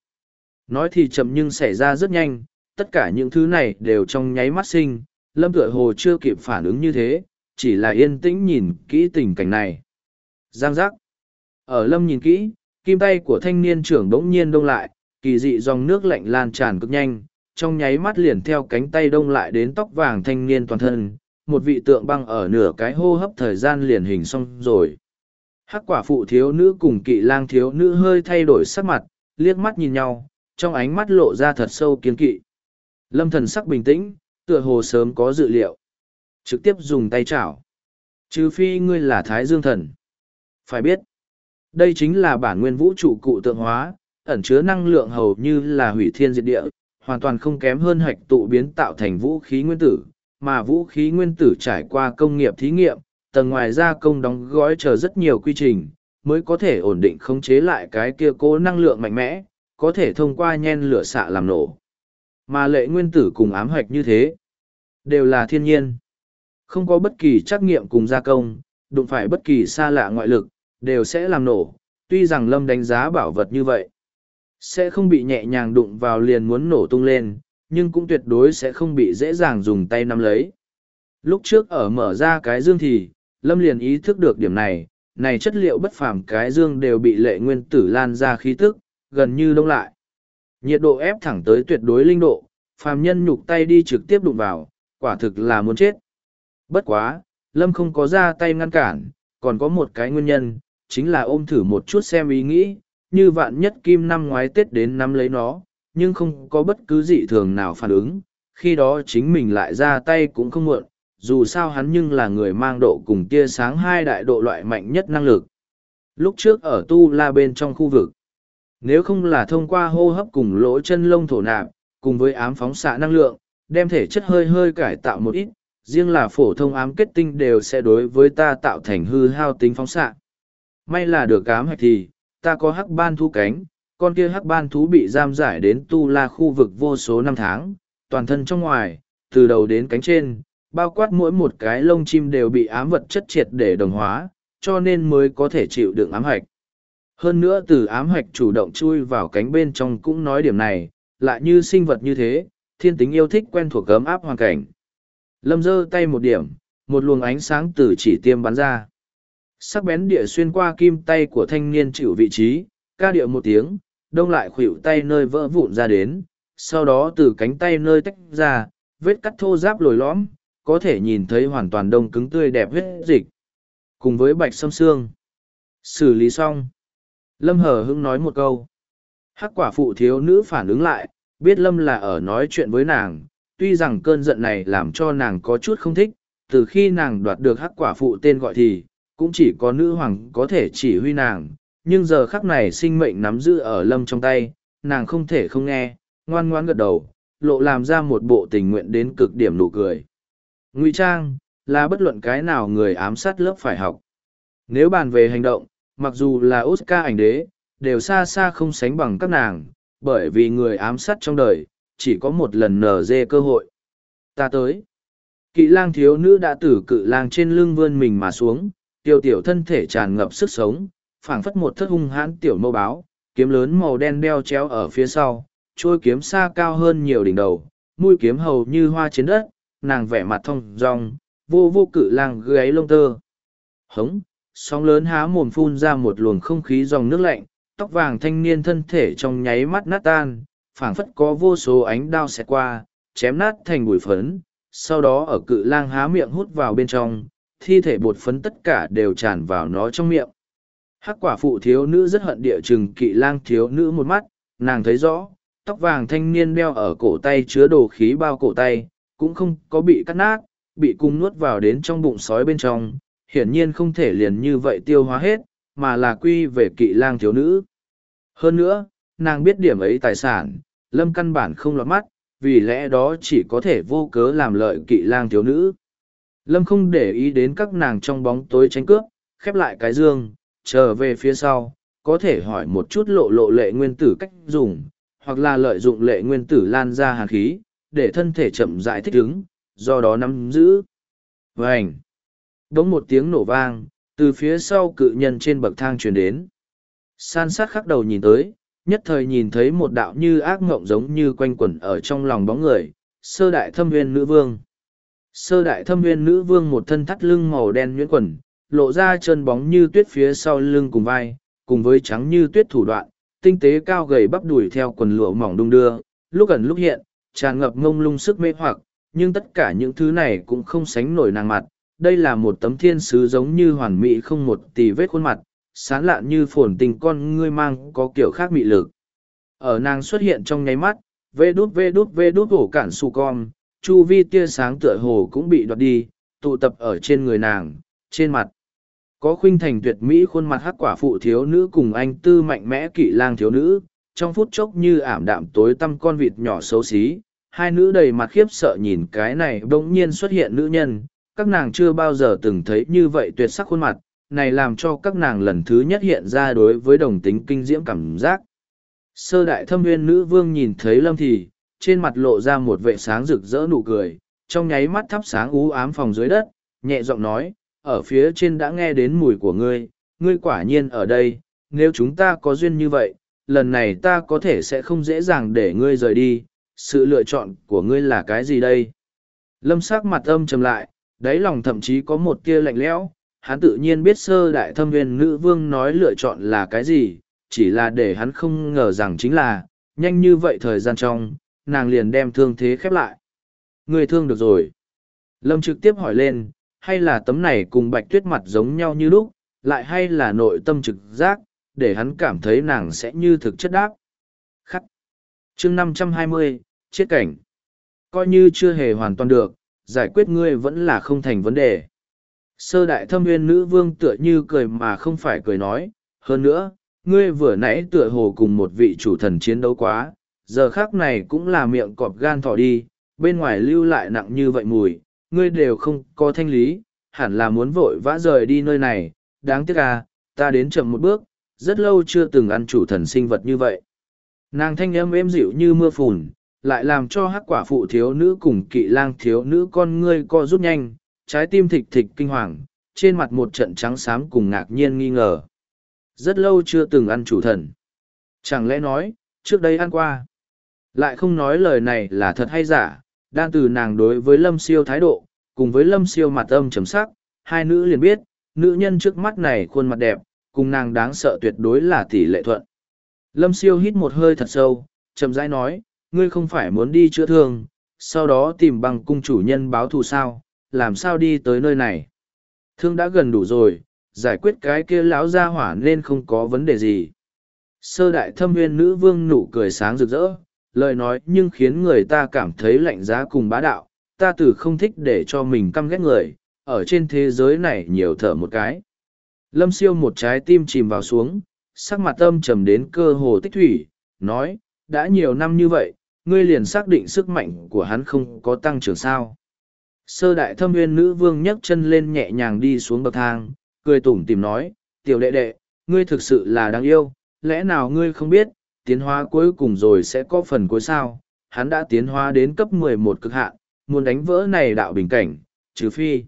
Nói thì chậm nhưng xảy ra rất nhanh, tất cả những thứ này đều trong nháy mắt sinh, lâm tựa hồ chưa kịp phản ứng như thế, chỉ là yên tĩnh nhìn kỹ tình cảnh này. Giang giác. Ở lâm nhìn kỹ, kim tay của thanh niên trưởng đống nhiên đông lại, kỳ dị dòng nước lạnh lan tràn cực nhanh, trong nháy mắt liền theo cánh tay đông lại đến tóc vàng thanh niên toàn thân, một vị tượng băng ở nửa cái hô hấp thời gian liền hình xong rồi. Hắc quả phụ thiếu nữ cùng kỵ lang thiếu nữ hơi thay đổi sắc mặt, liếc mắt nhìn nhau, trong ánh mắt lộ ra thật sâu kiên kỵ. Lâm thần sắc bình tĩnh, tựa hồ sớm có dự liệu. Trực tiếp dùng tay chảo. Trừ phi ngươi là Thái Dương thần. Phải biết, đây chính là bản nguyên vũ trụ cụ tượng hóa, ẩn chứa năng lượng hầu như là hủy thiên diệt địa, hoàn toàn không kém hơn hạch tụ biến tạo thành vũ khí nguyên tử, mà vũ khí nguyên tử trải qua công nghiệp thí nghiệm, tầng ngoài ra công đóng gói chờ rất nhiều quy trình, mới có thể ổn định khống chế lại cái kia cố năng lượng mạnh mẽ, có thể thông qua nhen lửa xạ làm nổ. Mà lệ nguyên tử cùng ám hoạch như thế, đều là thiên nhiên. Không có bất kỳ trắc nghiệm cùng gia công, đụng phải bất kỳ xa lạ ngoại lực, đều sẽ làm nổ, tuy rằng Lâm đánh giá bảo vật như vậy. Sẽ không bị nhẹ nhàng đụng vào liền muốn nổ tung lên, nhưng cũng tuyệt đối sẽ không bị dễ dàng dùng tay nắm lấy. Lúc trước ở mở ra cái dương thì, Lâm liền ý thức được điểm này, này chất liệu bất phàm cái dương đều bị lệ nguyên tử lan ra khí tức, gần như đông lại. Nhiệt độ ép thẳng tới tuyệt đối linh độ, phàm nhân nhục tay đi trực tiếp đụng vào, quả thực là muốn chết. Bất quá, Lâm không có ra tay ngăn cản, còn có một cái nguyên nhân, chính là ôm thử một chút xem ý nghĩ, như vạn nhất kim năm ngoái Tết đến năm lấy nó, nhưng không có bất cứ dị thường nào phản ứng, khi đó chính mình lại ra tay cũng không muộn, dù sao hắn nhưng là người mang độ cùng tia sáng hai đại độ loại mạnh nhất năng lực. Lúc trước ở tu la bên trong khu vực, nếu không là thông qua hô hấp cùng lỗ chân lông thổ nạp, cùng với ám phóng xạ năng lượng, đem thể chất hơi hơi cải tạo một ít, riêng là phổ thông ám kết tinh đều sẽ đối với ta tạo thành hư hao tính phóng xạ. May là được ám hạch thì, ta có hắc ban thú cánh, con kia hắc ban thú bị giam giải đến tu la khu vực vô số năm tháng, toàn thân trong ngoài, từ đầu đến cánh trên, bao quát mỗi một cái lông chim đều bị ám vật chất triệt để đồng hóa, cho nên mới có thể chịu đựng ám hạch. Hơn nữa từ ám hạch chủ động chui vào cánh bên trong cũng nói điểm này, lại như sinh vật như thế, thiên tính yêu thích quen thuộc cấm áp hoàn cảnh. Lâm giơ tay một điểm, một luồng ánh sáng từ chỉ tiêm bắn ra. Sắc bén địa xuyên qua kim tay của thanh niên chịu vị trí, ca điệu một tiếng, đông lại khuỵu tay nơi vỡ vụn ra đến, sau đó từ cánh tay nơi tách ra, vết cắt thô giáp lồi lõm, có thể nhìn thấy hoàn toàn đông cứng tươi đẹp huyết dịch. Cùng với bạch sâm xương. Xử lý xong. Lâm hờ hững nói một câu. Hắc quả phụ thiếu nữ phản ứng lại, biết Lâm là ở nói chuyện với nàng, tuy rằng cơn giận này làm cho nàng có chút không thích, từ khi nàng đoạt được hắc quả phụ tên gọi thì, cũng chỉ có nữ hoàng có thể chỉ huy nàng, nhưng giờ khắc này sinh mệnh nắm giữ ở Lâm trong tay, nàng không thể không nghe, ngoan ngoan gật đầu, lộ làm ra một bộ tình nguyện đến cực điểm nụ cười. Ngụy trang, là bất luận cái nào người ám sát lớp phải học. Nếu bàn về hành động, mặc dù là Oscar ảnh đế, đều xa xa không sánh bằng các nàng, bởi vì người ám sát trong đời, chỉ có một lần nở dê cơ hội. Ta tới. Kỵ lang thiếu nữ đã tử cự lang trên lưng vươn mình mà xuống, tiêu tiểu thân thể tràn ngập sức sống, phảng phất một thất hung hãn tiểu mâu báo, kiếm lớn màu đen đeo chéo ở phía sau, trôi kiếm xa cao hơn nhiều đỉnh đầu, mũi kiếm hầu như hoa trên đất, nàng vẻ mặt thông rong, vô vô cự lang gáy lông tơ. Hống, sóng lớn há mồm phun ra một luồng không khí dòng nước lạnh, tóc vàng thanh niên thân thể trong nháy mắt nát tan, phảng phất có vô số ánh đao xẹt qua, chém nát thành bụi phấn, sau đó ở cự lang há miệng hút vào bên trong, thi thể bột phấn tất cả đều tràn vào nó trong miệng. Hắc quả phụ thiếu nữ rất hận địa chừng kỵ lang thiếu nữ một mắt, nàng thấy rõ, tóc vàng thanh niên đeo ở cổ tay chứa đồ khí bao cổ tay, cũng không có bị cắt nát, bị cung nuốt vào đến trong bụng sói bên trong, hiển nhiên không thể liền như vậy tiêu hóa hết, mà là quy về kỵ lang thiếu nữ. Hơn nữa, nàng biết điểm ấy tài sản, lâm căn bản không lọt mắt, vì lẽ đó chỉ có thể vô cớ làm lợi kỵ lang thiếu nữ. Lâm không để ý đến các nàng trong bóng tối tranh cướp, khép lại cái dương, trở về phía sau, có thể hỏi một chút lộ lộ lệ nguyên tử cách dùng, hoặc là lợi dụng lệ nguyên tử lan ra hàn khí, để thân thể chậm rãi thích ứng, do đó nắm giữ. Vành! Đống một tiếng nổ vang, từ phía sau cự nhân trên bậc thang truyền đến. San sát khắc đầu nhìn tới, nhất thời nhìn thấy một đạo như ác ngộng giống như quanh quẩn ở trong lòng bóng người, sơ đại thâm viên nữ vương. Sơ đại thâm viên nữ vương một thân thắt lưng màu đen nhuyễn quẩn lộ ra chân bóng như tuyết phía sau lưng cùng vai, cùng với trắng như tuyết thủ đoạn, tinh tế cao gầy bắp đùi theo quần lụa mỏng đung đưa, lúc ẩn lúc hiện, tràn ngập ngông lung sức mê hoặc, nhưng tất cả những thứ này cũng không sánh nổi nàng mặt. Đây là một tấm thiên sứ giống như hoàn mỹ không một tì vết khuôn mặt, sán lạn như phồn tình con ngươi mang có kiểu khác mị lực. Ở nàng xuất hiện trong nháy mắt, vê đút vê đút vê đút hổ cản su con, chu vi tia sáng tựa hồ cũng bị đoạt đi, tụ tập ở trên người nàng, trên mặt. Có khuynh thành tuyệt mỹ khuôn mặt hắc quả phụ thiếu nữ cùng anh tư mạnh mẽ kỵ lang thiếu nữ, trong phút chốc như ảm đạm tối tăm con vịt nhỏ xấu xí, hai nữ đầy mặt khiếp sợ nhìn cái này bỗng nhiên xuất hiện nữ nhân, các nàng chưa bao giờ từng thấy như vậy tuyệt sắc khuôn mặt, này làm cho các nàng lần thứ nhất hiện ra đối với đồng tính kinh diễm cảm giác. Sơ đại thâm nguyên nữ vương nhìn thấy lâm thì, trên mặt lộ ra một vệ sáng rực rỡ nụ cười, trong nháy mắt thắp sáng ú ám phòng dưới đất, nhẹ giọng nói, ở phía trên đã nghe đến mùi của ngươi, ngươi quả nhiên ở đây, nếu chúng ta có duyên như vậy, lần này ta có thể sẽ không dễ dàng để ngươi rời đi, sự lựa chọn của ngươi là cái gì đây? Lâm sắc mặt âm trầm lại, đáy lòng thậm chí có một tia lạnh lẽo, hắn tự nhiên biết sơ đại thâm viên nữ vương nói lựa chọn là cái gì, chỉ là để hắn không ngờ rằng chính là, nhanh như vậy thời gian trong, nàng liền đem thương thế khép lại. Người thương được rồi. Lâm trực tiếp hỏi lên, hay là tấm này cùng bạch tuyết mặt giống nhau như lúc, lại hay là nội tâm trực giác, để hắn cảm thấy nàng sẽ như thực chất đáp. Khắc. chương năm trăm hai mươi chết cảnh. Coi như chưa hề hoàn toàn được, giải quyết ngươi vẫn là không thành vấn đề. Sơ đại thâm nguyên nữ vương tựa như cười mà không phải cười nói, hơn nữa, ngươi vừa nãy tựa hồ cùng một vị chủ thần chiến đấu quá, giờ khác này cũng là miệng cọp gan thỏ đi, bên ngoài lưu lại nặng như vậy mùi, ngươi đều không có thanh lý, hẳn là muốn vội vã rời đi nơi này, đáng tiếc à, ta đến chậm một bước, rất lâu chưa từng ăn chủ thần sinh vật như vậy. Nàng thanh âm êm dịu như mưa phùn, lại làm cho hắc quả phụ thiếu nữ cùng kỵ lang thiếu nữ con ngươi co rút nhanh, trái tim thịt thịt kinh hoàng, trên mặt một trận trắng xám cùng ngạc nhiên nghi ngờ. Rất lâu chưa từng ăn chủ thần. Chẳng lẽ nói, trước đây ăn qua. Lại không nói lời này là thật hay giả, đan từ nàng đối với lâm siêu thái độ, cùng với lâm siêu mặt âm trầm sắc, hai nữ liền biết, nữ nhân trước mắt này khuôn mặt đẹp, cùng nàng đáng sợ tuyệt đối là tỷ lệ thuận. Lâm siêu hít một hơi thật sâu, chậm rãi nói, ngươi không phải muốn đi chữa thương, sau đó tìm bằng cung chủ nhân báo thù sao, làm sao đi tới nơi này. Thương đã gần đủ rồi, giải quyết cái kia lão gia hỏa nên không có vấn đề gì. Sơ đại thâm viên nữ vương nụ cười sáng rực rỡ, lời nói nhưng khiến người ta cảm thấy lạnh giá cùng bá đạo, ta từ không thích để cho mình căm ghét người, ở trên thế giới này nhiều thở một cái. Lâm siêu một trái tim chìm vào xuống, sắc mặt âm trầm đến cơ hồ tích thủy, nói, đã nhiều năm như vậy, ngươi liền xác định sức mạnh của hắn không có tăng trưởng sao. Sơ đại thâm nguyên nữ vương nhấc chân lên nhẹ nhàng đi xuống bậc thang, cười tủm tìm nói, tiểu đệ đệ, ngươi thực sự là đáng yêu, lẽ nào ngươi không biết, tiến hóa cuối cùng rồi sẽ có phần cuối sao, hắn đã tiến hóa đến cấp mười một cực hạn, muốn đánh vỡ này đạo bình cảnh, trừ phi.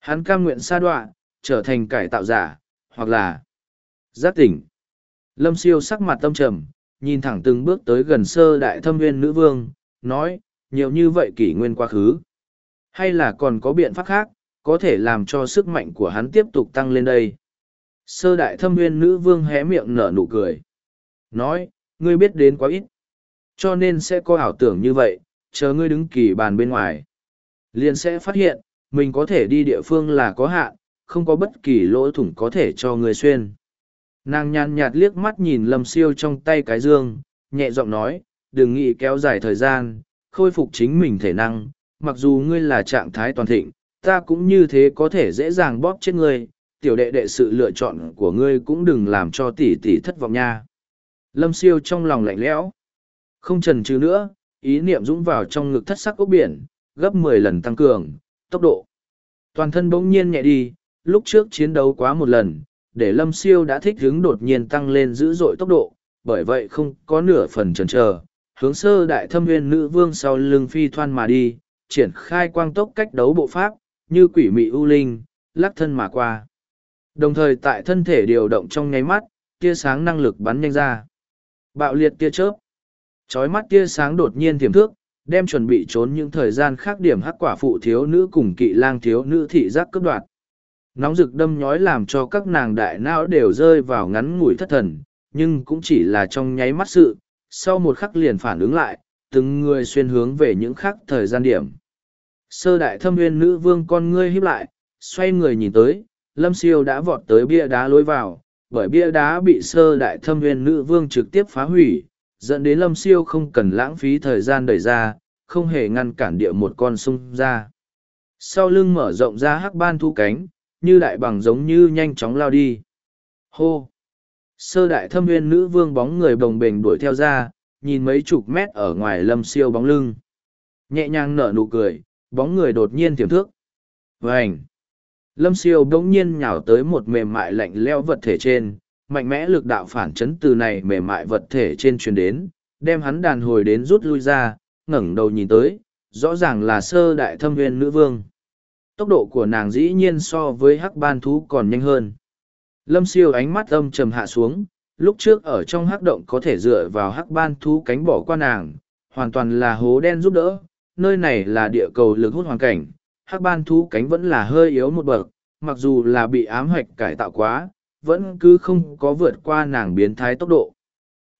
Hắn cam nguyện sa đọa trở thành cải tạo giả, hoặc là giác tỉnh. Lâm siêu sắc mặt tâm trầm, nhìn thẳng từng bước tới gần sơ đại thâm viên nữ vương, nói, nhiều như vậy kỷ nguyên quá khứ. Hay là còn có biện pháp khác, có thể làm cho sức mạnh của hắn tiếp tục tăng lên đây. Sơ đại thâm nguyên nữ vương hé miệng nở nụ cười. Nói, ngươi biết đến quá ít. Cho nên sẽ có ảo tưởng như vậy, chờ ngươi đứng kỳ bàn bên ngoài. Liền sẽ phát hiện, mình có thể đi địa phương là có hạn, không có bất kỳ lỗ thủng có thể cho người xuyên. Nàng nhàn nhạt liếc mắt nhìn lâm siêu trong tay cái dương, nhẹ giọng nói, đừng nghĩ kéo dài thời gian, khôi phục chính mình thể năng, mặc dù ngươi là trạng thái toàn thịnh, ta cũng như thế có thể dễ dàng bóp chết ngươi, tiểu đệ đệ sự lựa chọn của ngươi cũng đừng làm cho tỷ tỷ thất vọng nha. Lâm siêu trong lòng lạnh lẽo, không trần trừ nữa, ý niệm dũng vào trong ngực thất sắc ốc biển, gấp mười lần tăng cường, tốc độ. Toàn thân bỗng nhiên nhẹ đi, lúc trước chiến đấu quá một lần, để lâm siêu đã thích hứng đột nhiên tăng lên dữ dội tốc độ, bởi vậy không có nửa phần chần chờ hướng sơ đại thâm nguyên nữ vương sau lưng phi thoan mà đi, triển khai quang tốc cách đấu bộ pháp, như quỷ mị ưu linh, lắc thân mà qua. Đồng thời tại thân thể điều động trong nháy mắt, tia sáng năng lực bắn nhanh ra. Bạo liệt tia chớp. Chói mắt tia sáng đột nhiên tiềm thước, đem chuẩn bị trốn những thời gian khác điểm hắc quả phụ thiếu nữ cùng kỵ lang thiếu nữ thị giác cướp đoạt. Nóng rực đâm nhói làm cho các nàng đại não đều rơi vào ngắn ngủi thất thần, nhưng cũng chỉ là trong nháy mắt sự, sau một khắc liền phản ứng lại, từng người xuyên hướng về những khắc thời gian điểm. Sơ đại thâm nguyên nữ vương con ngươi híp lại, xoay người nhìn tới, lâm siêu đã vọt tới bia đá lối vào, bởi bia đá bị sơ đại thâm nguyên nữ vương trực tiếp phá hủy, dẫn đến lâm siêu không cần lãng phí thời gian đẩy ra, không hề ngăn cản địa một con sung ra. Sau lưng mở rộng ra hắc ban thu cánh, như đại bằng giống như nhanh chóng lao đi. Hô! Sơ đại thâm nguyên nữ vương bóng người bồng bềnh đuổi theo ra, nhìn mấy chục mét ở ngoài lâm siêu bóng lưng. Nhẹ nhàng nở nụ cười, bóng người đột nhiên tiềm thước. vảnh Lâm siêu bỗng nhiên nhào tới một mềm mại lạnh leo vật thể trên, mạnh mẽ lực đạo phản chấn từ này mềm mại vật thể trên truyền đến, đem hắn đàn hồi đến rút lui ra, ngẩng đầu nhìn tới, rõ ràng là sơ đại thâm viên nữ vương. Tốc độ của nàng dĩ nhiên so với hắc ban thú còn nhanh hơn. Lâm siêu ánh mắt âm trầm hạ xuống, lúc trước ở trong hắc động có thể dựa vào hắc ban thú cánh bỏ qua nàng, hoàn toàn là hố đen giúp đỡ, nơi này là địa cầu lực hút hoàn cảnh, hắc ban thú cánh vẫn là hơi yếu một bậc, mặc dù là bị ám hoạch cải tạo quá, vẫn cứ không có vượt qua nàng biến thái tốc độ.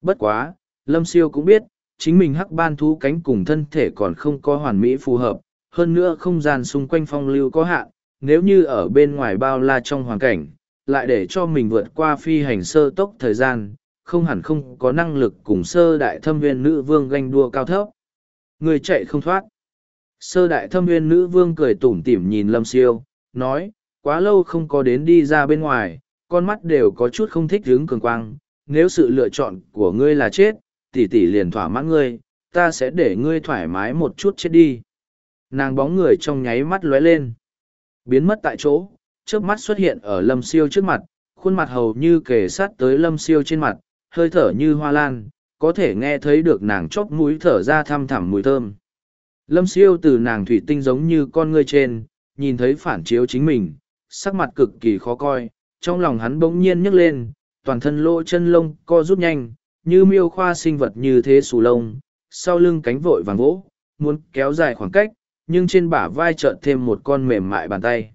Bất quá, Lâm Siêu cũng biết, chính mình hắc ban thú cánh cùng thân thể còn không có hoàn mỹ phù hợp, hơn nữa không gian xung quanh phong lưu có hạn, nếu như ở bên ngoài bao la trong hoàn cảnh, lại để cho mình vượt qua phi hành sơ tốc thời gian, không hẳn không có năng lực cùng sơ đại thâm viên nữ vương ganh đua cao thấp. Người chạy không thoát. Sơ đại thâm viên nữ vương cười tủm tỉm nhìn Lâm Siêu, nói, quá lâu không có đến đi ra bên ngoài, con mắt đều có chút không thích hướng cường quang. Nếu sự lựa chọn của ngươi là chết, tỷ tỷ liền thỏa mãn ngươi, ta sẽ để ngươi thoải mái một chút chết đi. Nàng bóng người trong nháy mắt lóe lên, biến mất tại chỗ, trước mắt xuất hiện ở lâm siêu trước mặt, khuôn mặt hầu như kề sát tới lâm siêu trên mặt, hơi thở như hoa lan, có thể nghe thấy được nàng chóp mũi thở ra thăm thẳm mùi thơm. Lâm siêu từ nàng thủy tinh giống như con ngươi trên, nhìn thấy phản chiếu chính mình, sắc mặt cực kỳ khó coi, trong lòng hắn bỗng nhiên nhấc lên, toàn thân lỗ chân lông co rút nhanh, như miêu khoa sinh vật như thế sù lông, sau lưng cánh vội vàng vỗ, muốn kéo dài khoảng cách, nhưng trên bả vai chợt thêm một con mềm mại bàn tay.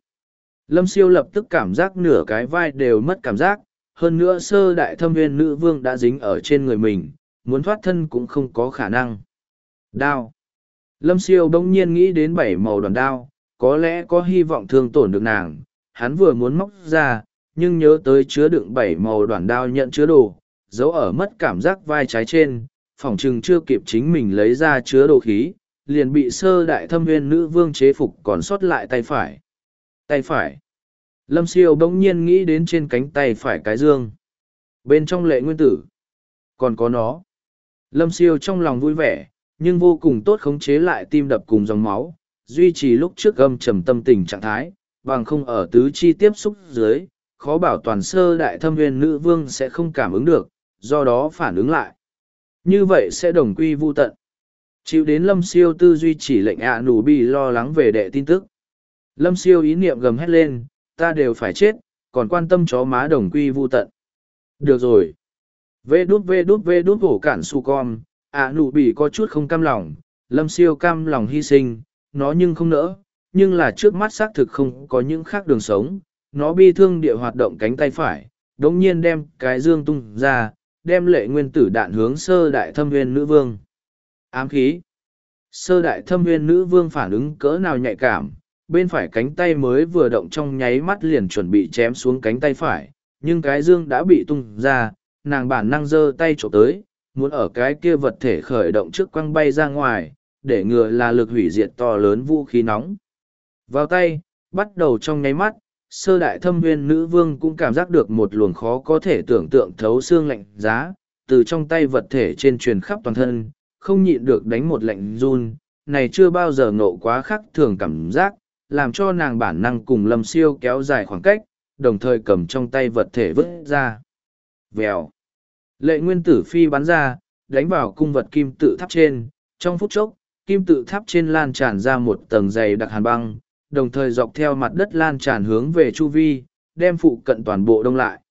Lâm siêu lập tức cảm giác nửa cái vai đều mất cảm giác, hơn nữa sơ đại thâm viên nữ vương đã dính ở trên người mình, muốn thoát thân cũng không có khả năng. Đao. Lâm siêu bỗng nhiên nghĩ đến bảy màu đoàn đao, có lẽ có hy vọng thương tổn được nàng, hắn vừa muốn móc ra, nhưng nhớ tới chứa đựng bảy màu đoàn đao nhận chứa đồ, giấu ở mất cảm giác vai trái trên, phỏng chừng chưa kịp chính mình lấy ra chứa đồ khí, liền bị sơ đại thâm viên nữ vương chế phục còn sót lại tay phải. Tay phải. Lâm siêu bỗng nhiên nghĩ đến trên cánh tay phải cái dương. Bên trong lệ nguyên tử. Còn có nó. Lâm siêu trong lòng vui vẻ, nhưng vô cùng tốt khống chế lại tim đập cùng dòng máu, duy trì lúc trước âm trầm tâm tình trạng thái, bằng không ở tứ chi tiếp xúc dưới, khó bảo toàn sơ đại thâm viên nữ vương sẽ không cảm ứng được, do đó phản ứng lại. Như vậy sẽ đồng quy vu tận. Chịu đến lâm siêu tư duy chỉ lệnh ạ à bi lo lắng về đệ tin tức. Lâm siêu ý niệm gầm hét lên, ta đều phải chết, còn quan tâm chó má đồng quy vu tận. Được rồi. Vê đút vê đút vê đút hổ cản su con, ạ à nụ bị có chút không cam lòng, lâm siêu cam lòng hy sinh, nó nhưng không nỡ, nhưng là trước mắt xác thực không có những khác đường sống, nó bi thương địa hoạt động cánh tay phải, đống nhiên đem cái dương tung ra, đem lệ nguyên tử đạn hướng sơ đại thâm viên nữ vương. Ám khí. Sơ đại thâm viên nữ vương phản ứng cỡ nào nhạy cảm, bên phải cánh tay mới vừa động trong nháy mắt liền chuẩn bị chém xuống cánh tay phải, nhưng cái dương đã bị tung ra, nàng bản năng giơ tay trộm tới, muốn ở cái kia vật thể khởi động trước quăng bay ra ngoài, để ngừa là lực hủy diệt to lớn vũ khí nóng. Vào tay, bắt đầu trong nháy mắt, sơ đại thâm nguyên nữ vương cũng cảm giác được một luồng khó có thể tưởng tượng thấu xương lạnh giá, từ trong tay vật thể trên truyền khắp toàn thân, không nhịn được đánh một lạnh run, này chưa bao giờ ngộ quá khắc thường cảm giác, làm cho nàng bản năng cùng lâm siêu kéo dài khoảng cách, đồng thời cầm trong tay vật thể vứt ra. Vèo. Lệ nguyên tử phi bắn ra, đánh vào cung vật kim tự tháp trên, trong phút chốc, kim tự tháp trên lan tràn ra một tầng dày đặc hàn băng, đồng thời dọc theo mặt đất lan tràn hướng về chu vi, đem phụ cận toàn bộ đông lại.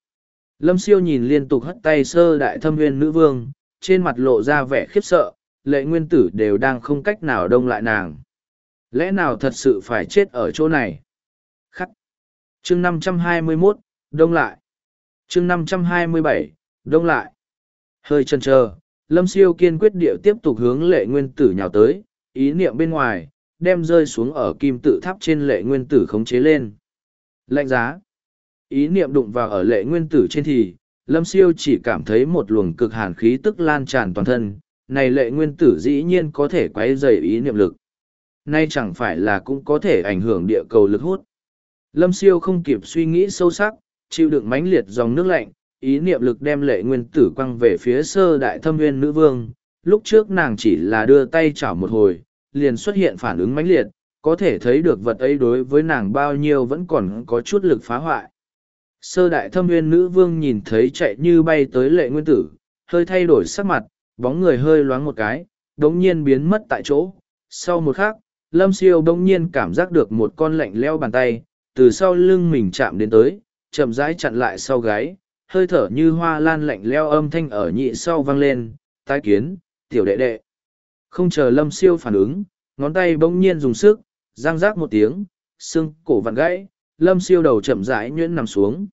Lâm siêu nhìn liên tục hất tay sơ đại thâm nguyên nữ vương, trên mặt lộ ra vẻ khiếp sợ, lệ nguyên tử đều đang không cách nào đông lại nàng. Lẽ nào thật sự phải chết ở chỗ này? Khắc. chương 521, đông lại. chương 527, đông lại. Hơi chân chờ, lâm siêu kiên quyết điệu tiếp tục hướng lệ nguyên tử nhào tới, ý niệm bên ngoài, đem rơi xuống ở kim tự tháp trên lệ nguyên tử khống chế lên. Lạnh giá. Ý niệm đụng vào ở lệ nguyên tử trên thì, lâm siêu chỉ cảm thấy một luồng cực hàn khí tức lan tràn toàn thân, này lệ nguyên tử dĩ nhiên có thể quấy dày ý niệm lực. Nay chẳng phải là cũng có thể ảnh hưởng địa cầu lực hút. Lâm siêu không kịp suy nghĩ sâu sắc, chịu đựng mãnh liệt dòng nước lạnh, ý niệm lực đem lệ nguyên tử quăng về phía sơ đại thâm nguyên nữ vương. Lúc trước nàng chỉ là đưa tay chảo một hồi, liền xuất hiện phản ứng mãnh liệt, có thể thấy được vật ấy đối với nàng bao nhiêu vẫn còn có chút lực phá hoại. Sơ đại thâm nguyên nữ vương nhìn thấy chạy như bay tới lệ nguyên tử, hơi thay đổi sắc mặt, bóng người hơi loáng một cái, đống nhiên biến mất tại chỗ. Sau một khắc, lâm siêu bỗng nhiên cảm giác được một con lạnh leo bàn tay, từ sau lưng mình chạm đến tới, chậm rãi chặn lại sau gáy, hơi thở như hoa lan lạnh leo âm thanh ở nhị sau vang lên, tai kiến, tiểu đệ đệ. Không chờ lâm siêu phản ứng, ngón tay bỗng nhiên dùng sức, răng rác một tiếng, xương cổ vặn gãy, lâm siêu đầu chậm rãi nhuyễn nằm xuống.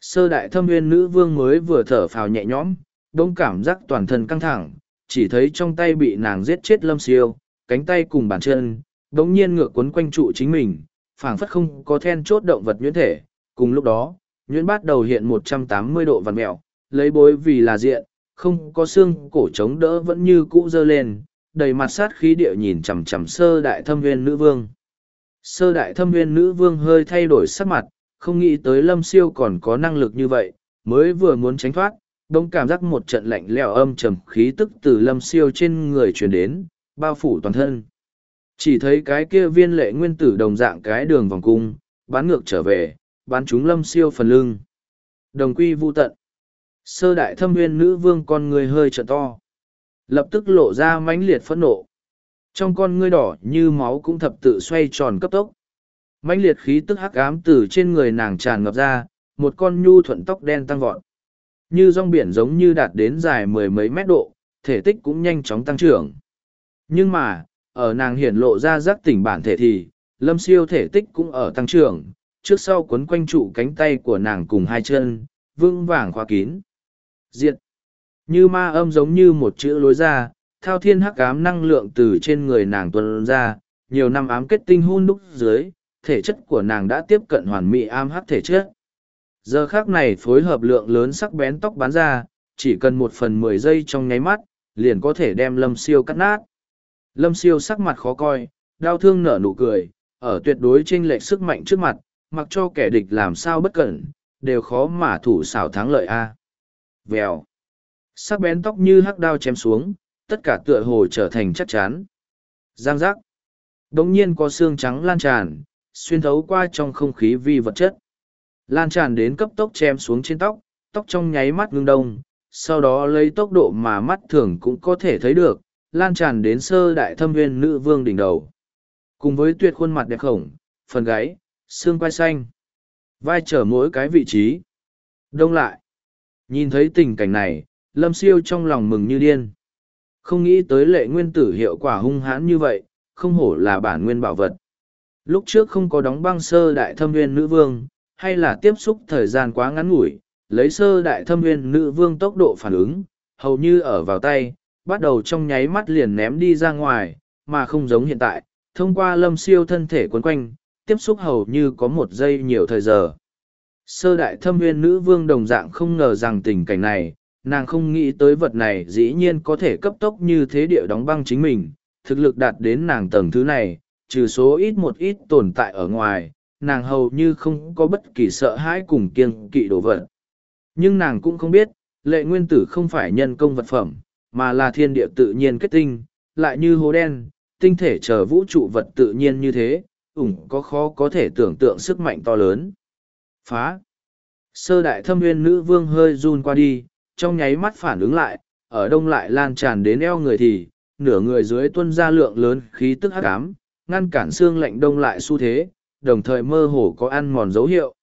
Sơ đại thâm nguyên nữ vương mới vừa thở phào nhẹ nhõm, đông cảm giác toàn thân căng thẳng, chỉ thấy trong tay bị nàng giết chết lâm siêu, cánh tay cùng bàn chân, đống nhiên ngựa quấn quanh trụ chính mình, phảng phất không có then chốt động vật nhuyễn thể. Cùng lúc đó, nhuyễn bắt đầu hiện 180 độ vằn mẹo, lấy bối vì là diện, không có xương cổ chống đỡ vẫn như cũ dơ lên, đầy mặt sát khí địa nhìn chằm chằm sơ đại thâm viên nữ vương. Sơ đại thâm viên nữ vương hơi thay đổi sắc mặt, không nghĩ tới lâm siêu còn có năng lực như vậy, mới vừa muốn tránh thoát, đông cảm giác một trận lạnh lẽo âm trầm khí tức từ lâm siêu trên người truyền đến, bao phủ toàn thân. Chỉ thấy cái kia viên lệ nguyên tử đồng dạng cái đường vòng cung, bán ngược trở về, bán chúng lâm siêu phần lưng. Đồng quy vu tận. Sơ đại thâm nguyên nữ vương con người hơi trợ to. Lập tức lộ ra mãnh liệt phẫn nộ. Trong con ngươi đỏ như máu cũng thập tự xoay tròn cấp tốc. mãnh liệt khí tức hắc ám từ trên người nàng tràn ngập ra, một con nhu thuận tóc đen tăng vọt. Như rong biển giống như đạt đến dài mười mấy mét độ, thể tích cũng nhanh chóng tăng trưởng. Nhưng mà, ở nàng hiển lộ ra giác tỉnh bản thể thì, lâm siêu thể tích cũng ở tăng trưởng, trước sau quấn quanh trụ cánh tay của nàng cùng hai chân, vương vàng khóa kín. Diệt! Như ma âm giống như một chữ lối ra, thao thiên hắc ám năng lượng từ trên người nàng tuần ra, nhiều năm ám kết tinh hun đúc dưới, thể chất của nàng đã tiếp cận hoàn mỹ am hắc thể chất. Giờ khác này phối hợp lượng lớn sắc bén tóc bán ra, chỉ cần một phần mười giây trong nháy mắt, liền có thể đem lâm siêu cắt nát. Lâm siêu sắc mặt khó coi, đau thương nở nụ cười, ở tuyệt đối trên lệch sức mạnh trước mặt, mặc cho kẻ địch làm sao bất cẩn, đều khó mà thủ xảo thắng lợi a. Vèo. Sắc bén tóc như hắc đao chém xuống, tất cả tựa hồ trở thành chắc chắn. Giang giác. Đống nhiên có xương trắng lan tràn, xuyên thấu qua trong không khí vi vật chất. Lan tràn đến cấp tốc chém xuống trên tóc, tóc trong nháy mắt ngưng đông, sau đó lấy tốc độ mà mắt thường cũng có thể thấy được, lan tràn đến sơ đại thâm viên nữ vương đỉnh đầu. Cùng với tuyệt khuôn mặt đẹp khổng, phần gáy, xương quai xanh. Vai trở mỗi cái vị trí. Đông lại. Nhìn thấy tình cảnh này, lâm siêu trong lòng mừng như điên. Không nghĩ tới lệ nguyên tử hiệu quả hung hãn như vậy, không hổ là bản nguyên bảo vật. Lúc trước không có đóng băng sơ đại thâm viên nữ vương, hay là tiếp xúc thời gian quá ngắn ngủi, lấy sơ đại thâm viên nữ vương tốc độ phản ứng, hầu như ở vào tay, bắt đầu trong nháy mắt liền ném đi ra ngoài, mà không giống hiện tại, thông qua lâm siêu thân thể quấn quanh, tiếp xúc hầu như có một giây nhiều thời giờ. Sơ đại thâm nguyên nữ vương đồng dạng không ngờ rằng tình cảnh này, nàng không nghĩ tới vật này dĩ nhiên có thể cấp tốc như thế địa đóng băng chính mình, thực lực đạt đến nàng tầng thứ này, trừ số ít một ít tồn tại ở ngoài, nàng hầu như không có bất kỳ sợ hãi cùng kiêng kỵ đồ vật. Nhưng nàng cũng không biết, lệ nguyên tử không phải nhân công vật phẩm, mà là thiên địa tự nhiên kết tinh, lại như hố đen, tinh thể chờ vũ trụ vật tự nhiên như thế, ủng có khó có thể tưởng tượng sức mạnh to lớn. Phá! Sơ đại thâm nguyên nữ vương hơi run qua đi, trong nháy mắt phản ứng lại, ở đông lại lan tràn đến eo người thì, nửa người dưới tuân ra lượng lớn khí tức hắc ám, ngăn cản xương lạnh đông lại xu thế, đồng thời mơ hồ có ăn mòn dấu hiệu.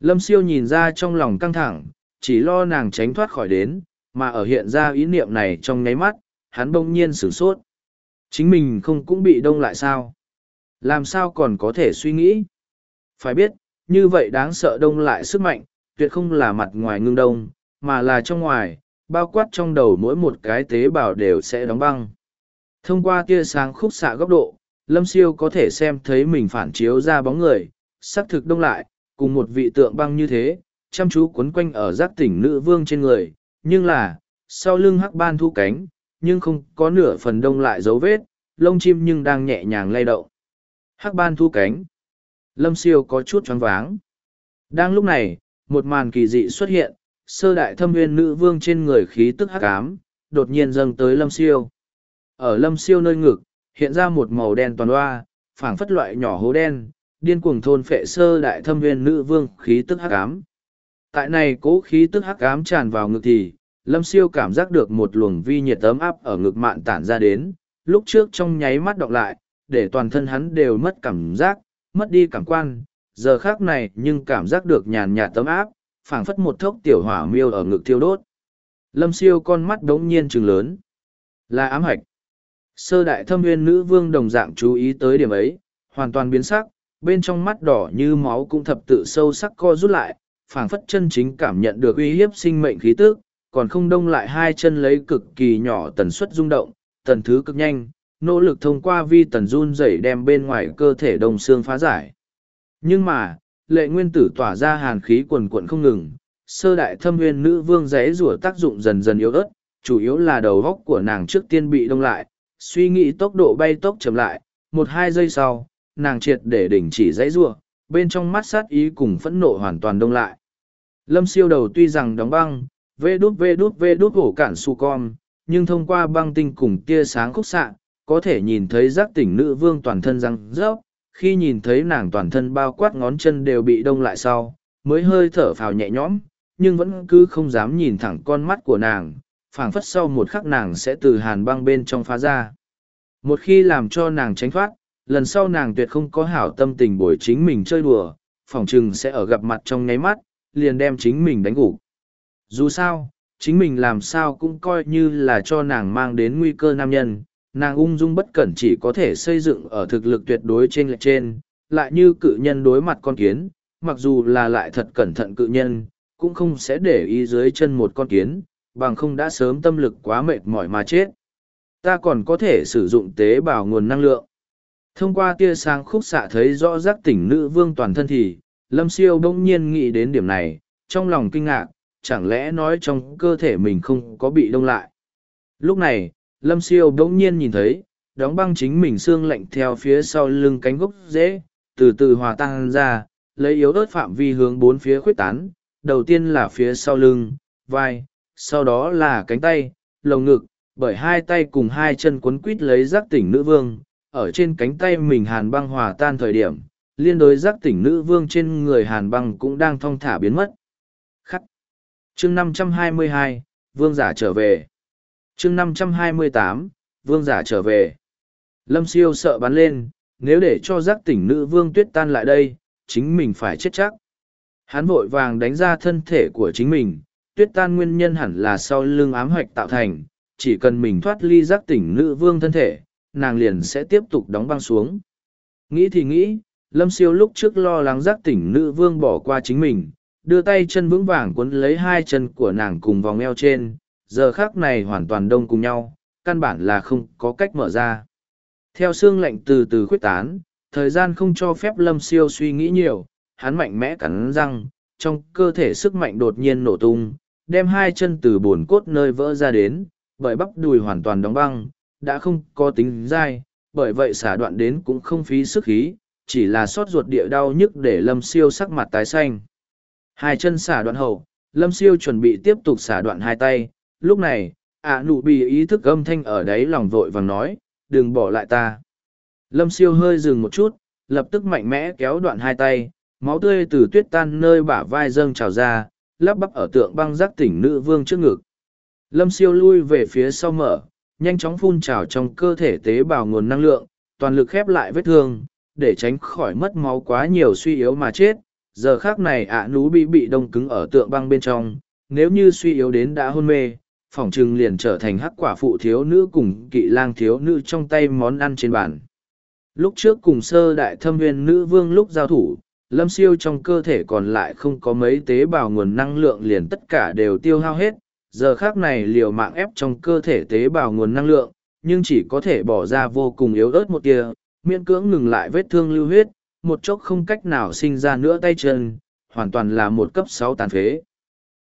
Lâm siêu nhìn ra trong lòng căng thẳng, chỉ lo nàng tránh thoát khỏi đến, mà ở hiện ra ý niệm này trong nháy mắt, hắn bỗng nhiên sửng sốt. Chính mình không cũng bị đông lại sao? Làm sao còn có thể suy nghĩ? Phải biết, như vậy đáng sợ đông lại sức mạnh, tuyệt không là mặt ngoài ngưng đông, mà là trong ngoài, bao quát trong đầu mỗi một cái tế bào đều sẽ đóng băng. Thông qua tia sáng khúc xạ góc độ, Lâm Siêu có thể xem thấy mình phản chiếu ra bóng người, xác thực đông lại, cùng một vị tượng băng như thế, chăm chú quấn quanh ở giác tỉnh nữ vương trên người, nhưng là, sau lưng hắc ban thu cánh, nhưng không có nửa phần đông lại dấu vết, lông chim nhưng đang nhẹ nhàng lay động. Hắc ban thu cánh. Lâm siêu có chút choáng váng. Đang lúc này, một màn kỳ dị xuất hiện, sơ đại thâm nguyên nữ vương trên người khí tức hắc ám, đột nhiên dâng tới lâm siêu. Ở lâm siêu nơi ngực, hiện ra một màu đen toàn loa phảng phất loại nhỏ hố đen, điên cuồng thôn phệ sơ đại thâm nguyên nữ vương khí tức hắc ám. Tại này cố khí tức hắc ám tràn vào ngực thì, lâm siêu cảm giác được một luồng vi nhiệt ấm áp ở ngực mạn tản ra đến, lúc trước trong nháy mắt đọc lại, để toàn thân hắn đều mất cảm giác, mất đi cảm quan, giờ khác này nhưng cảm giác được nhàn nhạt tấm áp, phảng phất một thốc tiểu hỏa miêu ở ngực thiêu đốt. Lâm siêu con mắt đống nhiên trừng lớn. Là ám hạch. Sơ đại thâm nguyên nữ vương đồng dạng chú ý tới điểm ấy, hoàn toàn biến sắc, bên trong mắt đỏ như máu cũng thập tự sâu sắc co rút lại, phảng phất chân chính cảm nhận được uy hiếp sinh mệnh khí tức, còn không đông lại hai chân lấy cực kỳ nhỏ tần suất rung động, tần thứ cực nhanh, nỗ lực thông qua vi tần run rẩy đem bên ngoài cơ thể đông xương phá giải. Nhưng mà, lệ nguyên tử tỏa ra hàn khí quần quận không ngừng, sơ đại thâm nguyên nữ vương rẽ rủa tác dụng dần dần yếu ớt, chủ yếu là đầu góc của nàng trước tiên bị đông lại, suy nghĩ tốc độ bay tốc chậm lại, một hai giây sau, nàng triệt để đình chỉ rẽ rủa bên trong mắt sát ý cùng phẫn nộ hoàn toàn đông lại. Lâm siêu đầu tuy rằng đóng băng, vê đút vê đút vê đút hổ cản su con, nhưng thông qua băng tinh cùng tia sáng khúc xạ, có thể nhìn thấy giác tỉnh nữ vương toàn thân răng rớp, khi nhìn thấy nàng toàn thân bao quát ngón chân đều bị đông lại sau, mới hơi thở phào nhẹ nhõm, nhưng vẫn cứ không dám nhìn thẳng con mắt của nàng, phảng phất sau một khắc nàng sẽ từ hàn băng bên trong phá ra. Một khi làm cho nàng tránh thoát, lần sau nàng tuyệt không có hảo tâm tình bồi chính mình chơi đùa, phỏng chừng sẽ ở gặp mặt trong nháy mắt, liền đem chính mình đánh gục. Dù sao, chính mình làm sao cũng coi như là cho nàng mang đến nguy cơ nam nhân, nàng ung dung bất cẩn chỉ có thể xây dựng ở thực lực tuyệt đối trên lệch trên, lại như cự nhân đối mặt con kiến, mặc dù là lại thật cẩn thận cự nhân, cũng không sẽ để ý dưới chân một con kiến, bằng không đã sớm tâm lực quá mệt mỏi mà chết. Ta còn có thể sử dụng tế bào nguồn năng lượng. Thông qua tia sáng khúc xạ thấy rõ giác tỉnh nữ vương toàn thân thì, Lâm Siêu bỗng nhiên nghĩ đến điểm này, trong lòng kinh ngạc, chẳng lẽ nói trong cơ thể mình không có bị đông lại. Lúc này, Lâm Siêu bỗng nhiên nhìn thấy, đóng băng chính mình xương lạnh theo phía sau lưng cánh gốc dễ, từ từ hòa tan ra, lấy yếu ớt phạm vi hướng bốn phía khuếch tán, đầu tiên là phía sau lưng, vai, sau đó là cánh tay, lồng ngực, bởi hai tay cùng hai chân quấn quít lấy giác tỉnh nữ vương, ở trên cánh tay mình hàn băng hòa tan thời điểm, liên đối giác tỉnh nữ vương trên người hàn băng cũng đang thong thả biến mất. Khắc. chương 522, vương giả trở về. chương 528, vương giả trở về. Lâm siêu sợ bắn lên, nếu để cho giác tỉnh nữ vương tuyết tan lại đây, chính mình phải chết chắc. Hắn vội vàng đánh ra thân thể của chính mình, tuyết tan nguyên nhân hẳn là sau lưng ám hoạch tạo thành, chỉ cần mình thoát ly giác tỉnh nữ vương thân thể, nàng liền sẽ tiếp tục đóng băng xuống. Nghĩ thì nghĩ, lâm siêu lúc trước lo lắng giác tỉnh nữ vương bỏ qua chính mình, đưa tay chân vững vàng cuốn lấy hai chân của nàng cùng vòng eo trên, giờ khác này hoàn toàn đông cùng nhau, căn bản là không có cách mở ra. Theo xương lạnh từ từ khuyết tán, thời gian không cho phép lâm siêu suy nghĩ nhiều, hắn mạnh mẽ cắn răng, trong cơ thể sức mạnh đột nhiên nổ tung, đem hai chân từ bồn cốt nơi vỡ ra đến, bởi bắp đùi hoàn toàn đóng băng, đã không có tính dai, bởi vậy xả đoạn đến cũng không phí sức khí, chỉ là sót ruột địa đau nhức để lâm siêu sắc mặt tái xanh. Hai chân xả đoạn hậu, lâm siêu chuẩn bị tiếp tục xả đoạn hai tay, lúc này, ạ nụ bị ý thức âm thanh ở đấy lòng vội vàng nói, đừng bỏ lại ta. Lâm siêu hơi dừng một chút, lập tức mạnh mẽ kéo đoạn hai tay, máu tươi từ tuyết tan nơi bả vai dâng trào ra, lắp bắp ở tượng băng giác tỉnh nữ vương trước ngực. Lâm siêu lui về phía sau mở, nhanh chóng phun trào trong cơ thể tế bào nguồn năng lượng, toàn lực khép lại vết thương, để tránh khỏi mất máu quá nhiều suy yếu mà chết. Giờ khác này ạ à nú bị bị đông cứng ở tượng băng bên trong, nếu như suy yếu đến đã hôn mê, phỏng chừng liền trở thành hắc quả phụ thiếu nữ cùng kỵ lang thiếu nữ trong tay món ăn trên bàn. Lúc trước cùng sơ đại thâm nguyên nữ vương lúc giao thủ, lâm siêu trong cơ thể còn lại không có mấy tế bào nguồn năng lượng liền tất cả đều tiêu hao hết, giờ khác này liều mạng ép trong cơ thể tế bào nguồn năng lượng, nhưng chỉ có thể bỏ ra vô cùng yếu ớt một tia, miễn cưỡng ngừng lại vết thương lưu huyết, một chốc không cách nào sinh ra nữa tay chân, hoàn toàn là một cấp sáu tàn phế.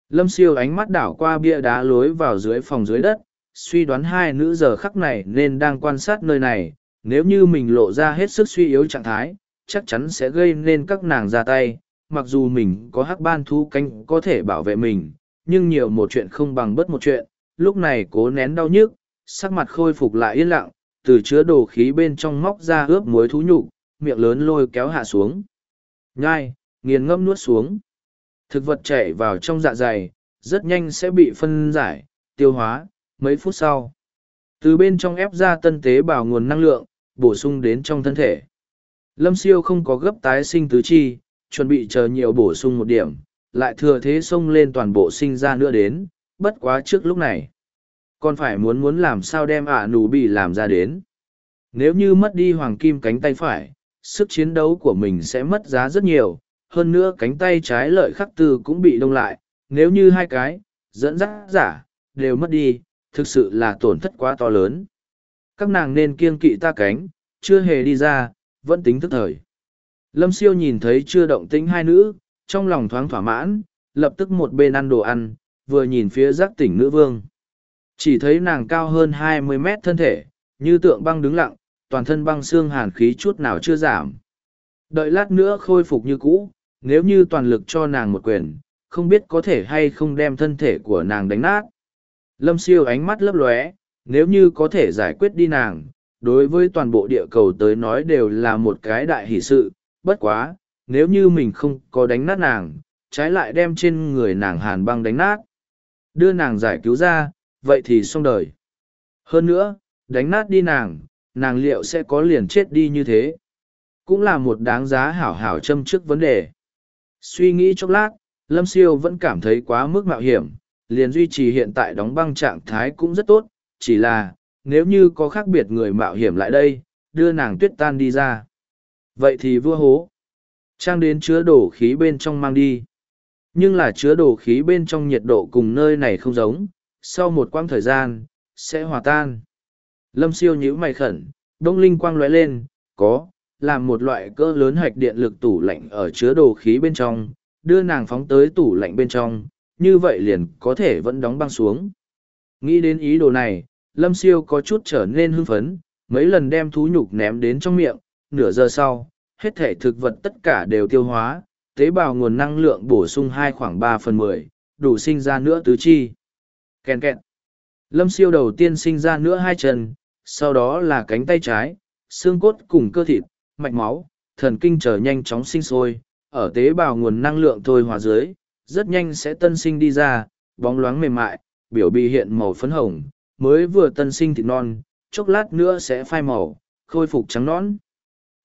Lâm siêu ánh mắt đảo qua bia đá lối vào dưới phòng dưới đất, suy đoán hai nữ giờ khắc này nên đang quan sát nơi này, nếu như mình lộ ra hết sức suy yếu trạng thái, chắc chắn sẽ gây nên các nàng ra tay, mặc dù mình có hắc ban thú canh có thể bảo vệ mình, nhưng nhiều một chuyện không bằng bất một chuyện, lúc này cố nén đau nhức, sắc mặt khôi phục lại yên lặng, từ chứa đồ khí bên trong móc ra ướp muối thú nhục, miệng lớn lôi kéo hạ xuống. Nhai, nghiền ngâm nuốt xuống. Thực vật chảy vào trong dạ dày, rất nhanh sẽ bị phân giải, tiêu hóa, mấy phút sau. Từ bên trong ép ra tân tế bào nguồn năng lượng, bổ sung đến trong thân thể. Lâm siêu không có gấp tái sinh tứ chi, chuẩn bị chờ nhiều bổ sung một điểm, lại thừa thế xông lên toàn bộ sinh ra nữa đến, bất quá trước lúc này. Còn phải muốn muốn làm sao đem ả nù bị làm ra đến. Nếu như mất đi hoàng kim cánh tay phải, sức chiến đấu của mình sẽ mất giá rất nhiều, hơn nữa cánh tay trái lợi khắc tư cũng bị đông lại, nếu như hai cái, dẫn dắt giả, đều mất đi, thực sự là tổn thất quá to lớn. Các nàng nên kiêng kỵ ta cánh, chưa hề đi ra, vẫn tính thức thời. Lâm siêu nhìn thấy chưa động tính hai nữ, trong lòng thoáng thỏa mãn, lập tức một bên ăn đồ ăn, vừa nhìn phía giác tỉnh nữ vương. Chỉ thấy nàng cao hơn hai mươi mét thân thể, như tượng băng đứng lặng, toàn thân băng xương hàn khí chút nào chưa giảm. Đợi lát nữa khôi phục như cũ, nếu như toàn lực cho nàng một quyền, không biết có thể hay không đem thân thể của nàng đánh nát. Lâm siêu ánh mắt lấp lóe, nếu như có thể giải quyết đi nàng, đối với toàn bộ địa cầu tới nói đều là một cái đại hỷ sự, bất quá, nếu như mình không có đánh nát nàng, trái lại đem trên người nàng hàn băng đánh nát. Đưa nàng giải cứu ra, vậy thì xong đời. Hơn nữa, đánh nát đi nàng, nàng liệu sẽ có liền chết đi như thế. Cũng là một đáng giá hảo hảo châm trước vấn đề. Suy nghĩ chốc lát, Lâm Siêu vẫn cảm thấy quá mức mạo hiểm, liền duy trì hiện tại đóng băng trạng thái cũng rất tốt, chỉ là, nếu như có khác biệt người mạo hiểm lại đây, đưa nàng tuyết tan đi ra. Vậy thì vua hố. Trang đến chứa đổ khí bên trong mang đi. Nhưng là chứa đổ khí bên trong nhiệt độ cùng nơi này không giống, sau một quãng thời gian, sẽ hòa tan. Lâm siêu nhíu mày khẩn, đông linh quang lóe lên, có, làm một loại cỡ lớn hạch điện lực tủ lạnh ở chứa đồ khí bên trong, đưa nàng phóng tới tủ lạnh bên trong, như vậy liền có thể vẫn đóng băng xuống. Nghĩ đến ý đồ này, Lâm Siêu có chút trở nên hưng phấn, mấy lần đem thú nhục ném đến trong miệng, nửa giờ sau, hết thể thực vật tất cả đều tiêu hóa, tế bào nguồn năng lượng bổ sung hai khoảng ba phần mười, đủ sinh ra nữa tứ chi. Kèn kẹn. Lâm Siêu đầu tiên sinh ra nữa hai chân, sau đó là cánh tay trái, xương cốt cùng cơ thịt, mạch máu, thần kinh trở nhanh chóng sinh sôi, ở tế bào nguồn năng lượng thôi hòa dưới, rất nhanh sẽ tân sinh đi ra, bóng loáng mềm mại, biểu bì hiện màu phấn hồng, mới vừa tân sinh thịt non, chốc lát nữa sẽ phai màu, khôi phục trắng nõn.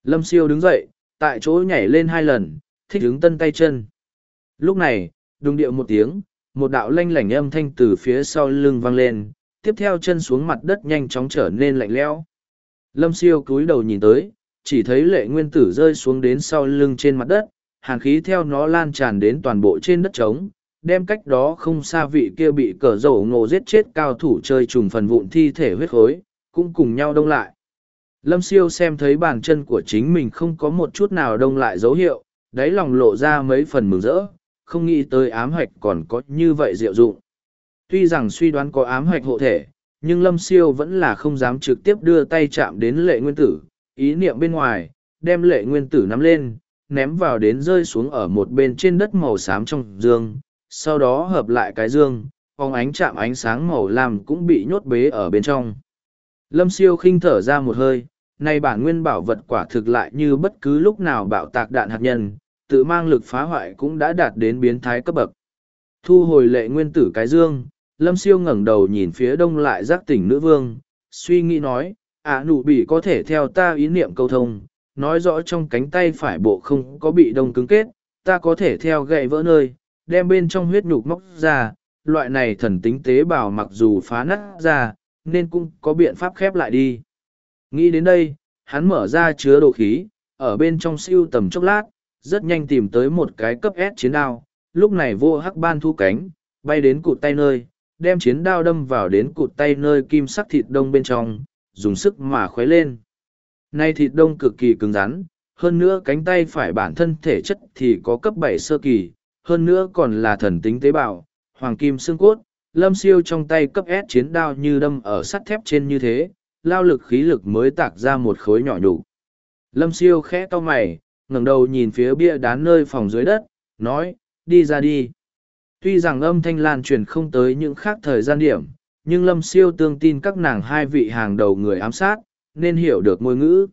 Lâm siêu đứng dậy, tại chỗ nhảy lên hai lần, thích đứng tân tay chân. Lúc này, đùng điệu một tiếng, một đạo lanh lảnh âm thanh từ phía sau lưng vang lên, tiếp theo chân xuống mặt đất nhanh chóng trở nên lạnh lẽo. Lâm siêu cúi đầu nhìn tới, chỉ thấy lệ nguyên tử rơi xuống đến sau lưng trên mặt đất, hàn khí theo nó lan tràn đến toàn bộ trên đất trống, đem cách đó không xa vị kia bị cờ dầu ngộ giết chết cao thủ chơi trùng phần vụn thi thể huyết khối, cũng cùng nhau đông lại. Lâm siêu xem thấy bàn chân của chính mình không có một chút nào đông lại dấu hiệu, đáy lòng lộ ra mấy phần mừng rỡ, không nghĩ tới ám hoạch còn có như vậy diệu dụng. Tuy rằng suy đoán có ám hoạch hộ thể, nhưng Lâm siêu vẫn là không dám trực tiếp đưa tay chạm đến lệ nguyên tử, ý niệm bên ngoài, đem lệ nguyên tử nắm lên, ném vào đến rơi xuống ở một bên trên đất màu xám trong dương, sau đó hợp lại cái dương, phong ánh chạm ánh sáng màu lam cũng bị nhốt bế ở bên trong. Lâm siêu khinh thở ra một hơi, nay bản nguyên bảo vật quả thực lại như bất cứ lúc nào bạo tạc đạn hạt nhân, tự mang lực phá hoại cũng đã đạt đến biến thái cấp bậc. Thu hồi lệ nguyên tử cái dương, Lâm siêu ngẩng đầu nhìn phía đông lại giác tỉnh nữ vương, suy nghĩ nói, ả nụ bị có thể theo ta ý niệm câu thông, nói rõ trong cánh tay phải bộ không có bị đông cứng kết, ta có thể theo gậy vỡ nơi, đem bên trong huyết nhục móc ra, loại này thần tính tế bào mặc dù phá nát ra, nên cũng có biện pháp khép lại đi. Nghĩ đến đây, hắn mở ra chứa đồ khí, ở bên trong siêu tầm chốc lát, rất nhanh tìm tới một cái cấp S chiến đao, lúc này vô hắc ban thu cánh, bay đến cụt tay nơi, đem chiến đao đâm vào đến cụt tay nơi kim sắc thịt đông bên trong, dùng sức mà khuấy lên. Nay thịt đông cực kỳ cứng rắn, hơn nữa cánh tay phải bản thân thể chất thì có cấp bảy sơ kỳ, hơn nữa còn là thần tính tế bào, hoàng kim xương cốt, lâm siêu trong tay cấp S chiến đao như đâm ở sắt thép trên như thế, lao lực khí lực mới tạc ra một khối nhỏ nhục. Lâm siêu khẽ to mày, ngẩng đầu nhìn phía bia đán nơi phòng dưới đất, nói, đi ra đi. Tuy rằng âm thanh lan truyền không tới những khác thời gian điểm, nhưng lâm siêu tương tin các nàng hai vị hàng đầu người ám sát, nên hiểu được ngôn ngữ.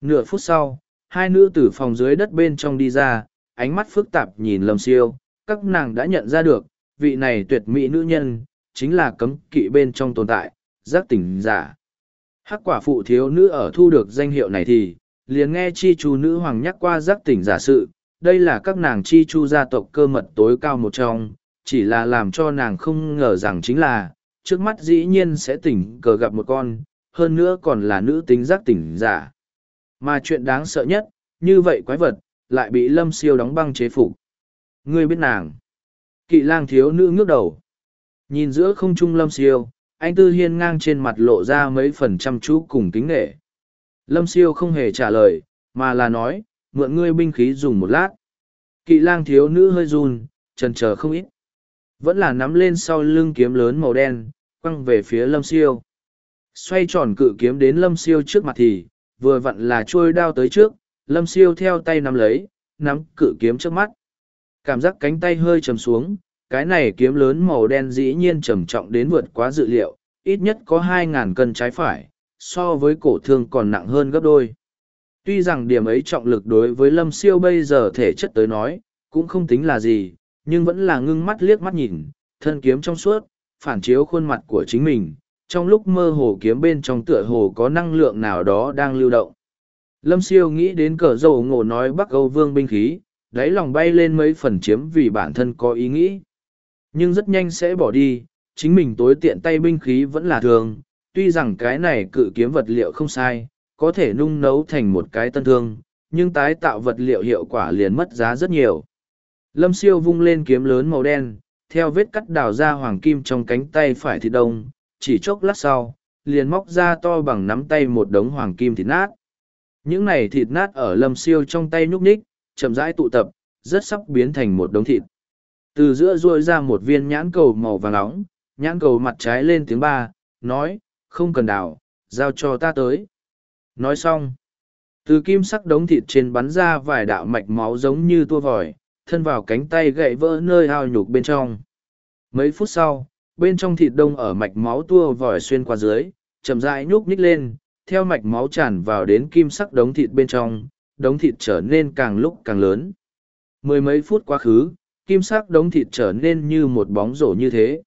Nửa phút sau, hai nữ từ phòng dưới đất bên trong đi ra, ánh mắt phức tạp nhìn lâm siêu, các nàng đã nhận ra được, vị này tuyệt mỹ nữ nhân, chính là cấm kỵ bên trong tồn tại, giác tỉnh giả. Hắc quả phụ thiếu nữ ở thu được danh hiệu này thì, liền nghe chi chu nữ hoàng nhắc qua giác tỉnh giả sự, đây là các nàng chi chu gia tộc cơ mật tối cao một trong, chỉ là làm cho nàng không ngờ rằng chính là, trước mắt dĩ nhiên sẽ tỉnh cờ gặp một con, hơn nữa còn là nữ tính giác tỉnh giả. Mà chuyện đáng sợ nhất, như vậy quái vật, lại bị lâm siêu đóng băng chế phục. Ngươi biết nàng. Kỵ lang thiếu nữ ngước đầu. Nhìn giữa không trung lâm siêu, anh Tư Hiên ngang trên mặt lộ ra mấy phần chăm chú cùng kính nghệ. Lâm siêu không hề trả lời, mà là nói, mượn ngươi binh khí dùng một lát. Kỵ lang thiếu nữ hơi run, trần chờ không ít. Vẫn là nắm lên sau lưng kiếm lớn màu đen, quăng về phía lâm siêu. Xoay tròn cự kiếm đến lâm siêu trước mặt thì, vừa vặn là trôi đao tới trước, lâm siêu theo tay nắm lấy, nắm cự kiếm trước mắt. Cảm giác cánh tay hơi trầm xuống, cái này kiếm lớn màu đen dĩ nhiên trầm trọng đến vượt quá dự liệu, ít nhất có hai ngàn cân trái phải, so với cổ thương còn nặng hơn gấp đôi. Tuy rằng điểm ấy trọng lực đối với lâm siêu bây giờ thể chất tới nói, cũng không tính là gì, nhưng vẫn là ngưng mắt liếc mắt nhìn, thân kiếm trong suốt, phản chiếu khuôn mặt của chính mình, trong lúc mơ hồ kiếm bên trong tựa hồ có năng lượng nào đó đang lưu động. Lâm siêu nghĩ đến cờ dầu ngộ nói bắc Âu vương binh khí, đáy lòng bay lên mấy phần chiếm vì bản thân có ý nghĩ. Nhưng rất nhanh sẽ bỏ đi, chính mình tối tiện tay binh khí vẫn là thường, tuy rằng cái này cự kiếm vật liệu không sai, có thể nung nấu thành một cái tân thương, nhưng tái tạo vật liệu hiệu quả liền mất giá rất nhiều. Lâm siêu vung lên kiếm lớn màu đen, theo vết cắt đào ra hoàng kim trong cánh tay phải thịt đông, chỉ chốc lát sau, liền móc ra to bằng nắm tay một đống hoàng kim thịt nát. Những này thịt nát ở lâm siêu trong tay nhúc nhích, chậm rãi tụ tập, rất sắp biến thành một đống thịt. Từ giữa ruôi ra một viên nhãn cầu màu vàng nóng, nhãn cầu mặt trái lên tiếng ba, nói, không cần đào, giao cho ta tới. Nói xong, từ kim sắc đống thịt trên bắn ra vài đạo mạch máu giống như tua vòi, thân vào cánh tay gậy vỡ nơi ao nhục bên trong. Mấy phút sau, bên trong thịt đông ở mạch máu tua vòi xuyên qua dưới, chậm rãi nhúc nhích lên, theo mạch máu tràn vào đến kim sắc đống thịt bên trong, đống thịt trở nên càng lúc càng lớn. Mười mấy phút quá khứ, kim sắc đống thịt trở nên như một bóng rổ như thế.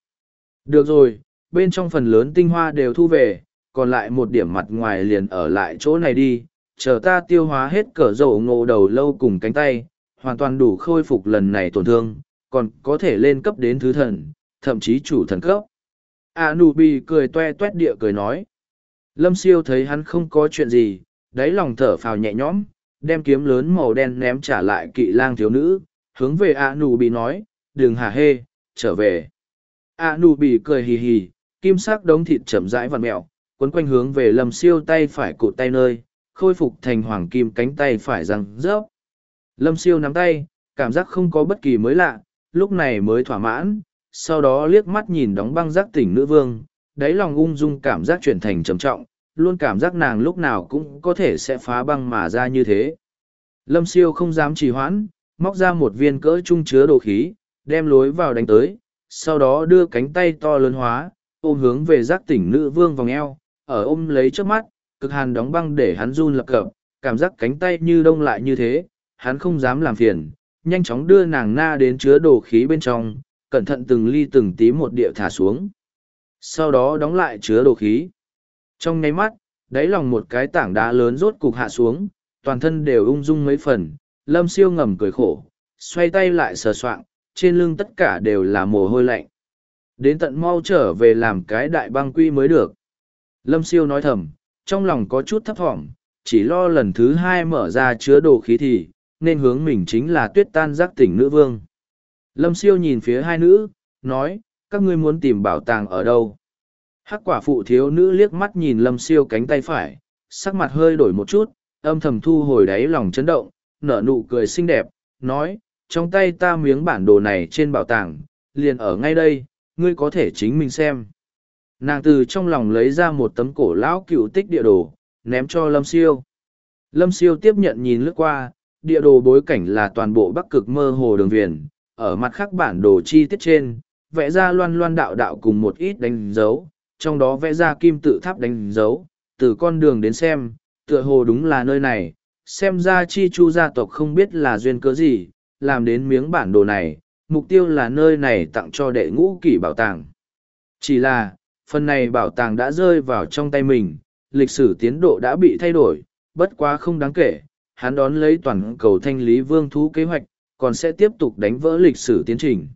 Được rồi, bên trong phần lớn tinh hoa đều thu về, còn lại một điểm mặt ngoài liền ở lại chỗ này đi, chờ ta tiêu hóa hết cỡ dầu ngộ đầu lâu cùng cánh tay, hoàn toàn đủ khôi phục lần này tổn thương, còn có thể lên cấp đến thứ thần, thậm chí chủ thần cấp. A Nu Bi cười toe toét địa cười nói. Lâm siêu thấy hắn không có chuyện gì, đáy lòng thở phào nhẹ nhõm, đem kiếm lớn màu đen ném trả lại kỵ lang thiếu nữ, hướng về A Nu Bi nói, đừng hả hê, trở về. A Nu Bi cười hì hì, kim sắc đống thịt chậm rãi vặn mẹo, quấn quanh hướng về lâm siêu tay phải cụt tay nơi, khôi phục thành hoàng kim cánh tay phải răng rớp. Lâm siêu nắm tay, cảm giác không có bất kỳ mới lạ, lúc này mới thỏa mãn, sau đó liếc mắt nhìn đóng băng giác tỉnh nữ vương, đáy lòng ung dung cảm giác chuyển thành trầm trọng, luôn cảm giác nàng lúc nào cũng có thể sẽ phá băng mà ra như thế. Lâm siêu không dám trì hoãn, móc ra một viên cỡ trung chứa đồ khí, đem lối vào đánh tới, sau đó đưa cánh tay to lớn hóa, ôm hướng về giác tỉnh nữ vương vòng eo, ở ôm lấy trước mắt, cực hàn đóng băng để hắn run lập cập, cảm giác cánh tay như đông lại như thế, hắn không dám làm phiền, nhanh chóng đưa nàng na đến chứa đồ khí bên trong, cẩn thận từng ly từng tí một địa thả xuống. Sau đó đóng lại chứa đồ khí. Trong nháy mắt, đáy lòng một cái tảng đá lớn rốt cục hạ xuống, toàn thân đều ung dung mấy phần, lâm siêu ngầm cười khổ, xoay tay lại sờ soạng, trên lưng tất cả đều là mồ hôi lạnh. Đến tận mau trở về làm cái đại băng quy mới được. Lâm siêu nói thầm, trong lòng có chút thấp thỏm, chỉ lo lần thứ hai mở ra chứa đồ khí thì, nên hướng mình chính là tuyết tan giác tỉnh nữ vương. Lâm siêu nhìn phía hai nữ, nói, các ngươi muốn tìm bảo tàng ở đâu? Hắc quả phụ thiếu nữ liếc mắt nhìn lâm siêu cánh tay phải, sắc mặt hơi đổi một chút, âm thầm thu hồi đáy lòng chấn động, nở nụ cười xinh đẹp, nói, trong tay ta miếng bản đồ này trên bảo tàng, liền ở ngay đây, ngươi có thể chính mình xem. Nàng từ trong lòng lấy ra một tấm cổ lão cựu tích địa đồ, ném cho lâm siêu. Lâm siêu tiếp nhận nhìn lướt qua, địa đồ bối cảnh là toàn bộ bắc cực mơ hồ đường viền, ở mặt khác bản đồ chi tiết trên, vẽ ra loan loan đạo đạo cùng một ít đánh dấu, trong đó vẽ ra kim tự tháp đánh dấu, từ con đường đến xem, tựa hồ đúng là nơi này, xem ra chi chu gia tộc không biết là duyên cớ gì, làm đến miếng bản đồ này, mục tiêu là nơi này tặng cho đệ ngũ kỷ bảo tàng. Chỉ là, phần này bảo tàng đã rơi vào trong tay mình, lịch sử tiến độ đã bị thay đổi, bất quá không đáng kể, hắn đón lấy toàn cầu thanh lý vương thú kế hoạch, còn sẽ tiếp tục đánh vỡ lịch sử tiến trình.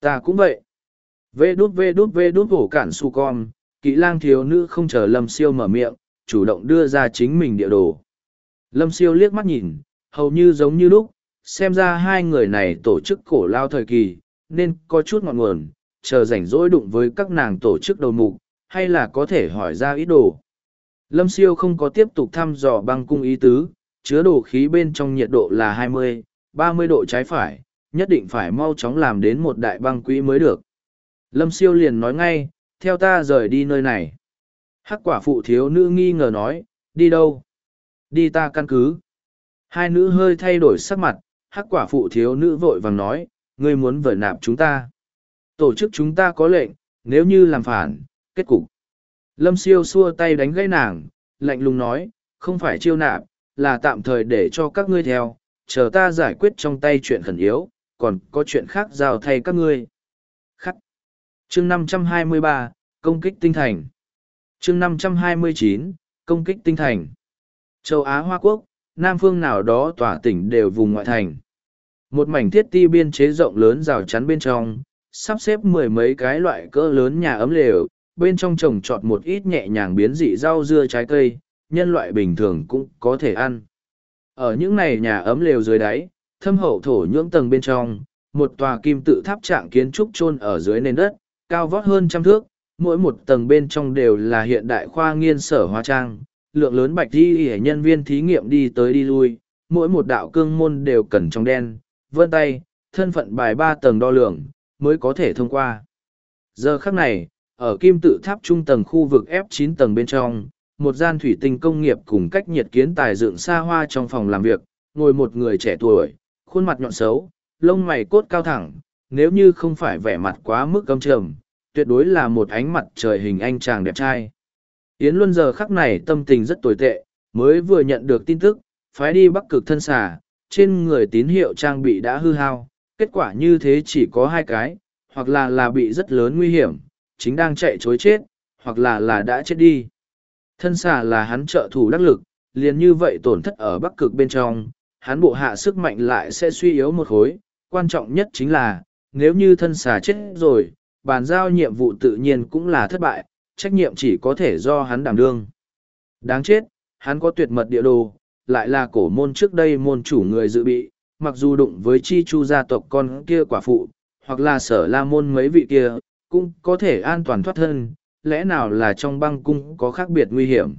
Ta cũng vậy. Vê đút vê đút vê đút hổ cản su con, kỹ lang thiếu nữ không chờ lâm siêu mở miệng, chủ động đưa ra chính mình địa đồ. Lâm siêu liếc mắt nhìn, hầu như giống như lúc, xem ra hai người này tổ chức cổ lao thời kỳ, nên có chút ngọn nguồn, chờ rảnh rỗi đụng với các nàng tổ chức đầu mục, hay là có thể hỏi ra ít đồ. Lâm siêu không có tiếp tục thăm dò băng cung ý tứ, chứa đồ khí bên trong nhiệt độ là 20, 30 độ trái phải, nhất định phải mau chóng làm đến một đại băng quỹ mới được. Lâm siêu liền nói ngay, theo ta rời đi nơi này. Hắc quả phụ thiếu nữ nghi ngờ nói, đi đâu? Đi ta căn cứ. Hai nữ hơi thay đổi sắc mặt, hắc quả phụ thiếu nữ vội vàng nói, ngươi muốn vời nạp chúng ta. Tổ chức chúng ta có lệnh, nếu như làm phản, kết cục. Lâm siêu xua tay đánh gãy nàng, lạnh lùng nói, không phải chiêu nạp, là tạm thời để cho các ngươi theo, chờ ta giải quyết trong tay chuyện khẩn yếu, còn có chuyện khác giao thay các ngươi. Khắc. Chương 523, Công kích tinh thành. Chương 529, Công kích tinh thành. Châu Á Hoa Quốc, Nam phương nào đó tỏa tỉnh đều vùng ngoại thành. Một mảnh thiết ti biên chế rộng lớn rào chắn bên trong, sắp xếp mười mấy cái loại cỡ lớn nhà ấm lều, bên trong trồng trọt một ít nhẹ nhàng biến dị rau dưa trái cây, nhân loại bình thường cũng có thể ăn. Ở những này nhà ấm lều dưới đáy, thâm hậu thổ nhưỡng tầng bên trong, một tòa kim tự tháp trạng kiến trúc chôn ở dưới nền đất, cao vót hơn trăm thước, mỗi một tầng bên trong đều là hiện đại khoa nghiên sở hóa trang, lượng lớn bạch di hệ nhân viên thí nghiệm đi tới đi lui, mỗi một đạo cương môn đều cần trong đen, vân tay, thân phận bài ba tầng đo lường, mới có thể thông qua. Giờ khắc này, ở kim tự tháp trung tầng khu vực F9 tầng bên trong, một gian thủy tinh công nghiệp cùng cách nhiệt kiến tài dựng xa hoa trong phòng làm việc, ngồi một người trẻ tuổi, khuôn mặt nhọn xấu, lông mày cốt cao thẳng, nếu như không phải vẻ mặt quá mức căm trầm, tuyệt đối là một ánh mặt trời hình anh chàng đẹp trai. Yến Luân giờ khắc này tâm tình rất tồi tệ, mới vừa nhận được tin tức, phái đi bắc cực thân xà, trên người tín hiệu trang bị đã hư hao, kết quả như thế chỉ có hai cái, hoặc là là bị rất lớn nguy hiểm, chính đang chạy chối chết, hoặc là là đã chết đi. Thân xà là hắn trợ thủ đắc lực, liền như vậy tổn thất ở bắc cực bên trong, hắn bộ hạ sức mạnh lại sẽ suy yếu một khối, quan trọng nhất chính là, nếu như thân xà chết rồi, bàn giao nhiệm vụ tự nhiên cũng là thất bại, trách nhiệm chỉ có thể do hắn đảm đương. Đáng chết, hắn có tuyệt mật địa đồ, lại là cổ môn trước đây môn chủ người dự bị, mặc dù đụng với chi chu gia tộc con kia quả phụ, hoặc là sở la môn mấy vị kia, cũng có thể an toàn thoát thân, lẽ nào là trong băng cung có khác biệt nguy hiểm.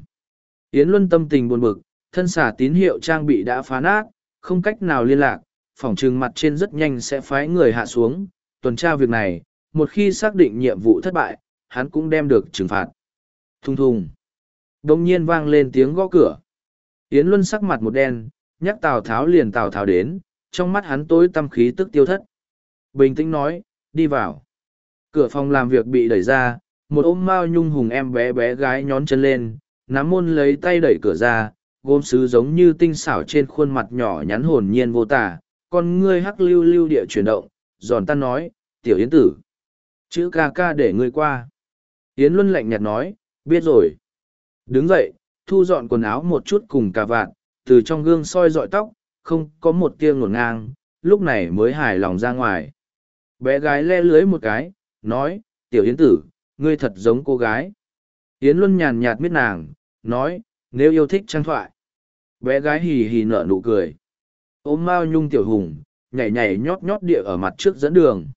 Yến Luân tâm tình buồn bực, thân xả tín hiệu trang bị đã phá nát, không cách nào liên lạc, phòng trừng mặt trên rất nhanh sẽ phái người hạ xuống, tuần tra việc này, một khi xác định nhiệm vụ thất bại, hắn cũng đem được trừng phạt. thùng thùng. Đông nhiên vang lên tiếng gõ cửa. Yến Luân sắc mặt một đen, nhắc Tào Tháo liền Tào Tháo đến, trong mắt hắn tối tâm khí tức tiêu thất. Bình tĩnh nói, đi vào. Cửa phòng làm việc bị đẩy ra, một ôm mao nhung hùng em bé bé gái nhón chân lên, nắm môn lấy tay đẩy cửa ra, gôm sứ giống như tinh xảo trên khuôn mặt nhỏ nhắn hồn nhiên vô tả, con ngươi hắc lưu lưu địa chuyển động, giòn tan nói, tiểu yến tử. Chữ ca ca để ngươi qua. Yến Luân lạnh nhạt nói, biết rồi. Đứng dậy, thu dọn quần áo một chút cùng cà vạt, từ trong gương soi dọi tóc, không có một tia ngổn ngang, lúc này mới hài lòng ra ngoài. Bé gái le lưới một cái, nói, tiểu yến tử, ngươi thật giống cô gái. Yến Luân nhàn nhạt miết nàng, nói, nếu yêu thích trang thoại. Bé gái hì hì nở nụ cười. Ôm Mao Nhung tiểu hùng, nhảy nhảy nhót nhót địa ở mặt trước dẫn đường.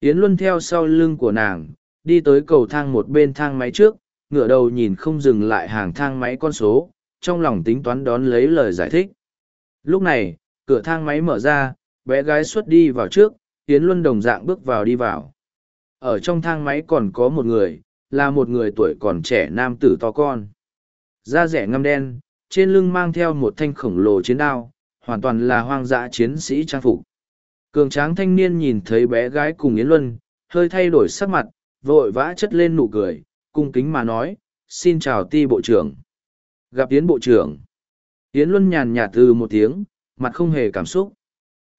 Yến Luân theo sau lưng của nàng, đi tới cầu thang một bên thang máy trước, ngửa đầu nhìn không dừng lại hàng thang máy con số, trong lòng tính toán đón lấy lời giải thích. Lúc này, cửa thang máy mở ra, bé gái xuất đi vào trước, Yến Luân đồng dạng bước vào đi vào. Ở trong thang máy còn có một người, là một người tuổi còn trẻ nam tử to con. Da rẻ ngăm đen, trên lưng mang theo một thanh khổng lồ chiến đao, hoàn toàn là hoang dã chiến sĩ trang phục. Cường tráng thanh niên nhìn thấy bé gái cùng Yến Luân, hơi thay đổi sắc mặt, vội vã chất lên nụ cười, cung kính mà nói, xin chào ti bộ trưởng. Gặp Yến bộ trưởng. Yến Luân nhàn nhạt từ một tiếng, mặt không hề cảm xúc.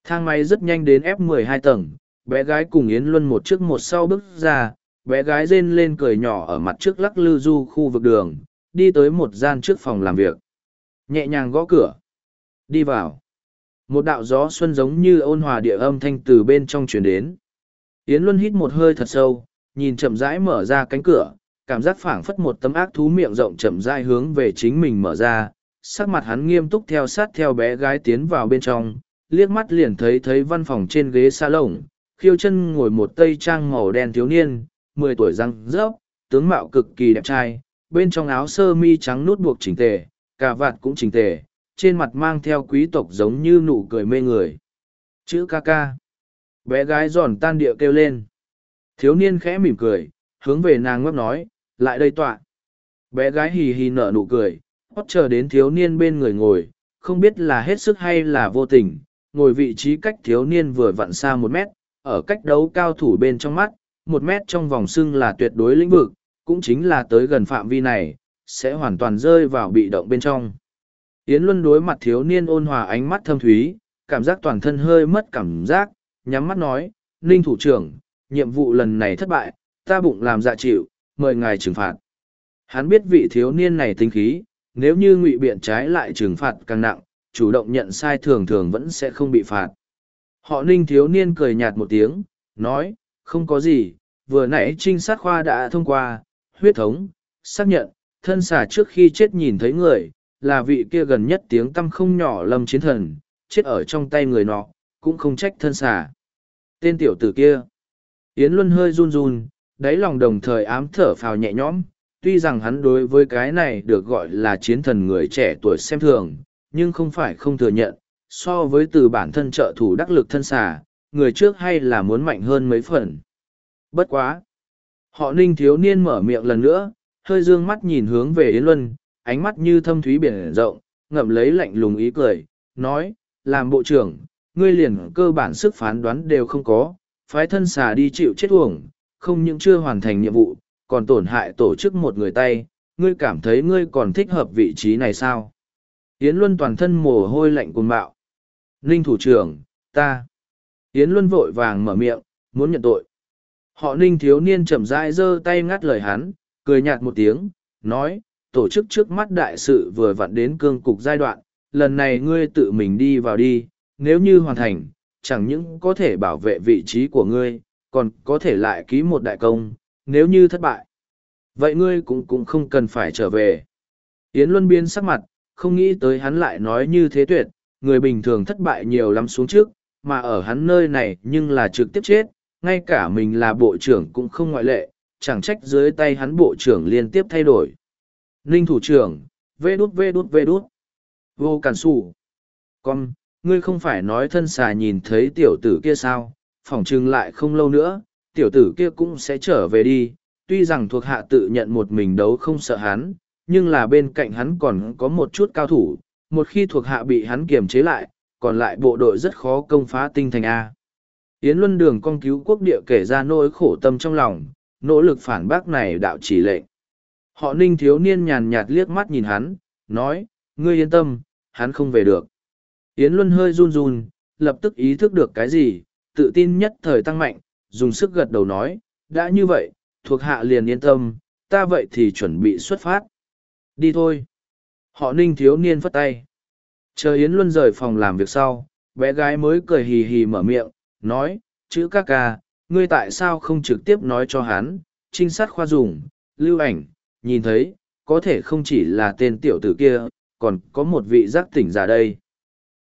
Thang máy rất nhanh đến F12 tầng, bé gái cùng Yến Luân một trước một sau bước ra, bé gái rên lên cười nhỏ ở mặt trước lắc lư du khu vực đường, đi tới một gian trước phòng làm việc. Nhẹ nhàng gõ cửa. Đi vào. Một đạo gió xuân giống như ôn hòa địa âm thanh từ bên trong chuyển đến. Yến Luân hít một hơi thật sâu, nhìn chậm rãi mở ra cánh cửa, cảm giác phảng phất một tấm ác thú miệng rộng chậm rãi hướng về chính mình mở ra. Sắc mặt hắn nghiêm túc theo sát theo bé gái tiến vào bên trong, liếc mắt liền thấy thấy văn phòng trên ghế salon, khiêu chân ngồi một tây trang màu đen thiếu niên, mười tuổi răng rớp, tướng mạo cực kỳ đẹp trai, bên trong áo sơ mi trắng nút buộc chỉnh tề, cà vạt cũng chỉnh tề, trên mặt mang theo quý tộc giống như nụ cười mê người. Chữ ca ca. Bé gái giòn tan địa kêu lên. Thiếu niên khẽ mỉm cười, hướng về nàng ngấp nói, lại đây tọa. Bé gái hì hì nở nụ cười, hót chờ đến thiếu niên bên người ngồi, không biết là hết sức hay là vô tình, ngồi vị trí cách thiếu niên vừa vặn xa một mét, ở cách đấu cao thủ bên trong mắt, một mét trong vòng xưng là tuyệt đối lĩnh vực, cũng chính là tới gần phạm vi này, sẽ hoàn toàn rơi vào bị động bên trong. Yến Luân đối mặt thiếu niên ôn hòa ánh mắt thâm thúy, cảm giác toàn thân hơi mất cảm giác, nhắm mắt nói, Ninh thủ trưởng, nhiệm vụ lần này thất bại, ta bụng làm dạ chịu, mời ngài trừng phạt. Hắn biết vị thiếu niên này tính khí, nếu như ngụy biện trái lại trừng phạt càng nặng, chủ động nhận sai thường thường vẫn sẽ không bị phạt. Họ ninh thiếu niên cười nhạt một tiếng, nói, không có gì, vừa nãy trinh sát khoa đã thông qua, huyết thống, xác nhận, thân xà trước khi chết nhìn thấy người, là vị kia gần nhất tiếng tâm không nhỏ lâm chiến thần, chết ở trong tay người nọ, cũng không trách thân xà. Tên tiểu tử kia. Yến Luân hơi run run, đáy lòng đồng thời ám thở phào nhẹ nhõm, tuy rằng hắn đối với cái này được gọi là chiến thần người trẻ tuổi xem thường, nhưng không phải không thừa nhận, so với từ bản thân trợ thủ đắc lực thân xà, người trước hay là muốn mạnh hơn mấy phần. Bất quá. Họ ninh thiếu niên mở miệng lần nữa, hơi dương mắt nhìn hướng về Yến Luân, ánh mắt như thâm thúy biển rộng, ngậm lấy lạnh lùng ý cười, nói, làm bộ trưởng, ngươi liền cơ bản sức phán đoán đều không có, phái thân xà đi chịu chết uổng, không những chưa hoàn thành nhiệm vụ, còn tổn hại tổ chức một người tay, ngươi cảm thấy ngươi còn thích hợp vị trí này sao? Yến Luân toàn thân mồ hôi lạnh cuồng bạo. Ninh thủ trưởng, ta. Yến Luân vội vàng mở miệng, muốn nhận tội. Họ Ninh thiếu niên chậm rãi giơ tay ngắt lời hắn, cười nhạt một tiếng, nói, tổ chức trước mắt đại sự vừa vặn đến cương cục giai đoạn, lần này ngươi tự mình đi vào đi, nếu như hoàn thành, chẳng những có thể bảo vệ vị trí của ngươi, còn có thể lại ký một đại công, nếu như thất bại. Vậy ngươi cũng cũng không cần phải trở về. Yến Luân Biên sắc mặt, không nghĩ tới hắn lại nói như thế tuyệt, người bình thường thất bại nhiều lắm xuống trước, mà ở hắn nơi này nhưng là trực tiếp chết, ngay cả mình là bộ trưởng cũng không ngoại lệ, chẳng trách dưới tay hắn bộ trưởng liên tiếp thay đổi. Ninh thủ trưởng, vê đút vê đút vê đút. Vô cản sủ. Con, ngươi không phải nói thân xà nhìn thấy tiểu tử kia sao, phỏng chừng lại không lâu nữa, tiểu tử kia cũng sẽ trở về đi, tuy rằng thuộc hạ tự nhận một mình đấu không sợ hắn, nhưng là bên cạnh hắn còn có một chút cao thủ, một khi thuộc hạ bị hắn kiềm chế lại, còn lại bộ đội rất khó công phá tinh thành A. Yến Luân Đường con cứu quốc địa kể ra nỗi khổ tâm trong lòng, nỗ lực phản bác này đạo chỉ lệnh. Họ ninh thiếu niên nhàn nhạt liếc mắt nhìn hắn, nói, ngươi yên tâm, hắn không về được. Yến Luân hơi run run, lập tức ý thức được cái gì, tự tin nhất thời tăng mạnh, dùng sức gật đầu nói, đã như vậy, thuộc hạ liền yên tâm, ta vậy thì chuẩn bị xuất phát. Đi thôi. Họ ninh thiếu niên phất tay. Chờ Yến Luân rời phòng làm việc sau, bé gái mới cười hì hì mở miệng, nói, chữ ca ca, ngươi tại sao không trực tiếp nói cho hắn, trinh sát khoa dùng, lưu ảnh, nhìn thấy, có thể không chỉ là tên tiểu tử kia, còn có một vị giác tỉnh giả đây.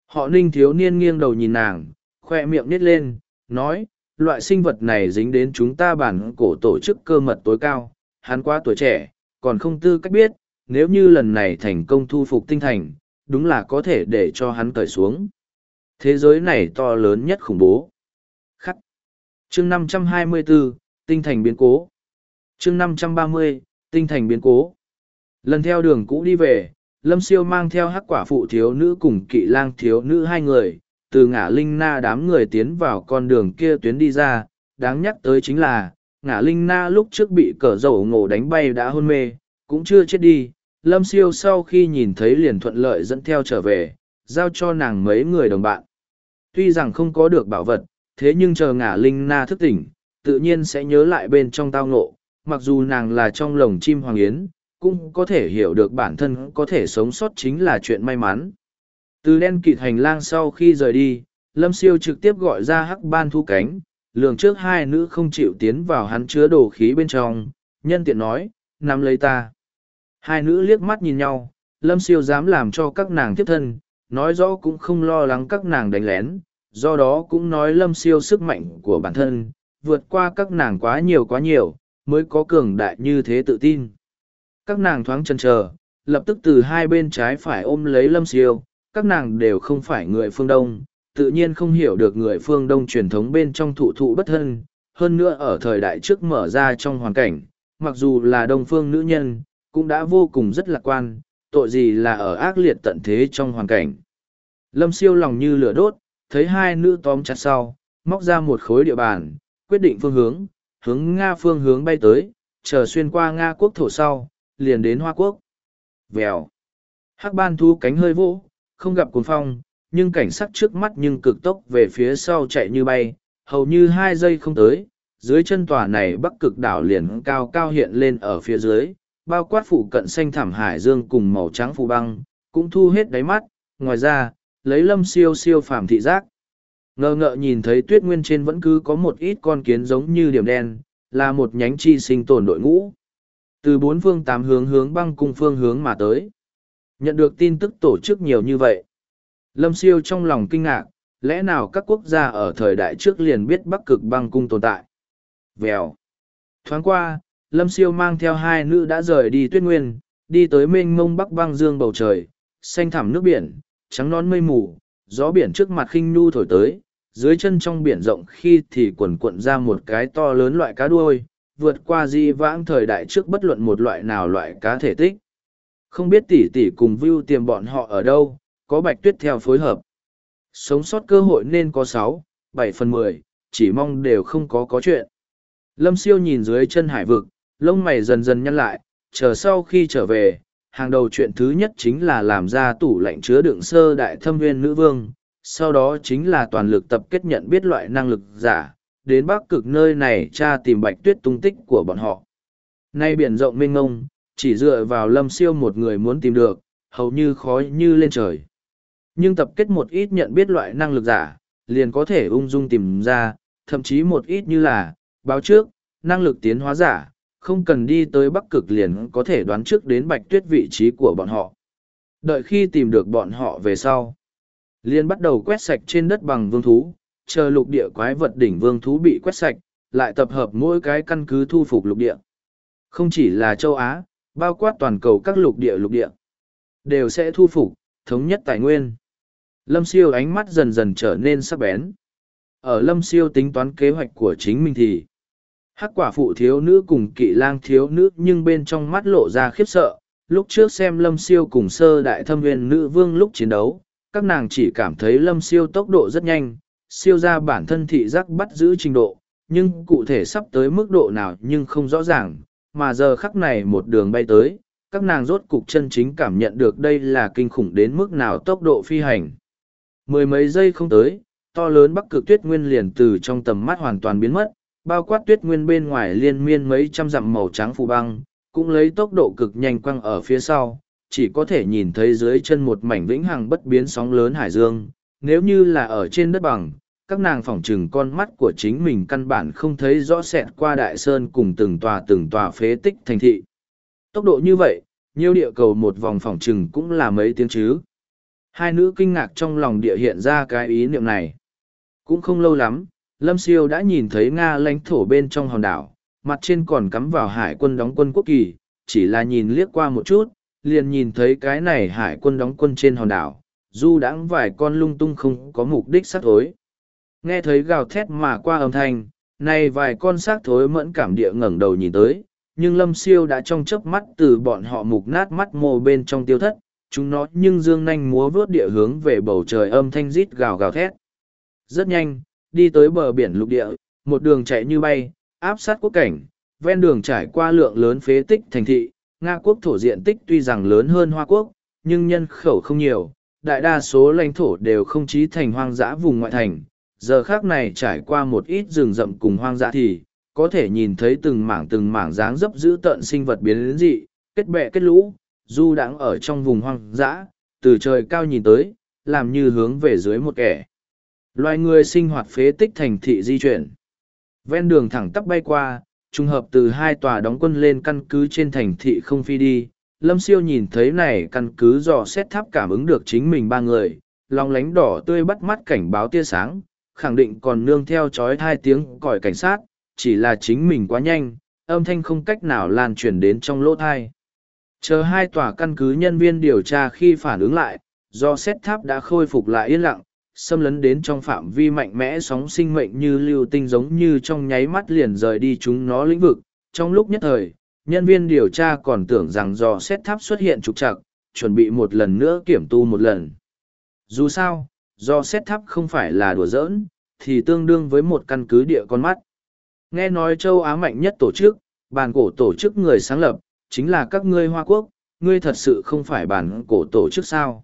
Họ ninh thiếu niên nghiêng đầu nhìn nàng, khoe miệng nít lên, nói, loại sinh vật này dính đến chúng ta bản cổ tổ chức cơ mật tối cao, hắn quá tuổi trẻ, còn không tư cách biết, nếu như lần này thành công thu phục tinh thành, đúng là có thể để cho hắn cởi xuống. Thế giới này to lớn nhất khủng bố. Khắc. chương 524, tinh thành biến cố. chương 530, tinh thành biến cố. Lần theo đường cũ đi về, Lâm Siêu mang theo hắc quả phụ thiếu nữ cùng kỵ lang thiếu nữ hai người, từ ngã linh na đám người tiến vào con đường kia tuyến đi ra. Đáng nhắc tới chính là, ngã linh na lúc trước bị cờ dầu ngộ đánh bay đã hôn mê, cũng chưa chết đi. Lâm Siêu sau khi nhìn thấy liền thuận lợi dẫn theo trở về, giao cho nàng mấy người đồng bạn. Tuy rằng không có được bảo vật, thế nhưng chờ ngả linh na thức tỉnh, tự nhiên sẽ nhớ lại bên trong tao ngộ, mặc dù nàng là trong lồng chim hoàng yến, cũng có thể hiểu được bản thân có thể sống sót chính là chuyện may mắn. Từ đen kịt hành lang sau khi rời đi, Lâm Siêu trực tiếp gọi ra hắc ban thu cánh, lường trước hai nữ không chịu tiến vào hắn chứa đồ khí bên trong, nhân tiện nói, nắm lấy ta. Hai nữ liếc mắt nhìn nhau, Lâm Siêu dám làm cho các nàng tiếp thân, nói rõ cũng không lo lắng các nàng đánh lén, do đó cũng nói Lâm Siêu sức mạnh của bản thân, vượt qua các nàng quá nhiều quá nhiều, mới có cường đại như thế tự tin. Các nàng thoáng chần chờ, lập tức từ hai bên trái phải ôm lấy Lâm Siêu, các nàng đều không phải người phương Đông, tự nhiên không hiểu được người phương Đông truyền thống bên trong thụ thụ bất thân, hơn nữa ở thời đại trước mở ra trong hoàn cảnh, mặc dù là đông phương nữ nhân, cũng đã vô cùng rất lạc quan, tội gì là ở ác liệt tận thế trong hoàn cảnh. Lâm siêu lòng như lửa đốt, thấy hai nữ tóm chặt sau, móc ra một khối địa bàn, quyết định phương hướng, hướng Nga phương hướng bay tới, chờ xuyên qua Nga quốc thổ sau, liền đến Hoa quốc. Vèo. Hắc ban thu cánh hơi vỗ, không gặp cuốn phong, nhưng cảnh sắc trước mắt nhưng cực tốc về phía sau chạy như bay, hầu như hai giây không tới, dưới chân tòa này bắc cực đảo liền cao cao hiện lên ở phía dưới, bao quát phụ cận xanh thảm hải dương cùng màu trắng phù băng, cũng thu hết đáy mắt, ngoài ra, lấy lâm siêu siêu phàm thị giác. Ngờ ngợ nhìn thấy tuyết nguyên trên vẫn cứ có một ít con kiến giống như điểm đen, là một nhánh chi sinh tồn đội ngũ. Từ bốn phương tám hướng hướng băng cùng phương hướng mà tới. Nhận được tin tức tổ chức nhiều như vậy. Lâm siêu trong lòng kinh ngạc, lẽ nào các quốc gia ở thời đại trước liền biết bắc cực băng cung tồn tại. Vèo. Thoáng qua, Lâm siêu mang theo hai nữ đã rời đi tuyết nguyên, đi tới mênh mông bắc băng dương bầu trời, xanh thẳm nước biển, trắng nón mây mù, gió biển trước mặt khinh nu thổi tới, dưới chân trong biển rộng khi thì quần cuộn ra một cái to lớn loại cá đuôi, vượt qua di vãng thời đại trước bất luận một loại nào loại cá thể tích. Không biết tỷ tỷ cùng Vưu tiềm bọn họ ở đâu, có bạch tuyết theo phối hợp. Sống sót cơ hội nên có sáu, bảy phần mười, chỉ mong đều không có có chuyện. Lâm siêu nhìn dưới chân hải vực, lông mày dần dần nhăn lại, chờ sau khi trở về, hàng đầu chuyện thứ nhất chính là làm ra tủ lạnh chứa đựng sơ đại thâm viên nữ vương, sau đó chính là toàn lực tập kết nhận biết loại năng lực giả, đến bắc cực nơi này tra tìm bạch tuyết tung tích của bọn họ. Nay biển rộng mênh ngông, chỉ dựa vào lâm siêu một người muốn tìm được, hầu như khó như lên trời. Nhưng tập kết một ít nhận biết loại năng lực giả, liền có thể ung dung tìm ra, thậm chí một ít như là, báo trước, năng lực tiến hóa giả, không cần đi tới bắc cực liền có thể đoán trước đến bạch tuyết vị trí của bọn họ. Đợi khi tìm được bọn họ về sau, liền bắt đầu quét sạch trên đất bằng vương thú, chờ lục địa quái vật đỉnh vương thú bị quét sạch, lại tập hợp mỗi cái căn cứ thu phục lục địa. Không chỉ là châu Á, bao quát toàn cầu các lục địa lục địa, đều sẽ thu phục, thống nhất tài nguyên. Lâm siêu ánh mắt dần dần trở nên sắc bén. Ở lâm siêu tính toán kế hoạch của chính mình thì, hắc quả phụ thiếu nữ cùng kỵ lang thiếu nữ nhưng bên trong mắt lộ ra khiếp sợ. Lúc trước xem lâm siêu cùng sơ đại thâm viên nữ vương lúc chiến đấu, các nàng chỉ cảm thấy lâm siêu tốc độ rất nhanh, siêu ra bản thân thị giác bắt giữ trình độ, nhưng cụ thể sắp tới mức độ nào nhưng không rõ ràng, mà giờ khắc này một đường bay tới, các nàng rốt cục chân chính cảm nhận được đây là kinh khủng đến mức nào tốc độ phi hành. Mười mấy giây không tới, to lớn bắc cực tuyết nguyên liền từ trong tầm mắt hoàn toàn biến mất, bao quát tuyết nguyên bên ngoài liên miên mấy trăm dặm màu trắng phù băng, cũng lấy tốc độ cực nhanh quăng ở phía sau, chỉ có thể nhìn thấy dưới chân một mảnh vĩnh hằng bất biến sóng lớn hải dương, nếu như là ở trên đất bằng, các nàng phỏng chừng con mắt của chính mình căn bản không thấy rõ sẹt qua đại sơn cùng từng tòa từng tòa phế tích thành thị. Tốc độ như vậy, nhiêu địa cầu một vòng phỏng chừng cũng là mấy tiếng chứ. Hai nữ kinh ngạc trong lòng địa hiện ra cái ý niệm này. Cũng không lâu lắm, Lâm Siêu đã nhìn thấy Nga lãnh thổ bên trong hòn đảo, mặt trên còn cắm vào hải quân đóng quân quốc kỳ, chỉ là nhìn liếc qua một chút, liền nhìn thấy cái này hải quân đóng quân trên hòn đảo, du đãng vài con lung tung không có mục đích sát thối. Nghe thấy gào thét mà qua âm thanh, này vài con xác thối mẫn cảm địa ngẩng đầu nhìn tới, nhưng lâm siêu đã trong chớp mắt từ bọn họ mục nát mắt mồ bên trong tiêu thất, chúng nó nhưng dương nanh múa vớt địa hướng về bầu trời âm thanh rít gào gào thét. Rất nhanh, đi tới bờ biển lục địa, một đường chạy như bay, áp sát quốc cảnh, ven đường trải qua lượng lớn phế tích thành thị, Nga quốc thổ diện tích tuy rằng lớn hơn Hoa quốc, nhưng nhân khẩu không nhiều, đại đa số lãnh thổ đều không chí thành hoang dã vùng ngoại thành. Giờ khác này trải qua một ít rừng rậm cùng hoang dã thì, có thể nhìn thấy từng mảng từng mảng dáng dấp dữ tợn sinh vật biến đến dị, kết bẹ kết lũ, du đãng ở trong vùng hoang dã, từ trời cao nhìn tới, làm như hướng về dưới một kẻ. Loài người sinh hoạt phế tích thành thị di chuyển. Ven đường thẳng tắp bay qua, trùng hợp từ hai tòa đóng quân lên căn cứ trên thành thị không phi đi. Lâm siêu nhìn thấy này căn cứ dò xét tháp cảm ứng được chính mình ba người, lòng lánh đỏ tươi bắt mắt cảnh báo tia sáng, khẳng định còn nương theo chói hai tiếng còi cảnh sát, chỉ là chính mình quá nhanh, âm thanh không cách nào lan truyền đến trong lỗ thai. Chờ hai tòa căn cứ nhân viên điều tra khi phản ứng lại, do xét tháp đã khôi phục lại yên lặng, xâm lấn đến trong phạm vi mạnh mẽ sóng sinh mệnh như lưu tinh giống như trong nháy mắt liền rời đi chúng nó lĩnh vực. Trong lúc nhất thời, nhân viên điều tra còn tưởng rằng do xét tháp xuất hiện trục trặc, chuẩn bị một lần nữa kiểm tu một lần. Dù sao, do xét tháp không phải là đùa giỡn, thì tương đương với một căn cứ địa con mắt. Nghe nói châu Á mạnh nhất tổ chức, bàn cổ tổ chức người sáng lập, chính là các ngươi Hoa Quốc, ngươi thật sự không phải bàn cổ tổ chức sao.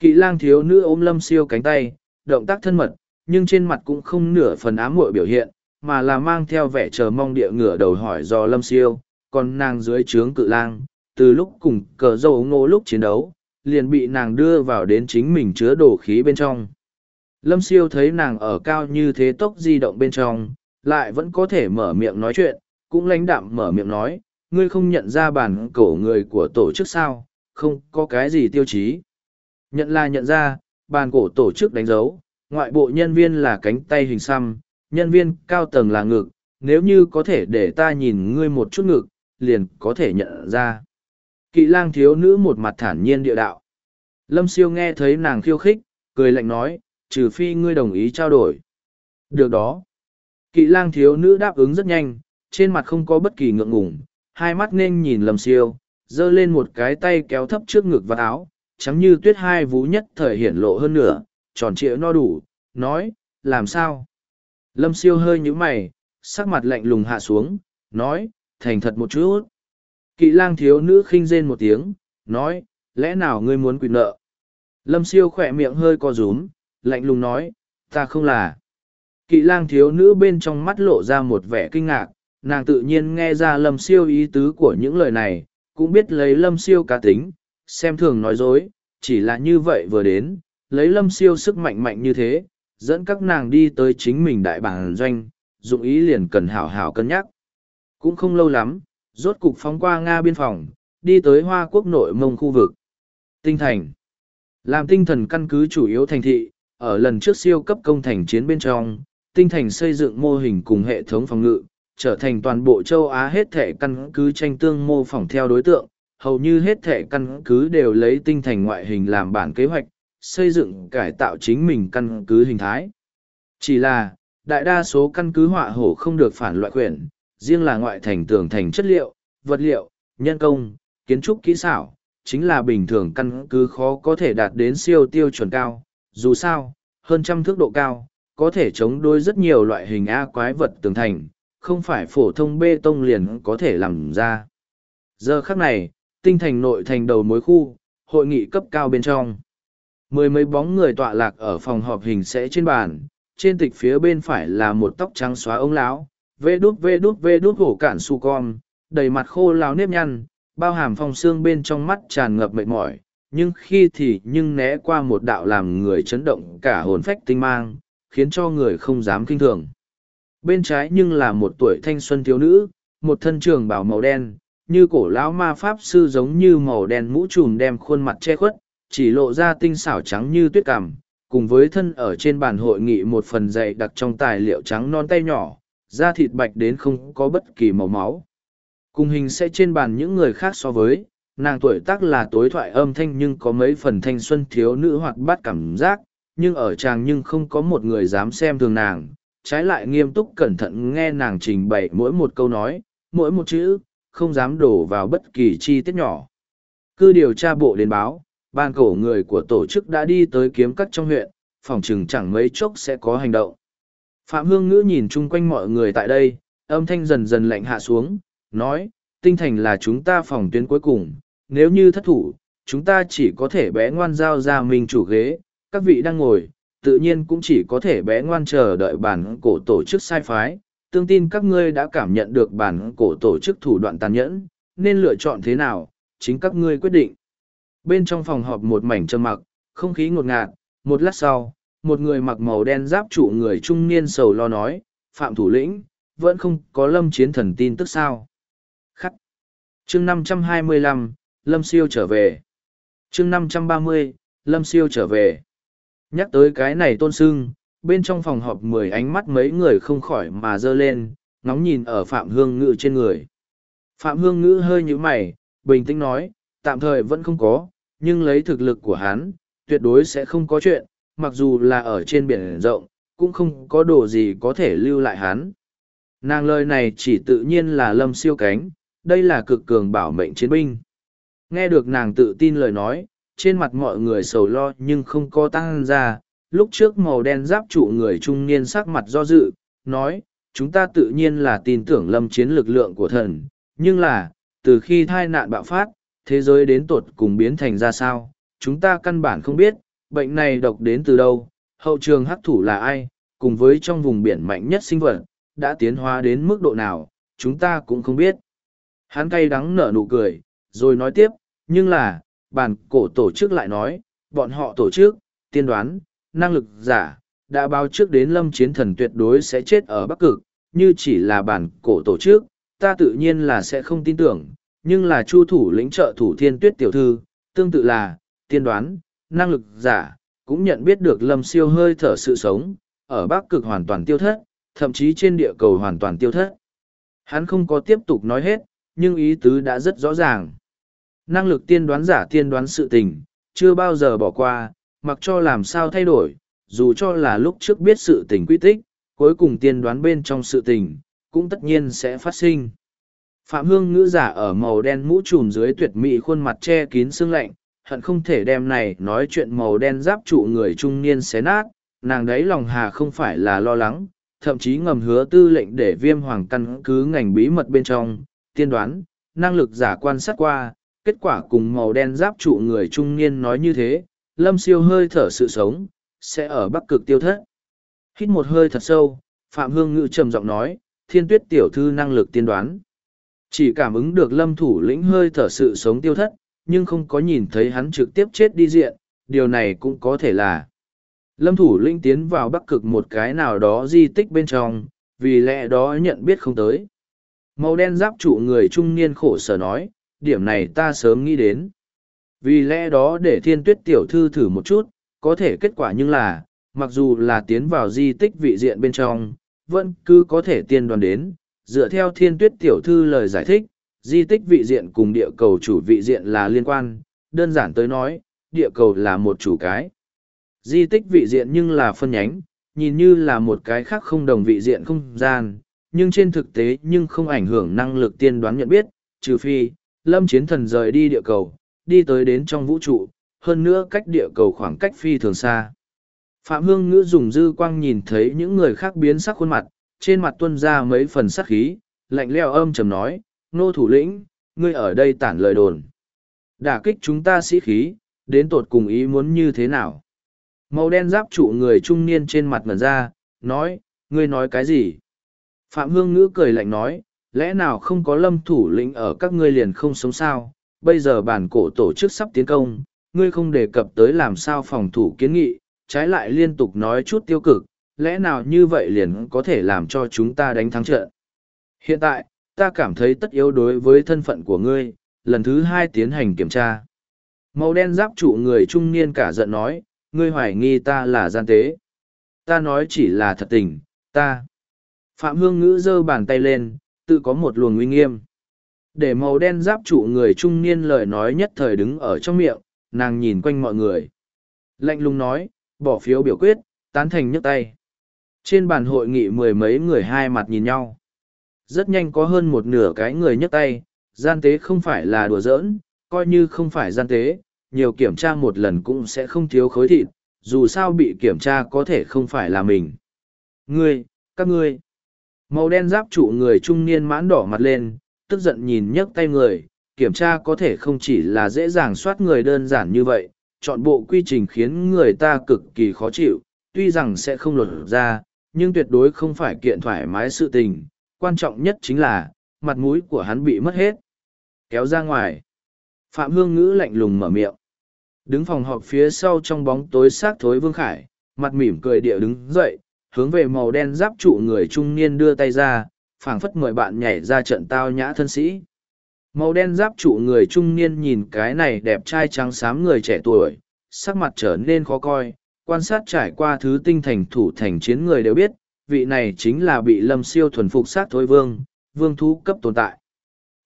Kỵ lang thiếu nữ ôm lâm siêu cánh tay, động tác thân mật, nhưng trên mặt cũng không nửa phần ám muội biểu hiện, mà là mang theo vẻ chờ mong địa ngửa đầu hỏi do lâm siêu, còn nàng dưới trướng cự lang, từ lúc cùng cờ dầu ngô lúc chiến đấu, liền bị nàng đưa vào đến chính mình chứa đồ khí bên trong. Lâm siêu thấy nàng ở cao như thế tốc di động bên trong, lại vẫn có thể mở miệng nói chuyện, cũng lãnh đạm mở miệng nói, ngươi không nhận ra bản cổ người của tổ chức sao, không có cái gì tiêu chí. Nhận là nhận ra, bàn cổ tổ chức đánh dấu, ngoại bộ nhân viên là cánh tay hình xăm, nhân viên cao tầng là ngực, nếu như có thể để ta nhìn ngươi một chút ngực, liền có thể nhận ra. Kỵ lang thiếu nữ một mặt thản nhiên địa đạo. Lâm siêu nghe thấy nàng khiêu khích, cười lạnh nói, trừ phi ngươi đồng ý trao đổi. Được đó. Kỵ lang thiếu nữ đáp ứng rất nhanh, trên mặt không có bất kỳ ngượng ngủng, hai mắt nên nhìn Lâm siêu, giơ lên một cái tay kéo thấp trước ngực và áo, trắng như tuyết hai vú nhất thời hiển lộ hơn nửa, tròn trịa no đủ, nói, làm sao? Lâm siêu hơi nhíu mày, sắc mặt lạnh lùng hạ xuống, nói, thành thật một chút. Kỵ lang thiếu nữ khinh rên một tiếng, nói, lẽ nào ngươi muốn quỵ nợ? Lâm siêu khỏe miệng hơi co rúm, lạnh lùng nói, ta không là. Kỵ lang thiếu nữ bên trong mắt lộ ra một vẻ kinh ngạc, nàng tự nhiên nghe ra lâm siêu ý tứ của những lời này, cũng biết lấy lâm siêu cá tính, xem thường nói dối, chỉ là như vậy vừa đến, lấy lâm siêu sức mạnh mạnh như thế, dẫn các nàng đi tới chính mình đại bản doanh, dụng ý liền cần hảo hảo cân nhắc. Cũng không lâu lắm, rốt cục phóng qua Nga biên phòng, đi tới Hoa Quốc nội mông khu vực. Tinh thành Làm tinh thần căn cứ chủ yếu thành thị, ở lần trước siêu cấp công thành chiến bên trong, tinh thành xây dựng mô hình cùng hệ thống phòng ngự, trở thành toàn bộ châu Á hết thể căn cứ tranh tương mô phỏng theo đối tượng, hầu như hết thể căn cứ đều lấy tinh thành ngoại hình làm bản kế hoạch, xây dựng cải tạo chính mình căn cứ hình thái. Chỉ là, đại đa số căn cứ họa hổ không được phản loại quyển, riêng là ngoại thành tường thành chất liệu, vật liệu, nhân công, kiến trúc kỹ xảo, chính là bình thường căn cứ khó có thể đạt đến siêu tiêu chuẩn cao. Dù sao, hơn trăm thước độ cao, có thể chống đối rất nhiều loại hình A quái vật tường thành, không phải phổ thông bê tông liền có thể làm ra. Giờ khắc này, tinh thành nội thành đầu mối khu, hội nghị cấp cao bên trong. Mười mấy bóng người tọa lạc ở phòng họp hình sẽ trên bàn, trên tịch phía bên phải là một tóc trắng xóa ông lão, vê đút vê đút vê đút hổ cản su con, đầy mặt khô láo nếp nhăn, bao hàm phong xương bên trong mắt tràn ngập mệt mỏi, nhưng khi thì nhưng né qua một đạo làm người chấn động cả hồn phách tinh mang, khiến cho người không dám kinh thường. Bên trái nhưng là một tuổi thanh xuân thiếu nữ, một thân trường bảo màu đen, như cổ lão ma pháp sư giống như màu đen mũ trùm đem khuôn mặt che khuất, chỉ lộ ra tinh xảo trắng như tuyết cằm, cùng với thân ở trên bàn hội nghị một phần dày đặc trong tài liệu trắng non tay nhỏ, da thịt bạch đến không có bất kỳ màu máu. Cùng hình sẽ trên bàn những người khác so với, nàng tuổi tác là tối thoại âm thanh nhưng có mấy phần thanh xuân thiếu nữ hoạt bát cảm giác, nhưng ở chàng nhưng không có một người dám xem thường nàng, trái lại nghiêm túc cẩn thận nghe nàng trình bày mỗi một câu nói, mỗi một chữ, không dám đổ vào bất kỳ chi tiết nhỏ. Cứ điều tra bộ đến báo, ban cổ người của tổ chức đã đi tới kiếm cắt trong huyện, phòng chừng chẳng mấy chốc sẽ có hành động. Phạm Hương Ngữ nhìn chung quanh mọi người tại đây, âm thanh dần dần lạnh hạ xuống, nói, tinh thành là chúng ta phòng tuyến cuối cùng, nếu như thất thủ, chúng ta chỉ có thể bé ngoan giao ra mình chủ ghế, các vị đang ngồi, tự nhiên cũng chỉ có thể bé ngoan chờ đợi bản cổ tổ chức sai phái, tương tin các ngươi đã cảm nhận được bản cổ tổ chức thủ đoạn tàn nhẫn, nên lựa chọn thế nào, chính các ngươi quyết định. Bên trong phòng họp một mảnh trầm mặc, không khí ngột ngạt, một lát sau, một người mặc màu đen giáp trụ người trung niên sầu lo nói, Phạm thủ lĩnh, vẫn không có lâm chiến thần tin tức sao. Khắc. chương năm trăm hai mươi lăm Lâm Siêu trở về. chương năm trăm ba mươi Lâm Siêu trở về. Nhắc tới cái này tôn sưng, bên trong phòng họp mười ánh mắt mấy người không khỏi mà dơ lên, ngóng nhìn ở Phạm Hương Ngữ trên người. Phạm Hương Ngữ hơi như mày, bình tĩnh nói, tạm thời vẫn không có, nhưng lấy thực lực của hắn, tuyệt đối sẽ không có chuyện, mặc dù là ở trên biển rộng, cũng không có đồ gì có thể lưu lại hắn. Nàng lời này chỉ tự nhiên là lâm siêu cánh, đây là cực cường bảo mệnh chiến binh. Nghe được nàng tự tin lời nói, trên mặt mọi người sầu lo nhưng không có tăng ra, lúc trước màu đen giáp trụ người trung niên sắc mặt do dự, nói, chúng ta tự nhiên là tin tưởng lâm chiến lực lượng của thần, nhưng là, từ khi thai nạn bạo phát, thế giới đến tột cùng biến thành ra sao, chúng ta căn bản không biết, bệnh này độc đến từ đâu, hậu trường hắc thủ là ai, cùng với trong vùng biển mạnh nhất sinh vật, đã tiến hóa đến mức độ nào, chúng ta cũng không biết. Hắn cay đắng nở nụ cười, rồi nói tiếp, nhưng là, bản cổ tổ chức lại nói, bọn họ tổ chức, tiên đoán, năng lực giả, đã báo trước đến lâm chiến thần tuyệt đối sẽ chết ở Bắc Cực, như chỉ là bản cổ tổ chức, ta tự nhiên là sẽ không tin tưởng, nhưng là chu thủ lĩnh trợ thủ thiên tuyết tiểu thư, tương tự là, tiên đoán, năng lực giả, cũng nhận biết được lâm siêu hơi thở sự sống, ở Bắc Cực hoàn toàn tiêu thất, thậm chí trên địa cầu hoàn toàn tiêu thất. Hắn không có tiếp tục nói hết, nhưng ý tứ đã rất rõ ràng. Năng lực tiên đoán giả tiên đoán sự tình, chưa bao giờ bỏ qua, mặc cho làm sao thay đổi, dù cho là lúc trước biết sự tình quy tích, cuối cùng tiên đoán bên trong sự tình, cũng tất nhiên sẽ phát sinh. Phạm Hương ngữ giả ở màu đen mũ trùm dưới tuyệt mỹ khuôn mặt che kín sương lạnh, hận không thể đem này nói chuyện màu đen giáp trụ người trung niên xé nát, nàng đấy lòng hà không phải là lo lắng, thậm chí ngầm hứa tư lệnh để viêm hoàng căn cứ ngành bí mật bên trong, tiên đoán, năng lực giả quan sát qua, kết quả cùng màu đen giáp trụ người trung niên nói như thế, lâm siêu hơi thở sự sống, sẽ ở bắc cực tiêu thất. Hít một hơi thật sâu, Phạm Hương Ngự trầm giọng nói, thiên tuyết tiểu thư năng lực tiên đoán. Chỉ cảm ứng được lâm thủ lĩnh hơi thở sự sống tiêu thất, nhưng không có nhìn thấy hắn trực tiếp chết đi diện, điều này cũng có thể là lâm thủ lĩnh tiến vào bắc cực một cái nào đó di tích bên trong, vì lẽ đó nhận biết không tới. Màu đen giáp trụ người trung niên khổ sở nói, điểm này ta sớm nghĩ đến. Vì lẽ đó để thiên tuyết tiểu thư thử một chút, có thể kết quả nhưng là, mặc dù là tiến vào di tích vị diện bên trong, vẫn cứ có thể tiên đoàn đến. Dựa theo thiên tuyết tiểu thư lời giải thích, di tích vị diện cùng địa cầu chủ vị diện là liên quan, đơn giản tới nói, địa cầu là một chủ cái. Di tích vị diện nhưng là phân nhánh, nhìn như là một cái khác không đồng vị diện không gian, nhưng trên thực tế nhưng không ảnh hưởng năng lực tiên đoán nhận biết, trừ phi, lâm chiến thần rời đi địa cầu, đi tới đến trong vũ trụ, hơn nữa cách địa cầu khoảng cách phi thường xa. Phạm Hương Ngữ dùng dư quang nhìn thấy những người khác biến sắc khuôn mặt, trên mặt tuân ra mấy phần sắc khí, lạnh leo âm trầm nói, nô thủ lĩnh, ngươi ở đây tản lời đồn. Đả kích chúng ta sĩ khí, đến tột cùng ý muốn như thế nào? Màu đen giáp trụ người trung niên trên mặt ngần ra, nói, ngươi nói cái gì? Phạm Hương Ngữ cười lạnh nói, lẽ nào không có lâm thủ lĩnh ở các ngươi liền không sống sao? Bây giờ bản cổ tổ chức sắp tiến công, ngươi không đề cập tới làm sao phòng thủ kiến nghị, trái lại liên tục nói chút tiêu cực, lẽ nào như vậy liền có thể làm cho chúng ta đánh thắng trận. Hiện tại, ta cảm thấy tất yếu đối với thân phận của ngươi, lần thứ hai tiến hành kiểm tra. Màu đen giáp trụ người trung niên cả giận nói, ngươi hoài nghi ta là gian tế. Ta nói chỉ là thật tình, ta. Phạm Hương Ngữ giơ bàn tay lên, tự có một luồng uy nghiêm. Để màu đen giáp trụ người trung niên lời nói nhất thời đứng ở trong miệng, nàng nhìn quanh mọi người. Lạnh lùng nói, bỏ phiếu biểu quyết, tán thành nhấc tay. Trên bàn hội nghị mười mấy người hai mặt nhìn nhau. Rất nhanh có hơn một nửa cái người nhấc tay, gian tế không phải là đùa giỡn, coi như không phải gian tế, nhiều kiểm tra một lần cũng sẽ không thiếu khối thịt, dù sao bị kiểm tra có thể không phải là mình. Ngươi, các ngươi. Màu đen giáp trụ người trung niên mãn đỏ mặt lên, tức giận nhìn nhấc tay người, kiểm tra có thể không chỉ là dễ dàng soát người đơn giản như vậy, chọn bộ quy trình khiến người ta cực kỳ khó chịu, tuy rằng sẽ không lột ra, nhưng tuyệt đối không phải kiện thoải mái sự tình, quan trọng nhất chính là, mặt mũi của hắn bị mất hết. Kéo ra ngoài. Phạm Hương Ngữ lạnh lùng mở miệng. Đứng phòng họp phía sau trong bóng tối xác thối Vương Khải, mặt mỉm cười địa đứng dậy, hướng về màu đen giáp trụ người trung niên đưa tay ra, phảng phất mời bạn nhảy ra trận tao nhã thân sĩ. Màu đen giáp trụ người trung niên nhìn cái này đẹp trai trắng xám người trẻ tuổi, sắc mặt trở nên khó coi, quan sát trải qua thứ tinh thành thủ thành chiến người đều biết, vị này chính là bị lâm siêu thuần phục sát thối vương, vương thú cấp tồn tại.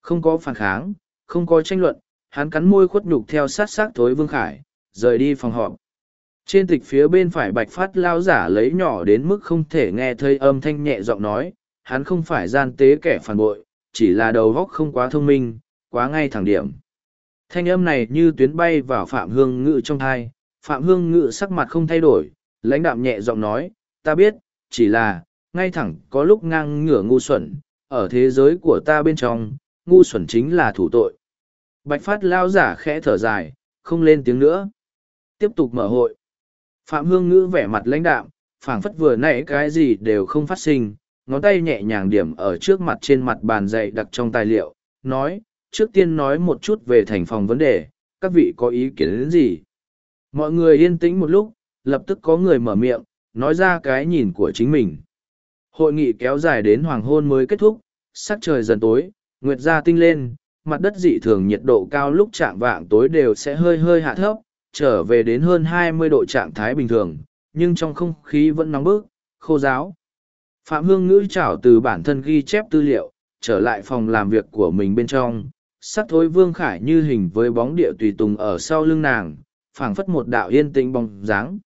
Không có phản kháng, không có tranh luận, hắn cắn môi khuất nhục theo sát sát thối vương khải, rời đi phòng họp. Trên tịch phía bên phải bạch phát lao giả lấy nhỏ đến mức không thể nghe thấy âm thanh nhẹ giọng nói, hắn không phải gian tế kẻ phản bội, chỉ là đầu góc không quá thông minh, quá ngay thẳng điểm. Thanh âm này như tuyến bay vào Phạm Hương Ngự trong thai, Phạm Hương Ngự sắc mặt không thay đổi, lãnh đạm nhẹ giọng nói, ta biết, chỉ là, ngay thẳng có lúc ngang ngửa ngu xuẩn, ở thế giới của ta bên trong, ngu xuẩn chính là thủ tội. Bạch Phát lao giả khẽ thở dài, không lên tiếng nữa. Tiếp tục mở hội. Phạm Hương Ngữ vẻ mặt lãnh đạm, phảng phất vừa nãy cái gì đều không phát sinh, ngón tay nhẹ nhàng điểm ở trước mặt trên mặt bàn dạy đặt trong tài liệu, nói, trước tiên nói một chút về thành phòng vấn đề, các vị có ý kiến đến gì? Mọi người yên tĩnh một lúc, lập tức có người mở miệng, nói ra cái nhìn của chính mình. Hội nghị kéo dài đến hoàng hôn mới kết thúc, sắc trời dần tối, nguyệt ra tinh lên, mặt đất dị thường nhiệt độ cao lúc chạm vạng tối đều sẽ hơi hơi hạ thấp, trở về đến hơn 20 độ trạng thái bình thường, nhưng trong không khí vẫn nóng bức, khô giáo. Phạm Hương ngữ trảo từ bản thân ghi chép tư liệu, trở lại phòng làm việc của mình bên trong, sắc thối Vương Khải như hình với bóng địa tùy tùng ở sau lưng nàng, phảng phất một đạo yên tĩnh bóng dáng.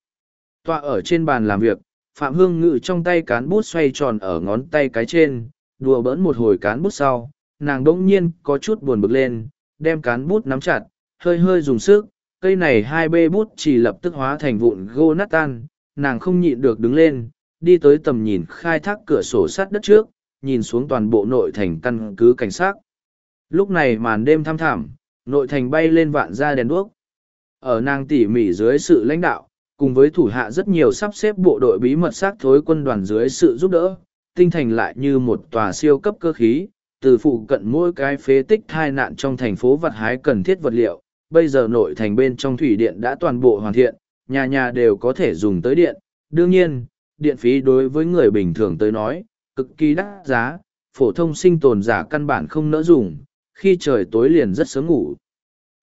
Tọa ở trên bàn làm việc, Phạm Hương ngự trong tay cán bút xoay tròn ở ngón tay cái trên, đùa bỡn một hồi cán bút sau, nàng đỗng nhiên có chút buồn bực lên, đem cán bút nắm chặt, hơi hơi dùng sức, cây này hai bê bút chỉ lập tức hóa thành vụn gô nát tan, nàng không nhịn được đứng lên, đi tới tầm nhìn khai thác cửa sổ sắt đất trước, nhìn xuống toàn bộ nội thành căn cứ cảnh sát. Lúc này màn đêm thăm thẳm, nội thành bay lên vạn ra đèn đuốc. Ở nàng tỉ mỉ dưới sự lãnh đạo, cùng với thủ hạ rất nhiều sắp xếp bộ đội bí mật xác thối quân đoàn dưới sự giúp đỡ, tinh thành lại như một tòa siêu cấp cơ khí, từ phụ cận mỗi cái phế tích thai nạn trong thành phố vật hái cần thiết vật liệu. Bây giờ nội thành bên trong thủy điện đã toàn bộ hoàn thiện, nhà nhà đều có thể dùng tới điện. Đương nhiên, điện phí đối với người bình thường tới nói, cực kỳ đắt giá, phổ thông sinh tồn giả căn bản không nỡ dùng, khi trời tối liền rất sớm ngủ.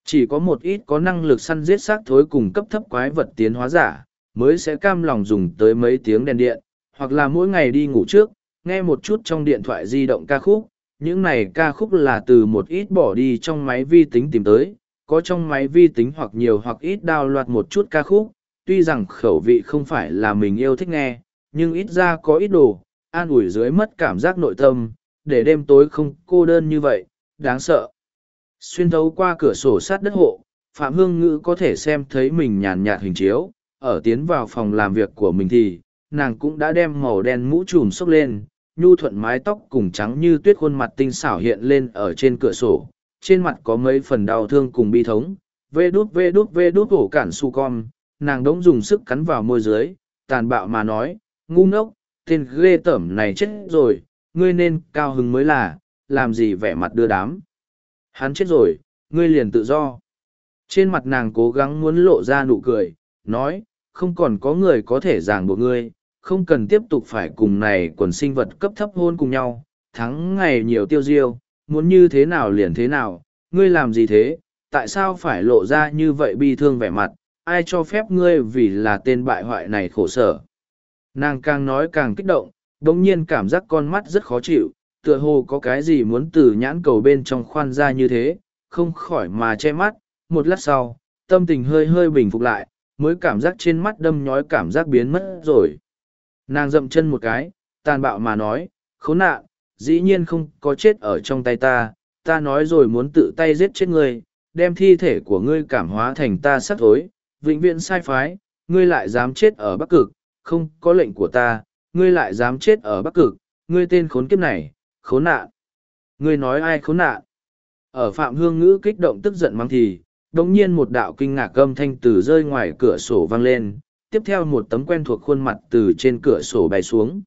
Chỉ có một ít có năng lực săn giết xác thối cùng cấp thấp quái vật tiến hóa giả, mới sẽ cam lòng dùng tới mấy tiếng đèn điện, hoặc là mỗi ngày đi ngủ trước, nghe một chút trong điện thoại di động ca khúc. Những này ca khúc là từ một ít bỏ đi trong máy vi tính tìm tới, có trong máy vi tính hoặc nhiều hoặc ít đào loạt một chút ca khúc, tuy rằng khẩu vị không phải là mình yêu thích nghe, nhưng ít ra có ít đồ, an ủi dưới mất cảm giác nội tâm, để đêm tối không cô đơn như vậy, đáng sợ. Xuyên thấu qua cửa sổ sát đất hộ, Phạm Hương Ngữ có thể xem thấy mình nhàn nhạt hình chiếu, ở tiến vào phòng làm việc của mình thì, nàng cũng đã đem màu đen mũ trùm xốc lên, nhu thuận mái tóc cùng trắng như tuyết khuôn mặt tinh xảo hiện lên ở trên cửa sổ, trên mặt có mấy phần đau thương cùng bi thống, vê đút vê đút vê đút hổ cản su con, nàng đống dùng sức cắn vào môi dưới, tàn bạo mà nói, ngu ngốc, tên ghê tởm này chết rồi, ngươi nên cao hứng mới là, làm gì vẻ mặt đưa đám. Hắn chết rồi, ngươi liền tự do. Trên mặt nàng cố gắng muốn lộ ra nụ cười, nói, không còn có người có thể giảng buộc ngươi, không cần tiếp tục phải cùng này quần sinh vật cấp thấp hôn cùng nhau, thắng ngày nhiều tiêu diêu, muốn như thế nào liền thế nào, ngươi làm gì thế, tại sao phải lộ ra như vậy bi thương vẻ mặt, ai cho phép ngươi vì là tên bại hoại này khổ sở. Nàng càng nói càng kích động, đồng nhiên cảm giác con mắt rất khó chịu, tựa hồ có cái gì muốn từ nhãn cầu bên trong khoan ra như thế, không khỏi mà che mắt, một lát sau, tâm tình hơi hơi bình phục lại, mới cảm giác trên mắt đâm nhói cảm giác biến mất rồi. Nàng dậm chân một cái, tàn bạo mà nói, khốn nạn, dĩ nhiên không có chết ở trong tay ta, ta nói rồi muốn tự tay giết chết ngươi, đem thi thể của ngươi cảm hóa thành ta sắc thối, vĩnh viễn sai phái, ngươi lại dám chết ở Bắc Cực, không có lệnh của ta, ngươi lại dám chết ở Bắc Cực, ngươi tên khốn kiếp này, khốn nạn. Ngươi nói ai khốn nạn? Ở Phạm Hương Ngữ kích động tức giận mang thì, đồng nhiên một đạo kinh ngạc âm thanh từ rơi ngoài cửa sổ vang lên, tiếp theo một tấm quen thuộc khuôn mặt từ trên cửa sổ bay xuống.